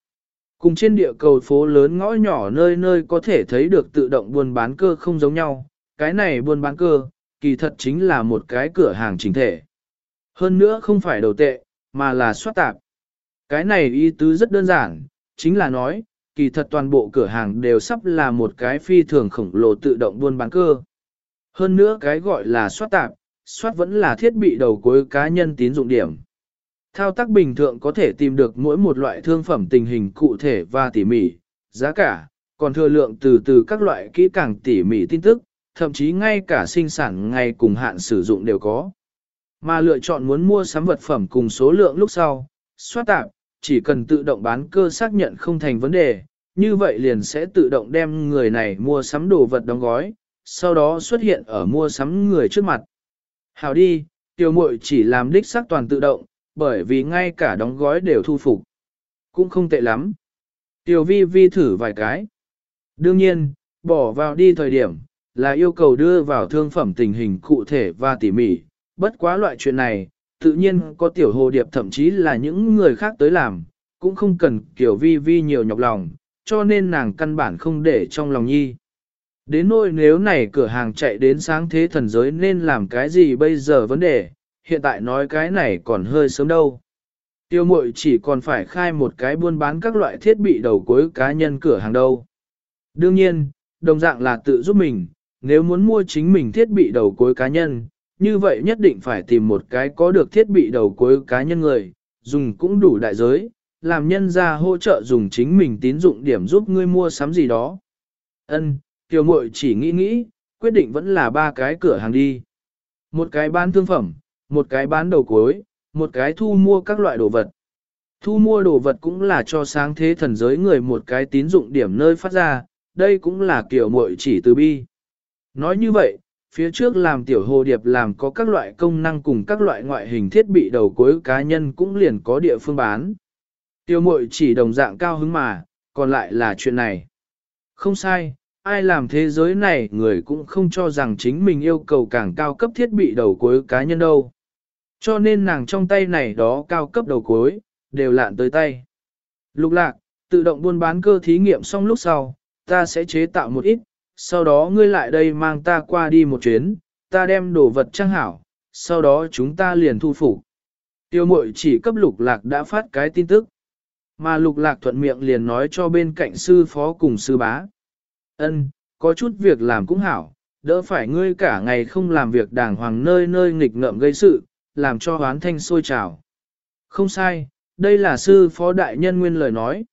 Cùng trên địa cầu phố lớn ngõ nhỏ nơi nơi có thể thấy được tự động buôn bán cơ không giống nhau, cái này buôn bán cơ, kỳ thật chính là một cái cửa hàng chính thể. Hơn nữa không phải đầu tệ, mà là soát tạp. Cái này ý tứ rất đơn giản, chính là nói, kỳ thật toàn bộ cửa hàng đều sắp là một cái phi thường khổng lồ tự động buôn bán cơ. Hơn nữa cái gọi là soát tạp, soát vẫn là thiết bị đầu cuối cá nhân tín dụng điểm. Thao tác bình thường có thể tìm được mỗi một loại thương phẩm tình hình cụ thể và tỉ mỉ, giá cả, còn thừa lượng từ từ các loại kỹ càng tỉ mỉ tin tức, thậm chí ngay cả sinh sản ngày cùng hạn sử dụng đều có. Mà lựa chọn muốn mua sắm vật phẩm cùng số lượng lúc sau, xoát tạp, chỉ cần tự động bán cơ xác nhận không thành vấn đề, như vậy liền sẽ tự động đem người này mua sắm đồ vật đóng gói, sau đó xuất hiện ở mua sắm người trước mặt. Hào đi, tiểu muội chỉ làm đích xác toàn tự động, bởi vì ngay cả đóng gói đều thu phục. Cũng không tệ lắm. Tiểu vi vi thử vài cái. Đương nhiên, bỏ vào đi thời điểm, là yêu cầu đưa vào thương phẩm tình hình cụ thể và tỉ mỉ. Bất quá loại chuyện này, tự nhiên có tiểu hồ điệp thậm chí là những người khác tới làm, cũng không cần kiểu vi vi nhiều nhọc lòng, cho nên nàng căn bản không để trong lòng nhi. Đến nỗi nếu này cửa hàng chạy đến sáng thế thần giới nên làm cái gì bây giờ vấn đề, hiện tại nói cái này còn hơi sớm đâu. Tiêu mội chỉ còn phải khai một cái buôn bán các loại thiết bị đầu cuối cá nhân cửa hàng đâu. Đương nhiên, đồng dạng là tự giúp mình, nếu muốn mua chính mình thiết bị đầu cuối cá nhân, như vậy nhất định phải tìm một cái có được thiết bị đầu cuối cá nhân người, dùng cũng đủ đại giới, làm nhân ra hỗ trợ dùng chính mình tín dụng điểm giúp ngươi mua sắm gì đó. Ân, tiểu muội chỉ nghĩ nghĩ, quyết định vẫn là ba cái cửa hàng đi. Một cái bán thương phẩm, một cái bán đầu cuối, một cái thu mua các loại đồ vật. Thu mua đồ vật cũng là cho sáng thế thần giới người một cái tín dụng điểm nơi phát ra, đây cũng là kiểu muội chỉ từ bi. Nói như vậy, phía trước làm tiểu hồ điệp làm có các loại công năng cùng các loại ngoại hình thiết bị đầu cuối cá nhân cũng liền có địa phương bán. Tiểu mội chỉ đồng dạng cao hứng mà, còn lại là chuyện này. Không sai, ai làm thế giới này người cũng không cho rằng chính mình yêu cầu càng cao cấp thiết bị đầu cuối cá nhân đâu. Cho nên nàng trong tay này đó cao cấp đầu cuối, đều lạn tới tay. Lục lạc, Tự động buôn bán cơ thí nghiệm xong lúc sau, ta sẽ chế tạo một ít, sau đó ngươi lại đây mang ta qua đi một chuyến, ta đem đồ vật trang hảo, sau đó chúng ta liền thu phục. Tiêu mội chỉ cấp lục lạc đã phát cái tin tức. Mà lục lạc thuận miệng liền nói cho bên cạnh sư phó cùng sư bá. ân có chút việc làm cũng hảo, đỡ phải ngươi cả ngày không làm việc đàng hoàng nơi nơi nghịch ngợm gây sự, làm cho hoán thanh sôi trào. Không sai, đây là sư phó đại nhân nguyên lời nói.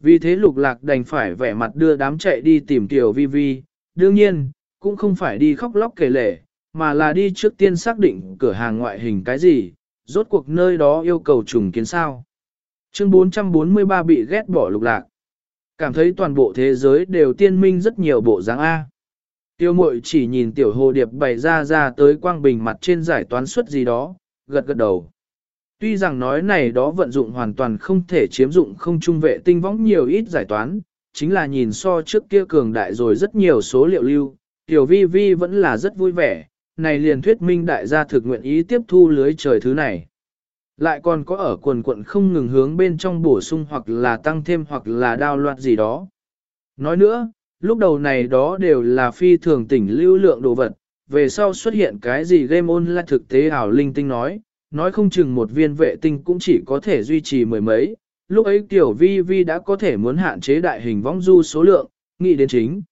Vì thế lục lạc đành phải vẻ mặt đưa đám chạy đi tìm tiểu vi vi, đương nhiên, cũng không phải đi khóc lóc kể lể, mà là đi trước tiên xác định cửa hàng ngoại hình cái gì, rốt cuộc nơi đó yêu cầu trùng kiến sao. Chương 443 bị ghét bỏ lục lạc. Cảm thấy toàn bộ thế giới đều tiên minh rất nhiều bộ dáng A. Tiêu mội chỉ nhìn tiểu hồ điệp bày ra ra tới quang bình mặt trên giải toán suất gì đó, gật gật đầu. Tuy rằng nói này đó vận dụng hoàn toàn không thể chiếm dụng không trung vệ tinh võng nhiều ít giải toán, chính là nhìn so trước kia cường đại rồi rất nhiều số liệu lưu, tiểu vi vi vẫn là rất vui vẻ, này liền thuyết minh đại gia thực nguyện ý tiếp thu lưới trời thứ này. Lại còn có ở quần quận không ngừng hướng bên trong bổ sung hoặc là tăng thêm hoặc là đao loạt gì đó. Nói nữa, lúc đầu này đó đều là phi thường tỉnh lưu lượng đồ vật, về sau xuất hiện cái gì game online thực tế ảo linh tinh nói, nói không chừng một viên vệ tinh cũng chỉ có thể duy trì mười mấy, lúc ấy tiểu vi vi đã có thể muốn hạn chế đại hình vong du số lượng, nghĩ đến chính.